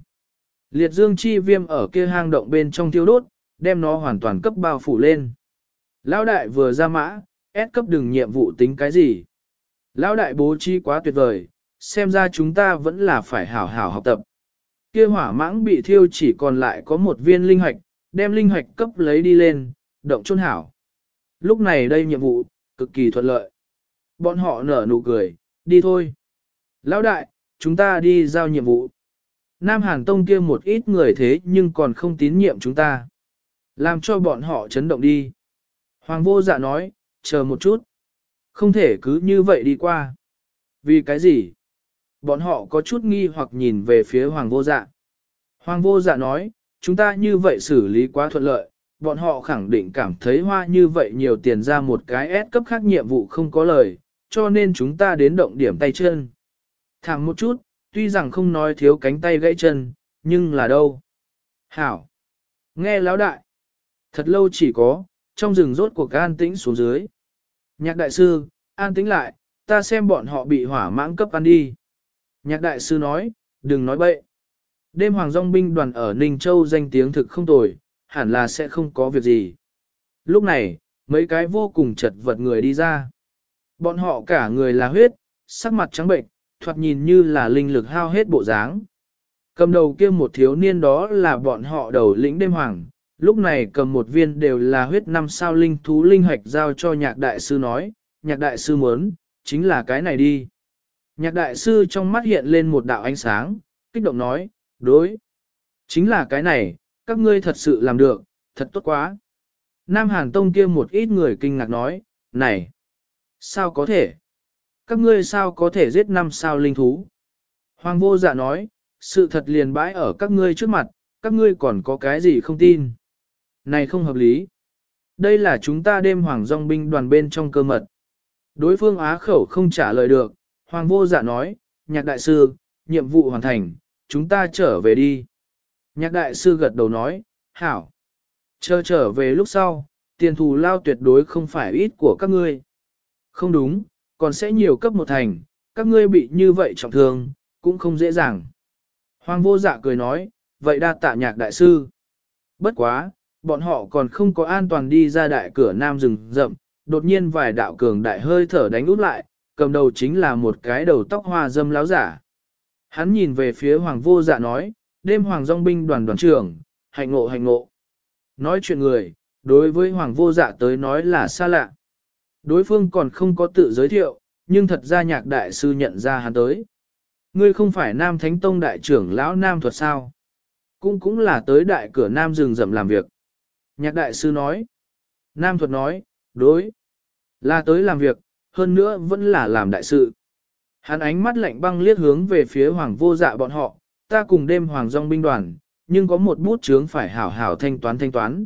Liệt dương chi viêm ở kia hang động bên trong thiêu đốt, đem nó hoàn toàn cấp bao phủ lên. Lão đại vừa ra mã, ép cấp đừng nhiệm vụ tính cái gì. Lão đại bố trí quá tuyệt vời, xem ra chúng ta vẫn là phải hảo hảo học tập. Kia hỏa mãng bị thiêu chỉ còn lại có một viên linh hoạch, đem linh hoạch cấp lấy đi lên, động chôn hảo. Lúc này đây nhiệm vụ, cực kỳ thuận lợi. Bọn họ nở nụ cười, đi thôi. Lão đại, chúng ta đi giao nhiệm vụ. Nam Hàn Tông kia một ít người thế nhưng còn không tín nhiệm chúng ta. Làm cho bọn họ chấn động đi. Hoàng vô dạ nói, chờ một chút. Không thể cứ như vậy đi qua. Vì cái gì? Bọn họ có chút nghi hoặc nhìn về phía Hoàng vô dạ. Hoàng vô dạ nói, chúng ta như vậy xử lý quá thuận lợi, bọn họ khẳng định cảm thấy hoa như vậy nhiều tiền ra một cái S cấp khác nhiệm vụ không có lời, cho nên chúng ta đến động điểm tay chân. Thẳng một chút, tuy rằng không nói thiếu cánh tay gãy chân, nhưng là đâu? Hảo! Nghe lão đại! Thật lâu chỉ có, trong rừng rốt cuộc an tĩnh xuống dưới. Nhạc đại sư, an tĩnh lại, ta xem bọn họ bị hỏa mãng cấp ăn đi. Nhạc đại sư nói, đừng nói bậy. Đêm hoàng dòng binh đoàn ở Ninh Châu danh tiếng thực không tồi, hẳn là sẽ không có việc gì. Lúc này, mấy cái vô cùng chật vật người đi ra. Bọn họ cả người là huyết, sắc mặt trắng bệnh, thoạt nhìn như là linh lực hao hết bộ dáng. Cầm đầu kia một thiếu niên đó là bọn họ đầu lĩnh đêm hoàng, lúc này cầm một viên đều là huyết năm sao linh thú linh hạch giao cho nhạc đại sư nói, nhạc đại sư muốn, chính là cái này đi. Nhạc đại sư trong mắt hiện lên một đạo ánh sáng, kích động nói, đối, chính là cái này, các ngươi thật sự làm được, thật tốt quá. Nam Hàn Tông kia một ít người kinh ngạc nói, này, sao có thể? Các ngươi sao có thể giết năm sao linh thú? Hoàng vô dạ nói, sự thật liền bãi ở các ngươi trước mặt, các ngươi còn có cái gì không tin? Này không hợp lý. Đây là chúng ta đêm hoàng dòng binh đoàn bên trong cơ mật. Đối phương á khẩu không trả lời được, hoàng vô dạ nói, nhạc đại sư, nhiệm vụ hoàn thành, chúng ta trở về đi. Nhạc đại sư gật đầu nói, hảo. Chờ trở về lúc sau, tiền thù lao tuyệt đối không phải ít của các ngươi. Không đúng, còn sẽ nhiều cấp một thành, các ngươi bị như vậy trọng thương, cũng không dễ dàng. Hoàng vô dạ cười nói, vậy đa tạ nhạc đại sư. Bất quá, bọn họ còn không có an toàn đi ra đại cửa nam rừng rậm, đột nhiên vài đạo cường đại hơi thở đánh út lại, cầm đầu chính là một cái đầu tóc hoa dâm láo giả. Hắn nhìn về phía hoàng vô dạ nói, đêm hoàng dòng binh đoàn đoàn trưởng, hạnh ngộ hạnh ngộ. Nói chuyện người, đối với hoàng vô dạ tới nói là xa lạ. Đối phương còn không có tự giới thiệu, nhưng thật ra nhạc đại sư nhận ra hắn tới. Ngươi không phải Nam Thánh Tông đại trưởng lão Nam thuật sao? Cũng cũng là tới đại cửa Nam rừng rậm làm việc. Nhạc đại sư nói. Nam thuật nói, đối. Là tới làm việc, hơn nữa vẫn là làm đại sự. Hắn ánh mắt lạnh băng liếc hướng về phía hoàng vô dạ bọn họ, ta cùng đêm hoàng dòng binh đoàn, nhưng có một bút chướng phải hảo hảo thanh toán thanh toán.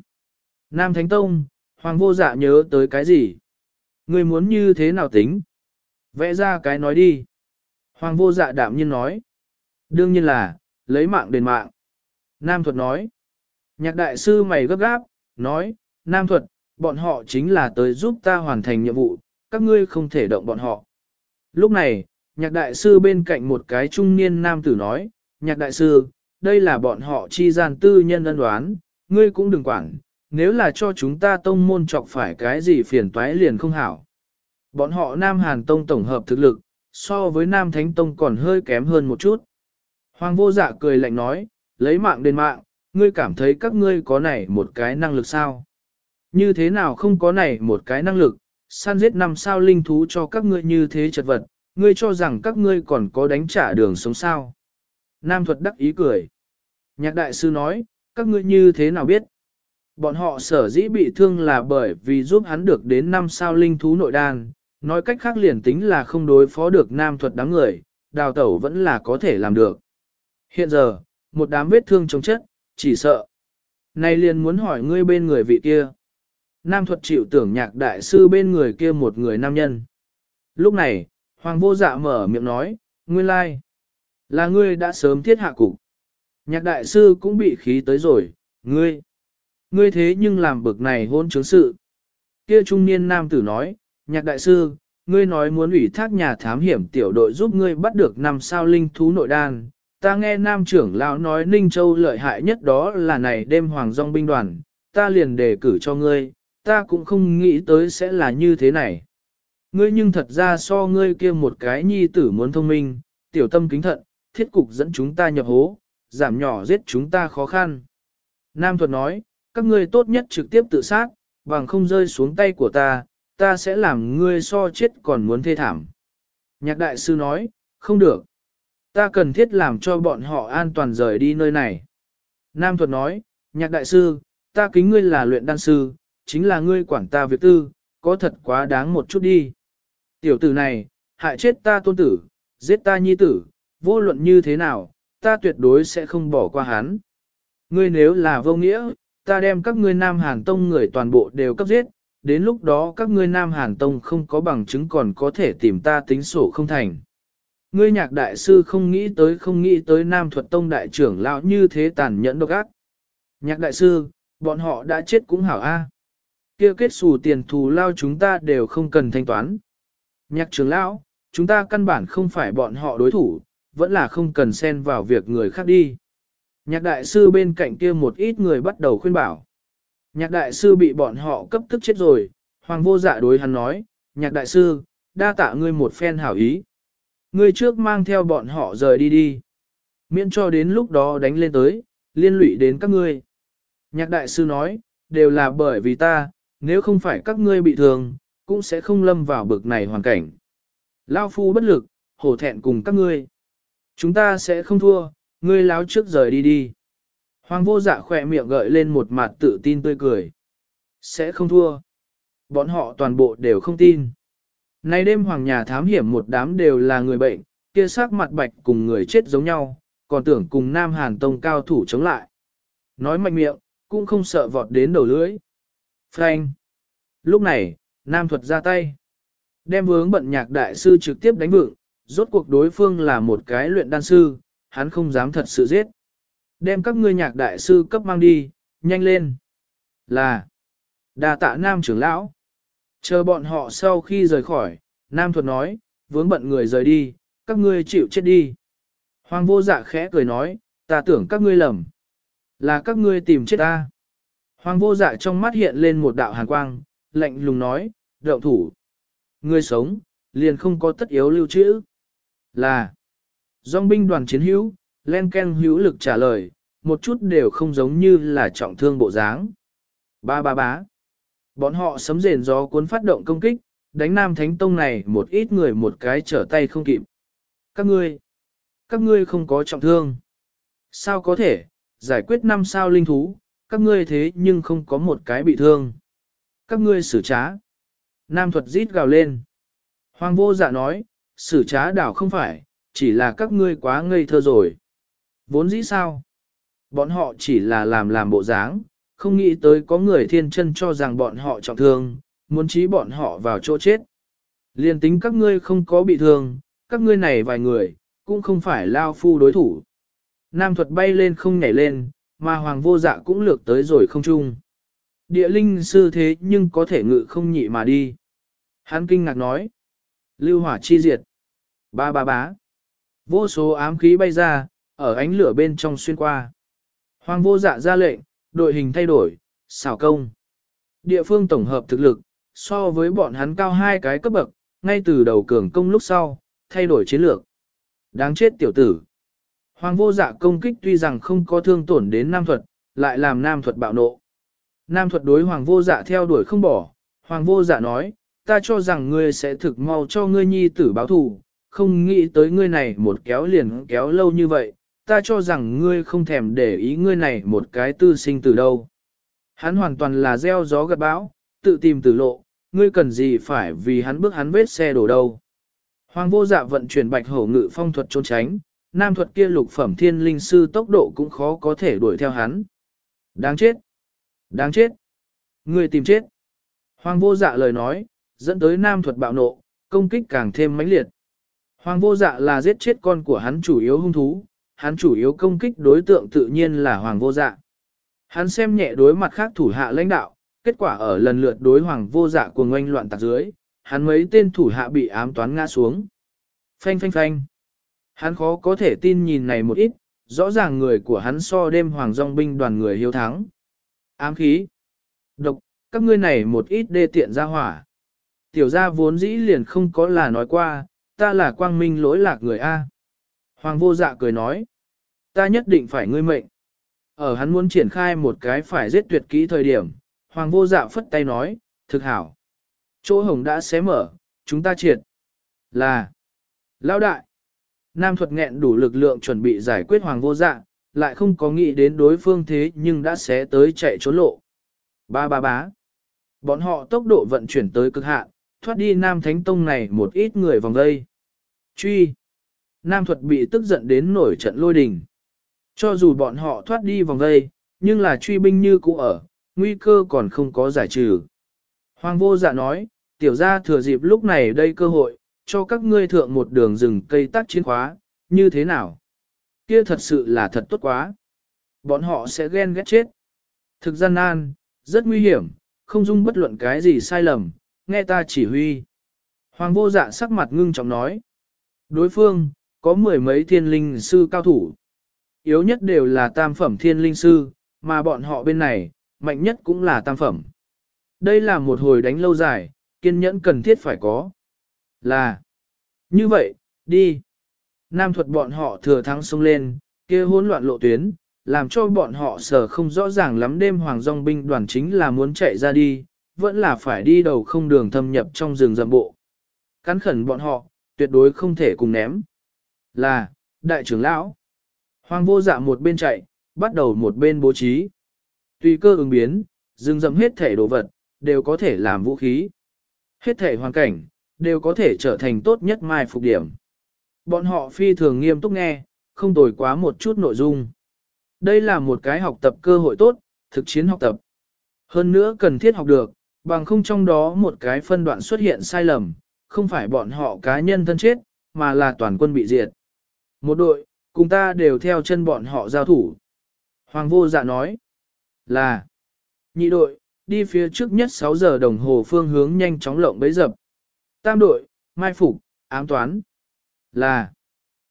Nam Thánh Tông, hoàng vô dạ nhớ tới cái gì? Ngươi muốn như thế nào tính? Vẽ ra cái nói đi. Hoàng vô dạ đạm nhiên nói. Đương nhiên là, lấy mạng đền mạng. Nam thuật nói. Nhạc đại sư mày gấp gáp, nói, Nam thuật, bọn họ chính là tới giúp ta hoàn thành nhiệm vụ, các ngươi không thể động bọn họ. Lúc này, nhạc đại sư bên cạnh một cái trung niên nam tử nói, nhạc đại sư, đây là bọn họ chi gian tư nhân ân đoán, ngươi cũng đừng quản, nếu là cho chúng ta tông môn chọc phải cái gì phiền toái liền không hảo. Bọn họ Nam Hàn Tông tổng hợp thực lực, so với Nam Thánh Tông còn hơi kém hơn một chút. Hoàng vô dạ cười lạnh nói, lấy mạng đền mạng, ngươi cảm thấy các ngươi có này một cái năng lực sao? Như thế nào không có này một cái năng lực, săn giết năm sao linh thú cho các ngươi như thế chật vật, ngươi cho rằng các ngươi còn có đánh trả đường sống sao? Nam thuật đắc ý cười. Nhạc đại sư nói, các ngươi như thế nào biết? Bọn họ sở dĩ bị thương là bởi vì giúp hắn được đến năm sao linh thú nội đan, nói cách khác liền tính là không đối phó được nam thuật đám người, đào tẩu vẫn là có thể làm được. Hiện giờ, một đám vết thương chống chất, chỉ sợ. Này liền muốn hỏi ngươi bên người vị kia. Nam thuật chịu tưởng nhạc đại sư bên người kia một người nam nhân. Lúc này, Hoàng vô dạ mở miệng nói, nguyên lai, là ngươi đã sớm thiết hạ cục. Nhạc đại sư cũng bị khí tới rồi, ngươi, ngươi thế nhưng làm bực này hôn chứng sự. Kia trung niên nam tử nói, nhạc đại sư, ngươi nói muốn ủy thác nhà thám hiểm tiểu đội giúp ngươi bắt được năm sao linh thú nội đan. Ta nghe nam trưởng lão nói Ninh Châu lợi hại nhất đó là này đêm hoàng dòng binh đoàn, ta liền đề cử cho ngươi, ta cũng không nghĩ tới sẽ là như thế này. Ngươi nhưng thật ra so ngươi kia một cái nhi tử muốn thông minh, tiểu tâm kính thận, thiết cục dẫn chúng ta nhập hố, giảm nhỏ giết chúng ta khó khăn. Nam thuật nói, các ngươi tốt nhất trực tiếp tự sát, bằng không rơi xuống tay của ta, ta sẽ làm ngươi so chết còn muốn thê thảm. Nhạc đại sư nói, không được. Ta cần thiết làm cho bọn họ an toàn rời đi nơi này. Nam thuật nói, nhạc đại sư, ta kính ngươi là luyện đan sư, chính là ngươi quản ta việc tư, có thật quá đáng một chút đi. Tiểu tử này, hại chết ta tôn tử, giết ta nhi tử, vô luận như thế nào, ta tuyệt đối sẽ không bỏ qua hắn. Ngươi nếu là vô nghĩa, ta đem các ngươi Nam Hàn Tông người toàn bộ đều cấp giết, đến lúc đó các ngươi Nam Hàn Tông không có bằng chứng còn có thể tìm ta tính sổ không thành. Ngươi nhạc đại sư không nghĩ tới không nghĩ tới Nam Thuật Tông đại trưởng lão như thế tàn nhẫn độc ác. Nhạc đại sư, bọn họ đã chết cũng hảo a. Kia kết xù tiền thù lao chúng ta đều không cần thanh toán. Nhạc trưởng lão, chúng ta căn bản không phải bọn họ đối thủ, vẫn là không cần xen vào việc người khác đi. Nhạc đại sư bên cạnh kia một ít người bắt đầu khuyên bảo. Nhạc đại sư bị bọn họ cấp tức chết rồi, hoàng vô dạ đối hắn nói, nhạc đại sư, đa tạ ngươi một phen hảo ý. Ngươi trước mang theo bọn họ rời đi đi. Miễn cho đến lúc đó đánh lên tới, liên lụy đến các ngươi. Nhạc đại sư nói, đều là bởi vì ta, nếu không phải các ngươi bị thương, cũng sẽ không lâm vào bực này hoàn cảnh. Lao phu bất lực, hổ thẹn cùng các ngươi. Chúng ta sẽ không thua, ngươi láo trước rời đi đi. Hoàng vô dạ khỏe miệng gợi lên một mặt tự tin tươi cười. Sẽ không thua. Bọn họ toàn bộ đều không tin. Nay đêm hoàng nhà thám hiểm một đám đều là người bệnh, kia sắc mặt bạch cùng người chết giống nhau, còn tưởng cùng Nam Hàn Tông cao thủ chống lại. Nói mạnh miệng, cũng không sợ vọt đến đầu lưỡi. Frank. Lúc này, Nam thuật ra tay. Đem vướng bận nhạc đại sư trực tiếp đánh vượng, rốt cuộc đối phương là một cái luyện đan sư, hắn không dám thật sự giết. Đem các ngươi nhạc đại sư cấp mang đi, nhanh lên. Là, đà tạ nam trưởng lão. Chờ bọn họ sau khi rời khỏi, nam thuật nói, vướng bận người rời đi, các ngươi chịu chết đi. Hoàng vô dạ khẽ cười nói, ta tưởng các ngươi lầm. Là các ngươi tìm chết ta. Hoàng vô dạ trong mắt hiện lên một đạo hàn quang, lạnh lùng nói, đậu thủ. Ngươi sống, liền không có tất yếu lưu trữ. Là, dòng binh đoàn chiến hữu, len ken hữu lực trả lời, một chút đều không giống như là trọng thương bộ dáng. Ba ba bá. Bọn họ sấm rền gió cuốn phát động công kích, đánh Nam Thánh Tông này một ít người một cái trở tay không kịp. Các ngươi, các ngươi không có trọng thương. Sao có thể, giải quyết năm sao linh thú, các ngươi thế nhưng không có một cái bị thương. Các ngươi xử trá. Nam thuật rít gào lên. Hoàng vô dạ nói, xử trá đảo không phải, chỉ là các ngươi quá ngây thơ rồi. Vốn dĩ sao? Bọn họ chỉ là làm làm bộ dáng, không nghĩ tới có người thiên chân cho rằng bọn họ trọng thương, muốn trí bọn họ vào chỗ chết. Liên tính các ngươi không có bị thương, các ngươi này vài người, cũng không phải lao phu đối thủ. Nam thuật bay lên không nhảy lên, mà hoàng vô dạ cũng lược tới rồi không chung. Địa linh sư thế nhưng có thể ngự không nhị mà đi. hán kinh ngạc nói. Lưu hỏa chi diệt. Ba ba bá. Vô số ám khí bay ra, ở ánh lửa bên trong xuyên qua. Hoàng vô dạ ra lệnh, đội hình thay đổi, xảo công. Địa phương tổng hợp thực lực, so với bọn hắn cao hai cái cấp bậc, ngay từ đầu cường công lúc sau, thay đổi chiến lược. Đáng chết tiểu tử. Hoàng vô dạ công kích tuy rằng không có thương tổn đến nam thuật, lại làm nam thuật bạo nộ. Nam thuật đối hoàng vô dạ theo đuổi không bỏ, hoàng vô dạ nói, ta cho rằng ngươi sẽ thực mau cho ngươi nhi tử báo thù, không nghĩ tới ngươi này một kéo liền kéo lâu như vậy, ta cho rằng ngươi không thèm để ý ngươi này một cái tư sinh từ đâu. Hắn hoàn toàn là gieo gió gặt bão, tự tìm tử lộ, ngươi cần gì phải vì hắn bước hắn vết xe đổ đâu. Hoàng vô dạ vận chuyển bạch hổ ngự phong thuật trốn tránh, nam thuật kia lục phẩm thiên linh sư tốc độ cũng khó có thể đuổi theo hắn. Đáng chết! Đáng chết! Ngươi tìm chết! Hoàng vô dạ lời nói, dẫn tới nam thuật bạo nộ, công kích càng thêm mãnh liệt. Hoàng vô dạ là giết chết con của hắn chủ yếu hung thú, hắn chủ yếu công kích đối tượng tự nhiên là hoàng vô dạ. Hắn xem nhẹ đối mặt khác thủ hạ lãnh đạo, kết quả ở lần lượt đối hoàng vô dạ của ngoanh loạn tạc dưới, hắn mấy tên thủ hạ bị ám toán ngã xuống. Phanh phanh phanh. Hắn khó có thể tin nhìn này một ít, rõ ràng người của hắn so đêm hoàng dòng binh đoàn người hiếu thắng. Ám khí. Độc, các ngươi này một ít đê tiện ra hỏa. Tiểu gia vốn dĩ liền không có là nói qua, ta là quang minh lỗi lạc người A. Hoàng vô dạ cười nói, ta nhất định phải ngươi mệnh. Ở hắn muốn triển khai một cái phải giết tuyệt kỹ thời điểm, Hoàng vô dạ phất tay nói, thực hảo. Chỗ hồng đã xé mở, chúng ta triệt. Là, lão đại. Nam thuật nghẹn đủ lực lượng chuẩn bị giải quyết Hoàng vô dạ, lại không có nghĩ đến đối phương thế nhưng đã xé tới chạy trốn lộ. Ba ba bá. Bọn họ tốc độ vận chuyển tới cực hạn, thoát đi Nam Thánh Tông này một ít người vòng đây. Truy. Nam thuật bị tức giận đến nổi trận lôi đình. Cho dù bọn họ thoát đi vòng đây, nhưng là truy binh như cũ ở, nguy cơ còn không có giải trừ. Hoàng vô dạ nói, tiểu gia thừa dịp lúc này đây cơ hội, cho các ngươi thượng một đường rừng cây tác chiến khóa, như thế nào? Kia thật sự là thật tốt quá. Bọn họ sẽ ghen ghét chết. Thực gian nan, rất nguy hiểm, không dung bất luận cái gì sai lầm, nghe ta chỉ huy. Hoàng vô dạ sắc mặt ngưng trọng nói. Đối phương, có mười mấy thiên linh sư cao thủ. Yếu nhất đều là tam phẩm thiên linh sư, mà bọn họ bên này, mạnh nhất cũng là tam phẩm. Đây là một hồi đánh lâu dài, kiên nhẫn cần thiết phải có. Là, như vậy, đi. Nam thuật bọn họ thừa thắng xông lên, kia hỗn loạn lộ tuyến, làm cho bọn họ sở không rõ ràng lắm đêm hoàng dòng binh đoàn chính là muốn chạy ra đi, vẫn là phải đi đầu không đường thâm nhập trong rừng rậm bộ. Cắn khẩn bọn họ, tuyệt đối không thể cùng ném. Là, đại trưởng lão. Hoàng vô dạ một bên chạy, bắt đầu một bên bố trí. Tùy cơ ứng biến, rừng rậm hết thể đồ vật, đều có thể làm vũ khí. Hết thể hoàn cảnh, đều có thể trở thành tốt nhất mai phục điểm. Bọn họ phi thường nghiêm túc nghe, không tồi quá một chút nội dung. Đây là một cái học tập cơ hội tốt, thực chiến học tập. Hơn nữa cần thiết học được, bằng không trong đó một cái phân đoạn xuất hiện sai lầm, không phải bọn họ cá nhân thân chết, mà là toàn quân bị diệt. Một đội, cùng ta đều theo chân bọn họ giao thủ. Hoàng vô dạ nói là nhị đội, đi phía trước nhất 6 giờ đồng hồ phương hướng nhanh chóng lộng bấy dập. Tam đội, mai phục, ám toán là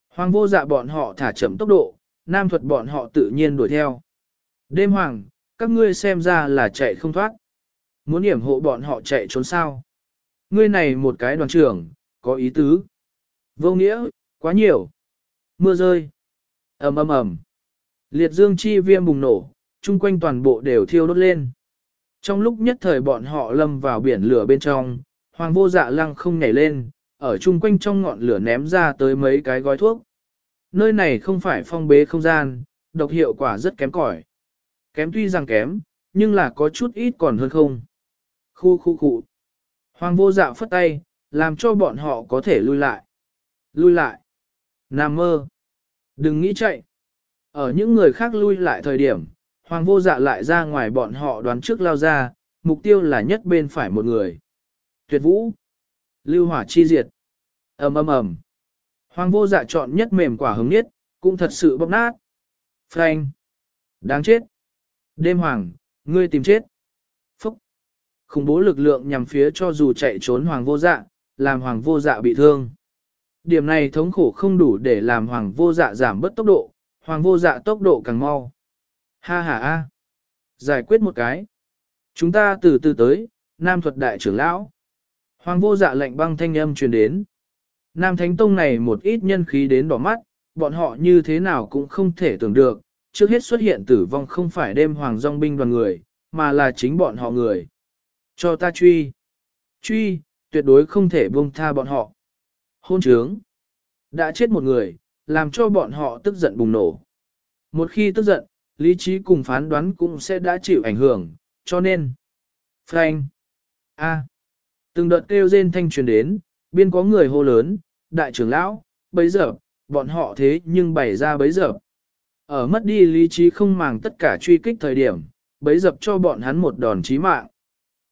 Hoàng vô dạ bọn họ thả chậm tốc độ, nam thuật bọn họ tự nhiên đuổi theo. Đêm hoàng, các ngươi xem ra là chạy không thoát. Muốn hiểm hộ bọn họ chạy trốn sao. Ngươi này một cái đoàn trưởng, có ý tứ. Vô nghĩa, quá nhiều. Mưa rơi. ầm ầm ầm. Liệt dương chi viêm bùng nổ, chung quanh toàn bộ đều thiêu đốt lên. Trong lúc nhất thời bọn họ lâm vào biển lửa bên trong, hoàng vô dạ lăng không nhảy lên, ở chung quanh trong ngọn lửa ném ra tới mấy cái gói thuốc. Nơi này không phải phong bế không gian, độc hiệu quả rất kém cỏi. Kém tuy rằng kém, nhưng là có chút ít còn hơn không. Khu khu khu. Hoàng vô dạ phất tay, làm cho bọn họ có thể lui lại. Lui lại. Nam mơ. Đừng nghĩ chạy. Ở những người khác lui lại thời điểm, hoàng vô dạ lại ra ngoài bọn họ đoán trước lao ra, mục tiêu là nhất bên phải một người. Tuyệt vũ. Lưu hỏa chi diệt. ầm ầm ầm. Hoàng vô dạ chọn nhất mềm quả hứng nhất, cũng thật sự bóc nát. Frank. Đáng chết. Đêm hoàng, ngươi tìm chết. Khủng bố lực lượng nhằm phía cho dù chạy trốn hoàng vô dạ, làm hoàng vô dạ bị thương. Điểm này thống khổ không đủ để làm hoàng vô dạ giảm bớt tốc độ, hoàng vô dạ tốc độ càng mau. Ha ha ha. Giải quyết một cái. Chúng ta từ từ tới, Nam thuật đại trưởng lão. Hoàng vô dạ lệnh băng thanh âm truyền đến. Nam Thánh Tông này một ít nhân khí đến đỏ mắt, bọn họ như thế nào cũng không thể tưởng được, trước hết xuất hiện tử vong không phải đêm hoàng dòng binh đoàn người, mà là chính bọn họ người. Cho ta truy. Truy, tuyệt đối không thể buông tha bọn họ. Hôn trướng. Đã chết một người, làm cho bọn họ tức giận bùng nổ. Một khi tức giận, lý trí cùng phán đoán cũng sẽ đã chịu ảnh hưởng, cho nên. Frank. A. Từng đợt kêu rên thanh truyền đến, biên có người hô lớn, đại trưởng lão, bấy giờ, bọn họ thế nhưng bày ra bấy giờ. Ở mất đi lý trí không màng tất cả truy kích thời điểm, bấy dập cho bọn hắn một đòn chí mạng.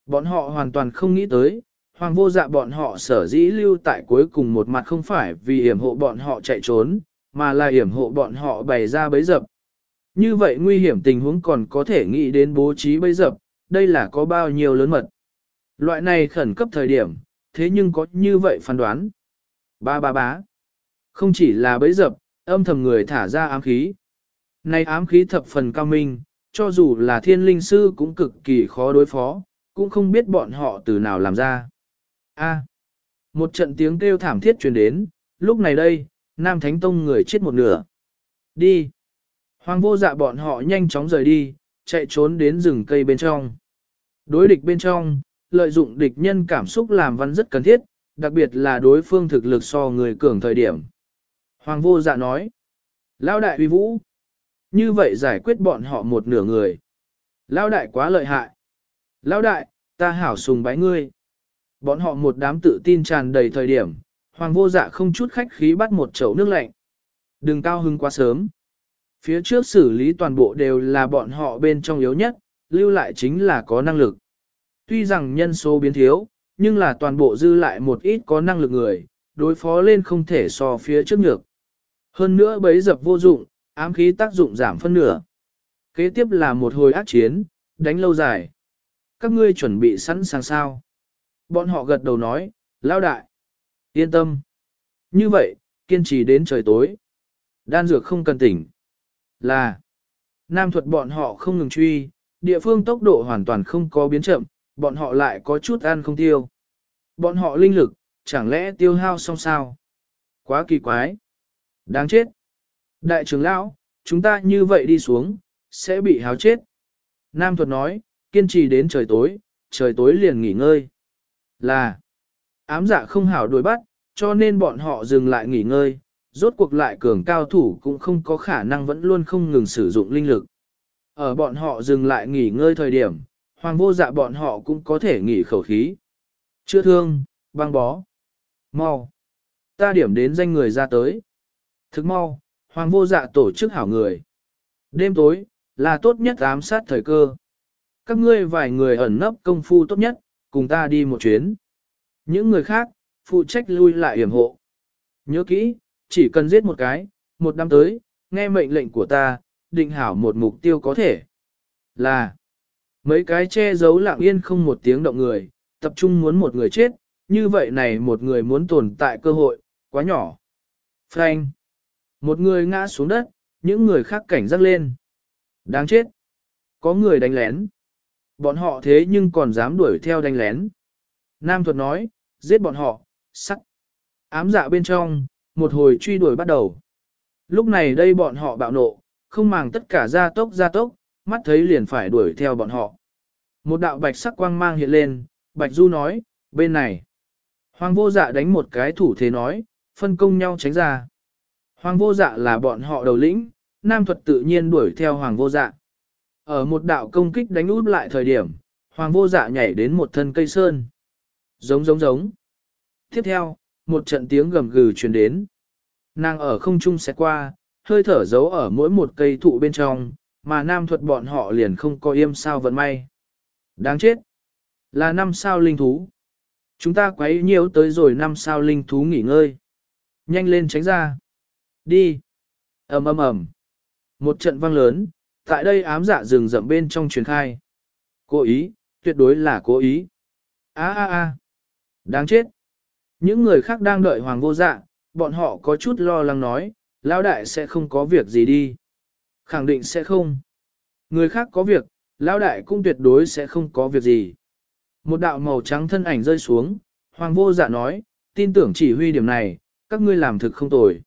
Bọn họ hoàn toàn không nghĩ tới, hoàng vô dạ bọn họ sở dĩ lưu tại cuối cùng một mặt không phải vì hiểm hộ bọn họ chạy trốn, mà là hiểm hộ bọn họ bày ra bấy dập. Như vậy nguy hiểm tình huống còn có thể nghĩ đến bố trí bấy dập, đây là có bao nhiêu lớn mật. Loại này khẩn cấp thời điểm, thế nhưng có như vậy phán đoán. Ba ba bá. Không chỉ là bấy dập, âm thầm người thả ra ám khí. Này ám khí thập phần cao minh, cho dù là thiên linh sư cũng cực kỳ khó đối phó, cũng không biết bọn họ từ nào làm ra. A. một trận tiếng kêu thảm thiết truyền đến, lúc này đây, Nam Thánh Tông người chết một nửa. Đi. Hoàng vô dạ bọn họ nhanh chóng rời đi, chạy trốn đến rừng cây bên trong. Đối địch bên trong, lợi dụng địch nhân cảm xúc làm văn rất cần thiết, đặc biệt là đối phương thực lực so người cường thời điểm. Hoàng vô dạ nói. Lao đại uy vũ. Như vậy giải quyết bọn họ một nửa người. Lao đại quá lợi hại lão đại, ta hảo sùng bái ngươi. Bọn họ một đám tự tin tràn đầy thời điểm, hoàng vô dạ không chút khách khí bắt một chậu nước lạnh. Đừng cao hưng quá sớm. Phía trước xử lý toàn bộ đều là bọn họ bên trong yếu nhất, lưu lại chính là có năng lực. Tuy rằng nhân số biến thiếu, nhưng là toàn bộ dư lại một ít có năng lực người, đối phó lên không thể so phía trước nhược. Hơn nữa bấy dập vô dụng, ám khí tác dụng giảm phân nửa. Kế tiếp là một hồi ác chiến, đánh lâu dài. Các ngươi chuẩn bị sẵn sàng sao? Bọn họ gật đầu nói, lao đại. Yên tâm. Như vậy, kiên trì đến trời tối. Đan dược không cần tỉnh. Là. Nam thuật bọn họ không ngừng truy, địa phương tốc độ hoàn toàn không có biến chậm, bọn họ lại có chút ăn không tiêu. Bọn họ linh lực, chẳng lẽ tiêu hao xong sao? Quá kỳ quái. Đáng chết. Đại trưởng lão, chúng ta như vậy đi xuống, sẽ bị háo chết. Nam thuật nói, kiên trì đến trời tối, trời tối liền nghỉ ngơi. Là, ám dạ không hảo đuổi bắt, cho nên bọn họ dừng lại nghỉ ngơi, rốt cuộc lại cường cao thủ cũng không có khả năng vẫn luôn không ngừng sử dụng linh lực. Ở bọn họ dừng lại nghỉ ngơi thời điểm, hoàng vô dạ bọn họ cũng có thể nghỉ khẩu khí. Chưa thương, băng bó. Mau. Ta điểm đến danh người ra tới. Thức mau, hoàng vô dạ tổ chức hảo người. Đêm tối, là tốt nhất ám sát thời cơ. Các ngươi vài người ẩn nấp công phu tốt nhất, cùng ta đi một chuyến. Những người khác, phụ trách lui lại hiểm hộ. Nhớ kỹ, chỉ cần giết một cái, một năm tới, nghe mệnh lệnh của ta, định hảo một mục tiêu có thể. Là, mấy cái che giấu lặng yên không một tiếng động người, tập trung muốn một người chết, như vậy này một người muốn tồn tại cơ hội, quá nhỏ. Frank, một người ngã xuống đất, những người khác cảnh giác lên. Đáng chết. Có người đánh lén. Bọn họ thế nhưng còn dám đuổi theo đánh lén. Nam thuật nói, giết bọn họ, sắt. Ám dạ bên trong, một hồi truy đuổi bắt đầu. Lúc này đây bọn họ bạo nộ, không màng tất cả gia tốc gia tốc, mắt thấy liền phải đuổi theo bọn họ. Một đạo bạch sắc quang mang hiện lên, bạch du nói, bên này. Hoàng vô dạ đánh một cái thủ thế nói, phân công nhau tránh ra. Hoàng vô dạ là bọn họ đầu lĩnh, nam thuật tự nhiên đuổi theo hoàng vô dạ. Ở một đạo công kích đánh út lại thời điểm, hoàng vô dạ nhảy đến một thân cây sơn. Giống giống giống. Tiếp theo, một trận tiếng gầm gừ truyền đến. Nàng ở không trung sẽ qua, hơi thở giấu ở mỗi một cây thụ bên trong, mà nam thuật bọn họ liền không có im sao vận may. Đáng chết. Là năm sao linh thú. Chúng ta quấy nhiễu tới rồi năm sao linh thú nghỉ ngơi. Nhanh lên tránh ra. Đi. ầm ầm ầm. Một trận vang lớn, tại đây ám dạ rừng rậm bên trong truyền khai. Cố ý, tuyệt đối là cố ý. A a a. Đáng chết. Những người khác đang đợi hoàng vô dạ, bọn họ có chút lo lắng nói, lão đại sẽ không có việc gì đi. Khẳng định sẽ không. Người khác có việc, lão đại cũng tuyệt đối sẽ không có việc gì. Một đạo màu trắng thân ảnh rơi xuống, hoàng vô dạ nói, tin tưởng chỉ huy điểm này, các ngươi làm thực không tồi.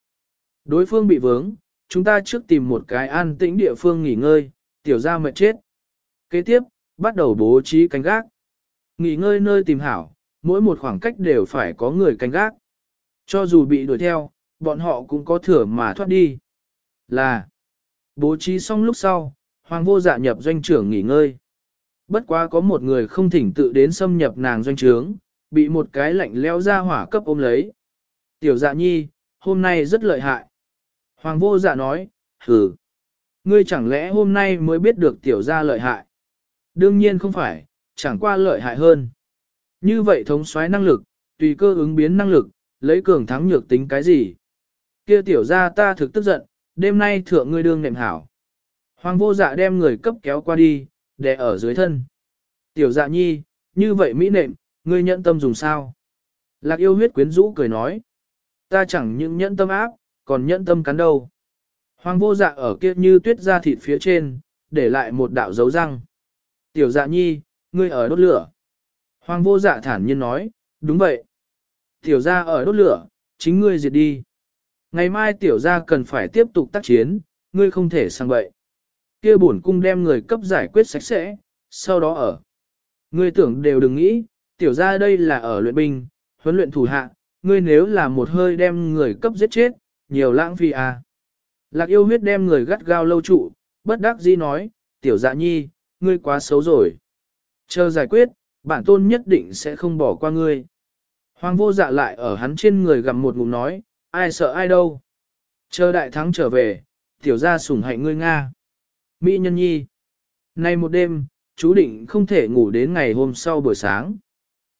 Đối phương bị vướng, chúng ta trước tìm một cái an tĩnh địa phương nghỉ ngơi, tiểu ra mệt chết. Kế tiếp, bắt đầu bố trí canh gác. Nghỉ ngơi nơi tìm hảo, mỗi một khoảng cách đều phải có người canh gác. Cho dù bị đuổi theo, bọn họ cũng có thừa mà thoát đi. Là, bố trí xong lúc sau, hoàng vô dạ nhập doanh trưởng nghỉ ngơi. Bất quá có một người không thỉnh tự đến xâm nhập nàng doanh trướng, bị một cái lạnh leo ra hỏa cấp ôm lấy. Tiểu dạ nhi, hôm nay rất lợi hại. Hoàng vô dạ nói, hừ. Ngươi chẳng lẽ hôm nay mới biết được tiểu gia lợi hại? Đương nhiên không phải, chẳng qua lợi hại hơn. Như vậy thống soái năng lực, tùy cơ ứng biến năng lực, lấy cường thắng nhược tính cái gì? Kia tiểu gia ta thực tức giận, đêm nay thượng ngươi đương nệm hảo. Hoàng vô dạ đem người cấp kéo qua đi, để ở dưới thân. Tiểu dạ nhi, như vậy mỹ nệm, ngươi nhận tâm dùng sao? Lạc yêu huyết quyến rũ cười nói. Ta chẳng những nhẫn tâm áp, còn nhẫn tâm cắn đâu. Hoàng vô dạ ở kia như tuyết ra thịt phía trên, để lại một đạo dấu răng. Tiểu dạ nhi, ngươi ở đốt lửa. Hoàng vô dạ thản nhiên nói, đúng vậy. Tiểu gia ở đốt lửa, chính ngươi diệt đi. Ngày mai tiểu gia cần phải tiếp tục tác chiến, ngươi không thể sang bậy. Kia bổn cung đem người cấp giải quyết sạch sẽ, sau đó ở. Ngươi tưởng đều đừng nghĩ, tiểu gia đây là ở luyện binh, huấn luyện thủ hạ, ngươi nếu là một hơi đem người cấp giết chết, nhiều lãng phí à. Lạc yêu huyết đem người gắt gao lâu trụ, bất đắc dĩ nói, tiểu dạ nhi, ngươi quá xấu rồi. Chờ giải quyết, bản tôn nhất định sẽ không bỏ qua ngươi. Hoàng vô dạ lại ở hắn trên người gặm một ngụm nói, ai sợ ai đâu. Chờ đại thắng trở về, tiểu gia sủng hạnh ngươi Nga. Mỹ nhân nhi. Nay một đêm, chú định không thể ngủ đến ngày hôm sau buổi sáng.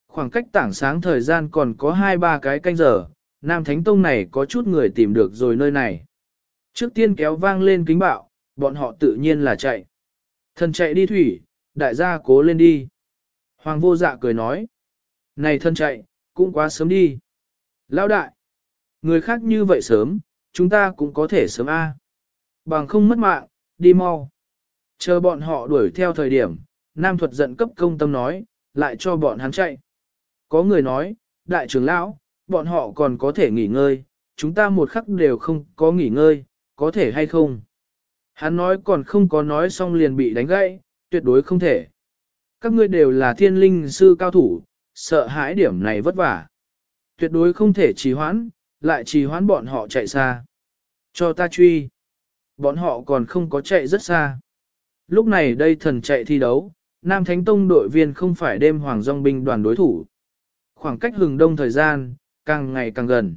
Khoảng cách tảng sáng thời gian còn có 2-3 cái canh giờ, Nam Thánh Tông này có chút người tìm được rồi nơi này. Trước tiên kéo vang lên kính bạo, bọn họ tự nhiên là chạy. Thần chạy đi thủy, đại gia cố lên đi. Hoàng vô dạ cười nói. Này thân chạy, cũng quá sớm đi. Lão đại, người khác như vậy sớm, chúng ta cũng có thể sớm A. Bằng không mất mạng, đi mau. Chờ bọn họ đuổi theo thời điểm, Nam thuật giận cấp công tâm nói, lại cho bọn hắn chạy. Có người nói, đại trưởng lão, bọn họ còn có thể nghỉ ngơi, chúng ta một khắc đều không có nghỉ ngơi, có thể hay không? Hắn nói còn không có nói xong liền bị đánh gãy, tuyệt đối không thể. Các ngươi đều là thiên linh sư cao thủ, sợ hãi điểm này vất vả. Tuyệt đối không thể trì hoãn, lại trì hoãn bọn họ chạy xa. Cho ta truy. Bọn họ còn không có chạy rất xa. Lúc này đây thần chạy thi đấu, Nam Thánh Tông đội viên không phải đêm Hoàng Dòng binh đoàn đối thủ. Khoảng cách hừng đông thời gian, càng ngày càng gần.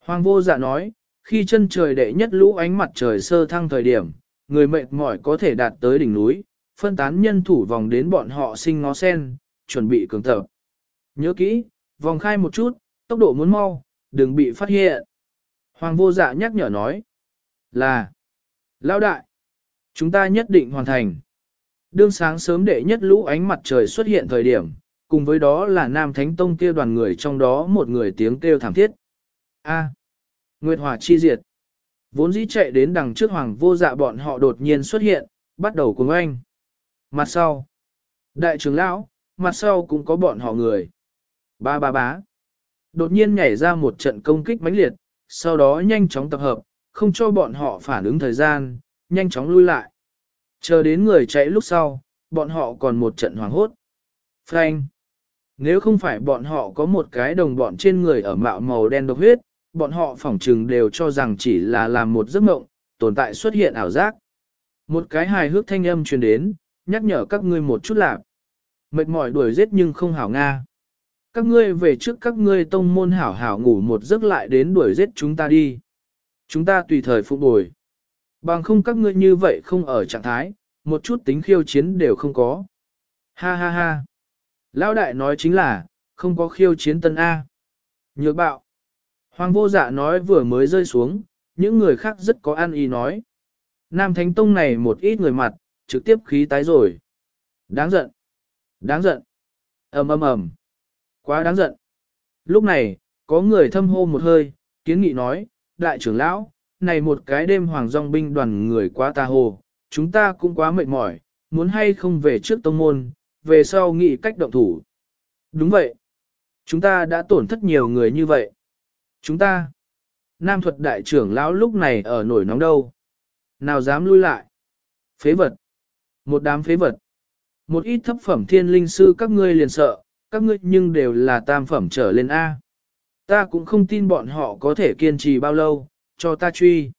Hoàng vô dạ nói, khi chân trời đệ nhất lũ ánh mặt trời sơ thăng thời điểm, người mệt mỏi có thể đạt tới đỉnh núi, phân tán nhân thủ vòng đến bọn họ sinh ngó sen, chuẩn bị cường tập. Nhớ kỹ, vòng khai một chút, tốc độ muốn mau, đừng bị phát hiện. Hoàng vô dạ nhắc nhở nói, là, lão đại, chúng ta nhất định hoàn thành. Đương sáng sớm đệ nhất lũ ánh mặt trời xuất hiện thời điểm, cùng với đó là Nam Thánh Tông kia đoàn người trong đó một người tiếng kêu thảm thiết. A. Nguyệt Hỏa chi diệt. Vốn dĩ chạy đến đằng trước hoàng vô dạ bọn họ đột nhiên xuất hiện, bắt đầu cùng anh. Mặt sau. Đại trưởng lão, mặt sau cũng có bọn họ người. Ba ba bá. Đột nhiên nhảy ra một trận công kích mãnh liệt, sau đó nhanh chóng tập hợp, không cho bọn họ phản ứng thời gian, nhanh chóng lui lại. Chờ đến người chạy lúc sau, bọn họ còn một trận hoảng hốt. Frank. Nếu không phải bọn họ có một cái đồng bọn trên người ở mạo màu đen độc huyết, bọn họ phỏng trừng đều cho rằng chỉ là làm một giấc mộng, tồn tại xuất hiện ảo giác. Một cái hài hước thanh âm truyền đến, nhắc nhở các ngươi một chút lạc. Mệt mỏi đuổi giết nhưng không hảo Nga. Các ngươi về trước các ngươi tông môn hảo hảo ngủ một giấc lại đến đuổi giết chúng ta đi. Chúng ta tùy thời phục bồi. Bằng không các ngươi như vậy không ở trạng thái, một chút tính khiêu chiến đều không có. Ha ha ha. Lão đại nói chính là, không có khiêu chiến tân A. Nhược bạo. Hoàng vô dạ nói vừa mới rơi xuống, những người khác rất có ăn ý nói. Nam Thánh Tông này một ít người mặt, trực tiếp khí tái rồi. Đáng giận. Đáng giận. ầm ầm ầm. Quá đáng giận. Lúc này, có người thâm hô một hơi, kiến nghị nói, đại trưởng lão, này một cái đêm hoàng dòng binh đoàn người quá ta hồ, chúng ta cũng quá mệt mỏi, muốn hay không về trước tông môn, về sau nghĩ cách động thủ. Đúng vậy. Chúng ta đã tổn thất nhiều người như vậy. Chúng ta. Nam thuật đại trưởng lão lúc này ở nổi nóng đâu. Nào dám lui lại. Phế vật. Một đám phế vật. Một ít thấp phẩm thiên linh sư các ngươi liền sợ, các ngươi nhưng đều là tam phẩm trở lên A. Ta cũng không tin bọn họ có thể kiên trì bao lâu, cho ta truy.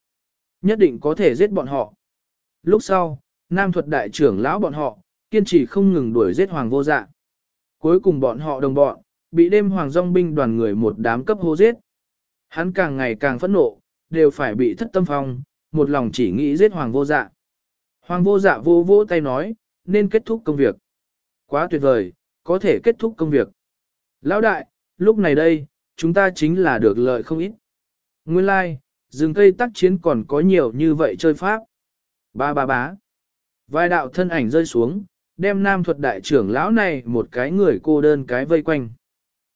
Nhất định có thể giết bọn họ. Lúc sau, nam thuật đại trưởng lão bọn họ, kiên trì không ngừng đuổi giết hoàng vô dạ. Cuối cùng bọn họ đồng bọn, bị đêm hoàng dòng binh đoàn người một đám cấp hô giết. Hắn càng ngày càng phẫn nộ, đều phải bị thất tâm phong, một lòng chỉ nghĩ giết hoàng vô dạ. Hoàng vô dạ vô vỗ tay nói, nên kết thúc công việc. Quá tuyệt vời, có thể kết thúc công việc. Lão đại, lúc này đây, chúng ta chính là được lợi không ít. Nguyên lai, like, rừng cây tác chiến còn có nhiều như vậy chơi pháp. Ba ba bá. Vài đạo thân ảnh rơi xuống, đem nam thuật đại trưởng lão này một cái người cô đơn cái vây quanh.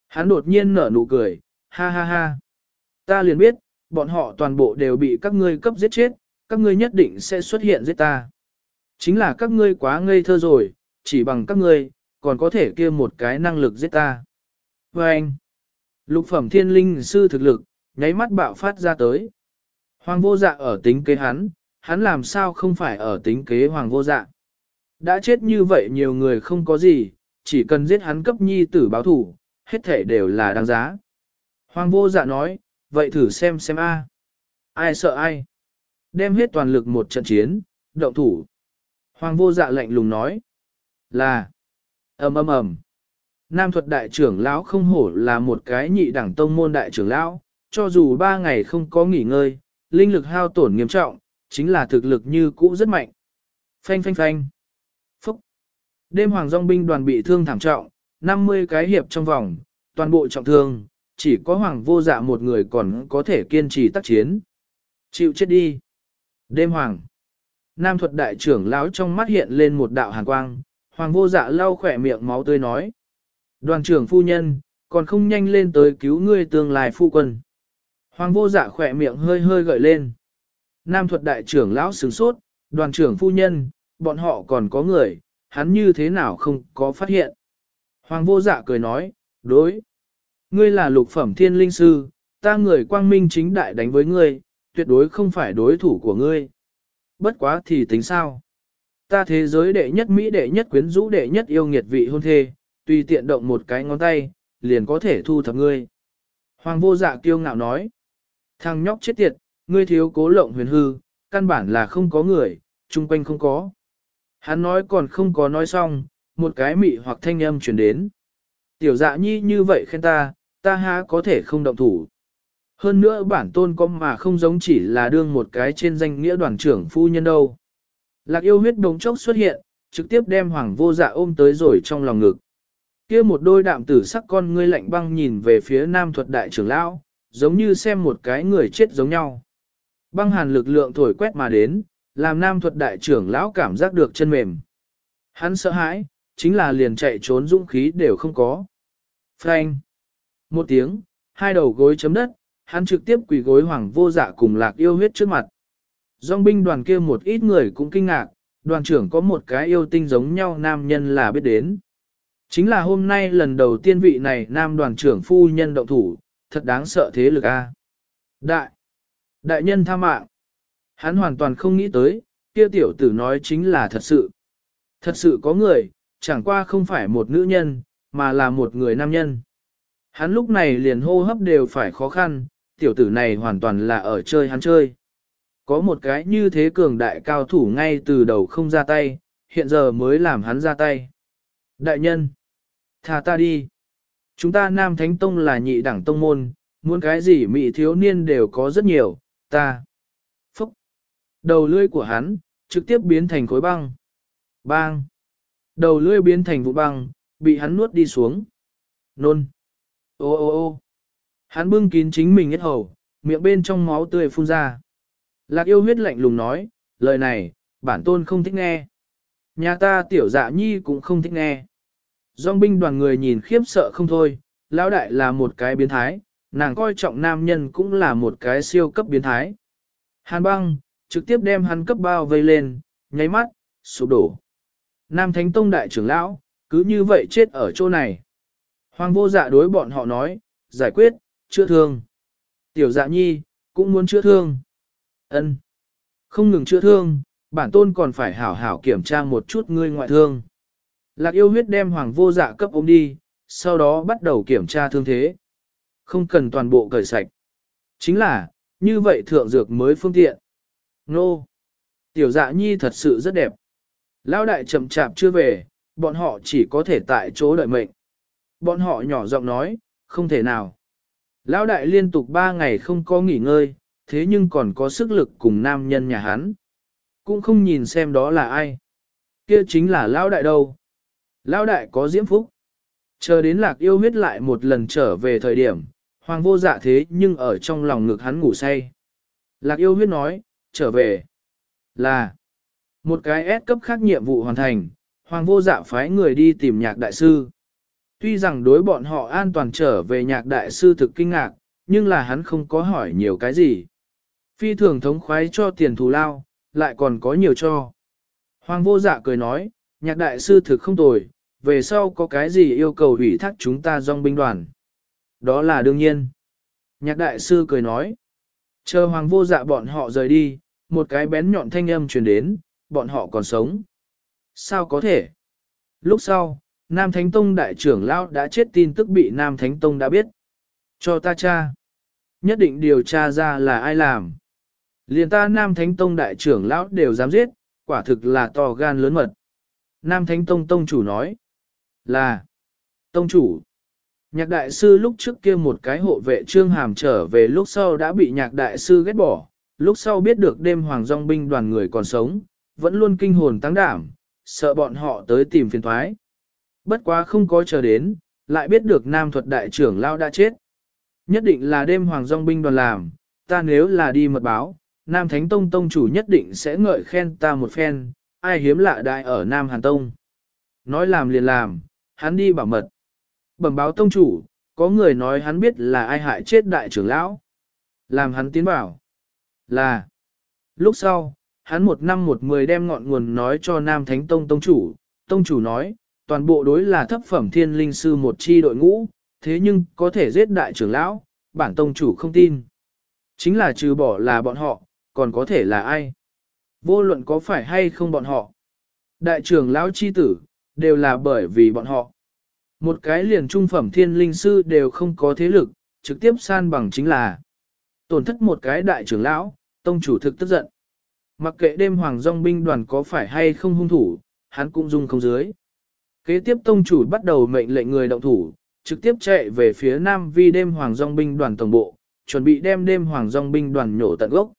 Hắn đột nhiên nở nụ cười, ha ha ha. Ta liền biết, bọn họ toàn bộ đều bị các ngươi cấp giết chết, các ngươi nhất định sẽ xuất hiện giết ta. Chính là các ngươi quá ngây thơ rồi, chỉ bằng các ngươi, còn có thể kia một cái năng lực giết ta. Và anh, lục phẩm thiên linh sư thực lực, nháy mắt bạo phát ra tới. Hoàng vô dạ ở tính kế hắn, hắn làm sao không phải ở tính kế hoàng vô dạ. Đã chết như vậy nhiều người không có gì, chỉ cần giết hắn cấp nhi tử báo thủ, hết thể đều là đáng giá. Hoàng vô dạ nói, vậy thử xem xem a. Ai sợ ai? Đem hết toàn lực một trận chiến, động thủ. Hoàng vô dạ lạnh lùng nói, là, ầm ầm ầm. Nam thuật đại trưởng lão không hổ là một cái nhị đẳng tông môn đại trưởng lão, cho dù ba ngày không có nghỉ ngơi, linh lực hao tổn nghiêm trọng, chính là thực lực như cũ rất mạnh. Phanh phanh phanh. Đêm hoàng dòng binh đoàn bị thương thảm trọng, 50 cái hiệp trong vòng, toàn bộ trọng thương, chỉ có hoàng vô dạ một người còn có thể kiên trì tác chiến. Chịu chết đi. Đêm hoàng. Nam thuật đại trưởng lão trong mắt hiện lên một đạo hàn quang, hoàng vô dạ lau khỏe miệng máu tươi nói. Đoàn trưởng phu nhân, còn không nhanh lên tới cứu ngươi tương lai phu quân. Hoàng vô dạ khỏe miệng hơi hơi gợi lên. Nam thuật đại trưởng lão sửng sốt, đoàn trưởng phu nhân, bọn họ còn có người, hắn như thế nào không có phát hiện. Hoàng vô dạ cười nói, đối. Ngươi là lục phẩm thiên linh sư, ta người quang minh chính đại đánh với ngươi, tuyệt đối không phải đối thủ của ngươi. Bất quá thì tính sao? Ta thế giới đệ nhất Mỹ đệ nhất quyến rũ đệ nhất yêu nghiệt vị hôn thê, tùy tiện động một cái ngón tay, liền có thể thu thập ngươi. Hoàng vô dạ kiêu ngạo nói. Thằng nhóc chết tiệt, ngươi thiếu cố lộng huyền hư, căn bản là không có người, chung quanh không có. Hắn nói còn không có nói xong, một cái mị hoặc thanh âm chuyển đến. Tiểu dạ nhi như vậy khen ta, ta há có thể không động thủ. Hơn nữa bản tôn có mà không giống chỉ là đương một cái trên danh nghĩa đoàn trưởng phu nhân đâu. Lạc yêu huyết đống chốc xuất hiện, trực tiếp đem hoàng vô dạ ôm tới rồi trong lòng ngực. kia một đôi đạm tử sắc con ngươi lạnh băng nhìn về phía nam thuật đại trưởng lão, giống như xem một cái người chết giống nhau. Băng hàn lực lượng thổi quét mà đến, làm nam thuật đại trưởng lão cảm giác được chân mềm. Hắn sợ hãi, chính là liền chạy trốn dũng khí đều không có. Frank. Một tiếng, hai đầu gối chấm đất, hắn trực tiếp quỳ gối hoàng vô dạ cùng lạc yêu huyết trước mặt. Dòng binh đoàn kia một ít người cũng kinh ngạc, đoàn trưởng có một cái yêu tinh giống nhau nam nhân là biết đến. Chính là hôm nay lần đầu tiên vị này nam đoàn trưởng phu nhân động thủ, thật đáng sợ thế lực a. Đại, đại nhân tha mạng. Hắn hoàn toàn không nghĩ tới, kia tiểu tử nói chính là thật sự. Thật sự có người, chẳng qua không phải một nữ nhân, mà là một người nam nhân. Hắn lúc này liền hô hấp đều phải khó khăn, tiểu tử này hoàn toàn là ở chơi hắn chơi. Có một cái như thế cường đại cao thủ ngay từ đầu không ra tay, hiện giờ mới làm hắn ra tay. Đại nhân, thả ta đi. Chúng ta Nam Thánh Tông là nhị đẳng tông môn, muốn cái gì mỹ thiếu niên đều có rất nhiều, ta. Đầu lưỡi của hắn, trực tiếp biến thành khối băng. Bang. Đầu lưỡi biến thành vụ băng, bị hắn nuốt đi xuống. Nôn. Ô ô ô. Hắn bưng kín chính mình hết hầu, miệng bên trong máu tươi phun ra. Lạc yêu huyết lạnh lùng nói, lời này, bản tôn không thích nghe. Nhà ta tiểu dạ nhi cũng không thích nghe. Dòng binh đoàn người nhìn khiếp sợ không thôi, lão đại là một cái biến thái, nàng coi trọng nam nhân cũng là một cái siêu cấp biến thái. Hàn băng, trực tiếp đem hắn cấp bao vây lên, nháy mắt, sụp đổ. Nam Thánh Tông đại trưởng lão, cứ như vậy chết ở chỗ này. Hoàng vô dạ đối bọn họ nói, giải quyết, chữa thương. Tiểu dạ nhi, cũng muốn chữa thương. ân Không ngừng chữa thương, bản tôn còn phải hảo hảo kiểm tra một chút ngươi ngoại thương. Lạc yêu huyết đem hoàng vô dạ cấp ôm đi, sau đó bắt đầu kiểm tra thương thế. Không cần toàn bộ cởi sạch. Chính là, như vậy thượng dược mới phương tiện. Nô! Tiểu dạ nhi thật sự rất đẹp. Lão đại chậm chạp chưa về, bọn họ chỉ có thể tại chỗ đợi mệnh. Bọn họ nhỏ giọng nói, không thể nào. Lão đại liên tục ba ngày không có nghỉ ngơi, thế nhưng còn có sức lực cùng nam nhân nhà hắn. Cũng không nhìn xem đó là ai. Kia chính là lão đại đâu. Lão đại có diễm phúc. Chờ đến lạc yêu huyết lại một lần trở về thời điểm, hoàng vô dạ thế nhưng ở trong lòng ngực hắn ngủ say. Lạc yêu huyết nói, trở về. Là, một cái S cấp khác nhiệm vụ hoàn thành, hoàng vô dạ phái người đi tìm nhạc đại sư. Tuy rằng đối bọn họ an toàn trở về nhạc đại sư thực kinh ngạc, nhưng là hắn không có hỏi nhiều cái gì. Phi thường thống khoái cho tiền thù lao, lại còn có nhiều cho. Hoàng vô dạ cười nói, nhạc đại sư thực không tồi, về sau có cái gì yêu cầu ủy thác chúng ta dòng binh đoàn. Đó là đương nhiên. Nhạc đại sư cười nói, chờ hoàng vô dạ bọn họ rời đi, một cái bén nhọn thanh âm truyền đến, bọn họ còn sống. Sao có thể? Lúc sau, Nam Thánh Tông đại trưởng lão đã chết tin tức bị Nam Thánh Tông đã biết. Cho ta cha. Nhất định điều tra ra là ai làm. Liền ta Nam Thánh Tông đại trưởng lão đều dám giết, quả thực là to gan lớn mật. Nam Thánh Tông Tông chủ nói là Tông chủ. Nhạc đại sư lúc trước kia một cái hộ vệ trương hàm trở về lúc sau đã bị nhạc đại sư ghét bỏ, lúc sau biết được đêm hoàng dòng binh đoàn người còn sống, vẫn luôn kinh hồn tăng đảm, sợ bọn họ tới tìm phiền thoái. Bất quá không có chờ đến, lại biết được nam thuật đại trưởng lao đã chết. Nhất định là đêm hoàng dòng binh đoàn làm, ta nếu là đi mật báo, nam thánh tông tông chủ nhất định sẽ ngợi khen ta một phen, ai hiếm lạ đại ở nam hàn tông. Nói làm liền làm, hắn đi bảo mật. Bẩm báo tông chủ, có người nói hắn biết là ai hại chết đại trưởng lão. Làm hắn tiến bảo. Là. Lúc sau, hắn một năm một mười đem ngọn nguồn nói cho Nam Thánh Tông Tông chủ. Tông chủ nói, toàn bộ đối là thấp phẩm thiên linh sư một chi đội ngũ, thế nhưng có thể giết đại trưởng lão, bản tông chủ không tin. Chính là trừ bỏ là bọn họ, còn có thể là ai? Vô luận có phải hay không bọn họ? Đại trưởng lão chi tử, đều là bởi vì bọn họ. Một cái liền trung phẩm thiên linh sư đều không có thế lực, trực tiếp san bằng chính là tổn thất một cái đại trưởng lão, tông chủ thực tức giận. Mặc kệ đêm hoàng dòng binh đoàn có phải hay không hung thủ, hắn cũng dung không dưới. Kế tiếp tông chủ bắt đầu mệnh lệnh người động thủ, trực tiếp chạy về phía nam vi đêm hoàng dòng binh đoàn tổng bộ, chuẩn bị đem đêm hoàng dòng binh đoàn nhổ tận gốc.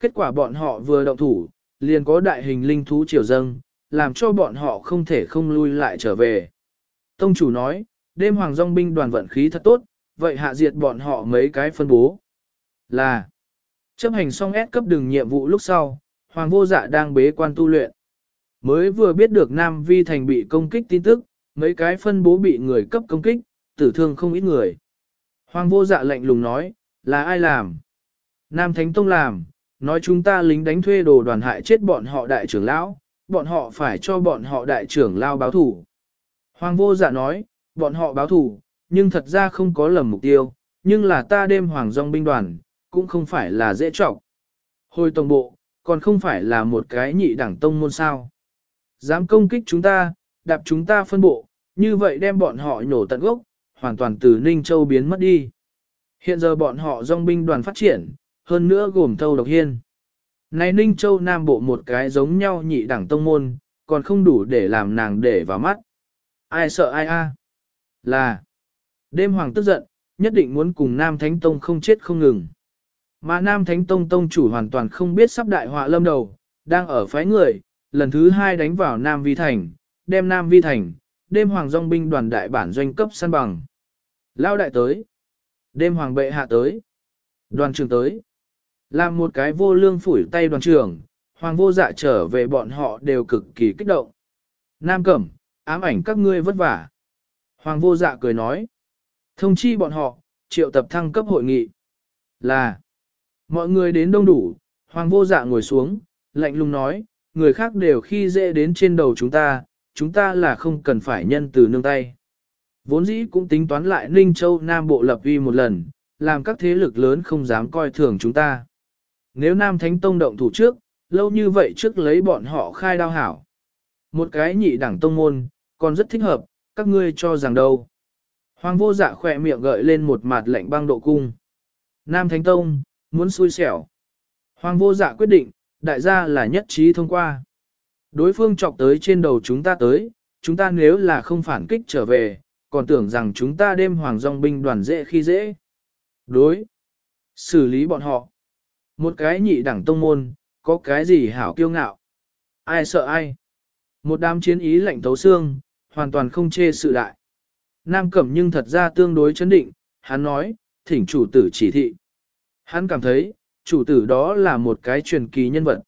Kết quả bọn họ vừa động thủ, liền có đại hình linh thú triều dâng, làm cho bọn họ không thể không lui lại trở về. Tông chủ nói, đêm hoàng dòng binh đoàn vận khí thật tốt, vậy hạ diệt bọn họ mấy cái phân bố. Là, chấp hành xong S cấp đường nhiệm vụ lúc sau, hoàng vô dạ đang bế quan tu luyện. Mới vừa biết được Nam Vi Thành bị công kích tin tức, mấy cái phân bố bị người cấp công kích, tử thương không ít người. Hoàng vô dạ lạnh lùng nói, là ai làm? Nam Thánh Tông làm, nói chúng ta lính đánh thuê đồ đoàn hại chết bọn họ đại trưởng lão, bọn họ phải cho bọn họ đại trưởng lao báo thủ. Hoàng vô dạ nói, bọn họ báo thủ, nhưng thật ra không có lầm mục tiêu, nhưng là ta đêm hoàng dòng binh đoàn, cũng không phải là dễ trọng. Hồi tổng bộ, còn không phải là một cái nhị đẳng tông môn sao. Dám công kích chúng ta, đạp chúng ta phân bộ, như vậy đem bọn họ nhổ tận gốc, hoàn toàn từ Ninh Châu biến mất đi. Hiện giờ bọn họ dòng binh đoàn phát triển, hơn nữa gồm thâu độc hiên. Này Ninh Châu Nam Bộ một cái giống nhau nhị đẳng tông môn, còn không đủ để làm nàng để vào mắt. Ai sợ ai a? Là. Đêm hoàng tức giận, nhất định muốn cùng Nam Thánh Tông không chết không ngừng. Mà Nam Thánh Tông Tông chủ hoàn toàn không biết sắp đại họa lâm đầu, đang ở phái người, lần thứ hai đánh vào Nam Vi Thành, đem Nam Vi Thành, đêm hoàng dòng binh đoàn đại bản doanh cấp săn bằng. Lao đại tới. Đêm hoàng bệ hạ tới. Đoàn trưởng tới. Làm một cái vô lương phủi tay đoàn trưởng, hoàng vô dạ trở về bọn họ đều cực kỳ kích động. Nam Cẩm, ám ảnh các ngươi vất vả. Hoàng vô dạ cười nói. Thông chi bọn họ, triệu tập thăng cấp hội nghị. Là, mọi người đến đông đủ, hoàng vô dạ ngồi xuống, lạnh lùng nói, người khác đều khi dễ đến trên đầu chúng ta, chúng ta là không cần phải nhân từ nương tay. Vốn dĩ cũng tính toán lại Ninh Châu Nam Bộ lập uy một lần, làm các thế lực lớn không dám coi thường chúng ta. Nếu Nam Thánh Tông động thủ trước, lâu như vậy trước lấy bọn họ khai đao hảo. Một cái nhị đẳng tông môn, còn rất thích hợp, các ngươi cho rằng đâu. Hoàng vô dạ khỏe miệng gợi lên một mặt lạnh băng độ cung. Nam Thánh Tông, muốn xui xẻo. Hoàng vô dạ quyết định, đại gia là nhất trí thông qua. Đối phương chọc tới trên đầu chúng ta tới, chúng ta nếu là không phản kích trở về, còn tưởng rằng chúng ta đêm hoàng dòng binh đoàn dễ khi dễ. Đối. Xử lý bọn họ. Một cái nhị đẳng tông môn, có cái gì hảo kiêu ngạo. Ai sợ ai. Một đám chiến ý lạnh tấu xương, hoàn toàn không chê sự đại. Nam Cẩm nhưng thật ra tương đối chấn định, hắn nói, thỉnh chủ tử chỉ thị. Hắn cảm thấy, chủ tử đó là một cái truyền kỳ nhân vật.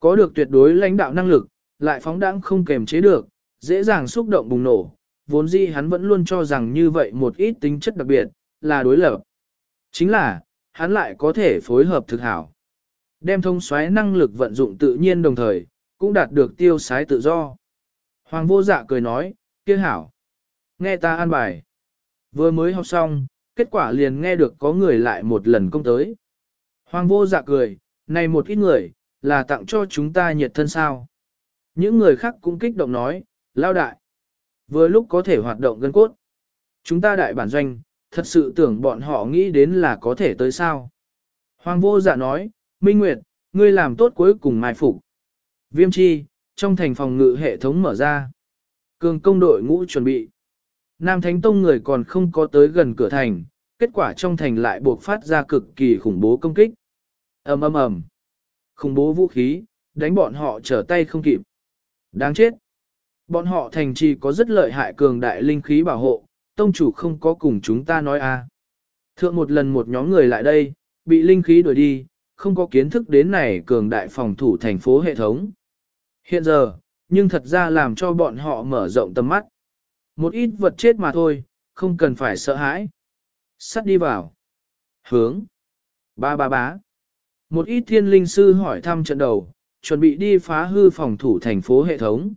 Có được tuyệt đối lãnh đạo năng lực, lại phóng đãng không kềm chế được, dễ dàng xúc động bùng nổ. Vốn dĩ hắn vẫn luôn cho rằng như vậy một ít tính chất đặc biệt, là đối lập. Chính là, hắn lại có thể phối hợp thực hảo. Đem thông xoáy năng lực vận dụng tự nhiên đồng thời, cũng đạt được tiêu sái tự do. Hoàng vô dạ cười nói, kia hảo. Nghe ta an bài. Vừa mới học xong, kết quả liền nghe được có người lại một lần công tới. Hoàng vô dạ cười, này một ít người, là tặng cho chúng ta nhiệt thân sao. Những người khác cũng kích động nói, lao đại. Vừa lúc có thể hoạt động gân cốt. Chúng ta đại bản doanh, thật sự tưởng bọn họ nghĩ đến là có thể tới sao. Hoàng vô dạ nói, Minh Nguyệt, ngươi làm tốt cuối cùng mai phục. Viêm chi, trong thành phòng ngự hệ thống mở ra. Cường công đội ngũ chuẩn bị. Nam Thánh Tông người còn không có tới gần cửa thành, kết quả trong thành lại buộc phát ra cực kỳ khủng bố công kích. ầm ầm ầm, Khủng bố vũ khí, đánh bọn họ trở tay không kịp. Đáng chết. Bọn họ thành trì có rất lợi hại cường đại linh khí bảo hộ, tông chủ không có cùng chúng ta nói à? Thượng một lần một nhóm người lại đây, bị linh khí đuổi đi, không có kiến thức đến này cường đại phòng thủ thành phố hệ thống. Hiện giờ, nhưng thật ra làm cho bọn họ mở rộng tầm mắt. Một ít vật chết mà thôi, không cần phải sợ hãi. Sắt đi vào. Hướng. Ba ba bá. Một ít thiên linh sư hỏi thăm trận đầu, chuẩn bị đi phá hư phòng thủ thành phố hệ thống.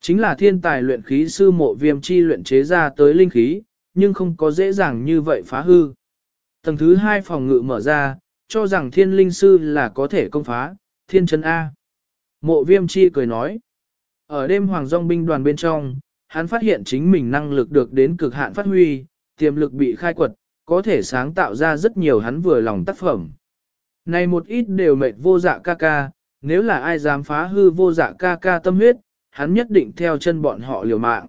Chính là thiên tài luyện khí sư mộ viêm chi luyện chế ra tới linh khí, nhưng không có dễ dàng như vậy phá hư. Tầng thứ hai phòng ngự mở ra, cho rằng thiên linh sư là có thể công phá, thiên chân A. Mộ viêm chi cười nói. Ở đêm hoàng dòng binh đoàn bên trong, hắn phát hiện chính mình năng lực được đến cực hạn phát huy, tiềm lực bị khai quật, có thể sáng tạo ra rất nhiều hắn vừa lòng tác phẩm. Này một ít đều mệt vô dạ ca ca, nếu là ai dám phá hư vô dạ ca ca tâm huyết, hắn nhất định theo chân bọn họ liều mạng.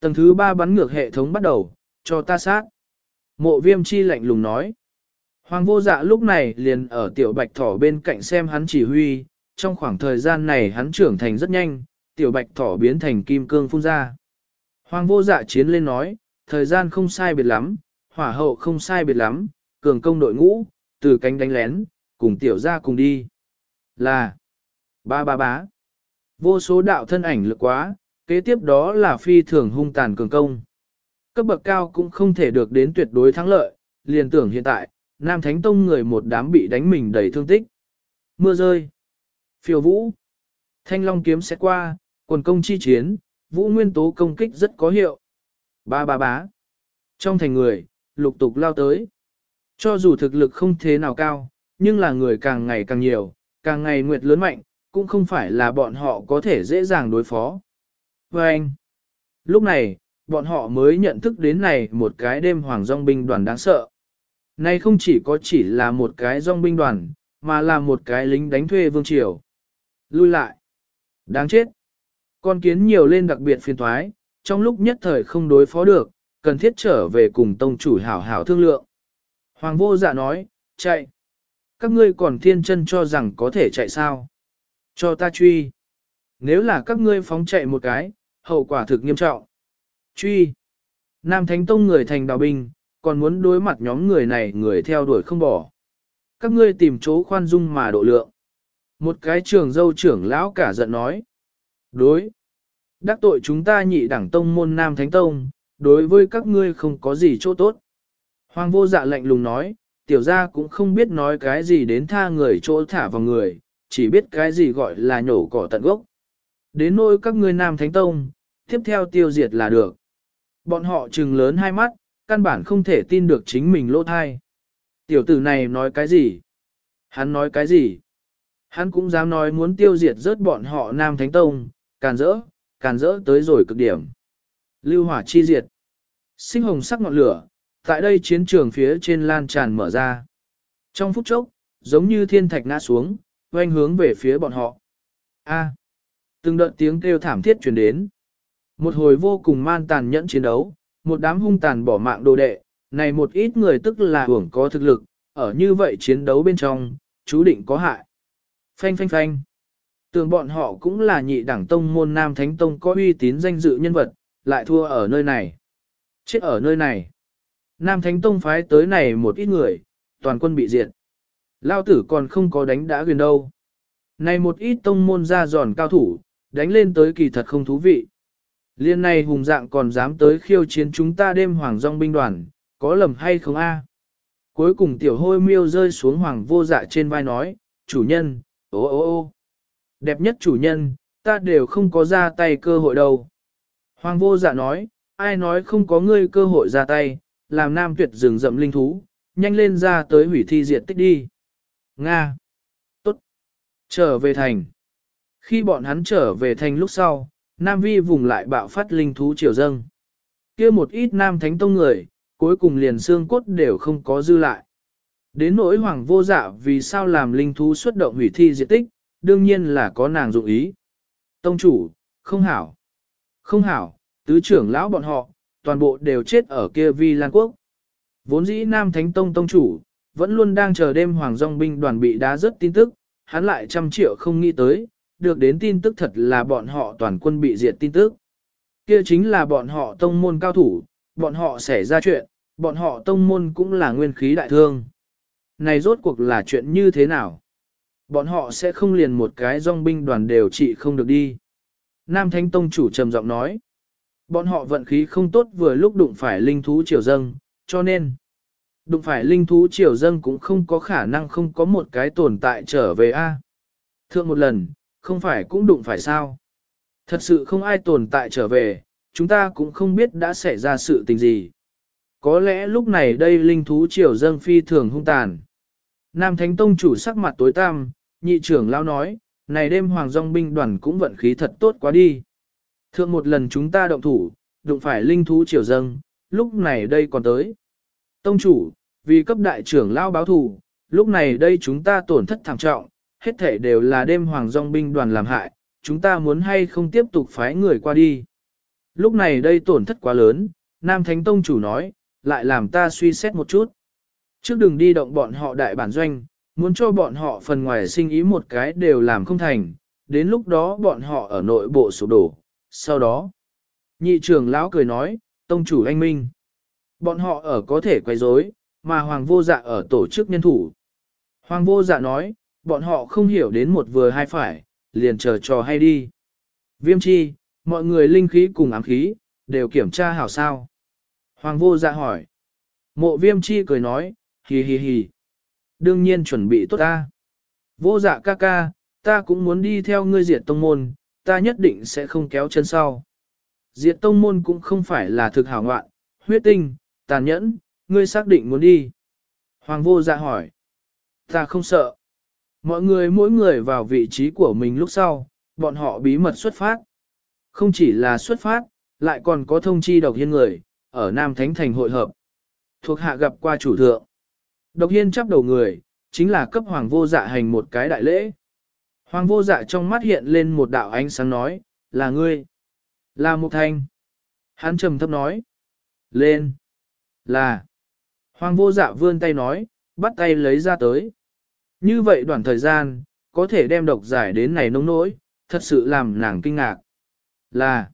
Tầng thứ ba bắn ngược hệ thống bắt đầu, cho ta sát. Mộ viêm chi lạnh lùng nói. Hoàng vô dạ lúc này liền ở tiểu bạch thỏ bên cạnh xem hắn chỉ huy, trong khoảng thời gian này hắn trưởng thành rất nhanh, tiểu bạch thỏ biến thành kim cương phun ra. Hoàng vô dạ chiến lên nói, thời gian không sai biệt lắm, hỏa hậu không sai biệt lắm, cường công đội ngũ, từ cánh đánh lén, cùng tiểu ra cùng đi. Là, ba ba bá, vô số đạo thân ảnh lực quá, kế tiếp đó là phi thường hung tàn cường công. Cấp bậc cao cũng không thể được đến tuyệt đối thắng lợi, liền tưởng hiện tại, Nam Thánh Tông người một đám bị đánh mình đầy thương tích. Mưa rơi, phiêu vũ, thanh long kiếm sẽ qua, quần công chi chiến, vũ nguyên tố công kích rất có hiệu. Ba ba bá. Trong thành người, lục tục lao tới. Cho dù thực lực không thế nào cao, nhưng là người càng ngày càng nhiều, càng ngày nguyệt lớn mạnh, cũng không phải là bọn họ có thể dễ dàng đối phó. Và anh, lúc này, bọn họ mới nhận thức đến này một cái đêm hoàng dòng binh đoàn đáng sợ. Này không chỉ có chỉ là một cái dòng binh đoàn, mà là một cái lính đánh thuê vương triều. Lui lại. Đáng chết. Con kiến nhiều lên đặc biệt phiền thoái, trong lúc nhất thời không đối phó được, cần thiết trở về cùng tông chủ hảo hảo thương lượng. Hoàng vô dạ nói, chạy. Các ngươi còn thiên chân cho rằng có thể chạy sao? Cho ta truy. Nếu là các ngươi phóng chạy một cái, hậu quả thực nghiêm trọng. Truy. Nam Thánh Tông người thành đào binh, còn muốn đối mặt nhóm người này người theo đuổi không bỏ. Các ngươi tìm chỗ khoan dung mà độ lượng. Một cái trường dâu trưởng lão cả giận nói. Đối. Đắc tội chúng ta nhị đẳng tông môn Nam Thánh Tông, đối với các ngươi không có gì chỗ tốt. Hoàng vô dạ lạnh lùng nói, tiểu gia cũng không biết nói cái gì đến tha người chỗ thả vào người, chỉ biết cái gì gọi là nhổ cỏ tận gốc. đến nỗi các ngươi Nam Thánh Tông, tiếp theo tiêu diệt là được. Bọn họ trừng lớn hai mắt, căn bản không thể tin được chính mình lỗ thai. Tiểu tử này nói cái gì? Hắn nói cái gì? Hắn cũng dám nói muốn tiêu diệt rớt bọn họ Nam Thánh Tông, càn rỡ, càn rỡ tới rồi cực điểm. Lưu hỏa chi diệt. Sinh hồng sắc ngọn lửa, tại đây chiến trường phía trên lan tràn mở ra. Trong phút chốc, giống như thiên thạch ngã xuống, oanh hướng về phía bọn họ. A. từng đợt tiếng kêu thảm thiết truyền đến. Một hồi vô cùng man tàn nhẫn chiến đấu, một đám hung tàn bỏ mạng đồ đệ, này một ít người tức là hưởng có thực lực, ở như vậy chiến đấu bên trong, chú định có hại. Phanh phanh phanh. Tưởng bọn họ cũng là nhị đẳng tông môn Nam Thánh Tông có uy tín danh dự nhân vật, lại thua ở nơi này. Chết ở nơi này. Nam Thánh Tông phái tới này một ít người, toàn quân bị diệt. Lao tử còn không có đánh đã quyền đâu. Này một ít tông môn ra giòn cao thủ, đánh lên tới kỳ thật không thú vị. Liên này hùng dạng còn dám tới khiêu chiến chúng ta đêm hoàng dòng binh đoàn, có lầm hay không a? Cuối cùng tiểu hôi miêu rơi xuống hoàng vô dạ trên vai nói, chủ nhân, ô ô ô, đẹp nhất chủ nhân, ta đều không có ra tay cơ hội đâu. Hoàng vô dạ nói, ai nói không có ngươi cơ hội ra tay, làm nam tuyệt rừng rậm linh thú, nhanh lên ra tới hủy thi diệt tích đi. Nga. Tốt. Trở về thành. Khi bọn hắn trở về thành lúc sau, Nam Vi vùng lại bạo phát linh thú triều dâng. kia một ít Nam Thánh Tông người, cuối cùng liền xương cốt đều không có dư lại. Đến nỗi hoàng vô dạ vì sao làm linh thú xuất động hủy thi diệt tích, đương nhiên là có nàng dụng ý. Tông chủ, không hảo. Không hảo, tứ trưởng lão bọn họ, toàn bộ đều chết ở kia vi lan quốc. Vốn dĩ Nam Thánh Tông Tông chủ, vẫn luôn đang chờ đêm Hoàng Dòng binh đoàn bị đá rất tin tức, hắn lại trăm triệu không nghĩ tới, được đến tin tức thật là bọn họ toàn quân bị diệt tin tức. Kia chính là bọn họ tông môn cao thủ, bọn họ xảy ra chuyện, bọn họ tông môn cũng là nguyên khí đại thương. Này rốt cuộc là chuyện như thế nào? Bọn họ sẽ không liền một cái dòng binh đoàn đều trị không được đi. Nam Thánh Tông chủ trầm giọng nói. Bọn họ vận khí không tốt vừa lúc đụng phải linh thú triều dâng, cho nên đụng phải linh thú triều dâng cũng không có khả năng không có một cái tồn tại trở về a. Thượng một lần, không phải cũng đụng phải sao? Thật sự không ai tồn tại trở về, chúng ta cũng không biết đã xảy ra sự tình gì. Có lẽ lúc này đây linh thú triều dâng phi thường hung tàn. Nam Thánh Tông chủ sắc mặt tối tăm, nhị trưởng lao nói, này đêm hoàng dòng binh đoàn cũng vận khí thật tốt quá đi. Thượng một lần chúng ta động thủ, đụng phải linh thú triều dâng, lúc này đây còn tới. Tông chủ, vì cấp đại trưởng lao báo thù, lúc này đây chúng ta tổn thất thảm trọng, hết thể đều là đêm hoàng dòng binh đoàn làm hại, chúng ta muốn hay không tiếp tục phái người qua đi. Lúc này đây tổn thất quá lớn, Nam Thánh Tông chủ nói, lại làm ta suy xét một chút. Trước đừng đi động bọn họ đại bản doanh, muốn cho bọn họ phần ngoài sinh ý một cái đều làm không thành, đến lúc đó bọn họ ở nội bộ sụp đổ. Sau đó, nhị trưởng lão cười nói, tông chủ anh minh. Bọn họ ở có thể quay rối, mà hoàng vô dạ ở tổ chức nhân thủ. Hoàng vô dạ nói, bọn họ không hiểu đến một vừa hai phải, liền chờ trò hay đi. Viêm chi, mọi người linh khí cùng ám khí, đều kiểm tra hảo sao. Hoàng vô dạ hỏi. Mộ viêm chi cười nói, hì hì hì. Đương nhiên chuẩn bị tốt ta. Vô dạ ca ca, ta cũng muốn đi theo ngươi diệt tông môn, ta nhất định sẽ không kéo chân sau. Diệt tông môn cũng không phải là thực hảo ngoạn, huyết tinh, tàn nhẫn, ngươi xác định muốn đi. Hoàng vô dạ hỏi. Ta không sợ. Mọi người mỗi người vào vị trí của mình lúc sau, bọn họ bí mật xuất phát. Không chỉ là xuất phát, lại còn có thông chi độc hiên người, ở Nam Thánh Thành hội hợp. Thuộc hạ gặp qua chủ thượng. Độc hiên chắp đầu người, chính là cấp hoàng vô dạ hành một cái đại lễ. Hoàng vô dạ trong mắt hiện lên một đạo ánh sáng nói, là ngươi. Là một thanh. Hắn trầm thấp nói. Lên. Là. Hoàng vô dạ vươn tay nói, bắt tay lấy ra tới. Như vậy đoạn thời gian, có thể đem độc giải đến này nông nỗi, thật sự làm nàng kinh ngạc. Là,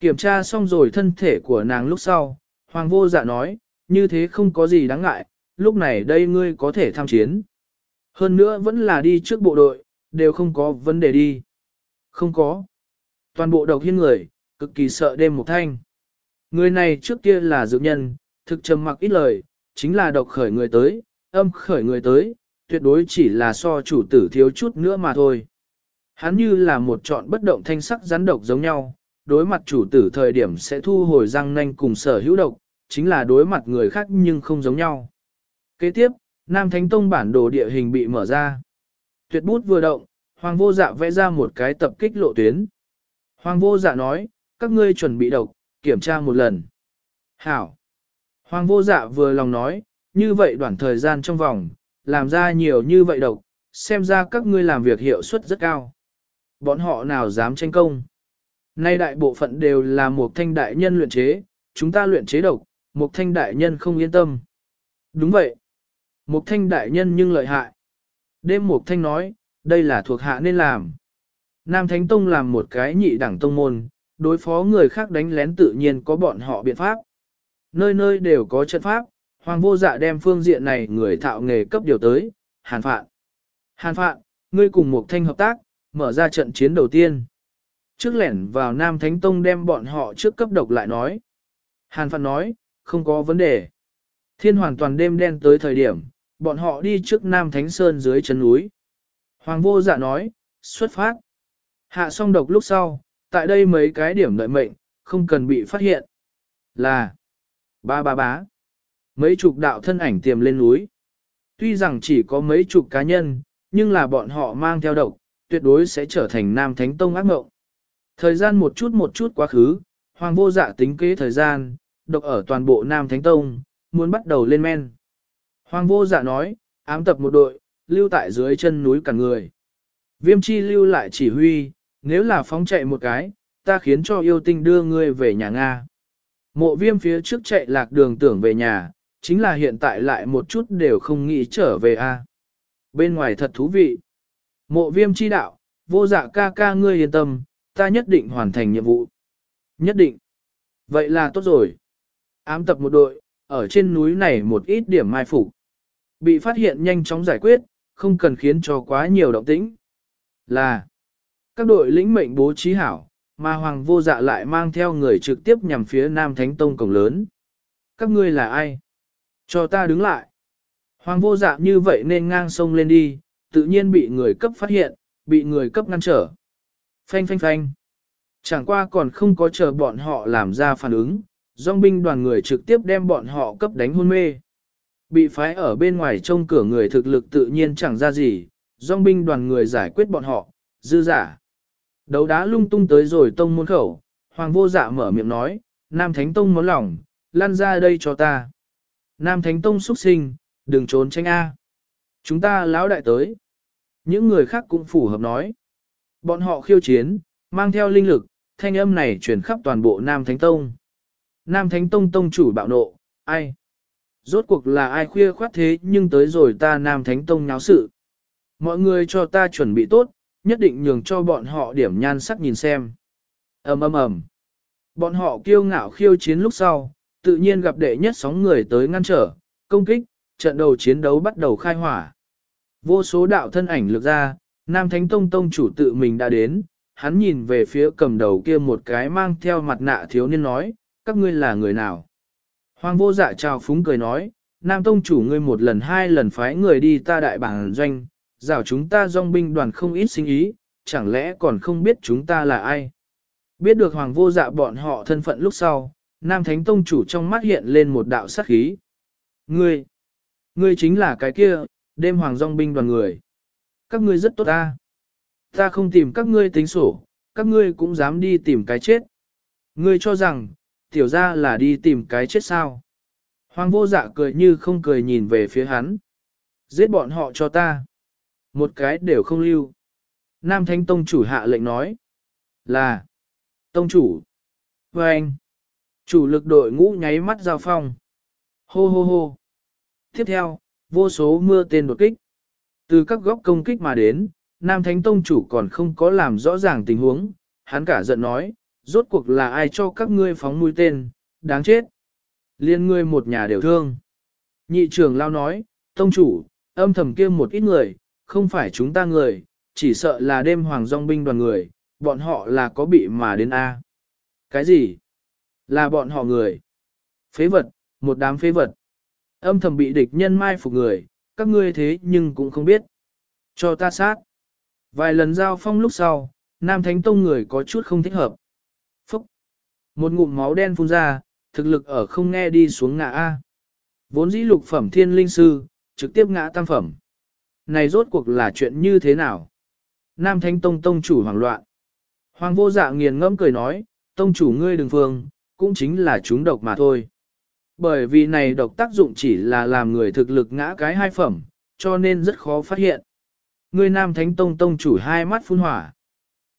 kiểm tra xong rồi thân thể của nàng lúc sau, Hoàng vô dạ nói, như thế không có gì đáng ngại, lúc này đây ngươi có thể tham chiến. Hơn nữa vẫn là đi trước bộ đội, đều không có vấn đề đi. Không có. Toàn bộ độc hiên người, cực kỳ sợ đêm một thanh. Người này trước kia là dược nhân, thực trầm mặc ít lời, chính là độc khởi người tới, âm khởi người tới, tuyệt đối chỉ là so chủ tử thiếu chút nữa mà thôi. Hắn như là một trọn bất động thanh sắc rắn độc giống nhau, đối mặt chủ tử thời điểm sẽ thu hồi răng nanh cùng sở hữu độc, chính là đối mặt người khác nhưng không giống nhau. Kế tiếp, Nam Thánh Tông bản đồ địa hình bị mở ra. Tuyệt bút vừa động, Hoàng vô dạ vẽ ra một cái tập kích lộ tuyến. Hoàng vô dạ nói, các ngươi chuẩn bị độc, kiểm tra một lần. Hảo. Hoàng vô dạ vừa lòng nói, như vậy đoạn thời gian trong vòng, làm ra nhiều như vậy độc, xem ra các ngươi làm việc hiệu suất rất cao. Bọn họ nào dám tranh công. Nay đại bộ phận đều là một thanh đại nhân luyện chế, chúng ta luyện chế độc, một thanh đại nhân không yên tâm. Đúng vậy. Mục thanh đại nhân nhưng lợi hại. Đêm Mục thanh nói, đây là thuộc hạ nên làm. Nam Thánh Tông làm một cái nhị đẳng tông môn, đối phó người khác đánh lén tự nhiên có bọn họ biện pháp. Nơi nơi đều có trận pháp, hoàng vô dạ đem phương diện này người thạo nghề cấp điều tới, hàn phạn. Hàn phạn, ngươi cùng Mục thanh hợp tác, mở ra trận chiến đầu tiên. Trước lẻn vào Nam Thánh Tông đem bọn họ trước cấp độc lại nói. Hàn phạn nói, không có vấn đề. Thiên hoàn toàn đêm đen tới thời điểm, bọn họ đi trước Nam Thánh Sơn dưới chân núi. Hoàng vô dạ nói, xuất phát. Hạ xong độc lúc sau, tại đây mấy cái điểm đợi mệnh, không cần bị phát hiện. Là, ba ba bá. Mấy chục đạo thân ảnh tiềm lên núi. Tuy rằng chỉ có mấy chục cá nhân, nhưng là bọn họ mang theo độc, tuyệt đối sẽ trở thành Nam Thánh Tông ác mộng. Thời gian một chút một chút quá khứ, Hoàng vô dạ tính kế thời gian, độc ở toàn bộ Nam Thánh Tông, muốn bắt đầu lên men. Hoàng vô dạ nói, ám tập một đội, lưu tại dưới chân núi cả người. Viêm chi lưu lại chỉ huy, nếu là phóng chạy một cái, ta khiến cho yêu tinh đưa ngươi về nhà Nga. Mộ viêm phía trước chạy lạc đường tưởng về nhà, chính là hiện tại lại một chút đều không nghĩ trở về a. Bên ngoài thật thú vị. Mộ viêm chi đạo, vô dạ ca ca ngươi yên tâm, ta nhất định hoàn thành nhiệm vụ. Nhất định. Vậy là tốt rồi. Ám tập một đội, ở trên núi này một ít điểm mai phục. Bị phát hiện nhanh chóng giải quyết, không cần khiến cho quá nhiều động tĩnh. Là, các đội lĩnh mệnh bố trí hảo, mà Hoàng vô dạ lại mang theo người trực tiếp nhằm phía Nam Thánh Tông cổng lớn. Các ngươi là ai? Cho ta đứng lại. Hoàng vô dạ như vậy nên ngang sông lên đi, tự nhiên bị người cấp phát hiện, bị người cấp ngăn trở. Phanh phanh phanh. Chẳng qua còn không có chờ bọn họ làm ra phản ứng, dòng binh đoàn người trực tiếp đem bọn họ cấp đánh hôn mê. Bị phái ở bên ngoài trông cửa người thực lực tự nhiên chẳng ra gì, dòng binh đoàn người giải quyết bọn họ, dư giả. Đấu đá lung tung tới rồi tông môn khẩu, hoàng vô dạ mở miệng nói, Nam Thánh Tông muốn lòng, lan ra đây cho ta. Nam Thánh Tông xuất sinh, đừng trốn tranh A. Chúng ta lão đại tới. Những người khác cũng phù hợp nói. Bọn họ khiêu chiến, mang theo linh lực, thanh âm này truyền khắp toàn bộ Nam Thánh Tông. Nam Thánh Tông Tông chủ bạo nộ, ai? Rốt cuộc là ai khuya khoát thế nhưng tới rồi ta Nam Thánh Tông nháo sự. Mọi người cho ta chuẩn bị tốt, nhất định nhường cho bọn họ điểm nhan sắc nhìn xem. ầm ầm ầm. Bọn họ kiêu ngạo khiêu chiến lúc sau, tự nhiên gặp đệ nhất sóng người tới ngăn trở, công kích, trận đầu chiến đấu bắt đầu khai hỏa. Vô số đạo thân ảnh lược ra, Nam Thánh Tông Tông chủ tự mình đã đến, hắn nhìn về phía cầm đầu kia một cái mang theo mặt nạ thiếu niên nói, các ngươi là người nào? Hoàng vô dạ chào phúng cười nói, Nam Tông chủ ngươi một lần hai lần phái người đi ta đại bản doanh, rào chúng ta dòng binh đoàn không ít sinh ý, chẳng lẽ còn không biết chúng ta là ai? Biết được Hoàng vô dạ bọn họ thân phận lúc sau, Nam Thánh Tông chủ trong mắt hiện lên một đạo sát khí. Ngươi, ngươi chính là cái kia, đêm Hoàng dòng binh đoàn người. Các ngươi rất tốt ta. Ta không tìm các ngươi tính sổ, các ngươi cũng dám đi tìm cái chết. Ngươi cho rằng, tiểu ra là đi tìm cái chết sao. Hoàng vô dạ cười như không cười nhìn về phía hắn. Giết bọn họ cho ta. Một cái đều không lưu. Nam Thánh Tông chủ hạ lệnh nói. Là. Tông chủ. Và anh. Chủ lực đội ngũ nháy mắt giao phong. Hô hô hô. Tiếp theo, vô số mưa tên đột kích. Từ các góc công kích mà đến, Nam Thánh Tông chủ còn không có làm rõ ràng tình huống. Hắn cả giận nói, rốt cuộc là ai cho các ngươi phóng mũi tên, đáng chết. Liên ngươi một nhà đều thương. Nhị trưởng lao nói, tông chủ, âm thầm kia một ít người, không phải chúng ta người, chỉ sợ là đêm hoàng dòng binh đoàn người, bọn họ là có bị mà đến A. Cái gì? Là bọn họ người. Phế vật, một đám phế vật. Âm thầm bị địch nhân mai phục người, các ngươi thế nhưng cũng không biết. Cho ta sát. Vài lần giao phong lúc sau, Nam Thánh Tông người có chút không thích hợp. Một ngụm máu đen phun ra, thực lực ở không nghe đi xuống ngã A. Vốn dĩ lục phẩm thiên linh sư, trực tiếp ngã tam phẩm. Này rốt cuộc là chuyện như thế nào? Nam Thánh Tông Tông chủ hoảng loạn. Hoàng vô dạ nghiền ngẫm cười nói, Tông chủ ngươi đừng phương, cũng chính là chúng độc mà thôi. Bởi vì này độc tác dụng chỉ là làm người thực lực ngã cái hai phẩm, cho nên rất khó phát hiện. Ngươi Nam Thánh Tông Tông chủ hai mắt phun hỏa.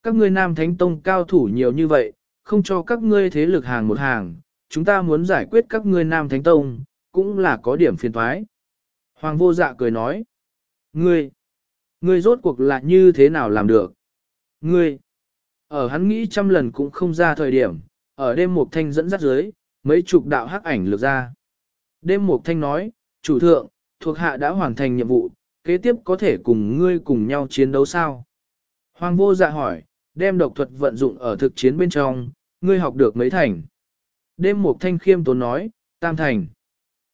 Các ngươi Nam Thánh Tông cao thủ nhiều như vậy, không cho các ngươi thế lực hàng một hàng, chúng ta muốn giải quyết các ngươi Nam Thánh Tông, cũng là có điểm phiền thoái. Hoàng vô dạ cười nói. Ngươi, ngươi rốt cuộc là như thế nào làm được? Ngươi, ở hắn nghĩ trăm lần cũng không ra thời điểm, ở đêm một thanh dẫn dắt dưới, mấy chục đạo hắc ảnh lược ra. Đêm một thanh nói, chủ thượng, thuộc hạ đã hoàn thành nhiệm vụ, kế tiếp có thể cùng ngươi cùng nhau chiến đấu sao? Hoàng vô dạ hỏi, đem độc thuật vận dụng ở thực chiến bên trong, ngươi học được mấy thành? Đêm một thanh khiêm tốn nói, tam thành.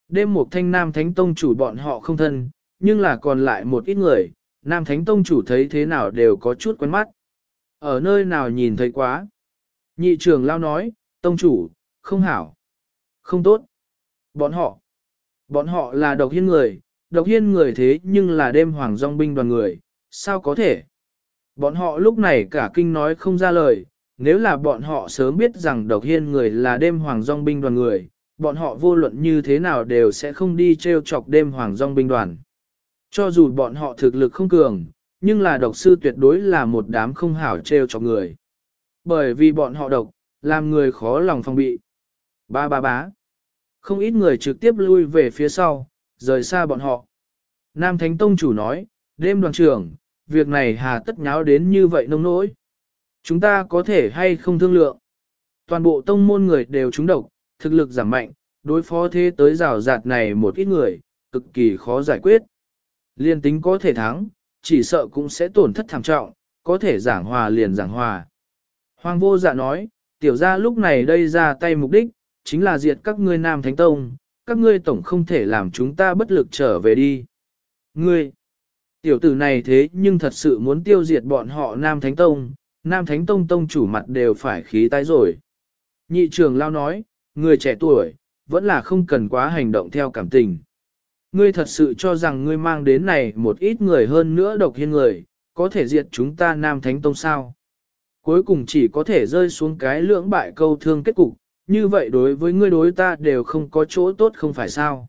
Đêm một thanh nam thánh tông chủ bọn họ không thân, nhưng là còn lại một ít người, nam thánh tông chủ thấy thế nào đều có chút quen mắt. Ở nơi nào nhìn thấy quá? Nhị trưởng lao nói, tông chủ, không hảo, không tốt. Bọn họ, bọn họ là độc hiên người, độc hiên người thế nhưng là đêm hoàng dòng binh đoàn người, sao có thể? Bọn họ lúc này cả kinh nói không ra lời, nếu là bọn họ sớm biết rằng độc hiên người là đêm hoàng dòng binh đoàn người, bọn họ vô luận như thế nào đều sẽ không đi treo chọc đêm hoàng dòng binh đoàn. Cho dù bọn họ thực lực không cường, nhưng là độc sư tuyệt đối là một đám không hảo treo chọc người. Bởi vì bọn họ độc, làm người khó lòng phòng bị. Ba ba bá. Không ít người trực tiếp lui về phía sau, rời xa bọn họ. Nam Thánh Tông chủ nói, đêm đoàn trưởng, việc này hà tất nháo đến như vậy nông nỗi. Chúng ta có thể hay không thương lượng. Toàn bộ tông môn người đều trúng độc, thực lực giảm mạnh, đối phó thế tới rào rạt này một ít người, cực kỳ khó giải quyết. Liên tính có thể thắng, chỉ sợ cũng sẽ tổn thất thảm trọng, có thể giảng hòa liền giảng hòa. Hoàng vô dạ nói, tiểu gia lúc này đây ra tay mục đích, chính là diệt các ngươi Nam Thánh Tông, các ngươi tổng không thể làm chúng ta bất lực trở về đi. Ngươi, tiểu tử này thế nhưng thật sự muốn tiêu diệt bọn họ Nam Thánh Tông, Nam Thánh Tông Tông chủ mặt đều phải khí tái rồi. Nhị trường lao nói, người trẻ tuổi, vẫn là không cần quá hành động theo cảm tình. Ngươi thật sự cho rằng ngươi mang đến này một ít người hơn nữa độc hiên người, có thể diệt chúng ta Nam Thánh Tông sao? Cuối cùng chỉ có thể rơi xuống cái lưỡng bại câu thương kết cục, như vậy đối với ngươi đối ta đều không có chỗ tốt không phải sao?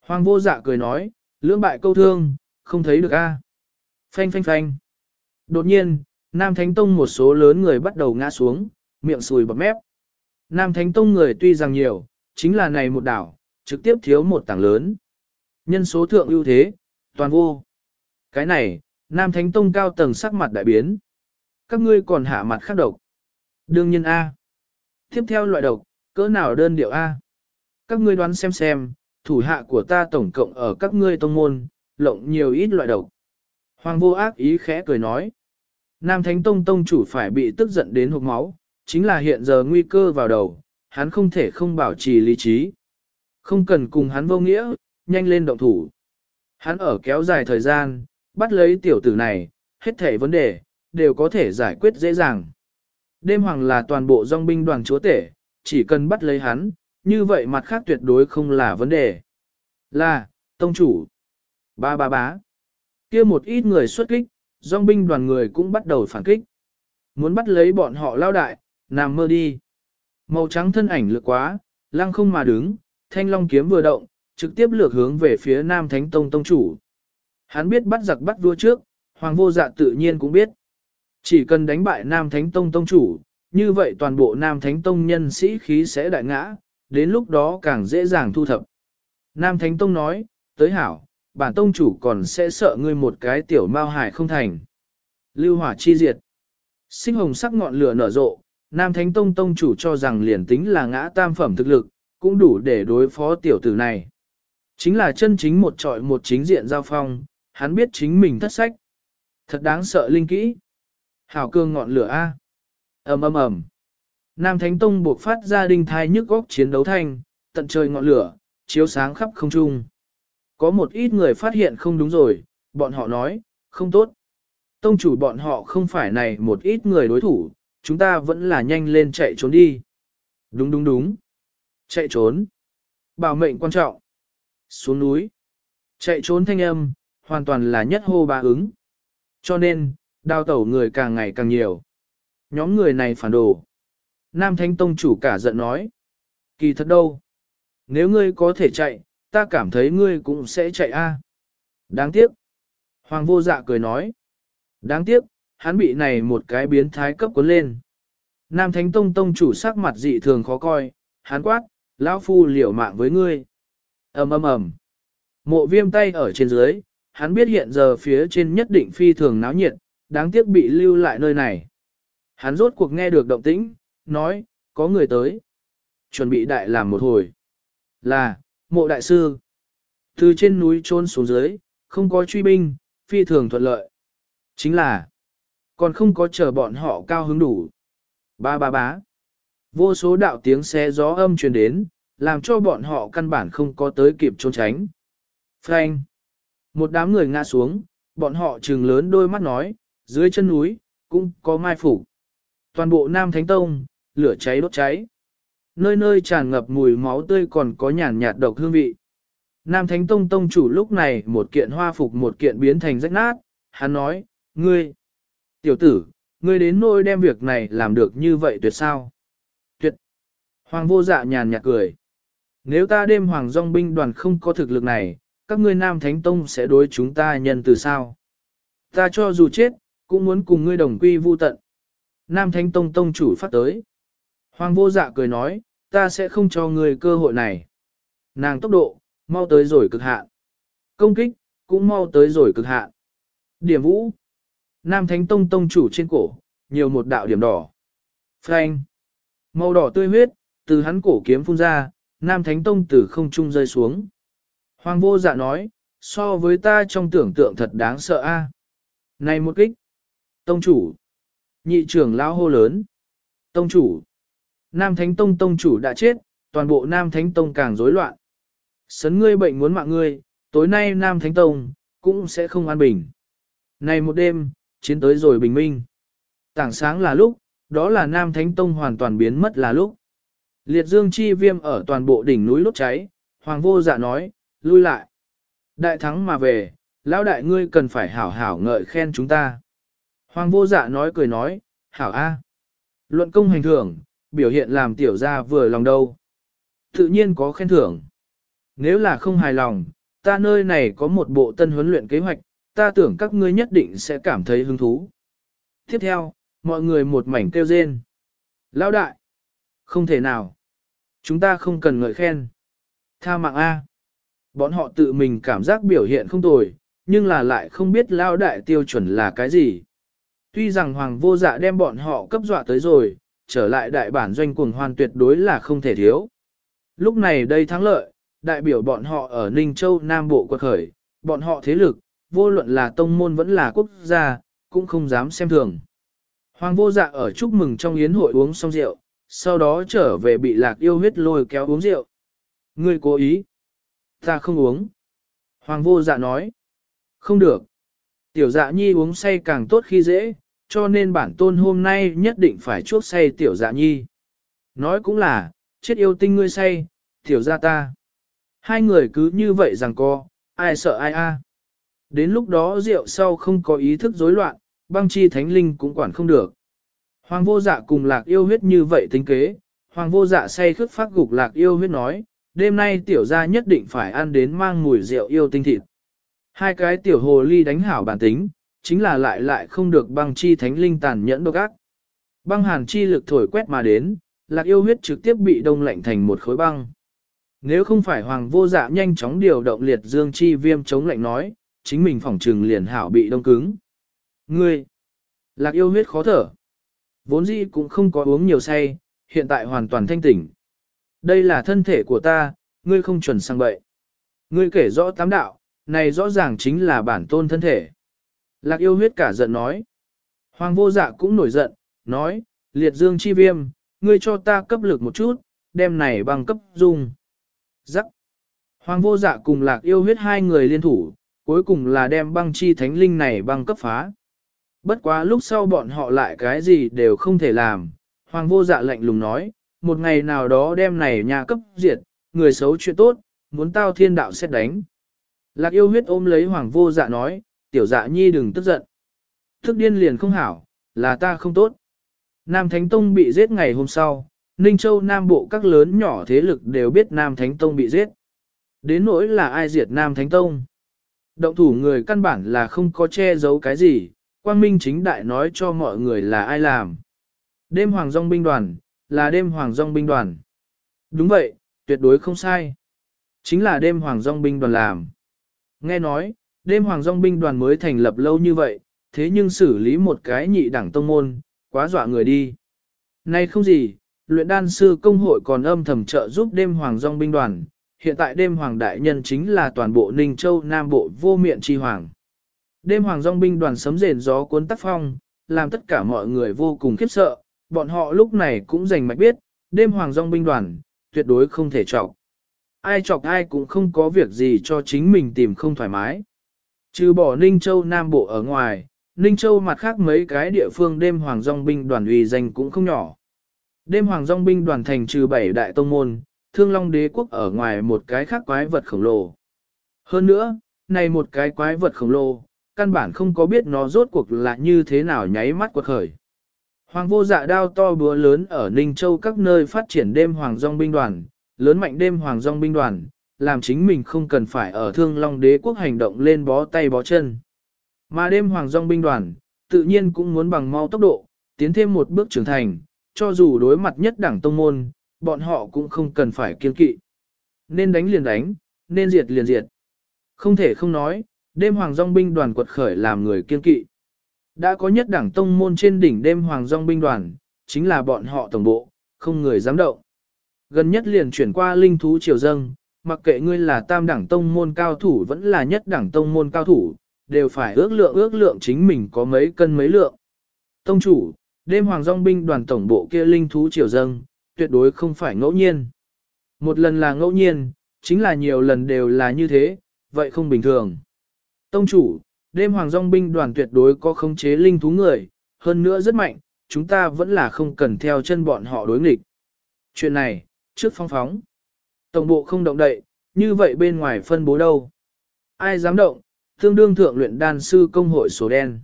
Hoàng vô dạ cười nói, lưỡng bại câu thương, không thấy được a? Phanh phanh phanh. Đột nhiên, Nam Thánh Tông một số lớn người bắt đầu ngã xuống, miệng sùi bọt mép. Nam Thánh Tông người tuy rằng nhiều, chính là này một đảo, trực tiếp thiếu một tảng lớn. Nhân số thượng ưu thế, toàn vô. Cái này, Nam Thánh Tông cao tầng sắc mặt đại biến. Các ngươi còn hạ mặt khác độc. Đương nhiên A. Tiếp theo loại độc, cỡ nào đơn điệu A. Các ngươi đoán xem xem, thủ hạ của ta tổng cộng ở các ngươi tông môn, lộng nhiều ít loại độc. Hoàng vô ác ý khẽ cười nói. Nam Thánh Tông Tông chủ phải bị tức giận đến hộp máu, chính là hiện giờ nguy cơ vào đầu, hắn không thể không bảo trì lý trí. Không cần cùng hắn vô nghĩa, nhanh lên động thủ. Hắn ở kéo dài thời gian, bắt lấy tiểu tử này, hết thể vấn đề, đều có thể giải quyết dễ dàng. Đêm hoàng là toàn bộ dòng binh đoàn chúa tể, chỉ cần bắt lấy hắn, như vậy mặt khác tuyệt đối không là vấn đề. Là, tông chủ. Ba ba bá. kia một ít người xuất kích, dòng binh đoàn người cũng bắt đầu phản kích. Muốn bắt lấy bọn họ lao đại, nằm mơ đi. Màu trắng thân ảnh lược quá, lăng không mà đứng, thanh long kiếm vừa động, trực tiếp lược hướng về phía Nam Thánh Tông Tông chủ. Hắn biết bắt giặc bắt vua trước, Hoàng vô dạ tự nhiên cũng biết. Chỉ cần đánh bại Nam Thánh Tông Tông chủ, như vậy toàn bộ Nam Thánh Tông nhân sĩ khí sẽ đại ngã, đến lúc đó càng dễ dàng thu thập. Nam Thánh Tông nói, tới hảo, bản Tông chủ còn sẽ sợ ngươi một cái tiểu mao hải không thành. Lưu hỏa chi diệt. Sinh hồng sắc ngọn lửa nở rộ, Nam Thánh Tông Tông chủ cho rằng liền tính là ngã tam phẩm thực lực, cũng đủ để đối phó tiểu tử này. Chính là chân chính một trọi một chính diện giao phong, hắn biết chính mình thất sách. Thật đáng sợ linh kỹ. Hảo cương ngọn lửa A. ầm ầm ầm. Nam Thánh Tông buộc phát ra đinh thai nhức góc chiến đấu thanh, tận trời ngọn lửa, chiếu sáng khắp không trung. Có một ít người phát hiện không đúng rồi, bọn họ nói, không tốt. Tông chủ bọn họ không phải này một ít người đối thủ, chúng ta vẫn là nhanh lên chạy trốn đi. Đúng đúng đúng. Chạy trốn. Bảo mệnh quan trọng. Xuống núi. Chạy trốn thanh âm, hoàn toàn là nhất hô ba ứng. Cho nên, đào tẩu người càng ngày càng nhiều. Nhóm người này phản đồ. Nam Thánh Tông chủ cả giận nói. Kỳ thật đâu. Nếu ngươi có thể chạy, ta cảm thấy ngươi cũng sẽ chạy a. Đáng tiếc. Hoàng vô dạ cười nói. Đáng tiếc, hắn bị này một cái biến thái cấp cuốn lên. Nam Thánh Tông Tông chủ sắc mặt dị thường khó coi, hắn quát, lão phu liều mạng với ngươi. ầm ầm ầm. Mộ viêm tay ở trên dưới, hắn biết hiện giờ phía trên nhất định phi thường náo nhiệt, đáng tiếc bị lưu lại nơi này. Hắn rốt cuộc nghe được động tĩnh, nói, có người tới. Chuẩn bị đại làm một hồi. Là, mộ đại sư. Từ trên núi trôn xuống dưới, không có truy binh, phi thường thuận lợi. Chính là, còn không có chờ bọn họ cao hứng đủ. Ba ba bá. Vô số đạo tiếng xe gió âm truyền đến, làm cho bọn họ căn bản không có tới kịp trốn tránh. Frank. Một đám người ngã xuống, bọn họ trừng lớn đôi mắt nói, dưới chân núi, cũng có mai phủ. Toàn bộ Nam Thánh Tông, lửa cháy đốt cháy. Nơi nơi tràn ngập mùi máu tươi còn có nhàn nhạt độc hương vị. Nam Thánh Tông Tông chủ lúc này một kiện hoa phục một kiện biến thành rách nát, hắn nói, ngươi, tiểu tử, ngươi đến nôi đem việc này làm được như vậy tuyệt sao? Tuyệt! Hoàng vô dạ nhàn nhạt cười. Nếu ta đêm hoàng dòng binh đoàn không có thực lực này, các ngươi Nam Thánh Tông sẽ đối chúng ta nhân từ sao? Ta cho dù chết, cũng muốn cùng ngươi đồng quy vu tận. Nam Thánh Tông Tông chủ phát tới. Hoàng vô dạ cười nói, ta sẽ không cho ngươi cơ hội này. Nàng tốc độ, mau tới rồi cực hạn. Công kích, cũng mau tới rồi cực hạn. Điểm vũ. Nam Thánh Tông Tông chủ trên cổ, nhiều một đạo điểm đỏ. Frank. Màu đỏ tươi huyết, từ hắn cổ kiếm phun ra, Nam Thánh Tông từ không trung rơi xuống. Hoàng vô dạ nói, so với ta trong tưởng tượng thật đáng sợ a. Này một kích. Tông chủ. Nhị trưởng lão hô lớn. Tông chủ. Nam Thánh Tông Tông chủ đã chết, toàn bộ Nam Thánh Tông càng rối loạn. Sấn ngươi bệnh muốn mạng ngươi, tối nay Nam Thánh Tông, cũng sẽ không an bình. Này một đêm, chiến tới rồi bình minh. Tảng sáng là lúc, đó là Nam Thánh Tông hoàn toàn biến mất là lúc. Liệt dương chi viêm ở toàn bộ đỉnh núi lốt cháy, Hoàng vô dạ nói, lui lại. Đại thắng mà về, lão đại ngươi cần phải hảo hảo ngợi khen chúng ta. Hoàng vô dạ nói cười nói, hảo a. Luận công hành thưởng, biểu hiện làm tiểu gia vừa lòng đâu. Tự nhiên có khen thưởng. Nếu là không hài lòng, ta nơi này có một bộ tân huấn luyện kế hoạch, ta tưởng các ngươi nhất định sẽ cảm thấy hứng thú. Tiếp theo, mọi người một mảnh kêu rên. Lão đại! Không thể nào! Chúng ta không cần ngợi khen. Tha mạng A. Bọn họ tự mình cảm giác biểu hiện không tồi, nhưng là lại không biết lão đại tiêu chuẩn là cái gì. Tuy rằng hoàng vô dạ đem bọn họ cấp dọa tới rồi, trở lại đại bản doanh cuồng hoan tuyệt đối là không thể thiếu. Lúc này đây thắng lợi, đại biểu bọn họ ở Ninh Châu Nam Bộ quật khởi, bọn họ thế lực, vô luận là tông môn vẫn là quốc gia, cũng không dám xem thường. Hoàng vô dạ ở chúc mừng trong yến hội uống xong rượu, sau đó trở về bị lạc yêu huyết lôi kéo uống rượu. Ngươi cố ý. Ta không uống. Hoàng vô dạ nói. Không được. Tiểu dạ nhi uống say càng tốt khi dễ, cho nên bản tôn hôm nay nhất định phải chuốc say tiểu dạ nhi. Nói cũng là, chết yêu tinh ngươi say, tiểu ra ta. Hai người cứ như vậy rằng co, ai sợ ai a. Đến lúc đó rượu sau không có ý thức rối loạn, băng chi thánh linh cũng quản không được. Hoàng vô dạ cùng lạc yêu huyết như vậy tính kế, hoàng vô dạ say khước phát gục lạc yêu huyết nói, đêm nay tiểu gia nhất định phải ăn đến mang mùi rượu yêu tinh thịt. Hai cái tiểu hồ ly đánh hảo bản tính, chính là lại lại không được băng chi thánh linh tàn nhẫn độc ác. Băng hàn chi lực thổi quét mà đến, lạc yêu huyết trực tiếp bị đông lạnh thành một khối băng. Nếu không phải hoàng vô dạ nhanh chóng điều động liệt dương chi viêm chống lạnh nói, chính mình phỏng trừng liền hảo bị đông cứng. Ngươi, lạc yêu huyết khó thở. Vốn dĩ cũng không có uống nhiều say, hiện tại hoàn toàn thanh tỉnh. Đây là thân thể của ta, ngươi không chuẩn sang bậy. Ngươi kể rõ tám đạo, này rõ ràng chính là bản tôn thân thể. Lạc yêu huyết cả giận nói. Hoàng vô dạ cũng nổi giận, nói, liệt dương chi viêm, ngươi cho ta cấp lực một chút, đem này bằng cấp dung. Giắc. Hoàng vô dạ cùng lạc yêu huyết hai người liên thủ, cuối cùng là đem băng chi thánh linh này băng cấp phá. Bất quá lúc sau bọn họ lại cái gì đều không thể làm, hoàng vô dạ lạnh lùng nói, một ngày nào đó đem này nhà cấp diệt, người xấu chuyện tốt, muốn tao thiên đạo xét đánh. Lạc yêu huyết ôm lấy hoàng vô dạ nói, tiểu dạ nhi đừng tức giận. Thức điên liền không hảo, là ta không tốt. Nam Thánh Tông bị giết ngày hôm sau, Ninh Châu Nam Bộ các lớn nhỏ thế lực đều biết Nam Thánh Tông bị giết. Đến nỗi là ai diệt Nam Thánh Tông. Động thủ người căn bản là không có che giấu cái gì, Quang Minh chính đại nói cho mọi người là ai làm. Đêm Hoàng Dông binh đoàn, là đêm Hoàng Dông binh đoàn. Đúng vậy, tuyệt đối không sai. Chính là đêm Hoàng Dông binh đoàn làm. Nghe nói, đêm Hoàng dòng binh đoàn mới thành lập lâu như vậy, thế nhưng xử lý một cái nhị đẳng tông môn, quá dọa người đi. Nay không gì, luyện đan sư công hội còn âm thầm trợ giúp đêm Hoàng dòng binh đoàn, hiện tại đêm Hoàng Đại Nhân chính là toàn bộ Ninh Châu Nam Bộ vô miệng chi hoàng. Đêm Hoàng dòng binh đoàn sấm rền gió cuốn tắc phong, làm tất cả mọi người vô cùng khiếp sợ, bọn họ lúc này cũng rành mạch biết, đêm Hoàng dòng binh đoàn, tuyệt đối không thể chọc. Ai chọc ai cũng không có việc gì cho chính mình tìm không thoải mái. Trừ bỏ Ninh Châu Nam Bộ ở ngoài, Ninh Châu mặt khác mấy cái địa phương đêm Hoàng dòng binh đoàn uy danh cũng không nhỏ. Đêm Hoàng dòng binh đoàn thành trừ bảy đại tông môn, thương long đế quốc ở ngoài một cái khác quái vật khổng lồ. Hơn nữa, này một cái quái vật khổng lồ, căn bản không có biết nó rốt cuộc là như thế nào nháy mắt quật khởi. Hoàng vô dạ đao to búa lớn ở Ninh Châu các nơi phát triển đêm Hoàng dòng binh đoàn, lớn mạnh đêm Hoàng dòng binh đoàn, làm chính mình không cần phải ở thương long đế quốc hành động lên bó tay bó chân. Mà đêm Hoàng dòng binh đoàn, tự nhiên cũng muốn bằng mau tốc độ, tiến thêm một bước trưởng thành, cho dù đối mặt nhất đảng tông môn, bọn họ cũng không cần phải kiên kỵ. Nên đánh liền đánh, nên diệt liền diệt. Không thể không nói, đêm Hoàng dòng binh đoàn quật khởi làm người kiên kỵ. Đã có nhất đảng tông môn trên đỉnh đêm Hoàng dòng binh đoàn, chính là bọn họ tổng bộ, không người dám động. Gần nhất liền chuyển qua linh thú triều dâng, mặc kệ ngươi là tam đẳng tông môn cao thủ vẫn là nhất đẳng tông môn cao thủ, đều phải ước lượng ước lượng chính mình có mấy cân mấy lượng. Tông chủ, đêm hoàng dòng binh đoàn tổng bộ kia linh thú triều dâng, tuyệt đối không phải ngẫu nhiên. Một lần là ngẫu nhiên, chính là nhiều lần đều là như thế, vậy không bình thường. Tông chủ, đêm hoàng dòng binh đoàn tuyệt đối có khống chế linh thú người, hơn nữa rất mạnh, chúng ta vẫn là không cần theo chân bọn họ đối nghịch. Chuyện này, trước phong phóng. Tổng bộ không động đậy, như vậy bên ngoài phân bố đâu? Ai dám động, tương đương thượng luyện đan sư công hội số đen.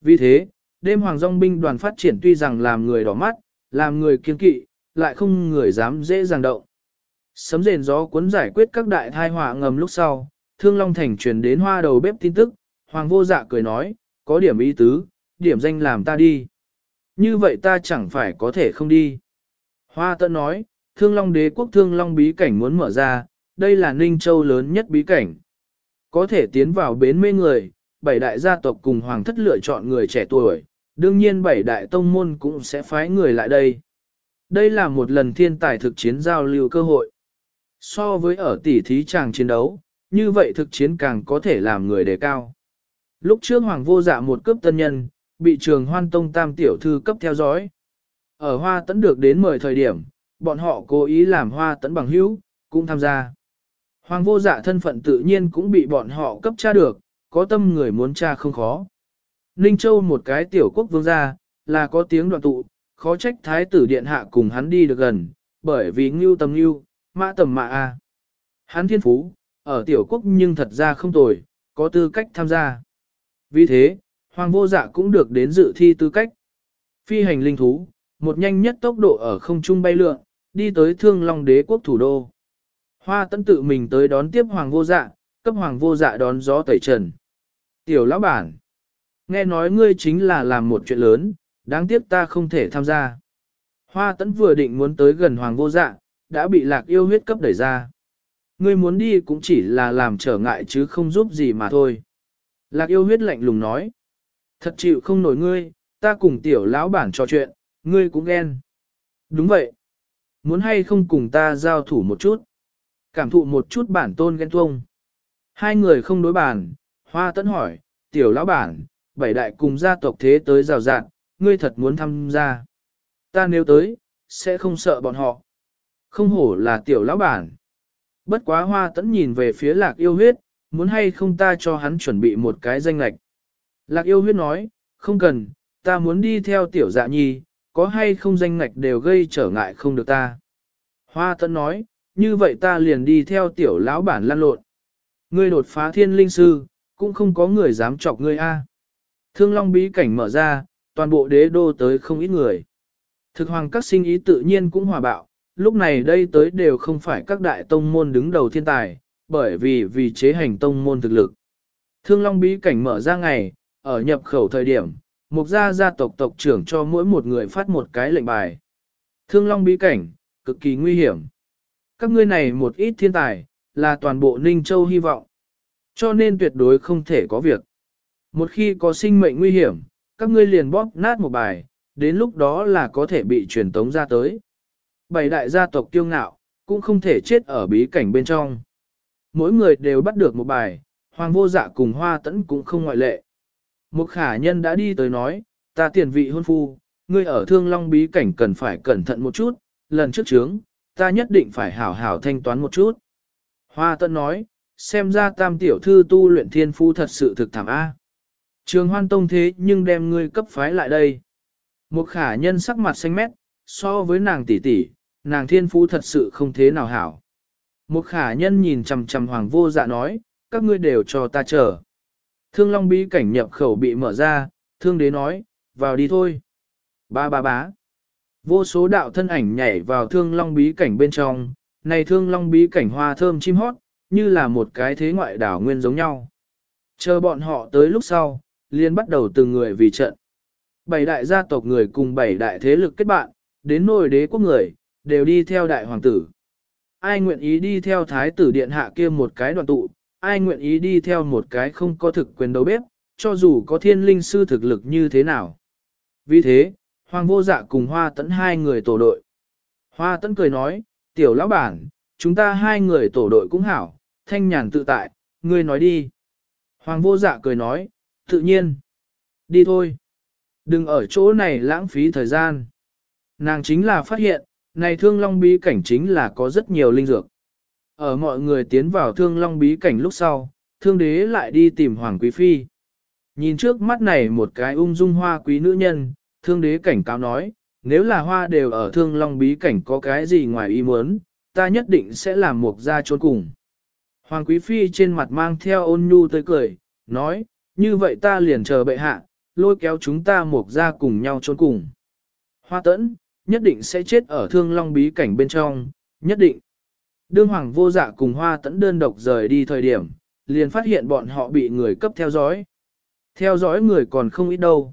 Vì thế, đêm hoàng dòng binh đoàn phát triển tuy rằng làm người đỏ mắt, làm người kiên kỵ, lại không người dám dễ dàng động. Sấm rền gió cuốn giải quyết các đại thai họa ngầm lúc sau, Thương Long Thành truyền đến hoa đầu bếp tin tức, Hoàng vô dạ cười nói, có điểm ý tứ, điểm danh làm ta đi. Như vậy ta chẳng phải có thể không đi. Hoa tận nói, Thương Long đế quốc Thương Long bí cảnh muốn mở ra, đây là Ninh Châu lớn nhất bí cảnh. Có thể tiến vào bến mê người, bảy đại gia tộc cùng hoàng thất lựa chọn người trẻ tuổi, đương nhiên bảy đại tông môn cũng sẽ phái người lại đây. Đây là một lần thiên tài thực chiến giao lưu cơ hội. So với ở tỷ thí chàng chiến đấu, như vậy thực chiến càng có thể làm người đề cao. Lúc trước hoàng vô dạ một cướp tân nhân, bị trường hoan tông tam tiểu thư cấp theo dõi. Ở hoa tấn được đến mời thời điểm, bọn họ cố ý làm hoa tấn bằng hữu, cũng tham gia. Hoàng vô dạ thân phận tự nhiên cũng bị bọn họ cấp tra được, có tâm người muốn tra không khó. Ninh Châu một cái tiểu quốc vương gia, là có tiếng đoạn tụ, khó trách thái tử điện hạ cùng hắn đi được gần, bởi vì ngưu tầm ngưu, mã tầm mã a. Hắn thiên phú, ở tiểu quốc nhưng thật ra không tồi, có tư cách tham gia. Vì thế, hoàng vô dạ cũng được đến dự thi tư cách. Phi hành linh thú, một nhanh nhất tốc độ ở không trung bay lượn, đi tới thương long đế quốc thủ đô. Hoa tấn tự mình tới đón tiếp hoàng vô dạ, cấp hoàng vô dạ đón gió tẩy trần. Tiểu lão bản, nghe nói ngươi chính là làm một chuyện lớn, đáng tiếc ta không thể tham gia. Hoa tấn vừa định muốn tới gần hoàng vô dạ, đã bị lạc yêu huyết cấp đẩy ra. Ngươi muốn đi cũng chỉ là làm trở ngại chứ không giúp gì mà thôi. Lạc yêu huyết lạnh lùng nói. Thật chịu không nổi ngươi, ta cùng tiểu lão bản trò chuyện, ngươi cũng ghen. Đúng vậy. Muốn hay không cùng ta giao thủ một chút. Cảm thụ một chút bản tôn ghen tuông. Hai người không đối bàn, hoa tấn hỏi, tiểu lão bản, bảy đại cùng gia tộc thế tới rào rạn, ngươi thật muốn tham gia. Ta nếu tới, sẽ không sợ bọn họ. Không hổ là tiểu lão bản. Bất quá hoa tấn nhìn về phía lạc yêu huyết, muốn hay không ta cho hắn chuẩn bị một cái danh lạch. Lạc yêu huyết nói, không cần, ta muốn đi theo tiểu dạ nhi, có hay không danh ngạch đều gây trở ngại không được ta. Hoa tấn nói, như vậy ta liền đi theo tiểu lão bản lan lộn. Ngươi đột phá thiên linh sư, cũng không có người dám chọc ngươi a. Thương long bí cảnh mở ra, toàn bộ đế đô tới không ít người. Thực hoàng các sinh ý tự nhiên cũng hòa bạo, lúc này đây tới đều không phải các đại tông môn đứng đầu thiên tài, bởi vì vì chế hành tông môn thực lực. Thương long bí cảnh mở ra ngày, ở nhập khẩu thời điểm, Mục gia gia tộc tộc trưởng cho mỗi một người phát một cái lệnh bài. Thương long bí cảnh, cực kỳ nguy hiểm. Các ngươi này một ít thiên tài, là toàn bộ Ninh Châu hy vọng. Cho nên tuyệt đối không thể có việc. Một khi có sinh mệnh nguy hiểm, các ngươi liền bóp nát một bài, đến lúc đó là có thể bị truyền tống ra tới. Bảy đại gia tộc kiêu ngạo, cũng không thể chết ở bí cảnh bên trong. Mỗi người đều bắt được một bài, hoàng vô dạ cùng hoa tẫn cũng không ngoại lệ. Một khả nhân đã đi tới nói, ta tiền vị hôn phu, ngươi ở thương long bí cảnh cần phải cẩn thận một chút, lần trước chướng, ta nhất định phải hảo hảo thanh toán một chút. Hoa tân nói, xem ra tam tiểu thư tu luyện thiên phu thật sự thực thảm A. Trường hoan tông thế nhưng đem ngươi cấp phái lại đây. Một khả nhân sắc mặt xanh mét, so với nàng tỷ tỷ, nàng thiên Phu thật sự không thế nào hảo. Một khả nhân nhìn chằm chằm hoàng vô dạ nói, các ngươi đều cho ta chờ. Thương long bí cảnh nhập khẩu bị mở ra, thương đế nói, vào đi thôi. Ba ba bá. Vô số đạo thân ảnh nhảy vào thương long bí cảnh bên trong, này thương long bí cảnh hoa thơm chim hót, như là một cái thế ngoại đảo nguyên giống nhau. Chờ bọn họ tới lúc sau, liền bắt đầu từng người vì trận. Bảy đại gia tộc người cùng bảy đại thế lực kết bạn, đến nôi đế quốc người, đều đi theo đại hoàng tử. Ai nguyện ý đi theo thái tử điện hạ kia một cái đoàn tụ, ai nguyện ý đi theo một cái không có thực quyền đấu bếp, cho dù có thiên linh sư thực lực như thế nào. Vì thế, hoàng vô dạ cùng hoa tấn hai người tổ đội. Hoa tấn cười nói, tiểu lão bản, chúng ta hai người tổ đội cũng hảo, thanh nhàn tự tại, ngươi nói đi. Hoàng vô dạ cười nói, tự nhiên. Đi thôi. Đừng ở chỗ này lãng phí thời gian. Nàng chính là phát hiện, này thương long bí cảnh chính là có rất nhiều linh dược. Ở mọi người tiến vào thương long bí cảnh lúc sau, thương đế lại đi tìm hoàng quý phi. Nhìn trước mắt này một cái ung dung hoa quý nữ nhân, thương đế cảnh cáo nói, nếu là hoa đều ở thương long bí cảnh có cái gì ngoài ý muốn, ta nhất định sẽ làm mục ra trốn cùng. Hoàng quý phi trên mặt mang theo ôn nhu tới cười, nói, như vậy ta liền chờ bệ hạ, lôi kéo chúng ta mục ra cùng nhau trốn cùng. Hoa tẫn, nhất định sẽ chết ở thương long bí cảnh bên trong, nhất định. Đương hoàng vô dạ cùng hoa tẫn đơn độc rời đi thời điểm, liền phát hiện bọn họ bị người cấp theo dõi. Theo dõi người còn không ít đâu.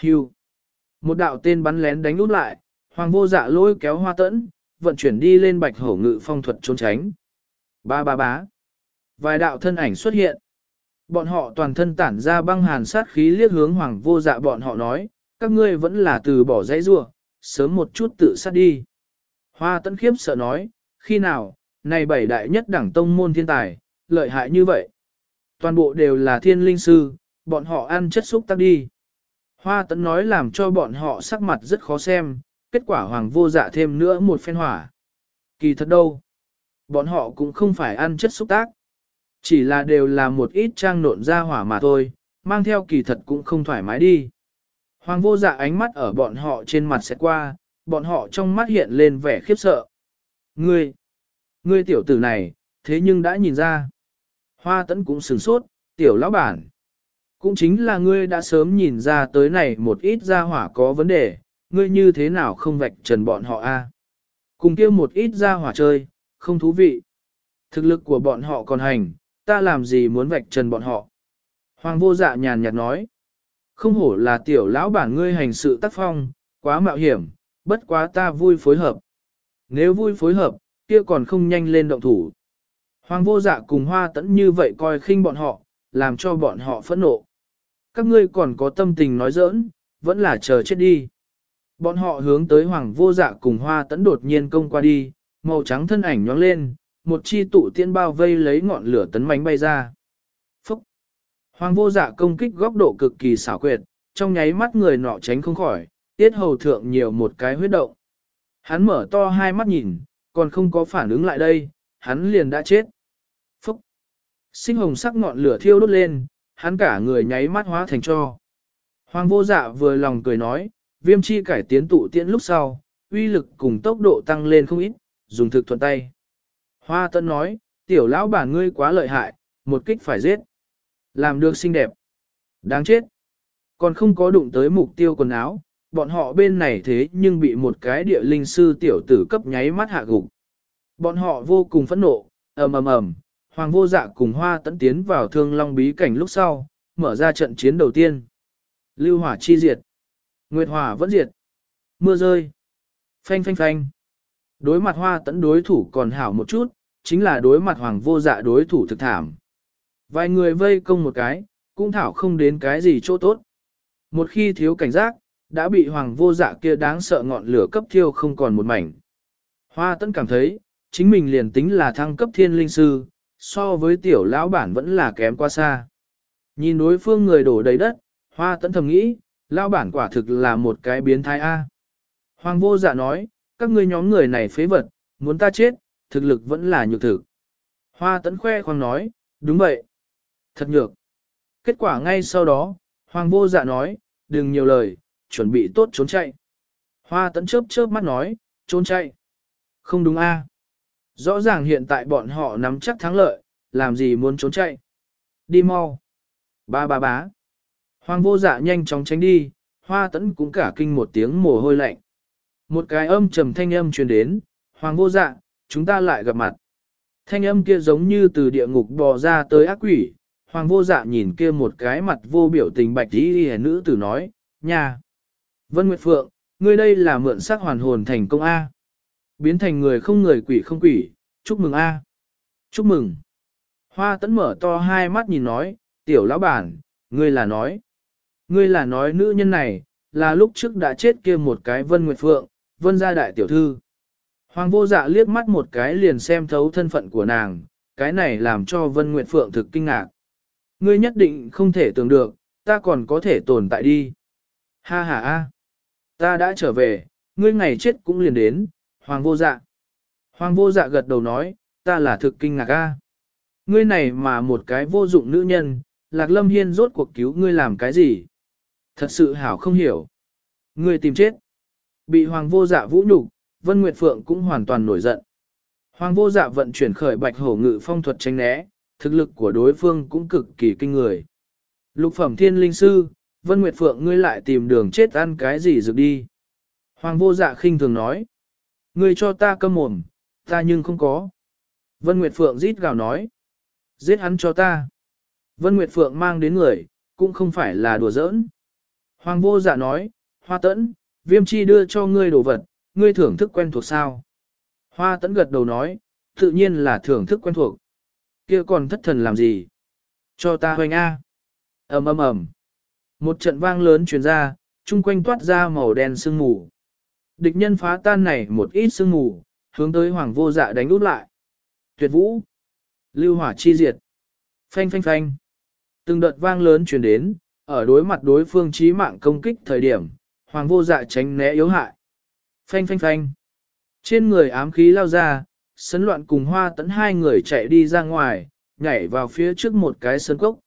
Hưu. Một đạo tên bắn lén đánh út lại, hoàng vô dạ lôi kéo hoa tẫn, vận chuyển đi lên bạch hổ ngự phong thuật trốn tránh. Ba ba bá. Vài đạo thân ảnh xuất hiện. Bọn họ toàn thân tản ra băng hàn sát khí liếc hướng hoàng vô dạ bọn họ nói, các ngươi vẫn là từ bỏ dãy rua, sớm một chút tự sát đi. Hoa tấn khiếp sợ nói, khi nào, này bảy đại nhất đẳng tông môn thiên tài, lợi hại như vậy. Toàn bộ đều là thiên linh sư, bọn họ ăn chất xúc tác đi. Hoa tấn nói làm cho bọn họ sắc mặt rất khó xem, kết quả hoàng vô dạ thêm nữa một phen hỏa. Kỳ thật đâu, bọn họ cũng không phải ăn chất xúc tác. Chỉ là đều là một ít trang nộn ra hỏa mà thôi, mang theo kỳ thật cũng không thoải mái đi. Hoàng vô dạ ánh mắt ở bọn họ trên mặt sẽ qua, bọn họ trong mắt hiện lên vẻ khiếp sợ. Ngươi, ngươi tiểu tử này, thế nhưng đã nhìn ra. Hoa tấn cũng sửng sốt, tiểu lão bản. Cũng chính là ngươi đã sớm nhìn ra tới này một ít gia hỏa có vấn đề, ngươi như thế nào không vạch trần bọn họ a? Cùng kia một ít gia hỏa chơi, không thú vị. Thực lực của bọn họ còn hành, ta làm gì muốn vạch trần bọn họ. Hoàng vô dạ nhàn nhạt nói. Không hổ là tiểu lão bản ngươi hành sự tác phong, quá mạo hiểm, bất quá ta vui phối hợp. Nếu vui phối hợp, kia còn không nhanh lên động thủ. Hoàng vô dạ cùng hoa tẫn như vậy coi khinh bọn họ, làm cho bọn họ phẫn nộ. Các ngươi còn có tâm tình nói giỡn, vẫn là chờ chết đi. Bọn họ hướng tới hoàng vô dạ cùng hoa tẫn đột nhiên công qua đi, màu trắng thân ảnh nhoáng lên, một chi tụ tiên bao vây lấy ngọn lửa tấn mánh bay ra. Phúc! Hoàng vô dạ công kích góc độ cực kỳ xảo quyệt, trong nháy mắt người nọ tránh không khỏi, tiết hầu thượng nhiều một cái huyết động. Hắn mở to hai mắt nhìn, còn không có phản ứng lại đây, hắn liền đã chết. Phúc! Sinh hồng sắc ngọn lửa thiêu đốt lên, hắn cả người nháy mắt hóa thành cho. Hoàng vô dạ vừa lòng cười nói, viêm chi cải tiến tụ tiễn lúc sau, uy lực cùng tốc độ tăng lên không ít, dùng thực thuận tay. Hoa tân nói, tiểu lão bản ngươi quá lợi hại, một kích phải giết. Làm được xinh đẹp. Đáng chết. Còn không có đụng tới mục tiêu quần áo, bọn họ bên này thế nhưng bị một cái địa linh sư tiểu tử cấp nháy mắt hạ gục. Bọn họ vô cùng phẫn nộ, ầm ầm ầm, Hoàng vô dạ cùng hoa tấn tiến vào thương long bí cảnh lúc sau, mở ra trận chiến đầu tiên. Lưu hỏa chi diệt. Nguyệt hỏa vẫn diệt. Mưa rơi. Phanh phanh phanh. Đối mặt hoa tấn đối thủ còn hảo một chút, chính là đối mặt hoàng vô dạ đối thủ thực thảm. Vài người vây công một cái, cũng thảo không đến cái gì chỗ tốt. Một khi thiếu cảnh giác, đã bị hoàng vô dạ kia đáng sợ ngọn lửa cấp thiêu không còn một mảnh. Hoa tấn cảm thấy, chính mình liền tính là thăng cấp thiên linh sư, so với tiểu lão bản vẫn là kém quá xa. Nhìn đối phương người đổ đầy đất, hoa tấn thầm nghĩ, lão bản quả thực là một cái biến thái A. Hoàng vô dạ nói, các ngươi nhóm người này phế vật, muốn ta chết, thực lực vẫn là nhược thực. Hoa tấn khoe khoang nói, đúng vậy. Thật nhược. Kết quả ngay sau đó, Hoàng vô dạ nói, đừng nhiều lời, chuẩn bị tốt trốn chạy. Hoa tấn chớp chớp mắt nói, trốn chạy. Không đúng a? Rõ ràng hiện tại bọn họ nắm chắc thắng lợi, làm gì muốn trốn chạy. Đi mau. Ba ba bá. Hoàng vô dạ nhanh chóng tránh đi, hoa tấn cũng cả kinh một tiếng mồ hôi lạnh. Một cái âm trầm thanh âm truyền đến, hoàng vô dạ, chúng ta lại gặp mặt. Thanh âm kia giống như từ địa ngục bò ra tới ác quỷ, hoàng vô dạ nhìn kia một cái mặt vô biểu tình bạch tí hề nữ tử nói, nhà. Vân Nguyệt Phượng, ngươi đây là mượn sắc hoàn hồn thành công A. Biến thành người không người quỷ không quỷ, chúc mừng A. Chúc mừng. Hoa tấn mở to hai mắt nhìn nói, tiểu lão bản, ngươi là nói. Ngươi là nói nữ nhân này, là lúc trước đã chết kia một cái Vân Nguyệt Phượng, Vân gia đại tiểu thư. Hoàng vô dạ liếc mắt một cái liền xem thấu thân phận của nàng, cái này làm cho Vân Nguyệt Phượng thực kinh ngạc. Ngươi nhất định không thể tưởng được, ta còn có thể tồn tại đi. Ha ha a, ta đã trở về, ngươi ngày chết cũng liền đến, Hoàng vô dạ. Hoàng vô dạ gật đầu nói, ta là thực kinh ngạc a. Ngươi này mà một cái vô dụng nữ nhân, Lạc Lâm Hiên rốt cuộc cứu ngươi làm cái gì? Thật sự hảo không hiểu. Ngươi tìm chết. Bị Hoàng vô dạ vũ nhục, Vân Nguyệt Phượng cũng hoàn toàn nổi giận. Hoàng vô dạ vận chuyển khởi bạch hổ ngự phong thuật tránh né, thực lực của đối phương cũng cực kỳ kinh người. Lục phẩm thiên linh sư, Vân Nguyệt Phượng ngươi lại tìm đường chết ăn cái gì dược đi. Hoàng vô dạ khinh thường nói. Ngươi cho ta câm mồm, ta nhưng không có. Vân Nguyệt Phượng rít gào nói. Giết hắn cho ta. Vân Nguyệt Phượng mang đến người, cũng không phải là đùa giỡn. Hoàng vô dạ nói, hoa tẫn, viêm chi đưa cho ngươi đồ vật, ngươi thưởng thức quen thuộc sao? Hoa tẫn gật đầu nói, tự nhiên là thưởng thức quen thuộc. kia còn thất thần làm gì? Cho ta hoành A. ầm ầm ầm. Một trận vang lớn truyền ra, chung quanh toát ra màu đen sương mù. Địch nhân phá tan này một ít sương mù, hướng tới hoàng vô dạ đánh út lại. Tuyệt vũ. Lưu hỏa chi diệt. Phanh phanh phanh. Từng đợt vang lớn truyền đến, ở đối mặt đối phương chí mạng công kích thời điểm, hoàng vô dạ tránh né yếu hại. Phanh phanh phanh. Trên người ám khí lao ra, sấn loạn cùng hoa tấn hai người chạy đi ra ngoài, nhảy vào phía trước một cái sân cốc.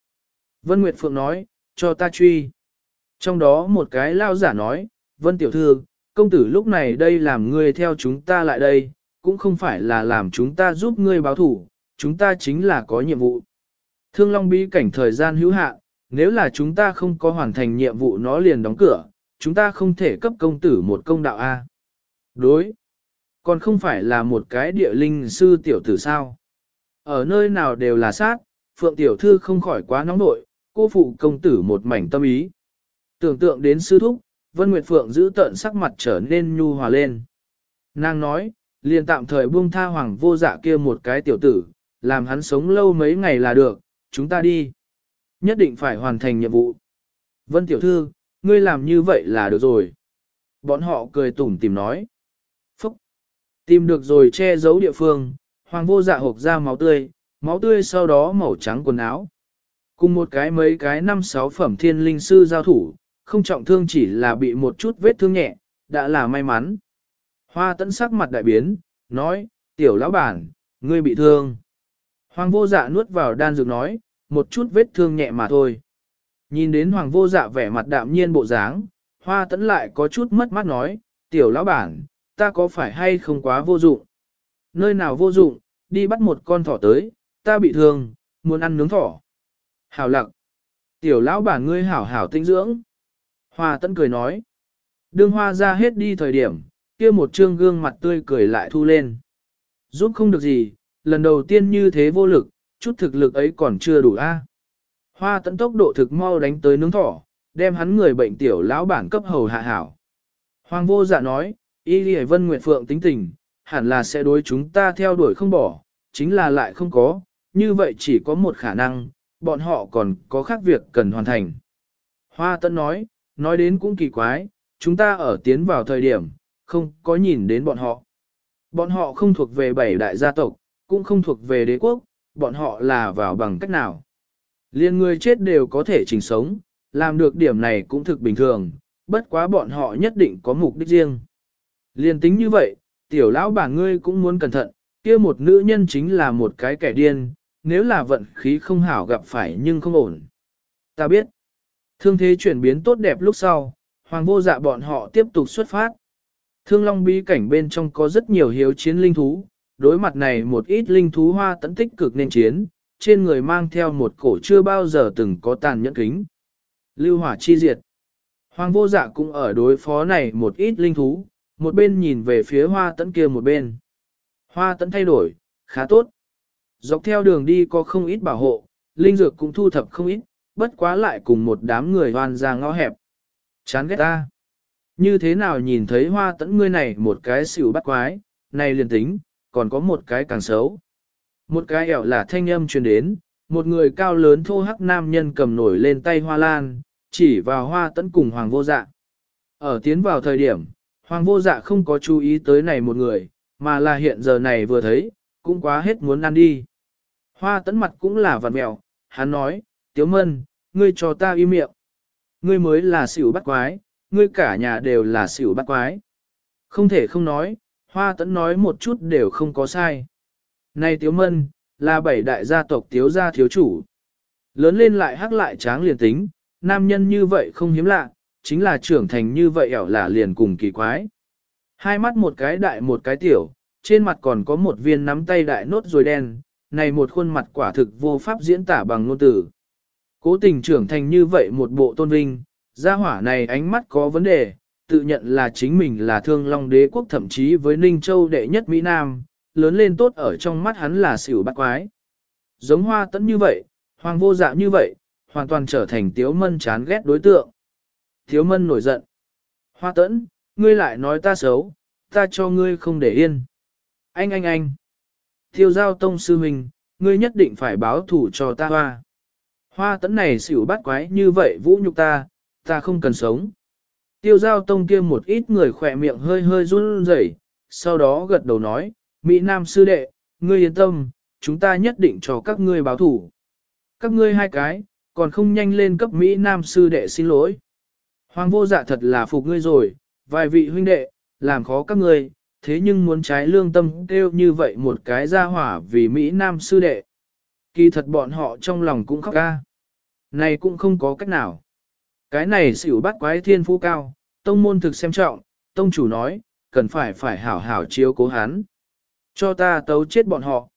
Vân Nguyệt Phượng nói, cho ta truy. Trong đó một cái lao giả nói, Vân Tiểu Thư, công tử lúc này đây làm ngươi theo chúng ta lại đây, cũng không phải là làm chúng ta giúp ngươi báo thủ, chúng ta chính là có nhiệm vụ. Thương Long bí cảnh thời gian hữu hạn, nếu là chúng ta không có hoàn thành nhiệm vụ nó liền đóng cửa, chúng ta không thể cấp công tử một công đạo A. Đối. Còn không phải là một cái địa linh sư tiểu tử sao. Ở nơi nào đều là sát, Phượng tiểu thư không khỏi quá nóng nội, cô phụ công tử một mảnh tâm ý. Tưởng tượng đến sư thúc, Vân Nguyệt Phượng giữ tận sắc mặt trở nên nhu hòa lên. Nàng nói, liền tạm thời buông tha hoàng vô dạ kia một cái tiểu tử, làm hắn sống lâu mấy ngày là được, chúng ta đi. Nhất định phải hoàn thành nhiệm vụ. Vân tiểu thư, ngươi làm như vậy là được rồi. Bọn họ cười tủm tìm nói. Phúc! Tìm được rồi che giấu địa phương, hoàng vô dạ hộp ra máu tươi, máu tươi sau đó màu trắng quần áo. Cùng một cái mấy cái năm sáu phẩm thiên linh sư giao thủ, không trọng thương chỉ là bị một chút vết thương nhẹ, đã là may mắn. Hoa tấn sắc mặt đại biến, nói, tiểu lão bản, ngươi bị thương. Hoàng vô dạ nuốt vào đan dược nói, một chút vết thương nhẹ mà thôi. Nhìn đến hoàng vô dạ vẻ mặt đạm nhiên bộ dáng, hoa tấn lại có chút mất mát nói, tiểu lão bản, ta có phải hay không quá vô dụng? Nơi nào vô dụng, đi bắt một con thỏ tới, ta bị thương, muốn ăn nướng thỏ. Hảo lặng, tiểu lão bản ngươi hảo hảo tinh dưỡng. Hoa tấn cười nói, đương hoa ra hết đi thời điểm, kia một trương gương mặt tươi cười lại thu lên. Giúp không được gì, lần đầu tiên như thế vô lực, chút thực lực ấy còn chưa đủ a. À. Hoa tận tốc độ thực mau đánh tới nướng thỏ, đem hắn người bệnh tiểu lão bản cấp hầu hạ hảo. Hoàng vô dạ nói, Y Lì Vân Nguyệt Phượng tính tình, hẳn là sẽ đối chúng ta theo đuổi không bỏ, chính là lại không có, như vậy chỉ có một khả năng, bọn họ còn có khác việc cần hoàn thành. Hoa Tấn nói, nói đến cũng kỳ quái, chúng ta ở tiến vào thời điểm, không có nhìn đến bọn họ. Bọn họ không thuộc về bảy đại gia tộc, cũng không thuộc về đế quốc, bọn họ là vào bằng cách nào. Liên người chết đều có thể trình sống, làm được điểm này cũng thực bình thường, bất quá bọn họ nhất định có mục đích riêng. Liên tính như vậy, tiểu lão bà ngươi cũng muốn cẩn thận, kia một nữ nhân chính là một cái kẻ điên, nếu là vận khí không hảo gặp phải nhưng không ổn. Ta biết, thương thế chuyển biến tốt đẹp lúc sau, hoàng vô dạ bọn họ tiếp tục xuất phát. Thương long bí cảnh bên trong có rất nhiều hiếu chiến linh thú, đối mặt này một ít linh thú hoa tấn tích cực nên chiến, trên người mang theo một cổ chưa bao giờ từng có tàn nhẫn kính. Lưu hỏa chi diệt. Hoàng vô dạ cũng ở đối phó này một ít linh thú, một bên nhìn về phía hoa tấn kia một bên. Hoa tấn thay đổi, khá tốt. Dọc theo đường đi có không ít bảo hộ, linh dược cũng thu thập không ít, bất quá lại cùng một đám người hoan ra ngõ hẹp. Chán ghét ta. Như thế nào nhìn thấy hoa tấn ngươi này một cái xỉu bắt quái, này liền tính, còn có một cái càng xấu. Một cái ẻo là thanh âm truyền đến, một người cao lớn thô hắc nam nhân cầm nổi lên tay hoa lan, chỉ vào hoa tấn cùng hoàng vô dạ. Ở tiến vào thời điểm, hoàng vô dạ không có chú ý tới này một người, mà là hiện giờ này vừa thấy, cũng quá hết muốn ăn đi. Hoa tấn mặt cũng là vằn mèo, hắn nói, tiếu mân, ngươi cho ta im miệng. Ngươi mới là xỉu bắt quái, ngươi cả nhà đều là xỉu bắt quái. Không thể không nói, hoa tấn nói một chút đều không có sai. Này Tiếu Mân, là bảy đại gia tộc Tiếu gia thiếu chủ. Lớn lên lại hắc lại tráng liền tính, nam nhân như vậy không hiếm lạ, chính là trưởng thành như vậy ẻo là liền cùng kỳ quái. Hai mắt một cái đại một cái tiểu, trên mặt còn có một viên nắm tay đại nốt rồi đen, này một khuôn mặt quả thực vô pháp diễn tả bằng ngôn từ. Cố tình trưởng thành như vậy một bộ tôn vinh, gia hỏa này ánh mắt có vấn đề, tự nhận là chính mình là thương long đế quốc thậm chí với Ninh Châu đệ nhất Mỹ Nam, lớn lên tốt ở trong mắt hắn là xỉu bắt quái. Giống hoa tẫn như vậy, hoàng vô dạ như vậy, hoàn toàn trở thành tiếu mân chán ghét đối tượng. Tiếu mân nổi giận. Hoa tẫn, ngươi lại nói ta xấu, ta cho ngươi không để yên. Anh anh anh. Tiêu giao tông sư mình, ngươi nhất định phải báo thủ cho ta hoa. Hoa tấn này xỉu bắt quái như vậy vũ nhục ta, ta không cần sống. Tiêu giao tông kia một ít người khỏe miệng hơi hơi run rẩy, sau đó gật đầu nói, Mỹ Nam sư đệ, ngươi yên tâm, chúng ta nhất định cho các ngươi báo thủ. Các ngươi hai cái, còn không nhanh lên cấp Mỹ Nam sư đệ xin lỗi. Hoàng vô dạ thật là phục ngươi rồi, vài vị huynh đệ, làm khó các ngươi, thế nhưng muốn trái lương tâm kêu như vậy một cái ra hỏa vì Mỹ Nam sư đệ. Kỳ thật bọn họ trong lòng cũng khóc ca. Này cũng không có cách nào. Cái này xỉu bắt quái thiên phú cao, tông môn thực xem trọng, tông chủ nói, cần phải phải hảo hảo chiếu cố hắn. Cho ta tấu chết bọn họ.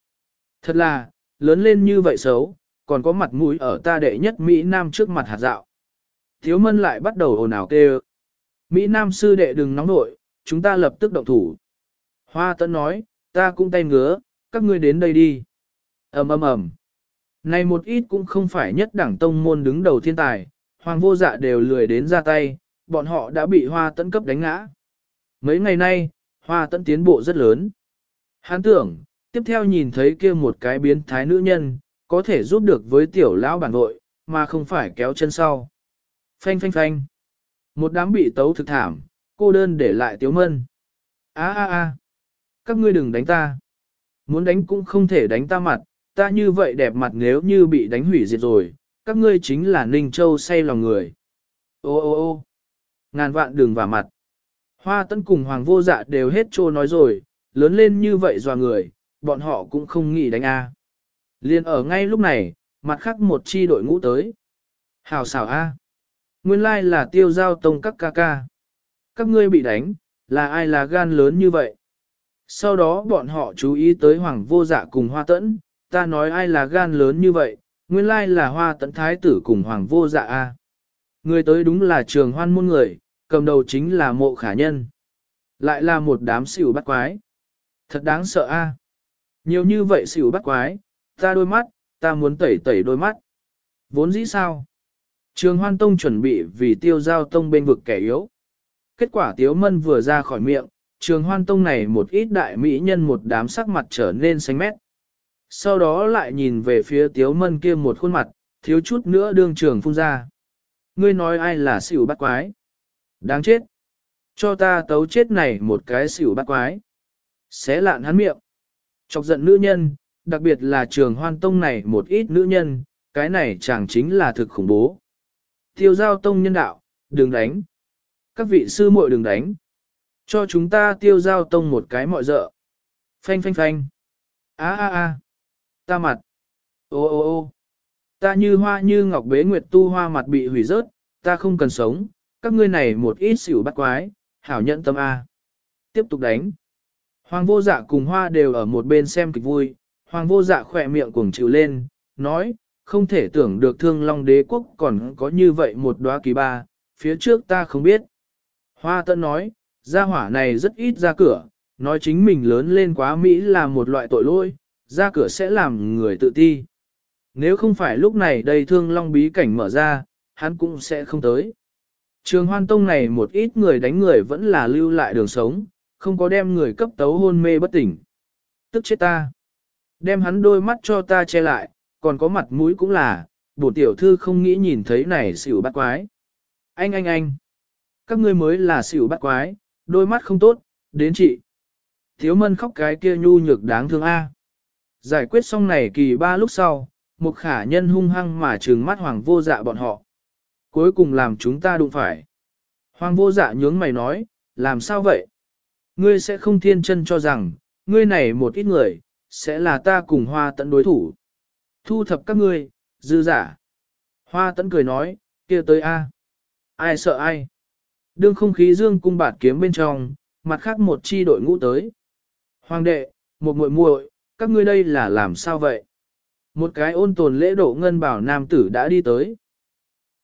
Thật là, lớn lên như vậy xấu, còn có mặt mũi ở ta đệ nhất Mỹ Nam trước mặt hạt dạo. Thiếu mân lại bắt đầu ồn ào kêu. Mỹ Nam sư đệ đừng nóng nội, chúng ta lập tức động thủ. Hoa tấn nói, ta cũng tay ngứa, các ngươi đến đây đi. ầm ầm ầm. Này một ít cũng không phải nhất đẳng tông môn đứng đầu thiên tài, hoàng vô dạ đều lười đến ra tay, bọn họ đã bị hoa tấn cấp đánh ngã. Mấy ngày nay, hoa tấn tiến bộ rất lớn. Hán tưởng, tiếp theo nhìn thấy kia một cái biến thái nữ nhân, có thể giúp được với tiểu lão bản vội, mà không phải kéo chân sau. Phanh phanh phanh. Một đám bị tấu thực thảm, cô đơn để lại tiếu mân. a a a các ngươi đừng đánh ta. Muốn đánh cũng không thể đánh ta mặt, ta như vậy đẹp mặt nếu như bị đánh hủy diệt rồi, các ngươi chính là Ninh Châu say lòng người. Ô ô ô ngàn vạn đường vào mặt. Hoa tân cùng hoàng vô dạ đều hết trô nói rồi, lớn lên như vậy dò người, bọn họ cũng không nghĩ đánh A. Liên ở ngay lúc này, mặt khác một chi đội ngũ tới. hào xảo A. Nguyên lai là tiêu giao tông các ca ca. Các ngươi bị đánh, là ai là gan lớn như vậy? Sau đó bọn họ chú ý tới hoàng vô dạ cùng hoa tẫn, ta nói ai là gan lớn như vậy, nguyên lai là hoa tẫn thái tử cùng hoàng vô dạ A. Người tới đúng là trường hoan môn người, cầm đầu chính là mộ khả nhân. Lại là một đám xỉu bắt quái. Thật đáng sợ a. Nhiều như vậy xỉu bắt quái, ta đôi mắt, ta muốn tẩy tẩy đôi mắt. Vốn dĩ sao? Trường hoan tông chuẩn bị vì tiêu giao tông bên vực kẻ yếu. Kết quả tiếu mân vừa ra khỏi miệng, trường hoan tông này một ít đại mỹ nhân một đám sắc mặt trở nên xanh mét. Sau đó lại nhìn về phía tiếu mân kia một khuôn mặt, thiếu chút nữa đương trường phun ra. Ngươi nói ai là xỉu bắt quái? Đáng chết! Cho ta tấu chết này một cái xỉu bắt quái. Xé lạn hắn miệng. Chọc giận nữ nhân, đặc biệt là trường hoan tông này một ít nữ nhân, cái này chẳng chính là thực khủng bố. Tiêu giao tông nhân đạo, đừng đánh. Các vị sư muội đừng đánh. Cho chúng ta tiêu giao tông một cái mọi dợ. Phanh phanh phanh. a a a Ta mặt. Ô ô ô Ta như hoa như ngọc bế nguyệt tu hoa mặt bị hủy rớt, ta không cần sống, các ngươi này một ít xỉu bắt quái, hảo nhận tâm A. Tiếp tục đánh. Hoàng vô dạ cùng hoa đều ở một bên xem kịch vui, hoàng vô dạ khỏe miệng cuồng chịu lên, nói, không thể tưởng được thương long đế quốc còn có như vậy một đóa kỳ ba, phía trước ta không biết. Hoa tân nói, gia hỏa này rất ít ra cửa, nói chính mình lớn lên quá Mỹ là một loại tội lỗi, ra cửa sẽ làm người tự ti. Nếu không phải lúc này đây thương long bí cảnh mở ra, hắn cũng sẽ không tới. Trường hoan tông này một ít người đánh người vẫn là lưu lại đường sống, không có đem người cấp tấu hôn mê bất tỉnh. Tức chết ta. Đem hắn đôi mắt cho ta che lại, còn có mặt mũi cũng là, bổ tiểu thư không nghĩ nhìn thấy này xỉu bắt quái. Anh anh anh. Các ngươi mới là xỉu bắt quái, đôi mắt không tốt, đến chị. Thiếu mân khóc cái kia nhu nhược đáng thương A. Giải quyết xong này kỳ ba lúc sau, một khả nhân hung hăng mà trừng mắt hoàng vô dạ bọn họ. Cuối cùng làm chúng ta đụng phải. Hoàng vô dạ nhướng mày nói, làm sao vậy? Ngươi sẽ không thiên chân cho rằng, ngươi này một ít người, sẽ là ta cùng hoa tận đối thủ. Thu thập các ngươi, dư giả. Hoa tận cười nói, kia tới a, Ai sợ ai? Đương không khí dương cung bạt kiếm bên trong, mặt khác một chi đội ngũ tới. Hoàng đệ, một muội muội, các ngươi đây là làm sao vậy? Một cái ôn tồn lễ độ ngân bảo nam tử đã đi tới.